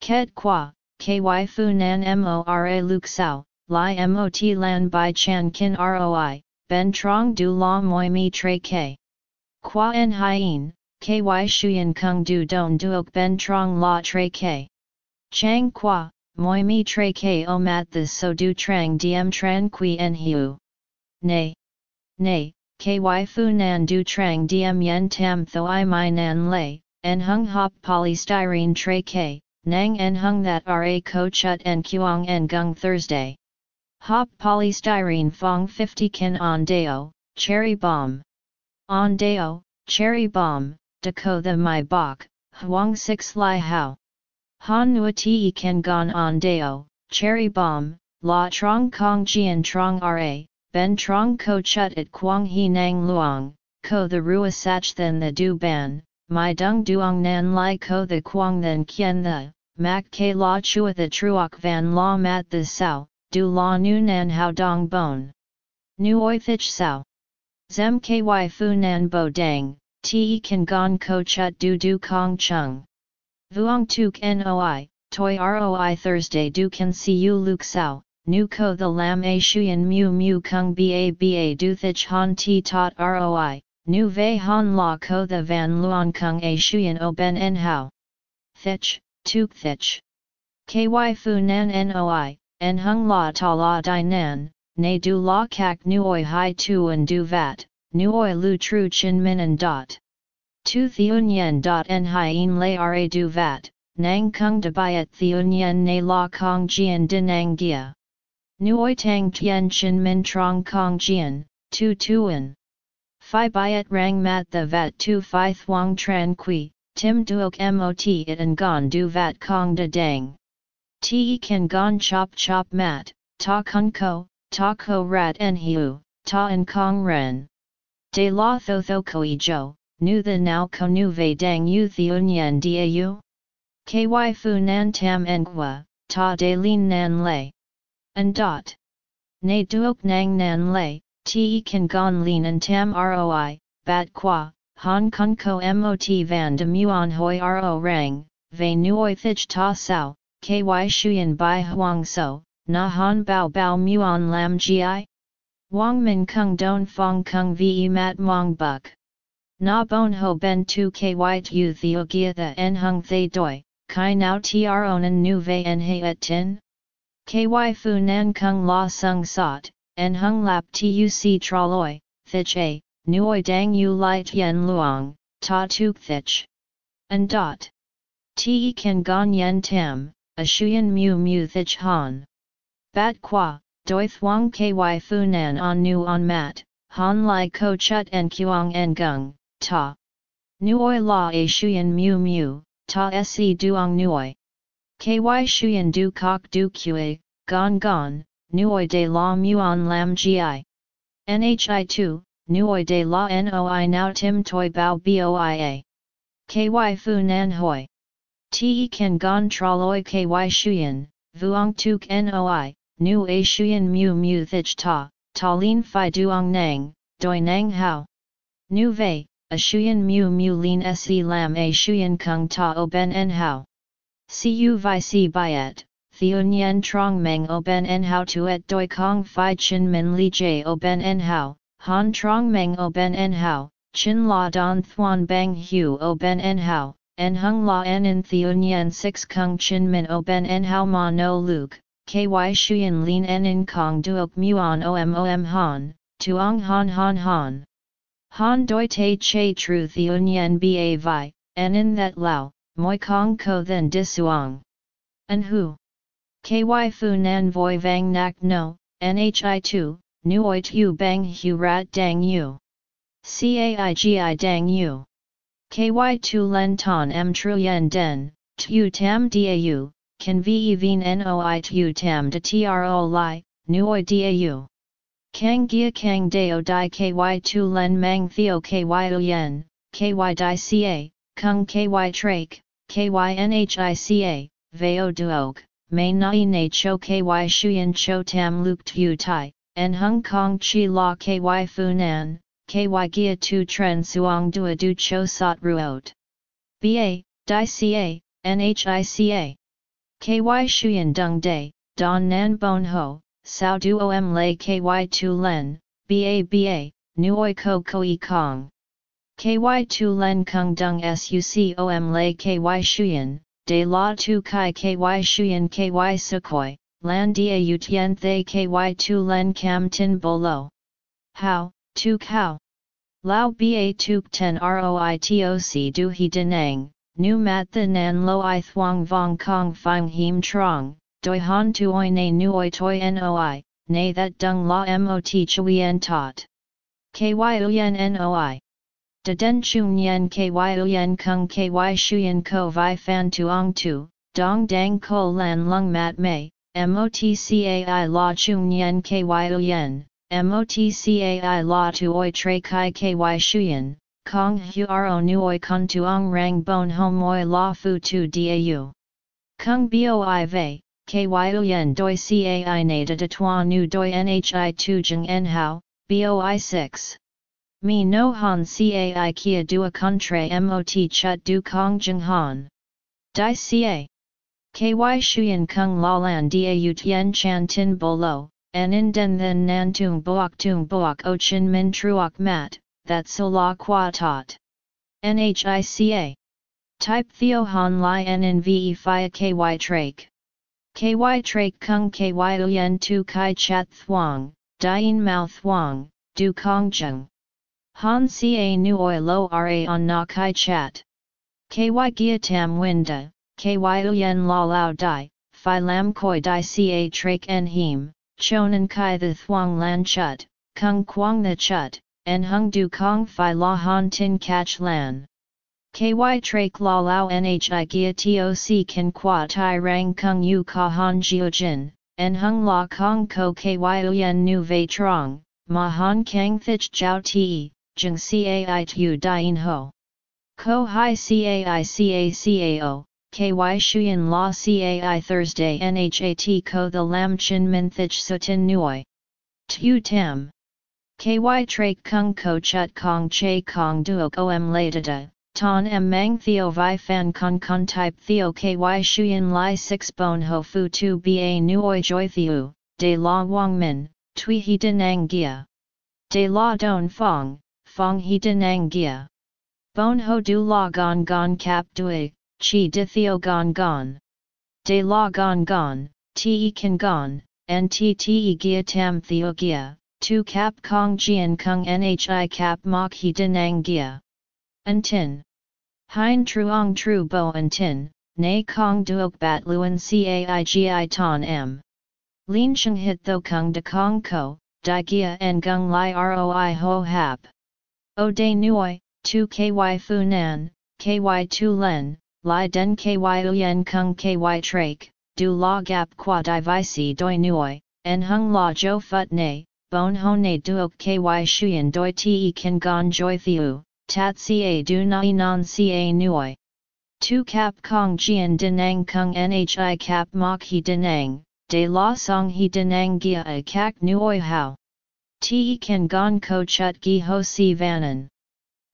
Ket Qua, Ky Fu Nan Mora Luk Sao, Lai Mot Lan Bai Chan Kin Roi, Ben Trong Du La Moi Mi Tre K. Qua En Hien, Ky Shuyan Kung Du Don Duok Ben Trong La Tre K. Chang Qua, Moi Mi Tre K O Mat The So Du Trang Diem Tran Qui En Hiu. Nay. Nay, ky fu nan du trang diem yen tam tho i mai nan lei, en hung hop polystyrene tray k, nang en hung that ra ko chut en kuang en gung Thursday. Hop polystyrene fong 50 kin on deo, cherry bomb. On deo, cherry bomb, de ko the my bok, huang 6 lai hao. Han nua ti ken gon on deo, cherry bomb, la trong kong jian trong ra, Ben trong ko chut at quang he nang luang, ko the rua sach then the du ban, my dung duong nan lai ko the quang then kien the, mak ke la chua the truok van la mat the sao, du la nu nan hao dong bon. Nu oi thich sao. Zem ky fu nan bo dang, te kan gon ko chut du du kong chung. Vuong tuk noi, toi roi Thursday du can see you luke sao, nu ko the lam a shuyen mu mu kung ba ba du thich han ti tot roi, nu vei han la ko the van luan kung a shuyen o ben en hao. Thich, tuk thich. Ky fu nan noi, en hung la ta la di nan, ne du la kak nuoi hai tu and du vat, nuoi lu tru chin min and dot. Tu theun dot en hien lay ra du vat, nang kung de byet theun yen ne la kong jian dinang gia. Nuoi tang tien chin min trong kong jian, tu tuan. Phi byet rang mat the vat tu phi thuang tran qui, tim duok mot it and gon du vat kong de dang. Te kan gon chop chop mat, ta kun ko, ta ko rat en hiu, ta en kong ren. De la tho tho koi jo, nu the now ko nu ve dang yu theun yen da Ky fu nan tam en qua, ta de lin nan lay. And dot. Ne duok nang nan lay, te kan gon lin and tam roi, bat qua, han kun ko mot van de muon hoi ro rang, ve nuoi thich ta sao, ky shuyen bai huang so, na han bao bao muon lam gi? Wang min kung don fong kung ve mat mong buk. Na bon ho ben tu ky tu theo gia the en hung thay doi, kai nao tronen nu ve en he et tin? Ky fu nan kung la sung sot, en hung lap tuc traloi, thich a, nuoi dang yu light yen luong, ta tuk thich. And dot. Te kan gon yen tam, a shuyen mu mu thich han. Bat qua, doi thuang ky fu nan on nu on mat, han lai ko chut en kuang en gung, ta. Nuoi la a shuyen mu mu, ta se duong nuoi. Ky shuyen du kok du kue, gon gon, nuoi de la muon lam gi. Nhi 2, nuoi de la noi now tim toi bao boia. Ky fu nan hoi. Te kan gon traloi ky shuyen, vuong tuk noi, nu a shuyen mu mu thich ta, ta lin fi duong nang, doi nang hao. Nu vei, a shuyen mu mu lin se lam a shuyen kung ta o ben en hao. Cu vi si byet, theun yen trong meng o ben en hao tuet doi kong fi chin min li o ben en hao, han trong meng o ben en hao, chin la don thuan bang hu o ben en hao, en hung la en in theun yen six kung chin min o ben en hao ma no luke, ky shuyen lin en in kong duok muon om om han, tuong han han han. Han doi te che tru theun yen ba vi, en in that lao, moi kong ko then disuang. And who? Ky fu nan voi vang nak no, nhi tu, nuoi tu bang hu rat dang yu. Caigi dang yu. Ky tu len ton m yen den, tu tam dau, can ve veen noi tu tam de tro li, nuoi dau. Kang gia kang deo di ky tu len mang theo ky yen, ky di ca, kung ky trake, ky nhica, veo duog, may nai na cho ky shuyen cho tam luk tu tai, en hung kong chi la ky funan, ky gia tu tren suong dua du cho sot ruot. Ba, di ca, nhica. Ky shuyen dung day, don nan bon ho, sao du om lay ky tu len, ba ba, nuoi ko koi kong. Ky tu len kung dung suc om lay ky shuyen, de la tu kai ky shuyen ky sukoi, lan dia u tien thay ky tu len cam tin bolo. How, tu how? Lao ba tuk ten roi toc du he denang, nu mat the nan lo i thuang vong kong fang him trong, doi han tuoi na nuoi toi noi, na that dung la mot chuyen tot. Ky uyen noi. De den chung yen ky uyen kung ky shuyen ko vi fan tuong tu, dong dang ko lan lung mat mei, motcai la chung yen ky uyen, motcai la tuoi tre kai ky shuyen, kong huaro nuoi kun tuong rang bon homoi la fu tu dau. Kung boi vei, ky yen doi cai na de de tua nu doi nhi tu jeng en hao, boi 6. Mi no han cai kia dua contre mot chut du kong jeng han. Di ca. ky shuyan kung la lan da tien chan tin bolo, an in den then nan tung boak tung boak o chin min truok mat, that so la qua tot. NHICA. Type Theo Han Lai N Ve Phia KY Trake. KY Trake Kung KY Uyen Tu Kai Chat Thuong, Dien Mao Thuong, Du Kong Jung. Han Ca Nuoi Lo Ra On Na Kai Chat. KY Gia Tam Winda, KY Uyen La Lao Dai, Phi Lam Koi Dai Ca Trake En Him, Chonan Kai The Thuong Lan Chut, Kung Quang The Chut, En Hung Du Kong Phi La Han Tin Catch Lan. KY Trake La Lao Nhi Gia Toc Kan Qua Tai Rang Kung Yu Ka Han Jin, En Hung La Kong Ko KY Uyen Nu Ve Trong, Ma Han Kang Thich Jiao Te, Jung Cai Tu Dien Ho. Ko Hai Cai Ca Cao, KY Shuyan La Cai Thursday Nhat Ko The Lam Chin Min Thich Sutin Nui. Tu Tam. KY Trake Kung Ko Chut Kong Che Kong Duok Om Latida. Ton em mang theo vi fan con con type theo ky shuyen lai 6 Bone ho fu tu ba nuoi joy theo, de la wang min, tui he denang gia. De la don fong, fong he denang gia. Bon ho du la gon gon cap dui, chi de theo gon gon. De la gon gon, te kan gon, and te te gia tam theo gia, tu cap kong jian kung nhi cap mok he denang gia. Antin. Hein truong tru bo an tin, nay kong duok bat luen caigi ton m. Lin sheng hit tho kung de kong ko, di gia en gung li roi ho hap. O de nuoi, tu ky fu nan, ky tu len, li den ky uyen kung ky trake, du la gap qua di visi doi nuoi, en hung la jo phut ne, bon ho ne duok ky shuyen doi te kan gon joi thiu, tat ca du nai non ca nuoi. Tu cap kong jian denang kung nhi cap mok he denang, de la song he denang gia a kak nuoi hao. Te kan gon ko chut gi ho si vanan.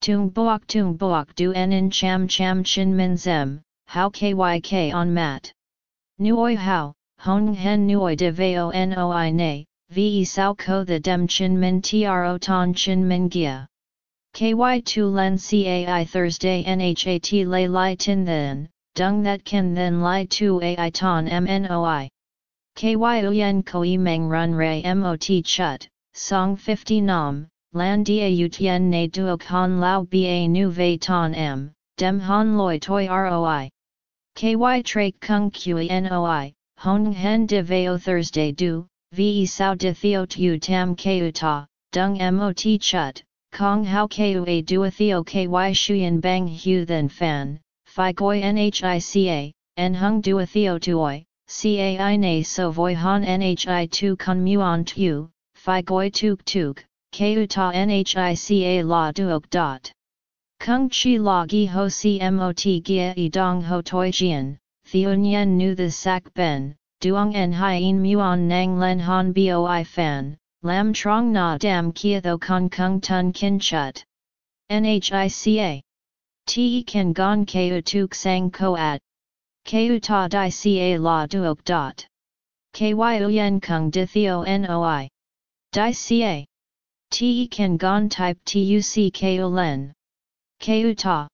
Tung boak tung boak du en cham cham chin min zem, how kyk on mat. Nuoi hao, hong hen nuoi de veo noi ne, ve sao ko the dem chin min tro ton chin min gia. KY2 Len CAI Thursday NHAT Lay Lai Tin Then, Dung That Can Then Lai 2 AI Ton MNOI. KY Uyen Koi Meng Run Ray MOT Chut, Song 50 Nam, Lan Dia Utien Ne Duok Han Lao Ba Nu Ve Ton M, Dem Han Loi Toi ROI. KY Trake Kung Kui NOI, Hong Hen De Veo Thursday Du, Ve Sao De Theo Tu Tam Keuta, Dung MOT Chut. Kong hao kua dua theo ky shuyen bang hu then fan, phi goi nhica, en hung dua theo tuoi, cai na so voi han nhi tu kun muon tu, phi goi tuk tuk, ku ta nhica la duok dot. Kung chi la gi ho cmot gia i dong ho toi jian, theo nyen nu the sak ben, duong en hien muon nang len han boi fan, Lam trong na dam kia tho kong kung tun kin chut. Nhica. Te kan gon keu tuk sang ko at. Keu ta di ca la duok dot. Ky uyen kung di theo noi. Di ca. Te kan gon type tuc keu len. Keu ta.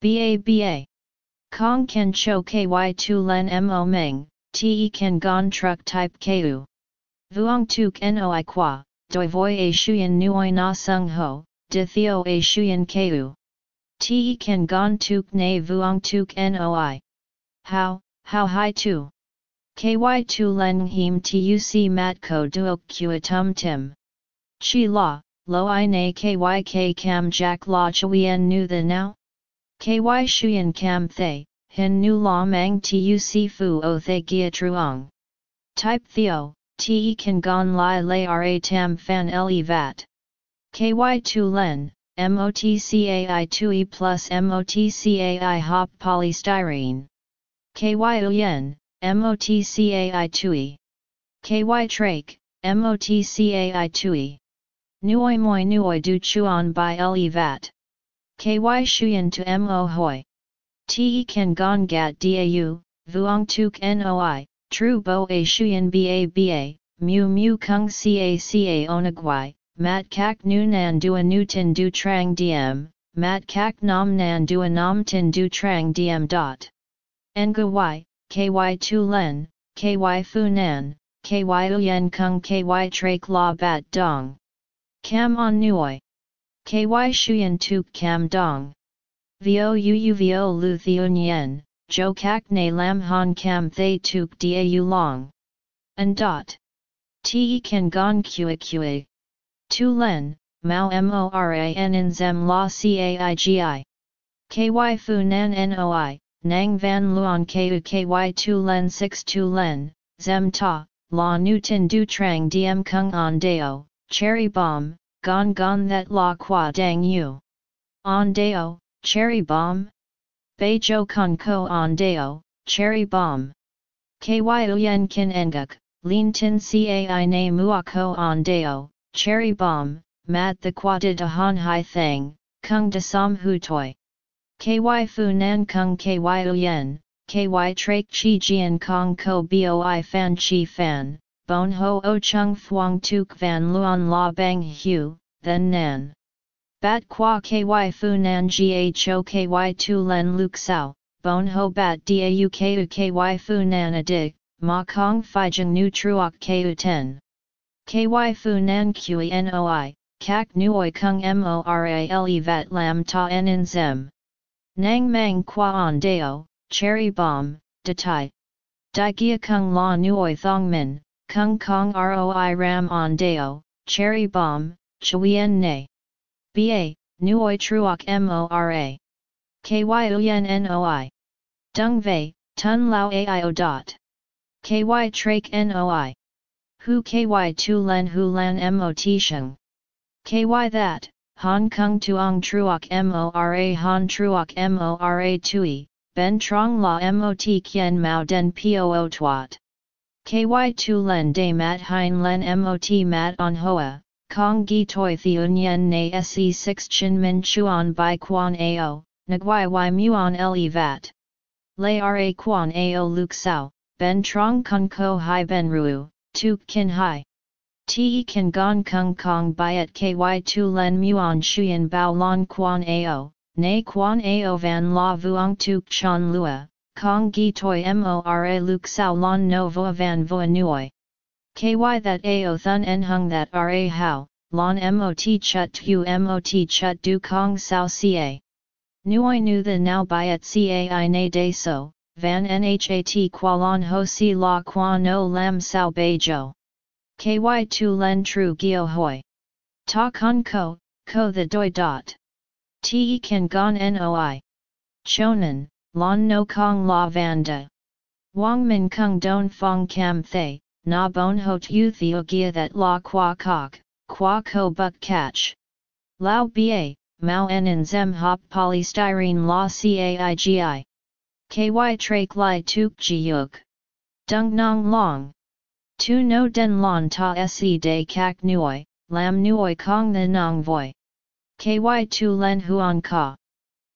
Ba ba. Kong kan cho ky tu len mo meng, te kan gon truck type keu. Vuong tuk noi qua, doi voi a shuyen nuoi na sung ho, de theo a shuyen keu. Te kan gon tuk ne vuong tuk noi. How, how high tu? Ky tu len him tuc mat ko duok tum tim. Chi la, lo i na kyk cam jack la chuyen nu the now? Ky shuyen cam thay, hin nu la mang tuc fu o thay gia truong. Type theo, te kan gon lai lai ra tam fan le vat. Ky tu len, motcai 2e plus motcai hop polystyrene. Ky uyen, motcai 2e. Ky trake, motcai 2e. Nuoi moi nuoi du chuan by le vat. Ky shuyen to mo hoi. Te kan gon gat dau, vuong tuk noi, tru bo a shuyen ba ba, mu mu kung ca ca onagwai, mat kak nu nan dua nu tin du trang diem, mat kak nam nan dua nam tin du trang diem dot. Nga y, ky tu len, ky fu nan, ky uyen kung ky trak la bat dong. Cam on nuoi. Ky shuyen tuk cam dong. Vo uu vo lu theun yen, jo kak ne lam han cam thay tuk u long. And dot. Te kan gon kue kue. Tu len, mao moran in zem la caigi. Ky fu nan noi, nang van luon ku ky tu len 6 tu len, zem ta, la nu tin du trang diem kung on deo, cherry bomb, gon gon that la qua dang yu. On deo, cherry bomb? Bei jo con ko on deo, cherry bomb. Ky uyen kin enguk, lin tin cai na muako on deo, cherry bomb, mat the qua de han hai thang, kung de som hu toi. Ky fu nan kung ky uyen, ky trak chi jian kong ko boi fan chi fan, bon ho o chung fuang tuk van luon la bang hu, then nan. Bat qua ky fu nan gho ky tu len luk sao, bon ho bat dau ku ky fu nan adik, ma kong fi jeng nu truok ku ten. Ky fu nan kui noi, kak nuoi kung morale vat lam ta en in zem. Nang mang qua on deo, cherry bomb, de tai. Di gia kung la nuoi thong min, kung kong roi ram on deo, cherry bomb, chuyen ne. Ba, nuoi truok mora. Ky uyen noi. Dung vei, tun lao aio dot. Ky trak noi. Hu ky tu len hu lan mot sheng. Ky that, Hong Kong tuong truok mora han truok mora tui, ben trong la mot kien mao den poo twat. Ky tu len de mat hein len mot mat on hoa, Kong gi toi theun yen na se 6 chin min chuan by quan ao, nagwai y muon le vat. Lay ra quan ao luk sao, ben trong kun ko hai ben ruu, tuk kin hai. Te kan gong kung kong byet ky tu len muon shuyen bao lon quan ao, na quan ao van la vuong tuk chan lua, kong gi toi mora luk sao lon no voa van voa nuoi. Ky that ao thun en hung that ra how, lon mot chut tu mot chut du kong sao ca. Nuoi nu the now byet cai na de so, van nhat qua lon ho si la qua no lam sao bei jo. Ky tu len tru gio hoi. Ta con ko, ko the doi dot. Te kan gon noi. Chonan, lon no kong la vanda. Wang min kung don fong cam thay, na bon hot u theo gia that la qua kok, qua ko buk catch. Lao ba, mao en zem hop polystyrene la caigi. Ky trak li tuk ji yuk. Dung nong long. Tu no den lon ta se de kak nuoi, lam nuoi kong the nong voi. Ky tu len huan ka.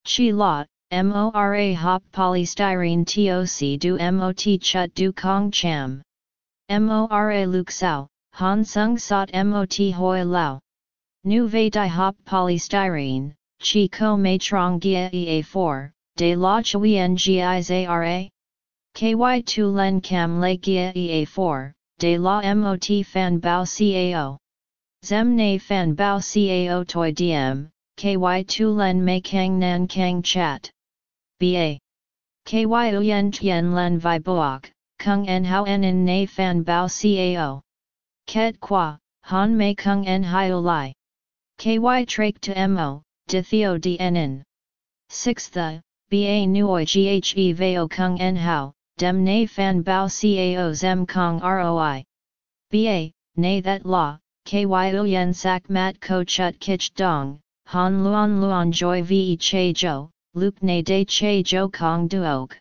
Chi la, mora hop polystyrene toc du mot chut du kong cham. Mora luk sao, han sung sot mot hoi lao. Nu vei di hop polystyrene, chi ko mei trong gia ea4, de la chui ngi zara? Ky tu len cam le gia ea4, de la mot fan bao cao. Zem ne fan bao cao toi diem, ky tu len mei kang nan kang chat. Ba. Ky uyen tien len vi boak, kung en hao en in na fan bao cao. Ket qua, han mei kung en hio lai. Ky trak to mo, de theo dnn. 6 the, ba nuoi ghe veo kung en hao, dem na fan bao cao zem kong roi. Ba, na that la, ky uyen sak mat ko chut kich dong, han luon luon joy ve che jo, luk na de che jo kong duok.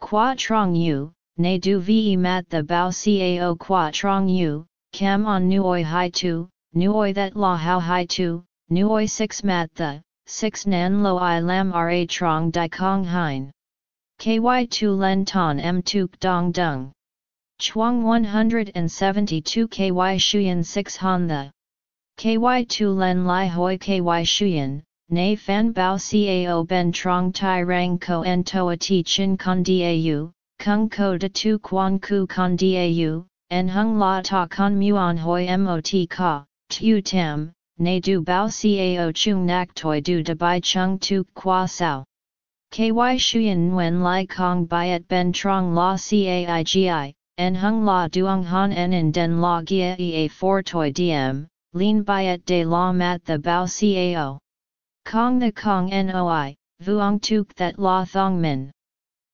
Qua trong yu, na du ve mat the bao cao qua trong yu, cam on nuoi hai tu, nuoi that la how hai tu, nuoi 6 mat the, 6 nan lo i lam ra trong di kong hein. KY2 Len Ton M Tuk Dong Dung. Chuang 172 KY Shuyan 6 Han The. KY2 Len Lai Hoi KY Shuyan, Nei Fan Bao Cao Ben Trong Tai Rang Ko En Toa Ti Chin Con Dau, Kung Ko De Tu Quan Ku Con Dau, En Hung La Ta Con Muon Hoi Mot Ka, Tu Tam, Nei Du Bao Cao Chung Nak Toi Du De Bai Chung Tu Qua Sao. KY Shuyan Nguyen Lai Kong Biat Ben Trong La Caigi, En Hung La Duong Han En In Den La Gia Ea 4 Toi Diem, Lin Biat De La Mat The Bao Cao. Kong the Kong Noi, Vuong Tuk That La Thong Min.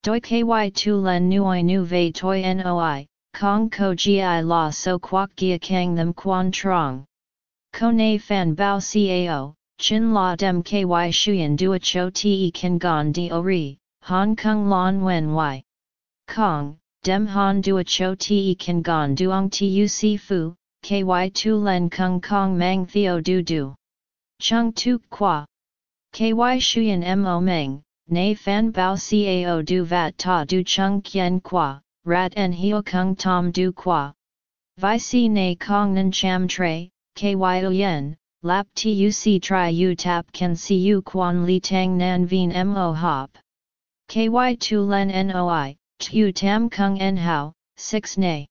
Doi Ky Tu Len Nuoi Nu Ve Toi Noi, Kong Ko Gi La So Quoc Gia Kang Them Quan Trong. Ko Ne Fan Bao Cao, Chin La Dem Ky Shuyan Dua Cho Te Kan Gon Do Ri, Hong Kong Lon Wen Y. Kong, Dem Han Dua Cho Te Kan Gon Duong Tu si Fu, Ky Tu Len Kung Kong Mang Theo Du Du. Chung Tu Qua. KY Shuyan Mo Meng, Nei Fan Bao Cao Du Vat Ta Du Chung Kien Qua, Rat En Hio Kung Tom Du Qua. Vi Si Nei Kong Nan Cham Tre, KY Yen, Lap Tuc Tri U Tap Can See U Quan Li Tang Nan Vien Mo Hop. KY Tu Len Noi, Tu Tam Kung En Hao, 6 Nei.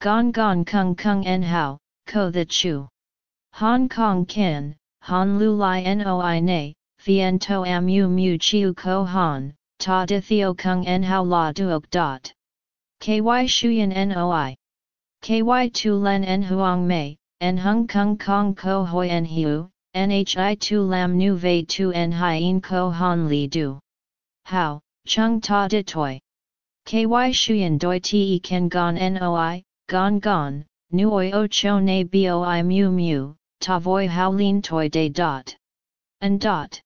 Gon Gon Kung Kung En Hao, Ko The Chu. Hong Kong Kin, Han Lu Lai Noi Nei, Fien to amu mu chiu ko han, ta de theo kung en hao la duok dot. Ky shuyen noi. Ky tu len en huang mei, en hung kung kong ko hoi en hiu, nhi tu lam nu vei tu en hien ko han li du. How, chung ta de toi. Ky shuyen doi te ken gon noi, gon gon, nuoi o cho ne boi mu mu, ta voi hao lin toi de dot. And dot.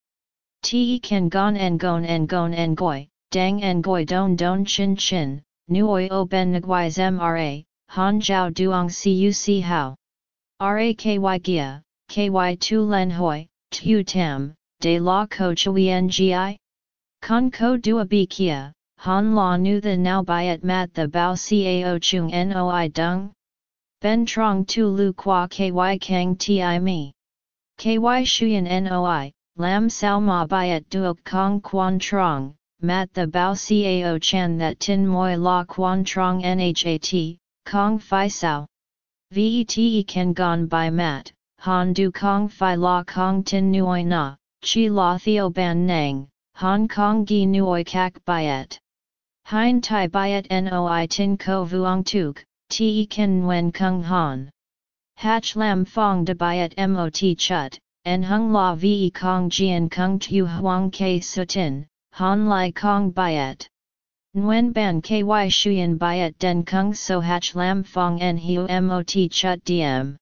Te kan gon en gon en gon en goi, dang en goi don don chin chin, nuoi o ben nguiz mra, han jiao duong cuc hao. Raky gia, ky tu len hoi, tu tam, de la ko chui ngi? Con ko dua bi kia, han la nu the now byet mat the bao cao chung noi dung? Ben trong tu lu qua ky kang ti mi. Ky shuyen noi, Lam sao ma byet duok kong quan trong, mat the bao cao chan that tin moi la quan trong nhat, kong fi sao. Vet kan gon by mat, han du kong fi la kong tin nuoi na, chi la theo ban nang, hong kong gi nuoi kak byet. Hein tai byet noi tin ko vuong tuk, te kan nguen kung han. Hach lam fong de byet mot chut, en hung la ve kong jian kung tu huang ke sutin, han lai kong byet. Nguyen ban ky shuyen byet den kung so hach lam fong en hiu mot chut diem.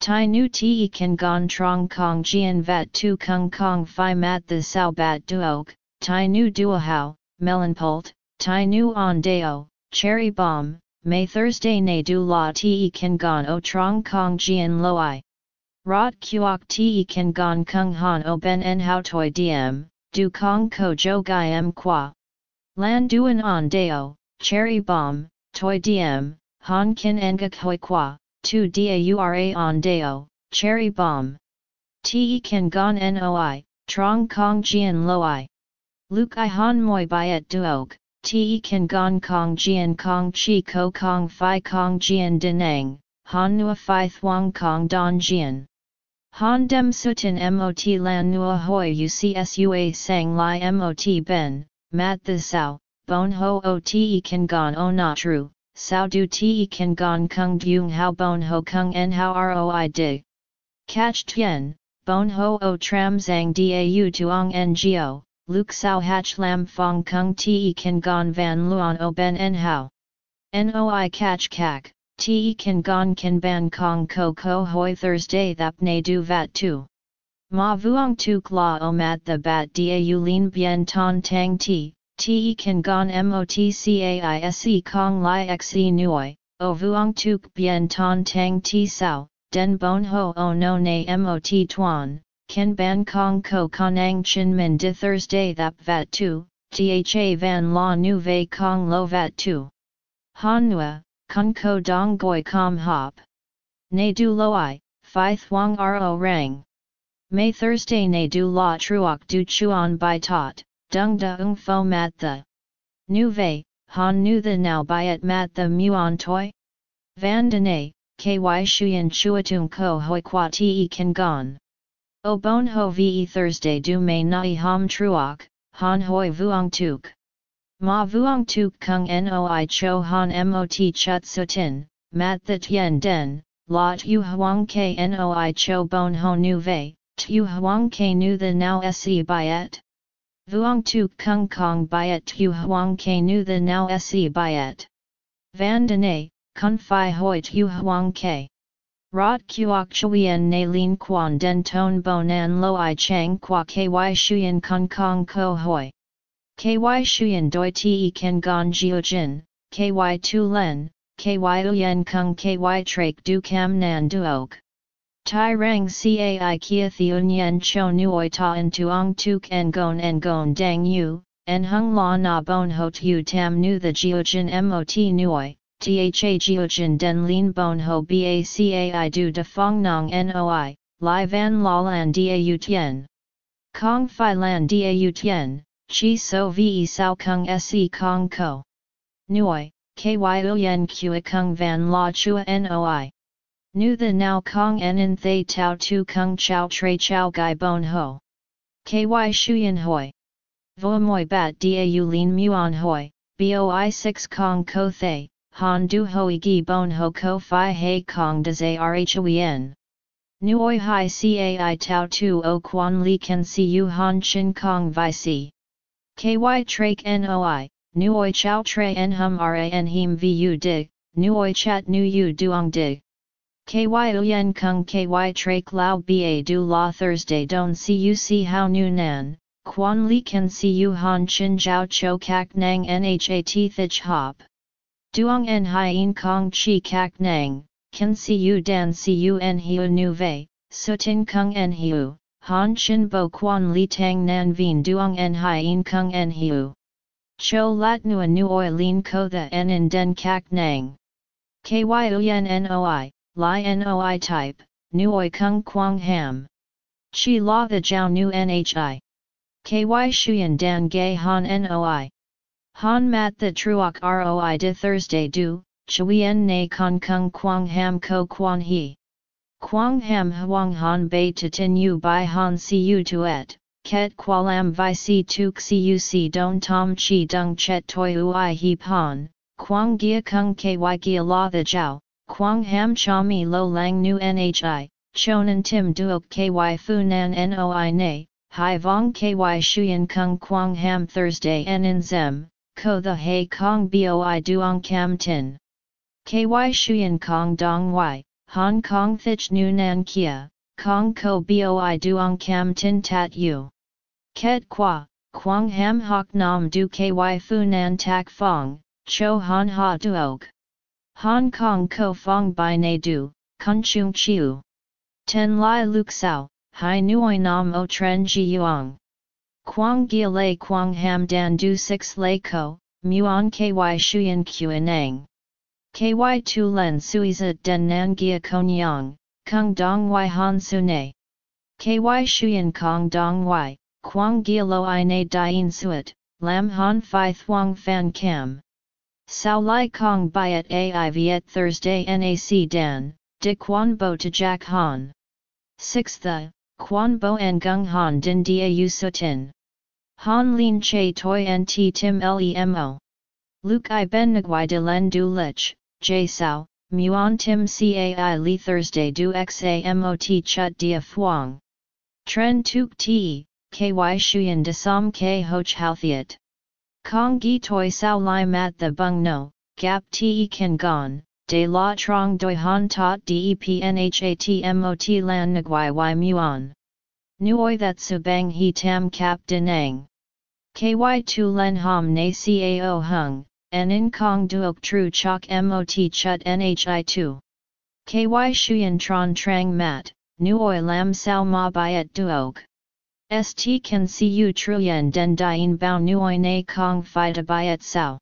Tai nu te kan gon trong kong jian vat tu kung kong fi mat the sao bat duok, tai nu dua hao, melon-pult, tai nu on deo, cherry bomb, May Thursday ne du la te kan gon o trong kong jian loi. Rot kuok te kan gon kung han o ben en hao toi diem, du kong ko jo gai em qua. Lan duen on deo, cherry bomb, toi diem, han kin engak hoi qua, tu daura on deo, cherry bomb. Te kan gon noi, trong kong jian loi. Luke i han moi byet duok, te kan gon kong jian kong chi ko kong fi kong jian denang, han nua fi thuang kong don jian. Han dem sutin mot lan nua hoi ucsua sang li mot ben, mat the sao, bon ho o te kan gon o na tru, sao du te kan gon kung dung hao bon ho kung en hao roi dig. Catch tien, bon ho o tram zang dau tuong ngo, luk sao hach lam fong kung te kan gon van luon o ben en hao. Noi catch kak, te kan gon kan ban kong ko ko hoi Thursday thap ne du vat tu. Ma vuong tuk la o mat the bat u lin bien ton tang ti, te kan gon motcaise kong li xe nuoi, o vuong tuk bien ton tang ti sao, den bon ho o no ne mot tuan, kan ban kong ko konang chin min di Thursday thap vat tu, tha van la nu ve kong lo vat tu. Han nua, kun ko dong goi com hop. Ne du lo i, phi thuang ro rang. May Thursday ne du la truok du chuan by tot, dung da ung fo mat the. Nu ve, han nu the now byet mat the muon toi? Van de ky shuyen chuatung ko hoi qua te kan gon. O bon ho ve Thursday du may nai ham truok, han hoi vuong tuk. Ma vuong tuk kung noi cho han mot chut sutin, mat the tien den, la tu huang noi cho bon ho nu ve, tu huang ke nu the now se byet. Vuong tu kung kong byet tu huang ke nu the now se byet. Van de kun fi hoi tu huang ke. Rot kuok chuyen na lin quan den ton bonan lo i chang qua ky shuyen kung kong ko hoi. Ky shuyen doi te ken gon jiojin, ky tu len, ky uyen kung ky trak du kam nan duok. Tai rang cai kia thiun yen cho nuoi ta en tuong tuk en gon en gon dang yu, en hung la na bon ho yu tam nu the jiojin mot nuoi, tha geojin den lin bon ho ba bacai du de fong nong noi, li van la lan da tien. Kong fi lan da tien, chi so ve sao kung se kong ko. Nuoi, ky uyen kua kung van la chua noi. Nu the now kong en thay tau tu kung chao tre chao gai bon ho. Ky shuyen hoi. Vo moi bat da lin muon hoi, boi 6 kong ko thay, han du hoi gi bon ho ko fi hei kong de zrhoen. Nuoi hai cai tau tu o quan li can si u han chin kong vi si. Ky trak noi, nuoi chao tre en hum ran him vu dig, nuoi chat nu yu duong dig. Ky uyen kung ky trak lao ba du la Thursday don si u si how nu nan, quan li can si han chin jiao cho kak nang nhat thich hop. Duong en hien kong chi kak nang, kan si dan si u en hiu nu vei, sutin kung en hiu, han chin bo quan li tang nan vien duong en hien kung en hiu. Cho lat nua nu oi lin ko the en in den kak nang. Ky uyen noi, li noi type, nu oi kung quang ham. Chi la the jiao nu nhi. Ky shuyen dan gay han noi. Han mat the truok roi de Thursday du, chuyen na con kung quang ham ko quan he. Quang ham huang han bei to tin yu by han si yu tuet, ket qualam vi si tuk si u si don tom chi dung chet toi ui he pan, quang gia kung ky gia la the jiao, quang ham cha mi lo lang nu nhi, chonan tim duok ky fu nan noi ne, hai vong ky shuyen kung quang ham Thursday en in zem, ko the hei kong boi duong cam tin. Ky shuyen kong dong y, Hong Kong thich nu nan kia, kong ko boi duong cam tin tat u. Ket qua, quang ham hok nam du ky fu nan tak fong, cho han ha duog. Hong Kong ko fong by ne du, kun chung chiu. Ten lai luk sao, hai nuoi nam o tren ji yuang. Quang gia lei quang ham dan du six lei ko, muon ky shuyen QNang. Ky tu len suiza den nan gia konyang, kung dong y han su ne. Ky shuyen kong dong y, quang gia lo i ne dien suet, lam han fi thuang fan cam. Sao lai kong byet ai viet Thursday nac dan, de quan bo to jack han. 6 the, quan bo and gung han din dia u sutin. Han lin che toi nt tim lemo. Luke i ben ngui de len du lich, j sao, muon tim cai li Thursday du xamot chut dia fuang. Tren tuk te, ky shuyen de som ke hoch houthiet. Kong gi toi sao lai mat the bung no, gap te kan gon, de la trong doi han tot depnhatmot lan ngui y muon. Nuoi that su bang he tam cap denang. KY tu len hom na cao hung, en in kong duok tru chok mot chut nhi2. KY shuyen tron trang mat, nuoi lam sao ma byet duok. St can see you truyen den dien bao nuoi na kong fi de byet sao.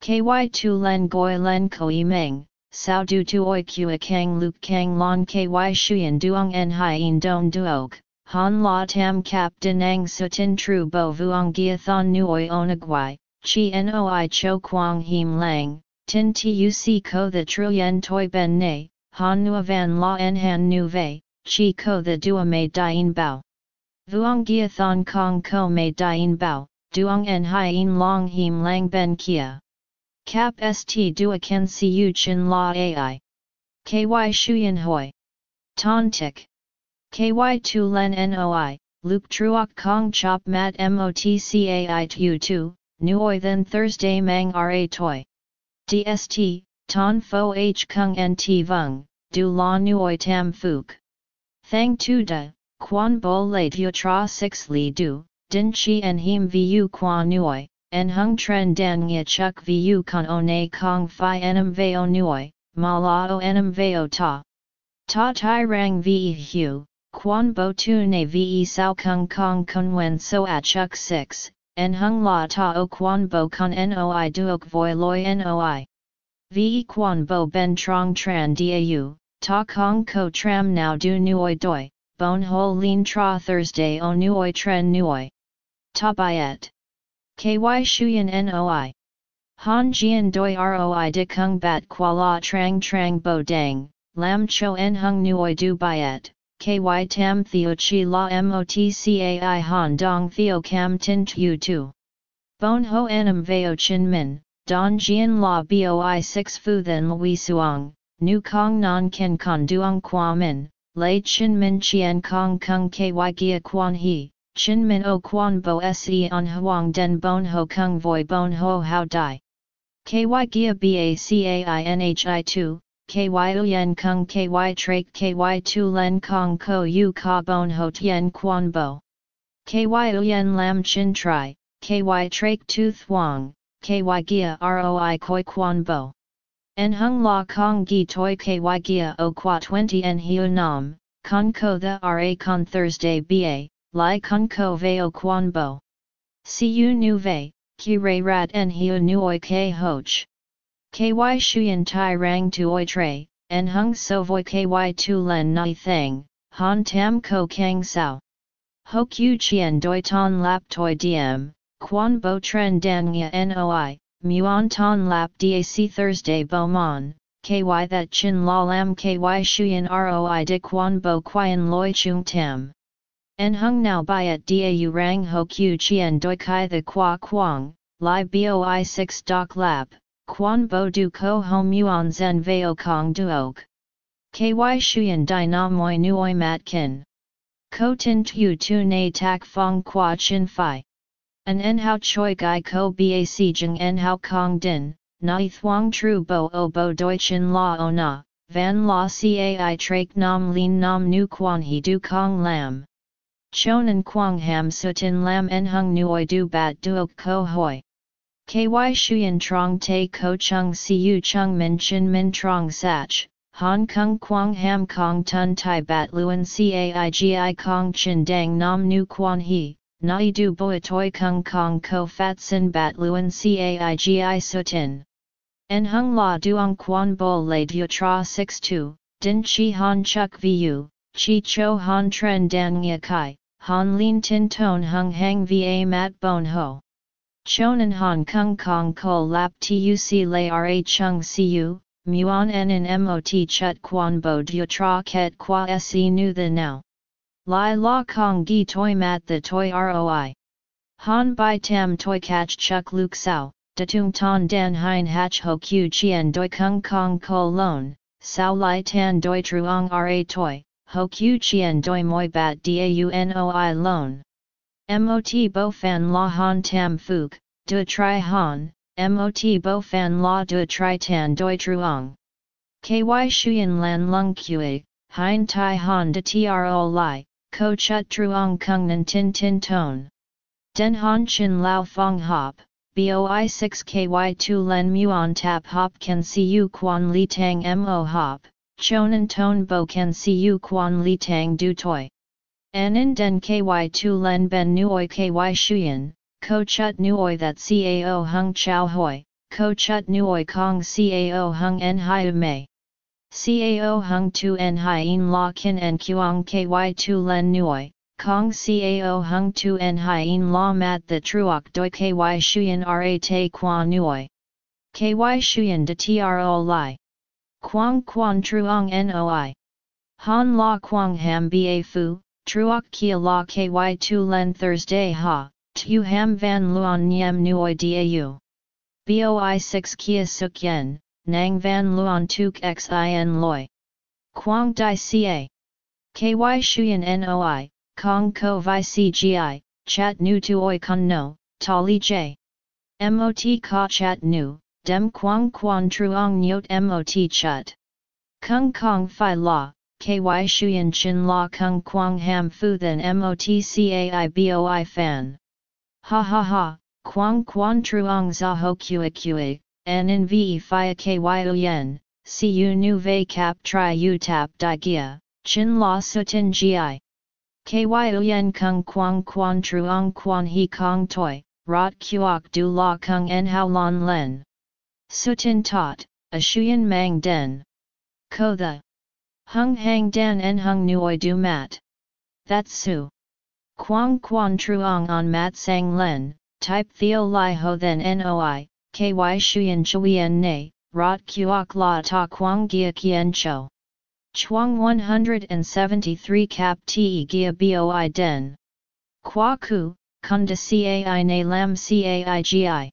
Ky tu len goi len koi meng, sao du tu oi kua kang luk kang lon ky shuyen duong en hien don duok, han la tam kap dinang sutin tru bo vuong gia thon nuoi onagwai, chi noi cho kwang him lang, tin tuc ko the truyen toi ben ne, han nu van la en han nu ve, chi ko the dua mei dien bao. Vuong gia thon kong ko mei dien bao, duong en hien long him lang ben kia. Cap st dua ken si u chin la ai. Ky shuyen hoi. Ton tik. Ky tu len noi, Luke truok kong chop mat motcai tu tu, nuoi then Thursday mang ra toi. DST, ton fo h kung nt vung, du la nuoi tam fuk. Thang tu da, quan bo late yu tra 6 li du, din chi en him vu quan nuoi, en hung tren dan nye chuk vu con o na kong fi enam veo nuoi, ma la o veo ta. Ta tai rang ve hu, quan bo tu ne ve sao kung kong kun wen so at chuk 6, en hung la ta o quan bo con noi duok voi loi noi. Ve quan bo ben trong tran dau, Ta Kong Ko Tram Now Du Nuoi Doi, Bon Ho Lin Tra Thursday O Nuoi Tren Nuoi. Ta Biet. KY Shuyan Noi. Han Jian Doi Roi De Kung Bat Kuala Trang Trang Bo Dang, Lam Cho En Hung Nuoi Du Biet. KY Tam Theo Chi La Motcai Han Dong Theo Cam Tin Tu Tu. Bon Ho Enam Veo Chin Min, Don Jian La Boi 6 Fu Then Lui Suang, Nu Kong Non Ken Con Duong Qua Min, Lei Chin Min Chien Kong Kung Ky Gia Quan He, Chin Min O Quan Bo Se On Huang Den Bon Ho Kung Voi Bon Ho How Dai. Ky Gia Bacai 2, Ky Uyen Kung Ky Trak Ky Tu Len Kong Ko Yu Ka Bon Ho Tien Quan Bo. Ky Uyen Lam Chin Tri, Ky Trak Tu Thuong, Ky Gia Roi Koi Quan Bo. En hung la kong gi toi ky gia o qua 20 en hiu nam, con ko the ra con Thursday ba, li con ko veo quan bo. Si u nu ve, ki re rat en hiu nuoi ke hoch. Ky shuyen tai rang tuoi tre, en hung so voi ky tu len nai thang, han tam ko kang sao. Ho q chien doi ton lap toi diem, quan bo tren dan noi, Muon ton lap dac Thursday bo mon, ky that chin la lam ky shuyen roi de quan bo quyen loi chung tam. En hung now byet dau rang ho q chien doi kai the qua quang, li boi 6 doc lap, quan bo du ko ho muon zen veo kong duok. Ky shuyen di na moi nuoi mat kin. Ko tin tu tu na tak fong qua chin fi. An en hao choi gai ko bac jing en hao kong din, nai thuang tru bo o bo doi chin la o na, van la cai trak nam lin nam nu quan he du kong lam. Chonan quang ham sutin lam en hung nuoi du bat duok ko hoi. Ky shuyen trong te ko chung siu chung min chin min trong sach, Hong Kong Quang Ham Kong Tun Tai Bat Luan Cai Gi Kong Chin Dang Nam Nu Quan He, Nai du boi toi kung kong ko fat sin bat luen caigi sutin. En hung la duong quan bo le du tra 62, din chi han chuk vu, chi cho han tren dan nga kai, han lin tin ton hung hang va mat bon ho. Chonan han kung kong ko lap tuc le ra chung siu, muon en in mot chut quan bo du tra ket qua se nu the now. Lai la kong gi toi mat the toi roi. Han bai tam toi catch chuk luk sao, tung ton dan hein hach ho q chien doi kung kong ko lon, sao lai tan doi truong ra toi, ho q chien doi moi bat daunoi lon. Mot bo fan la han tam fuk, du tri han, mot bo fan la du tri tan doi truong. Ky shuyen lan lung kue, hein tai han de tro lai, ko chut truong kung nan tin tin ton. Den han chin lao fong hop, boi 6 ky 2 len muon tap hop can see you quan li tang mo hop, chonan ton bo can see you quan li tang du toi. Anin den KY2 len ben nuoi ky shuyen, ko chut nuoi that cao hung chow hoi, ko chut nuoi kong cao hung en hai mei. Cao hung tu en hai in la kin en kuang ky tu len Nui, kong cao hung tu en hai in la mat the truok doi ky shuyen ra te qua Nui. Ky shuyen de tro li. Quang quan truong noi. Han la quang ham ba fu, truok kia la ky tu len Thursday ha, tu ham van luon nyem nuoi dau. Boi 6 kia suk yen, nang van luon tuk xin loi. Quang Dai ca. Ky shuyen noi, kong ko vi cgi, chat nu tuoi kun no, ta li j. Mot ka chat nu, dem quang quan truong nyot mot chut. Kung kong fi la, ky shuyen chin la kung quang ham fu then motcai boi fan. Ha ha ha, quang quan truong za ho kue kue, en in ve fi ky yen, si u nu ve cap tri u tap di gia, chin la sutin gi. Ky yen kung quang quan truong quan he kong toi, rot kuok du la kung en hao lon len. Sutin tot, a shuyen mang den. Ko the. Hung hang dan en hung nuoi du mat. That's su. Quang quan truong on mat sang len, type theo li ho then noi, ky shuyen chuyen ne, rot kuok la ta quang gia kien cho. Chuang 173 cap te gia boi den. Qua ku, kunda cai ne lam cai gi.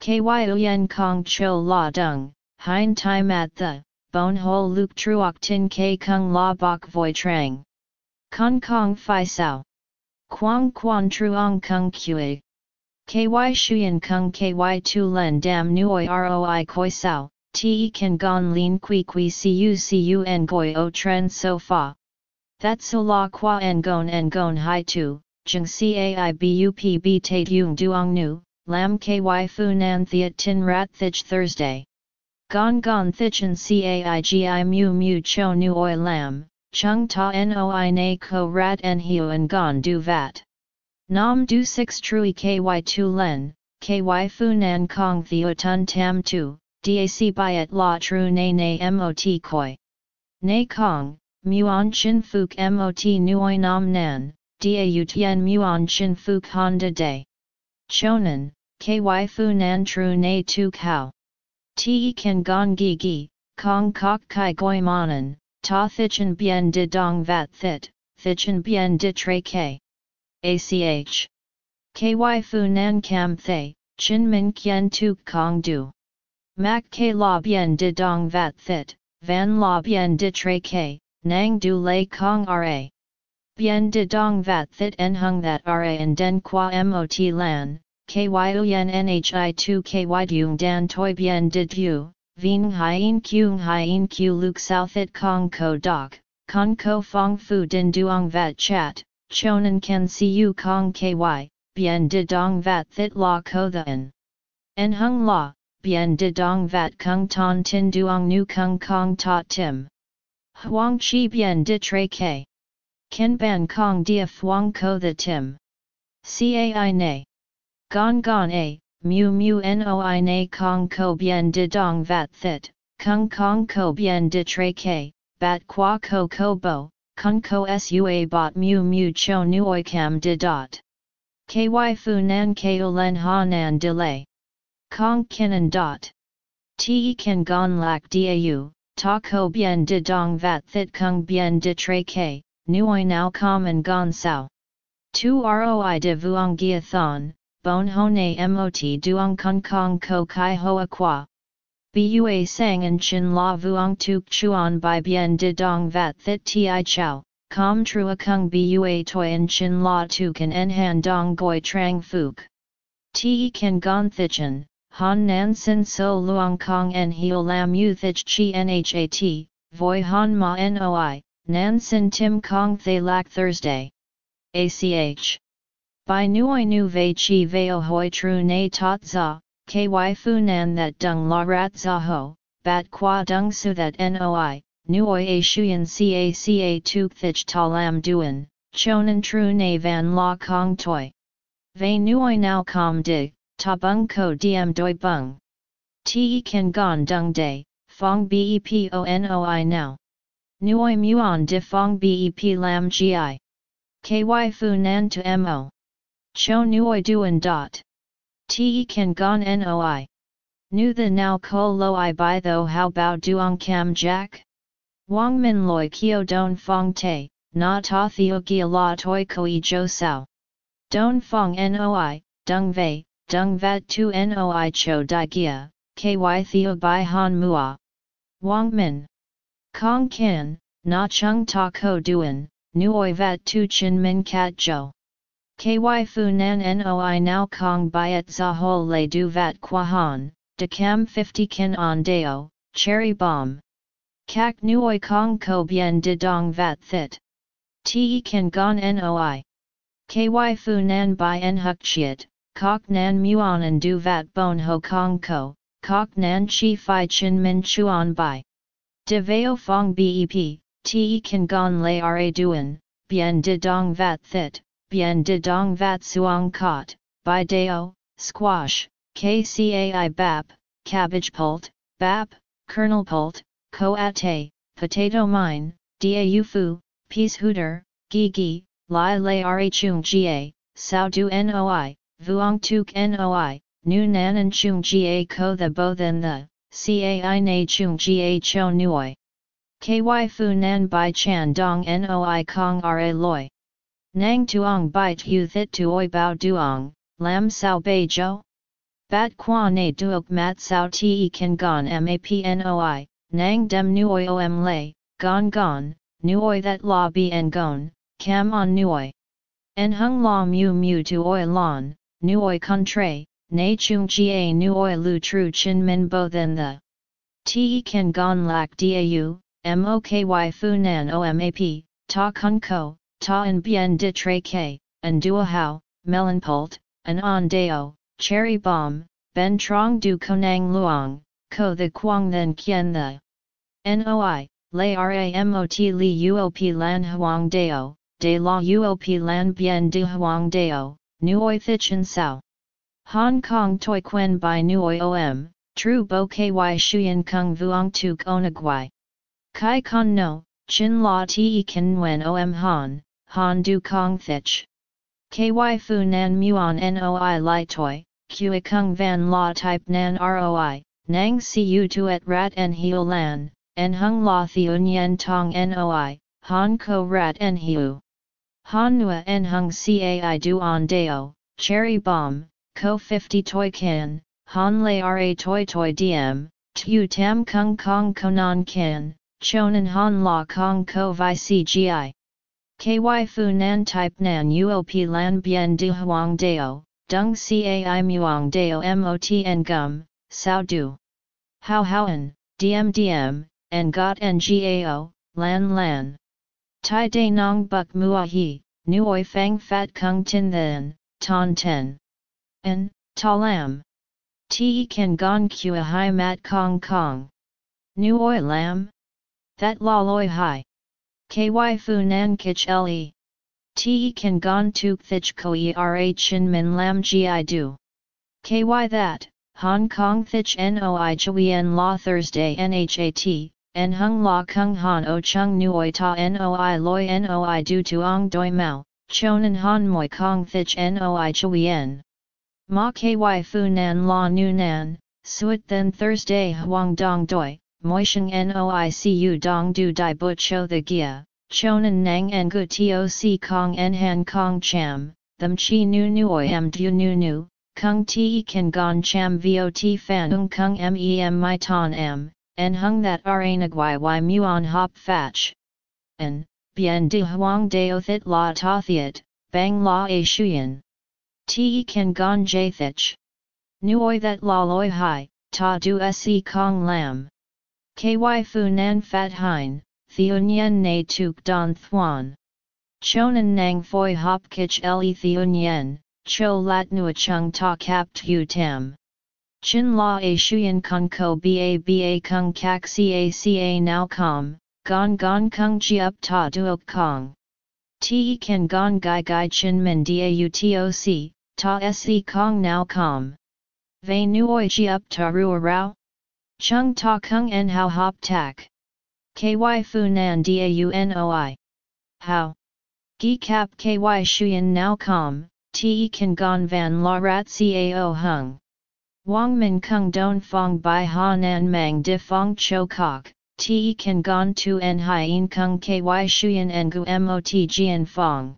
Ky uyen kong cho la dung, hein time at the, bon ho luk truok tin ke kung la bok voi trang. Kong kong fi sao. Quang quan truong kung kue. Ky shuyen kung ky tu len dam nuoi roi koi sao, te kan gon lin Kui Kui cu cu en goi o tren so fa. That so la qua en gon en gon hai tu, jeng cai bup b tate yung duong nu, lam ky fu nan thiat tin rat thich Thursday. Gon gon thichen caigi mu mu cho nu oi lam, chung ta noi na ko rat en en gon du vat. Nam du 6 trui ky tu len, ky fu nan kong theo tun tam tu, dac byet la tru na na mot koi. Na kong, muon chin fuk mot nuoi nam nan, u tien muon chin fuk honda day. Chonan, ky fu nan tru na tu kao. Te kan gong gi gi, kong kok kai goi manan, ta thichen bien de dong vat thit, thichen bien de tre ke. ACH. KY fu nan kam thay, chin min kien Tu kong du. Mak ke la bien de dong vat thit, van la bien de tre ke, nang du lay kong ra. Bien de dong vat thit en hung that ra and den qua mot lan, ky uyen nhi tu ky dung dan toi bien did u, vien hien kyung hien q luk sao thit kong ko dok, kong ko fong fu din duong vat chat, chonan see you kong ky, bien de dong vat thit la ko the en. En hung la, bien de dong vat kung ton tin duong nu kung kong ta tim. Huang chi bien de tre ke. Ken ban kong dia fuang ko the tim. Cai ne. Gon gon a, mu mu noi na kong ko bien de dong vat thit, kung kong ko bien de tre ke, bat qua ko ko bo, kung ko sua bot mu mu cho nuoi cam de dot. Ky fu nan ko len ha nan delay. Kong kinan dot. Te kan gon lak dau, ta ko bien de dong vat thit kung bien de tre ke, nuoi now common gon sao. Tu roi de vuong gia thon, bon hone mot duong kong kong ko kai hoa qua. Bua sang and chin la vuong tuk chuan by bien de dong vat thit ti chow, com trua kung bua toi and chin la tuk and en han dong goi trang fuk. Ti kan gon thichen, han nan sin so luong kong en heo lam u thich chi nhat, voi han ma noi, nan sin tim kong thay lak Thursday. ACH. By nuoi nu vei chi veo hoi tru na tot za, ky fu nan that dung la rat za ho, bat qua dung su that noi, nuoi a shuyen ca ca tuk thich ta lam duan, chonan tru na van la kong toi. Ve nuoi now com dig, ta bung ko diem doi bung. Te kan gon dung day, fong bepoi now. Nuoi muon di fong bep lam gi. Ky fu nan to mo. Cho nuoi duan dot. Te kan gon noi. Nu the now ko lo i bai tho how bao duong cam jack? Wang min loi kio don fong te, na ta theo gia la toi koi jo sao. Don fong noi, dung vei, dung vat tu noi cho di gia, ky theo bai han mua. Wang min. Kong kin, na chung ta ko duan, nuoi vat tu chin min kat jo. Ky fu nan noi now kong byet za ho le du vat qua han, de cam 50 kin on deo, cherry bomb. Kak nuoi kong ko bien de dong vat thit. Te kan gon noi. Ky fu nan by en huk chiet, kok nan muon and du vat bon ho kong ko, kok nan chi fi chin min chuan bai. De veo fong bep, te kan gon le ra duen, bien de dong vat thit, bien de dong vat suong kot, by deo, squash, kcai bap, cabbage pult, bap, kernel pult, ko ate, potato mine, da fu, peashooter, gi gi, lai lai ra chung ga, sao du noi, vuong tuk noi, nu nan chung ga ko the bo then the, cai na chung ga cho nuoi. Ky fu nan bai chan dong noi kong ra loi. Nang tuong bai tu thit tuoi bao duong, lam sao bei jo? Bat qua na duok mat sao te kan gon mapnoi, nang dem nuoi om lay, gon gon, nuoi that la en gon, cam on nuoi. En hung la mu mu tu oi lon, nuoi contre, na chung ga nuoi lu tru chin min bo then the. Te kan gon lak dau, moky fu nan omap, ta kun ko, ta en bien de tre ke, en dua hao, pult, an on deo, cherry bomb, ben trong du konang luong, ko the quang then kien the. Noi, lay ramot li uop lan huang deo, de la uop lan bien de huang deo, nuoi thichen sao. Hong Kong toi quen by nuoi om, tru bo ky shuyen kung vuong tuk onagwai. Kai kon no, chin la te kan wen om han, han du kong thich. Ky fu nan muon noi Lai toi, kue kung van la type nan roi, nang siu tuet rat en heo lan, en hung la thiun yen tong noi, han ko rat en hiu. Han nua en hung cai on deo, cherry bomb, ko 50 toy can, han le ra toy toy diem, tu tam kung kong konan can, chonan han la kong ko vi cgi. Ky fu nan type nan uop lan bien du huang deo, dung cai muang deo mot en gum, sao du. How dm dm, en got ngao, lan lan. Tai de nong buk mua hi, nuoi fang fat kung tin then, ton ten. En, ta lam. Te kan gon kua hai mat kong kong. Nuoi lam? That la loi hai. Ky fu nan kich le. Te kan gon tuk thich ko era chin min lam gi du. Ky that, Hong Kong thich noi chuyen la Thursday nhat, en hung la kung han o chung nuoi ta noi loi noi du tuong doi mao, chonan han moi kong thich noi chuyen. Ma ky fu nan la nu nan, suet then Thursday huang dong doi, moisheng noicu dong du dai but cho the gia, chonan nang en gu toc kong en han kong cham, them chi nu nuoi am du nu nu, kung ti kan gon cham vot fan ung kung mem my ton am, en hung that aranagwai y muon hop fach. En, bien de huang deo thit la ta thiet, bang la a shuyen. Ti kan gon jathich. Nuoi that la loi hai, ta du se kong lam. Ky fu nan fat hein, theun yen na tuk don thuan. Chonan nang foi hop kich le theun yen, cho lat nua chung ta kap tu tam. Chin la a shuyen kong ko ba ba kung kak ca ca now com, gong gong kung ji up ta duok kong. Te kan gon gai gai chin min dautoc, ta se kong now com. Ve nuoi ji up ta rua rao? Chung ta kung en hao hop tak. Ky fu nan daunoi. How? Gi cap ky shuyen now com, te kan gon van la rat cao hung. Wang min kung don fong bai ha nan mang di fong cho kok, te kan gon tu en hien kung ky shuyen en gu mot jian fong.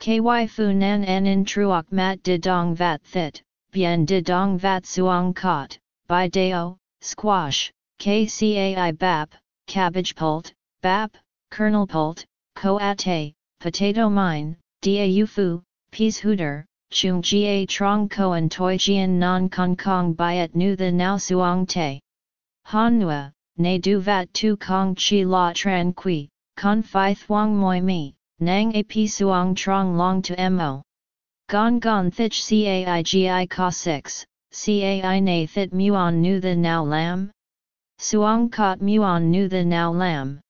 Ky fu nan en in truok mat di dong vat thit, bien di dong vat suong kot, bai dao, squash, kcai bap, cabbage pult, bap, kernel pult, ko ate, potato mine, dau fu, peashooter, chung jia trong koan toi jian non kong kong byet nu the now suong te. Han ne du vat tu kong chi la tran qui, con fi thuong moi mi, nang ap suong trong long to mo. Gon gon thich caigi ka 6, cai na thit muon nu the now lam? Suong kot muon nu the now lam.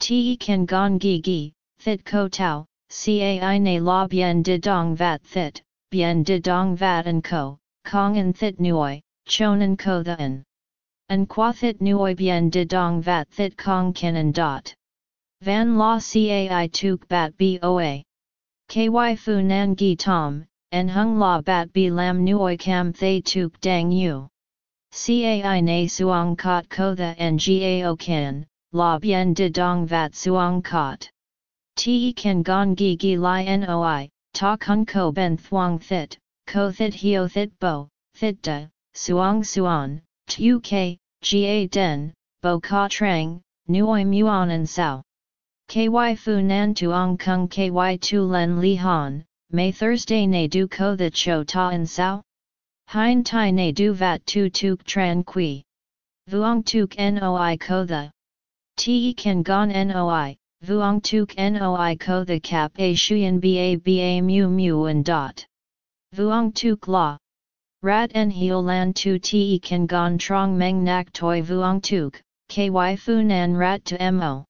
Te kan gon gi gi, thit ko tau, cai na la bien de dong vat thit, bien de dong vat and ko, kong and thit nuoi, chonan ko the an. An qua thit nuoi bien de dong vat thit kong ken and dot. Van la cai tuk bat boa. Ky fu nan gi tom, en hung la bat bi lam nuoi cam thay tuk dang yu. Cai na suang kot ko the ngao ken, la bien de dong vat suang kot. Te kan gong gi gi li noi, ta kun ko ben thuang thit, ko thit hio thit bo, thit da, suang suan, tu ke, ga den, bo ka trang, nuoi muon and sao. Ky fu nan tuong kung ky tu len li han, may Thursday ne du ko the cho ta and sao? Hein tai ne du vat tu tuk tran qui. Vuong tuk noi ko the. Te kan gon noi, Vuong tuk noi ko the cap a shuyen ba ba mu mu and dot. Vuong tuk la. Rat en heo lan tu te kan gon trong meng nak toi vuong tuk, ky fu nan rat to mo.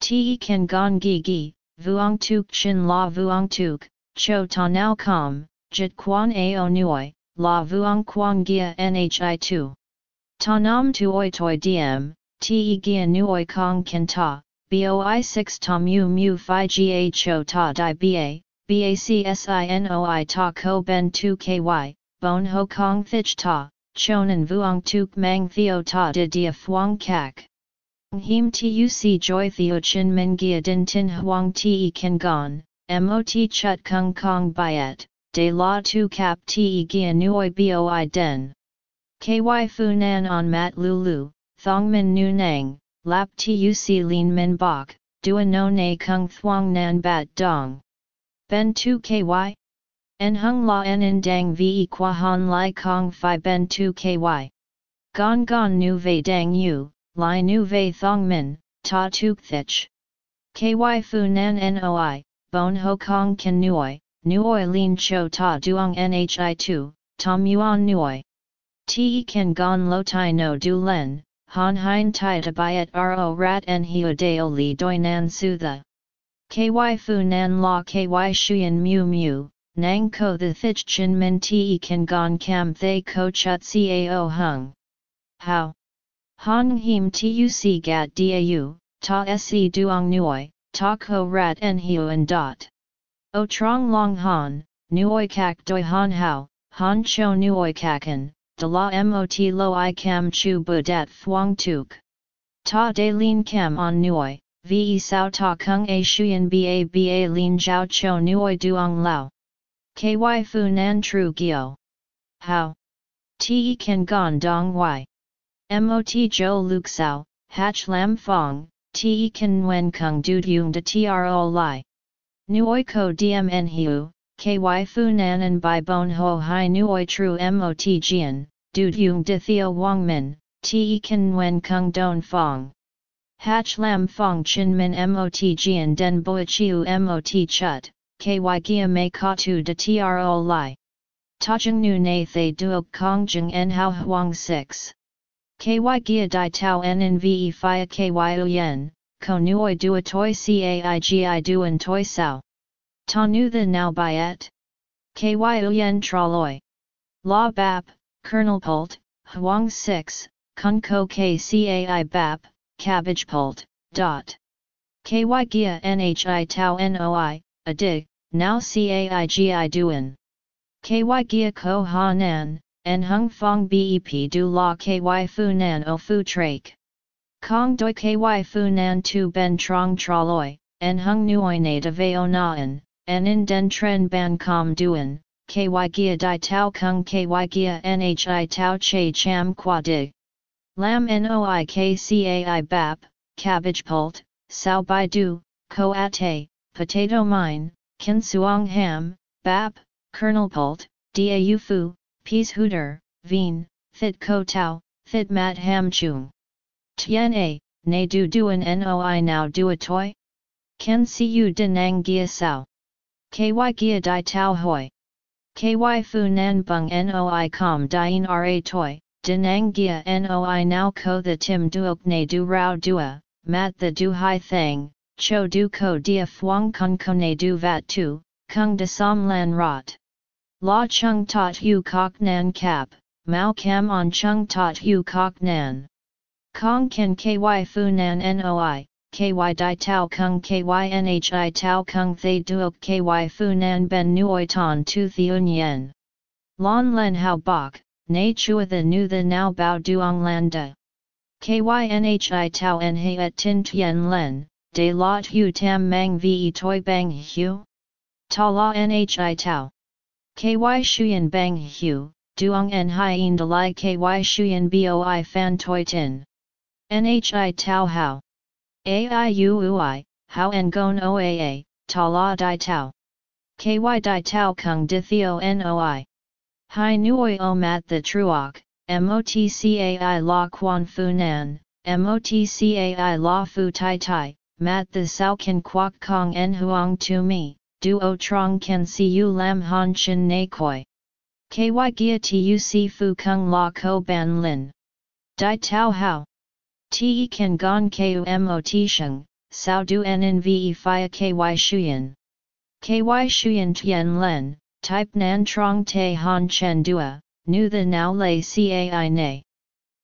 Te kan gon gi gi, vuong tuk chin la vuong tuk, cho ta nao com, jit quan ao nuoi, la vuong quang gia nhi tu. Ta nam tuoi toi diem, te gia nuoi kong kan ta, boi 6 ta mu mu phi ga cho ta di ba, bacsinoi ta ko ben 2 ky, bon ho kong thich ta, chonan vuong tuk mang theo ta de dia phuong kak. Him tuc joy theo chin min gia din tin huang te kan gon, mot chut kung kong byet, de la tu cap te gia nuoi boi den. Ky fu nan on mat lulu, thong min nu nang, lap tuc lin min bok, dua no na kung thuang nan bat dong. Ben tu ky? En hung la en in dang ve qua han lai kong fi ben tu ky. Gon gon nu ve dang yu, li nu ve thong min, ta tuk thich. Ky fu nan noi, bon ho kong kan nuoi, nuoi lin cho ta duong nhi tu, tom yuan nuoi. Te kan gon lo tai no du len, han hein tai tabayat ro rat en hio deo li doi nan su the. Ky fu nan la ky shuyen mu mu, nang ko the thich chin min te kan gon cam thay ko chut cao hung. How? Han him tuc gat dau, ta se duong nuoi, ta ko rat en hio en dot. O trong long han, nuoi kak doi han hao, han cho nuoi kakan, de la mot lo i cam chu bu dat phuong tuk. Ta de lin cam on nuoi, ve sao ta kung a shuyen ba ba lin jiao cho nuoi duong lao. Ky fu nan tru gyo. How? Te kan gon dong y. Mot jo luk sao, hach lam fong, te kan nguen kung du yung de tro li. Nuoi ko dmn hiu, ky fu nan and by bon ho hai nuoi tru mot jian, du de theo wang min, te kan nguen kung don fong. Hach lam fong chin min mot jian den boi chiu mot chut, ky me ka tu de tro li. Tajeng nu na thay duok kong jeng en hao huang 6. Ky gia di tau en en ve fia ky yen, ko nuoi dua toi caigi duan toi sao. Ta nu the now byet. Ky uyen traloi. La bap, kernel pult, huang 6, kun ko kcai bap, cabbage pult, dot. Ky gia nhi tau noi, a dig, now caigi duin. Ky gia ko ha nan, en hung fong bep du la ky fu nan o fu trake. Kong doi ky fu nan tu ben trong traloi, en hung nuoi na de veo naan, en in den tren ban com duin, ky gia di tau kung ky gia nhi tau che cham qua dig. Lam noi kcai bap, cabbage pult, sao bai du, ko ate, potato mine, kin suong ham, bap, kernel pult, da fu, peashooter, veen, thit ko tau, thit mat ham chung. Tien a, ne du duan noi now du a toy? Ken si u denang gia sao? Ky gia di tau hoi. Ky fu nan bung noi com dien ra toy, denang gia noi now ko the tim duok ne du rao dua, mat the du hai thang, cho du ko dia fuang kung ne du vat tu, kung de som lan rot. La chung tot hu kok nan cap, mao cam on chung tot hu kok nan. Kong ken ky fu nan noi, ky di tau kung ky nhi tau kung thay duok ky fu nan ben nuoi ton tu theun yen. Lon len hao bok, na chua the nu the now bao duong lan de. Ky nhi tau en he et tin tien len, de lot hu tam mang ve toi bang hu? Ta la nhi tau. Ky shuyen bang hu, duong en hien de lai ky shuyen boi fan toi tin. Nhi tau how. Aiui, how en gon oaa, ta la di tau. Ky di tau kung di theo noi. Hai nuoi o mat the truok, motcai la quan fu nan, motcai la fu tai tai, mat the sao kan quoc kong en huang tu mi, du o trong kan si u lam han chin na koi. Ky gia tu si fu kung la ko ban lin. Di tau hao. Te kan gon ku mot sheng, sao du en ve fia ky shuyen. Ky shuyen tien len, type nan trong te han chen dua, nu the now lay cai ne.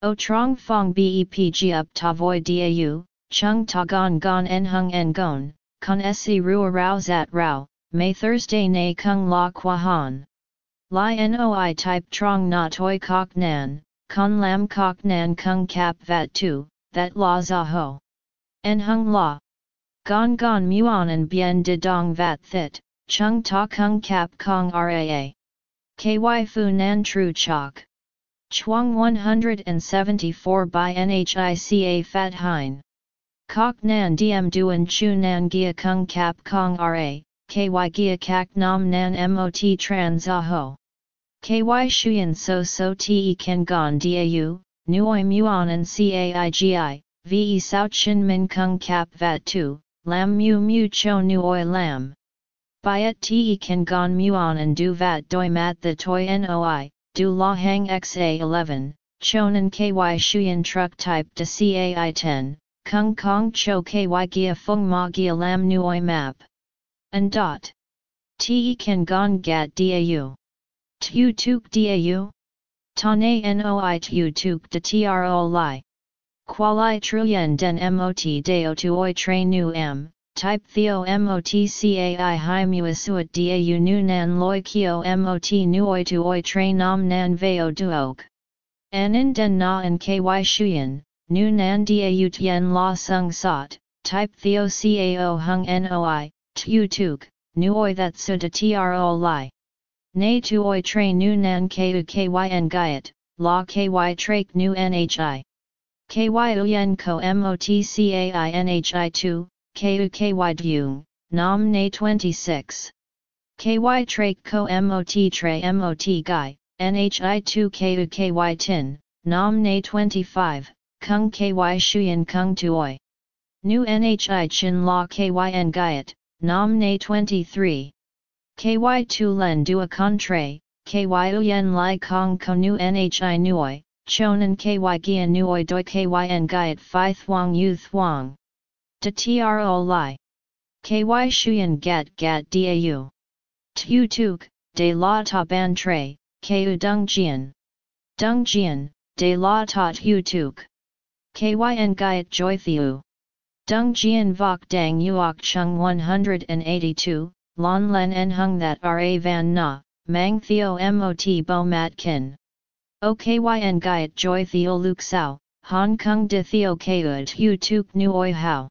O trong fong bepg up ta voi dau, chung ta gon gon en hung en gon, con se rua rao zat rao, May Thursday na kung la qua han. Li noi type trong na toi kok nan, con lam kok nan kung kap vat tu, that la za ho. En hung la. Gon gon muon en bien de dong vat thit, chung ta kung kap kong raa. Ky fu nan tru chok. Chuang 174 by Nhica Fat Hein. Kok nan diem duan chu nan gia kung kap kong ra, ky gia kak nam nan mot trans aho. Ky shuyen so so te ken gon dau, nuoi muon and caigi, ve sao chin min kung kap vat tu, lam mu mu cho nuoi lam. Byet te ken gon muon and du vat doi mat the toi noi, du la hang xa11, chonan ky shuyen truck type de cai 10, kung kong cho ky gia fung ma gia lam nuoi map. And dot. Te kan gon gat dau. Tu tuk dau? Tane noi tu tuk de tro li. Quali truyen den mot deo tuoi tre nu m, type theo mot cai hi muasuat dau nu nan loi kio mot nuoi tuoi tre nam nan veo duok. Anin den na en ky shuyen, nu nan dau tien la sung sot, type theo cao hung noi, tu tuk, nuoi that su de tro li. Nay tuoi tre nu nan ku kyn gaiet, la ky trak nu nhi. Ky uyen ko nhi 2, ku ky dung, nam na 26. Ky trak ko mot tre mot gai, nhi 2 ku ky tin, nam na 25, kung ky shuyen kung tuoi. Nu nhi chin la kyn gaiet, Nam na 23. KY tu len dua contre, KY uyen lai kong konu nhi nuoi, chonan KY gia nuoi doi KY en gaiet phi thuang yu thuang. De tro lai. ky shuyen gat gat dau. Tu tuk, de la ta ban tre, ku dung jian. Dung jian, de la ta tu tuk. Kyn gyat joy thiu. Dung jian vok dang uok chung 182, lon len en hung that ra van na, mang theo mot bo mat kin. OKYN gyat joy theo luk sao, Hong Kong de theo keud hu tuk nu oi hao.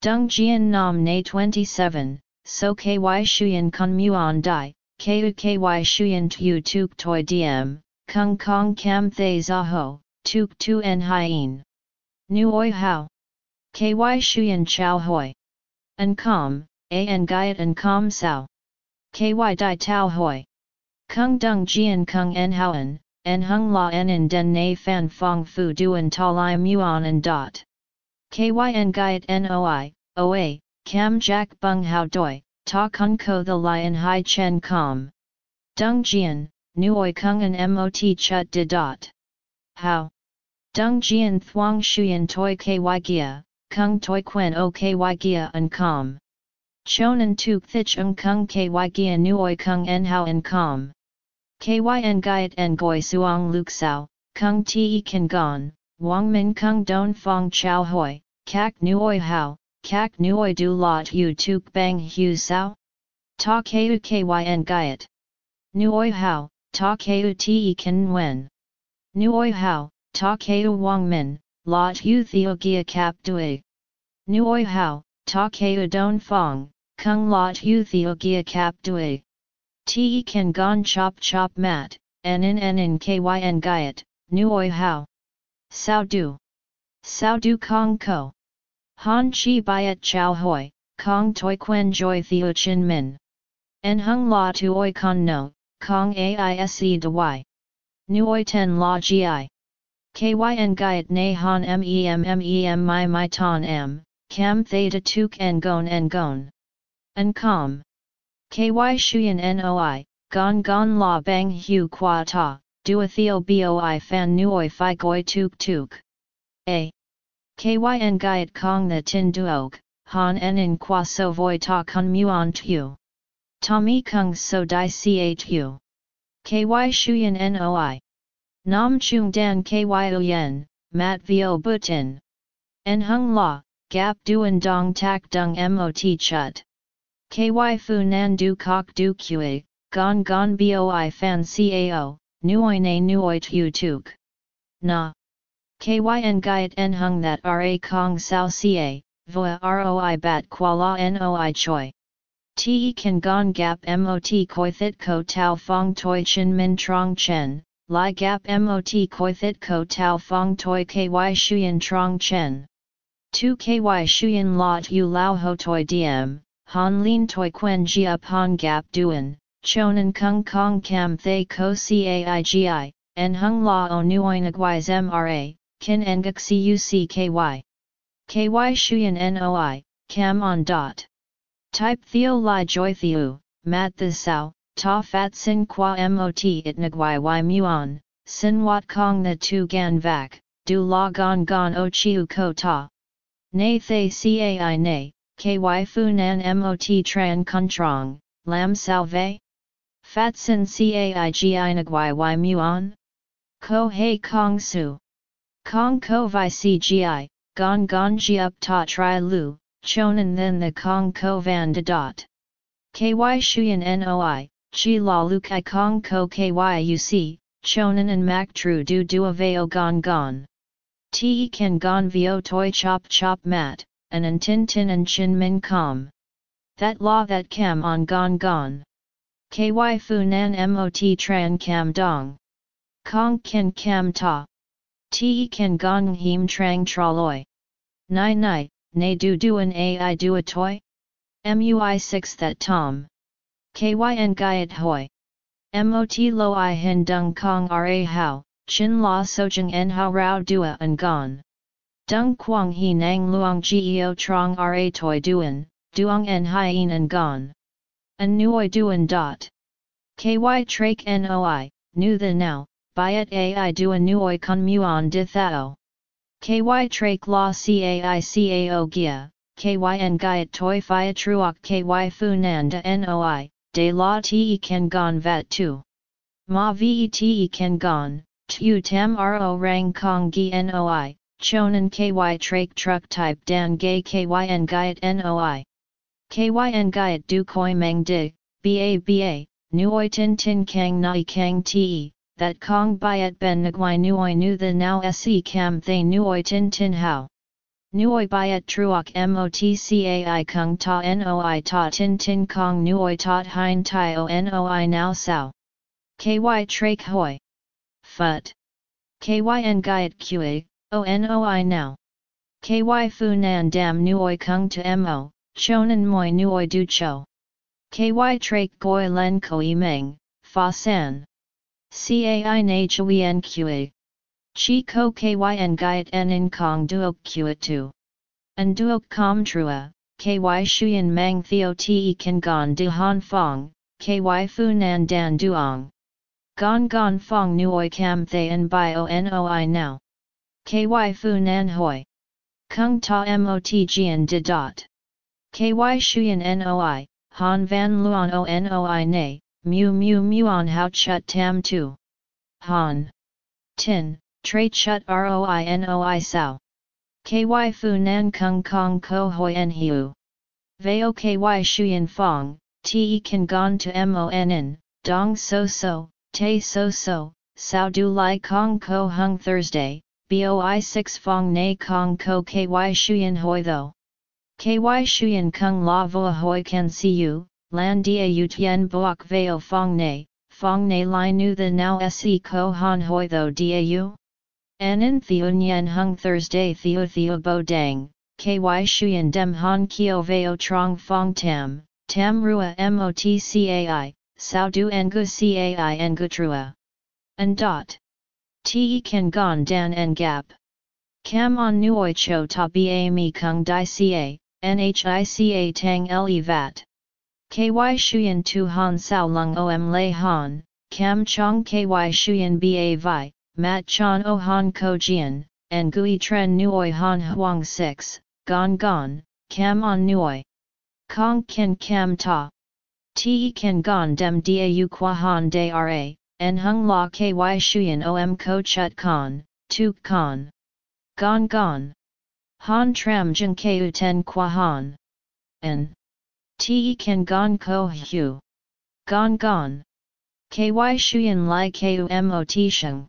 Dung jian nam na 27, so ky shuyen kun muon dai, ku ky shuyen tu tuk toi diem, kung kong kam thay zaho, tuk tu en hien. Nu oi hao. Ky shuyen chow hoi. An com, a en gyat an com sao. Ky di tau hoi. Kung dung jian kung en houen, en hung la en in den na fan fong fu duan ta li muon en dot. Kyn gyat noi, oa, cam jack bung hao doi, ta kun ko the lion hai chen com. Dung jian, nuoi kung an mot chut de dot. How? Dung jian thuang shuyen toi ky gia, kung toi quen o ky gia an com. Chonan tuk thich ung kung ky gia nuoi kung en hao en com. Kyn gyat en goi suong luk sao, kung te kan gon, wang min kung don fong chow hoi, kak nuoi hao, kak nuoi du lot yu tuk bang hu sao? Ta keu kyn gyat. Nuoi hao, ta keu te kan wen. Nuoi hao, ta keu wang min, lot hu theo gia kap dui. Nuoi hao, ta keu don fong, kung lot hu theo gia kap dui. Te kan gon chop chop mat, en in kyn gyat, nuoi hao. Sao du. Sao du kong ko. Han chi byet chow hoi, kong toi quen joy theo chin min. En hung la tu oi con no, kong aise de y. Nuoi ten la gi. Kyn gyat na mem mem my my ton m, cam theta tuk en gon en gon. En com. Ky shuyen noi, gon gon la bang hu qua ta, dua theo boi fan nuoi fi goi tuk tuk. A. Kyn gyat kong the tin duok, han en in qua so voi ta kun muon tu. Tommy kung so di chu. Ky shuyen noi. Nam chung dan ky yen, mat vio butin. En hung la, gap duan dong tak dung mot chut. KY Fu Nan Du Kok Du Kue, Gon Gon Boi Fan Cao, Nuoi Na Nuoi Tu Tuk. Na. KYN Gyat En Hung That Ra Kong Sao Ca, Voa Roi Bat Kuala Noi Choi. Te Kan Gon Gap Mot Koi Thit Ko Tau Fong Toi Chin Min Trong Chen, Lai Gap Mot Koi Thit Ko Tau Fong Toi KY Shuyan Trong Chen. 2 KY Shuyan Lot U Lao Ho Toi Diem. Han lin toi quen jia pon gap duan, chonan kung kong cam thay ko caigi, en hung la o nuoin aguais mra, kin engak cucky. Ky Ky shuyan noi, cam on dot. Type theo li joy theo, mat the sao, ta fat sin qua mot it nagwai y muon, sin wat kong na tu gan vac, du la gon gon o chiu ko ta. Nay thay cai nay, ky fu nan mot tran kun trong, lam salve? Fat sin Cai caigi nagwai y muon? Ko hei kong su. Kong ko vi cgi, gon gon ji up ta tri lu, chonan then the kong ko van de dot. Ky shuyan noi, chi la lu kai kong ko kyuc, chonan and mak tru du du aveo gon gon. Te kan gon vio toi chop chop mat, and an tin tin and chin min com. That law that cam on gon gon. Ky fu nan mot tran cam dong. Kong ken cam ta. Te ken gong him trang traloi. Nai nai, ne du duan ai du a toy? Mui 6 that tom. Kyn gyat hoi. Mot lo i hin dung kong ra hao, chin la so sojeng en hao rao dua an gon. Dung quang he nang luong geo trong ra toi duan, duong en hien en gon. An nuoi duan dot. Ky trak noi, nu the now, byet ai duan nuoi con muon di thao. Ky trak la cai cao gia, kyn gaiet toi phia truok ky funan da noi, de la te kan gon vat tu. Ma ve te kan gon, tu tam ro rang kong gi noi, chonan ky trake truck type dan gay kyn gaiet noi. Kyn gaiet du koi meng di, ba ba, nuoi tin tin kang nai kang te, that kong byet ben nguai nuoi nu the now se cam they nuoi tin tin how. Nuoi byet truok motcai kung ta noi ta tin tin kong nuoi tot hein tai o noi now sao. Ky trake hoi. Phut. Kyn gaiet kui, o noi now. Ky fu nan dam nuoi kung to mo, chonan moi nuoi du cho. Ky trake goi len koi meng, fa san. Cai na chuyen qa. Chi ko kyn gaiet en in kong duok qa tu. En duok com trua, ky shuyen mang theo te kan gon de han fong, ky fu nan dan duong. Gon gon fong nuoi cam thay en bio noi now. Ky fu nan hoi. Kung ta mot jian de dot. Ky shuyen noi, han van luon o noi ne, mu mu muon how chut tam tu. Han. Tin, trait chut roi noi sao. Ky fu nan kung kong ko hoi en hiu. Veo ky shuyen fong, te kan gon to mon, dong so so, te so so, sao du lai kong ko hung Thursday, boi 6 fong na kong ko ky shuyen hoi tho. Ky shuyen kung la voa hoi can see you, lan dia u tien boak veo fong ne, fong ne lai nu the now se ko han hoi tho dia u? Anan theo nyen hung Thursday theo theo bo dang, ky shuyen dem han kio veo trong fong tam, tam rua motcai, sao du ngu cai ngu trua. And dot. Te kan gon dan en gap. Cam on nuoi cho ta ba mi kung di ca, nhica tang le vat. Ky shuyen tu han sao lung om lay han, cam chong ky shuyen ba vi, mat chan o han ko jian, and gui tren nuoi han huang 6, gon gon, cam on nuoi. Kong ken cam ta. Te ken gon dem u qua han de ra, en hung la ky shuyen om ko chut con, tu con. Gon gon. Han tram jeng ku ten qua han. En. Te kan gon ko hu. Gon gon. Ky shuyen lai ku mot sheng.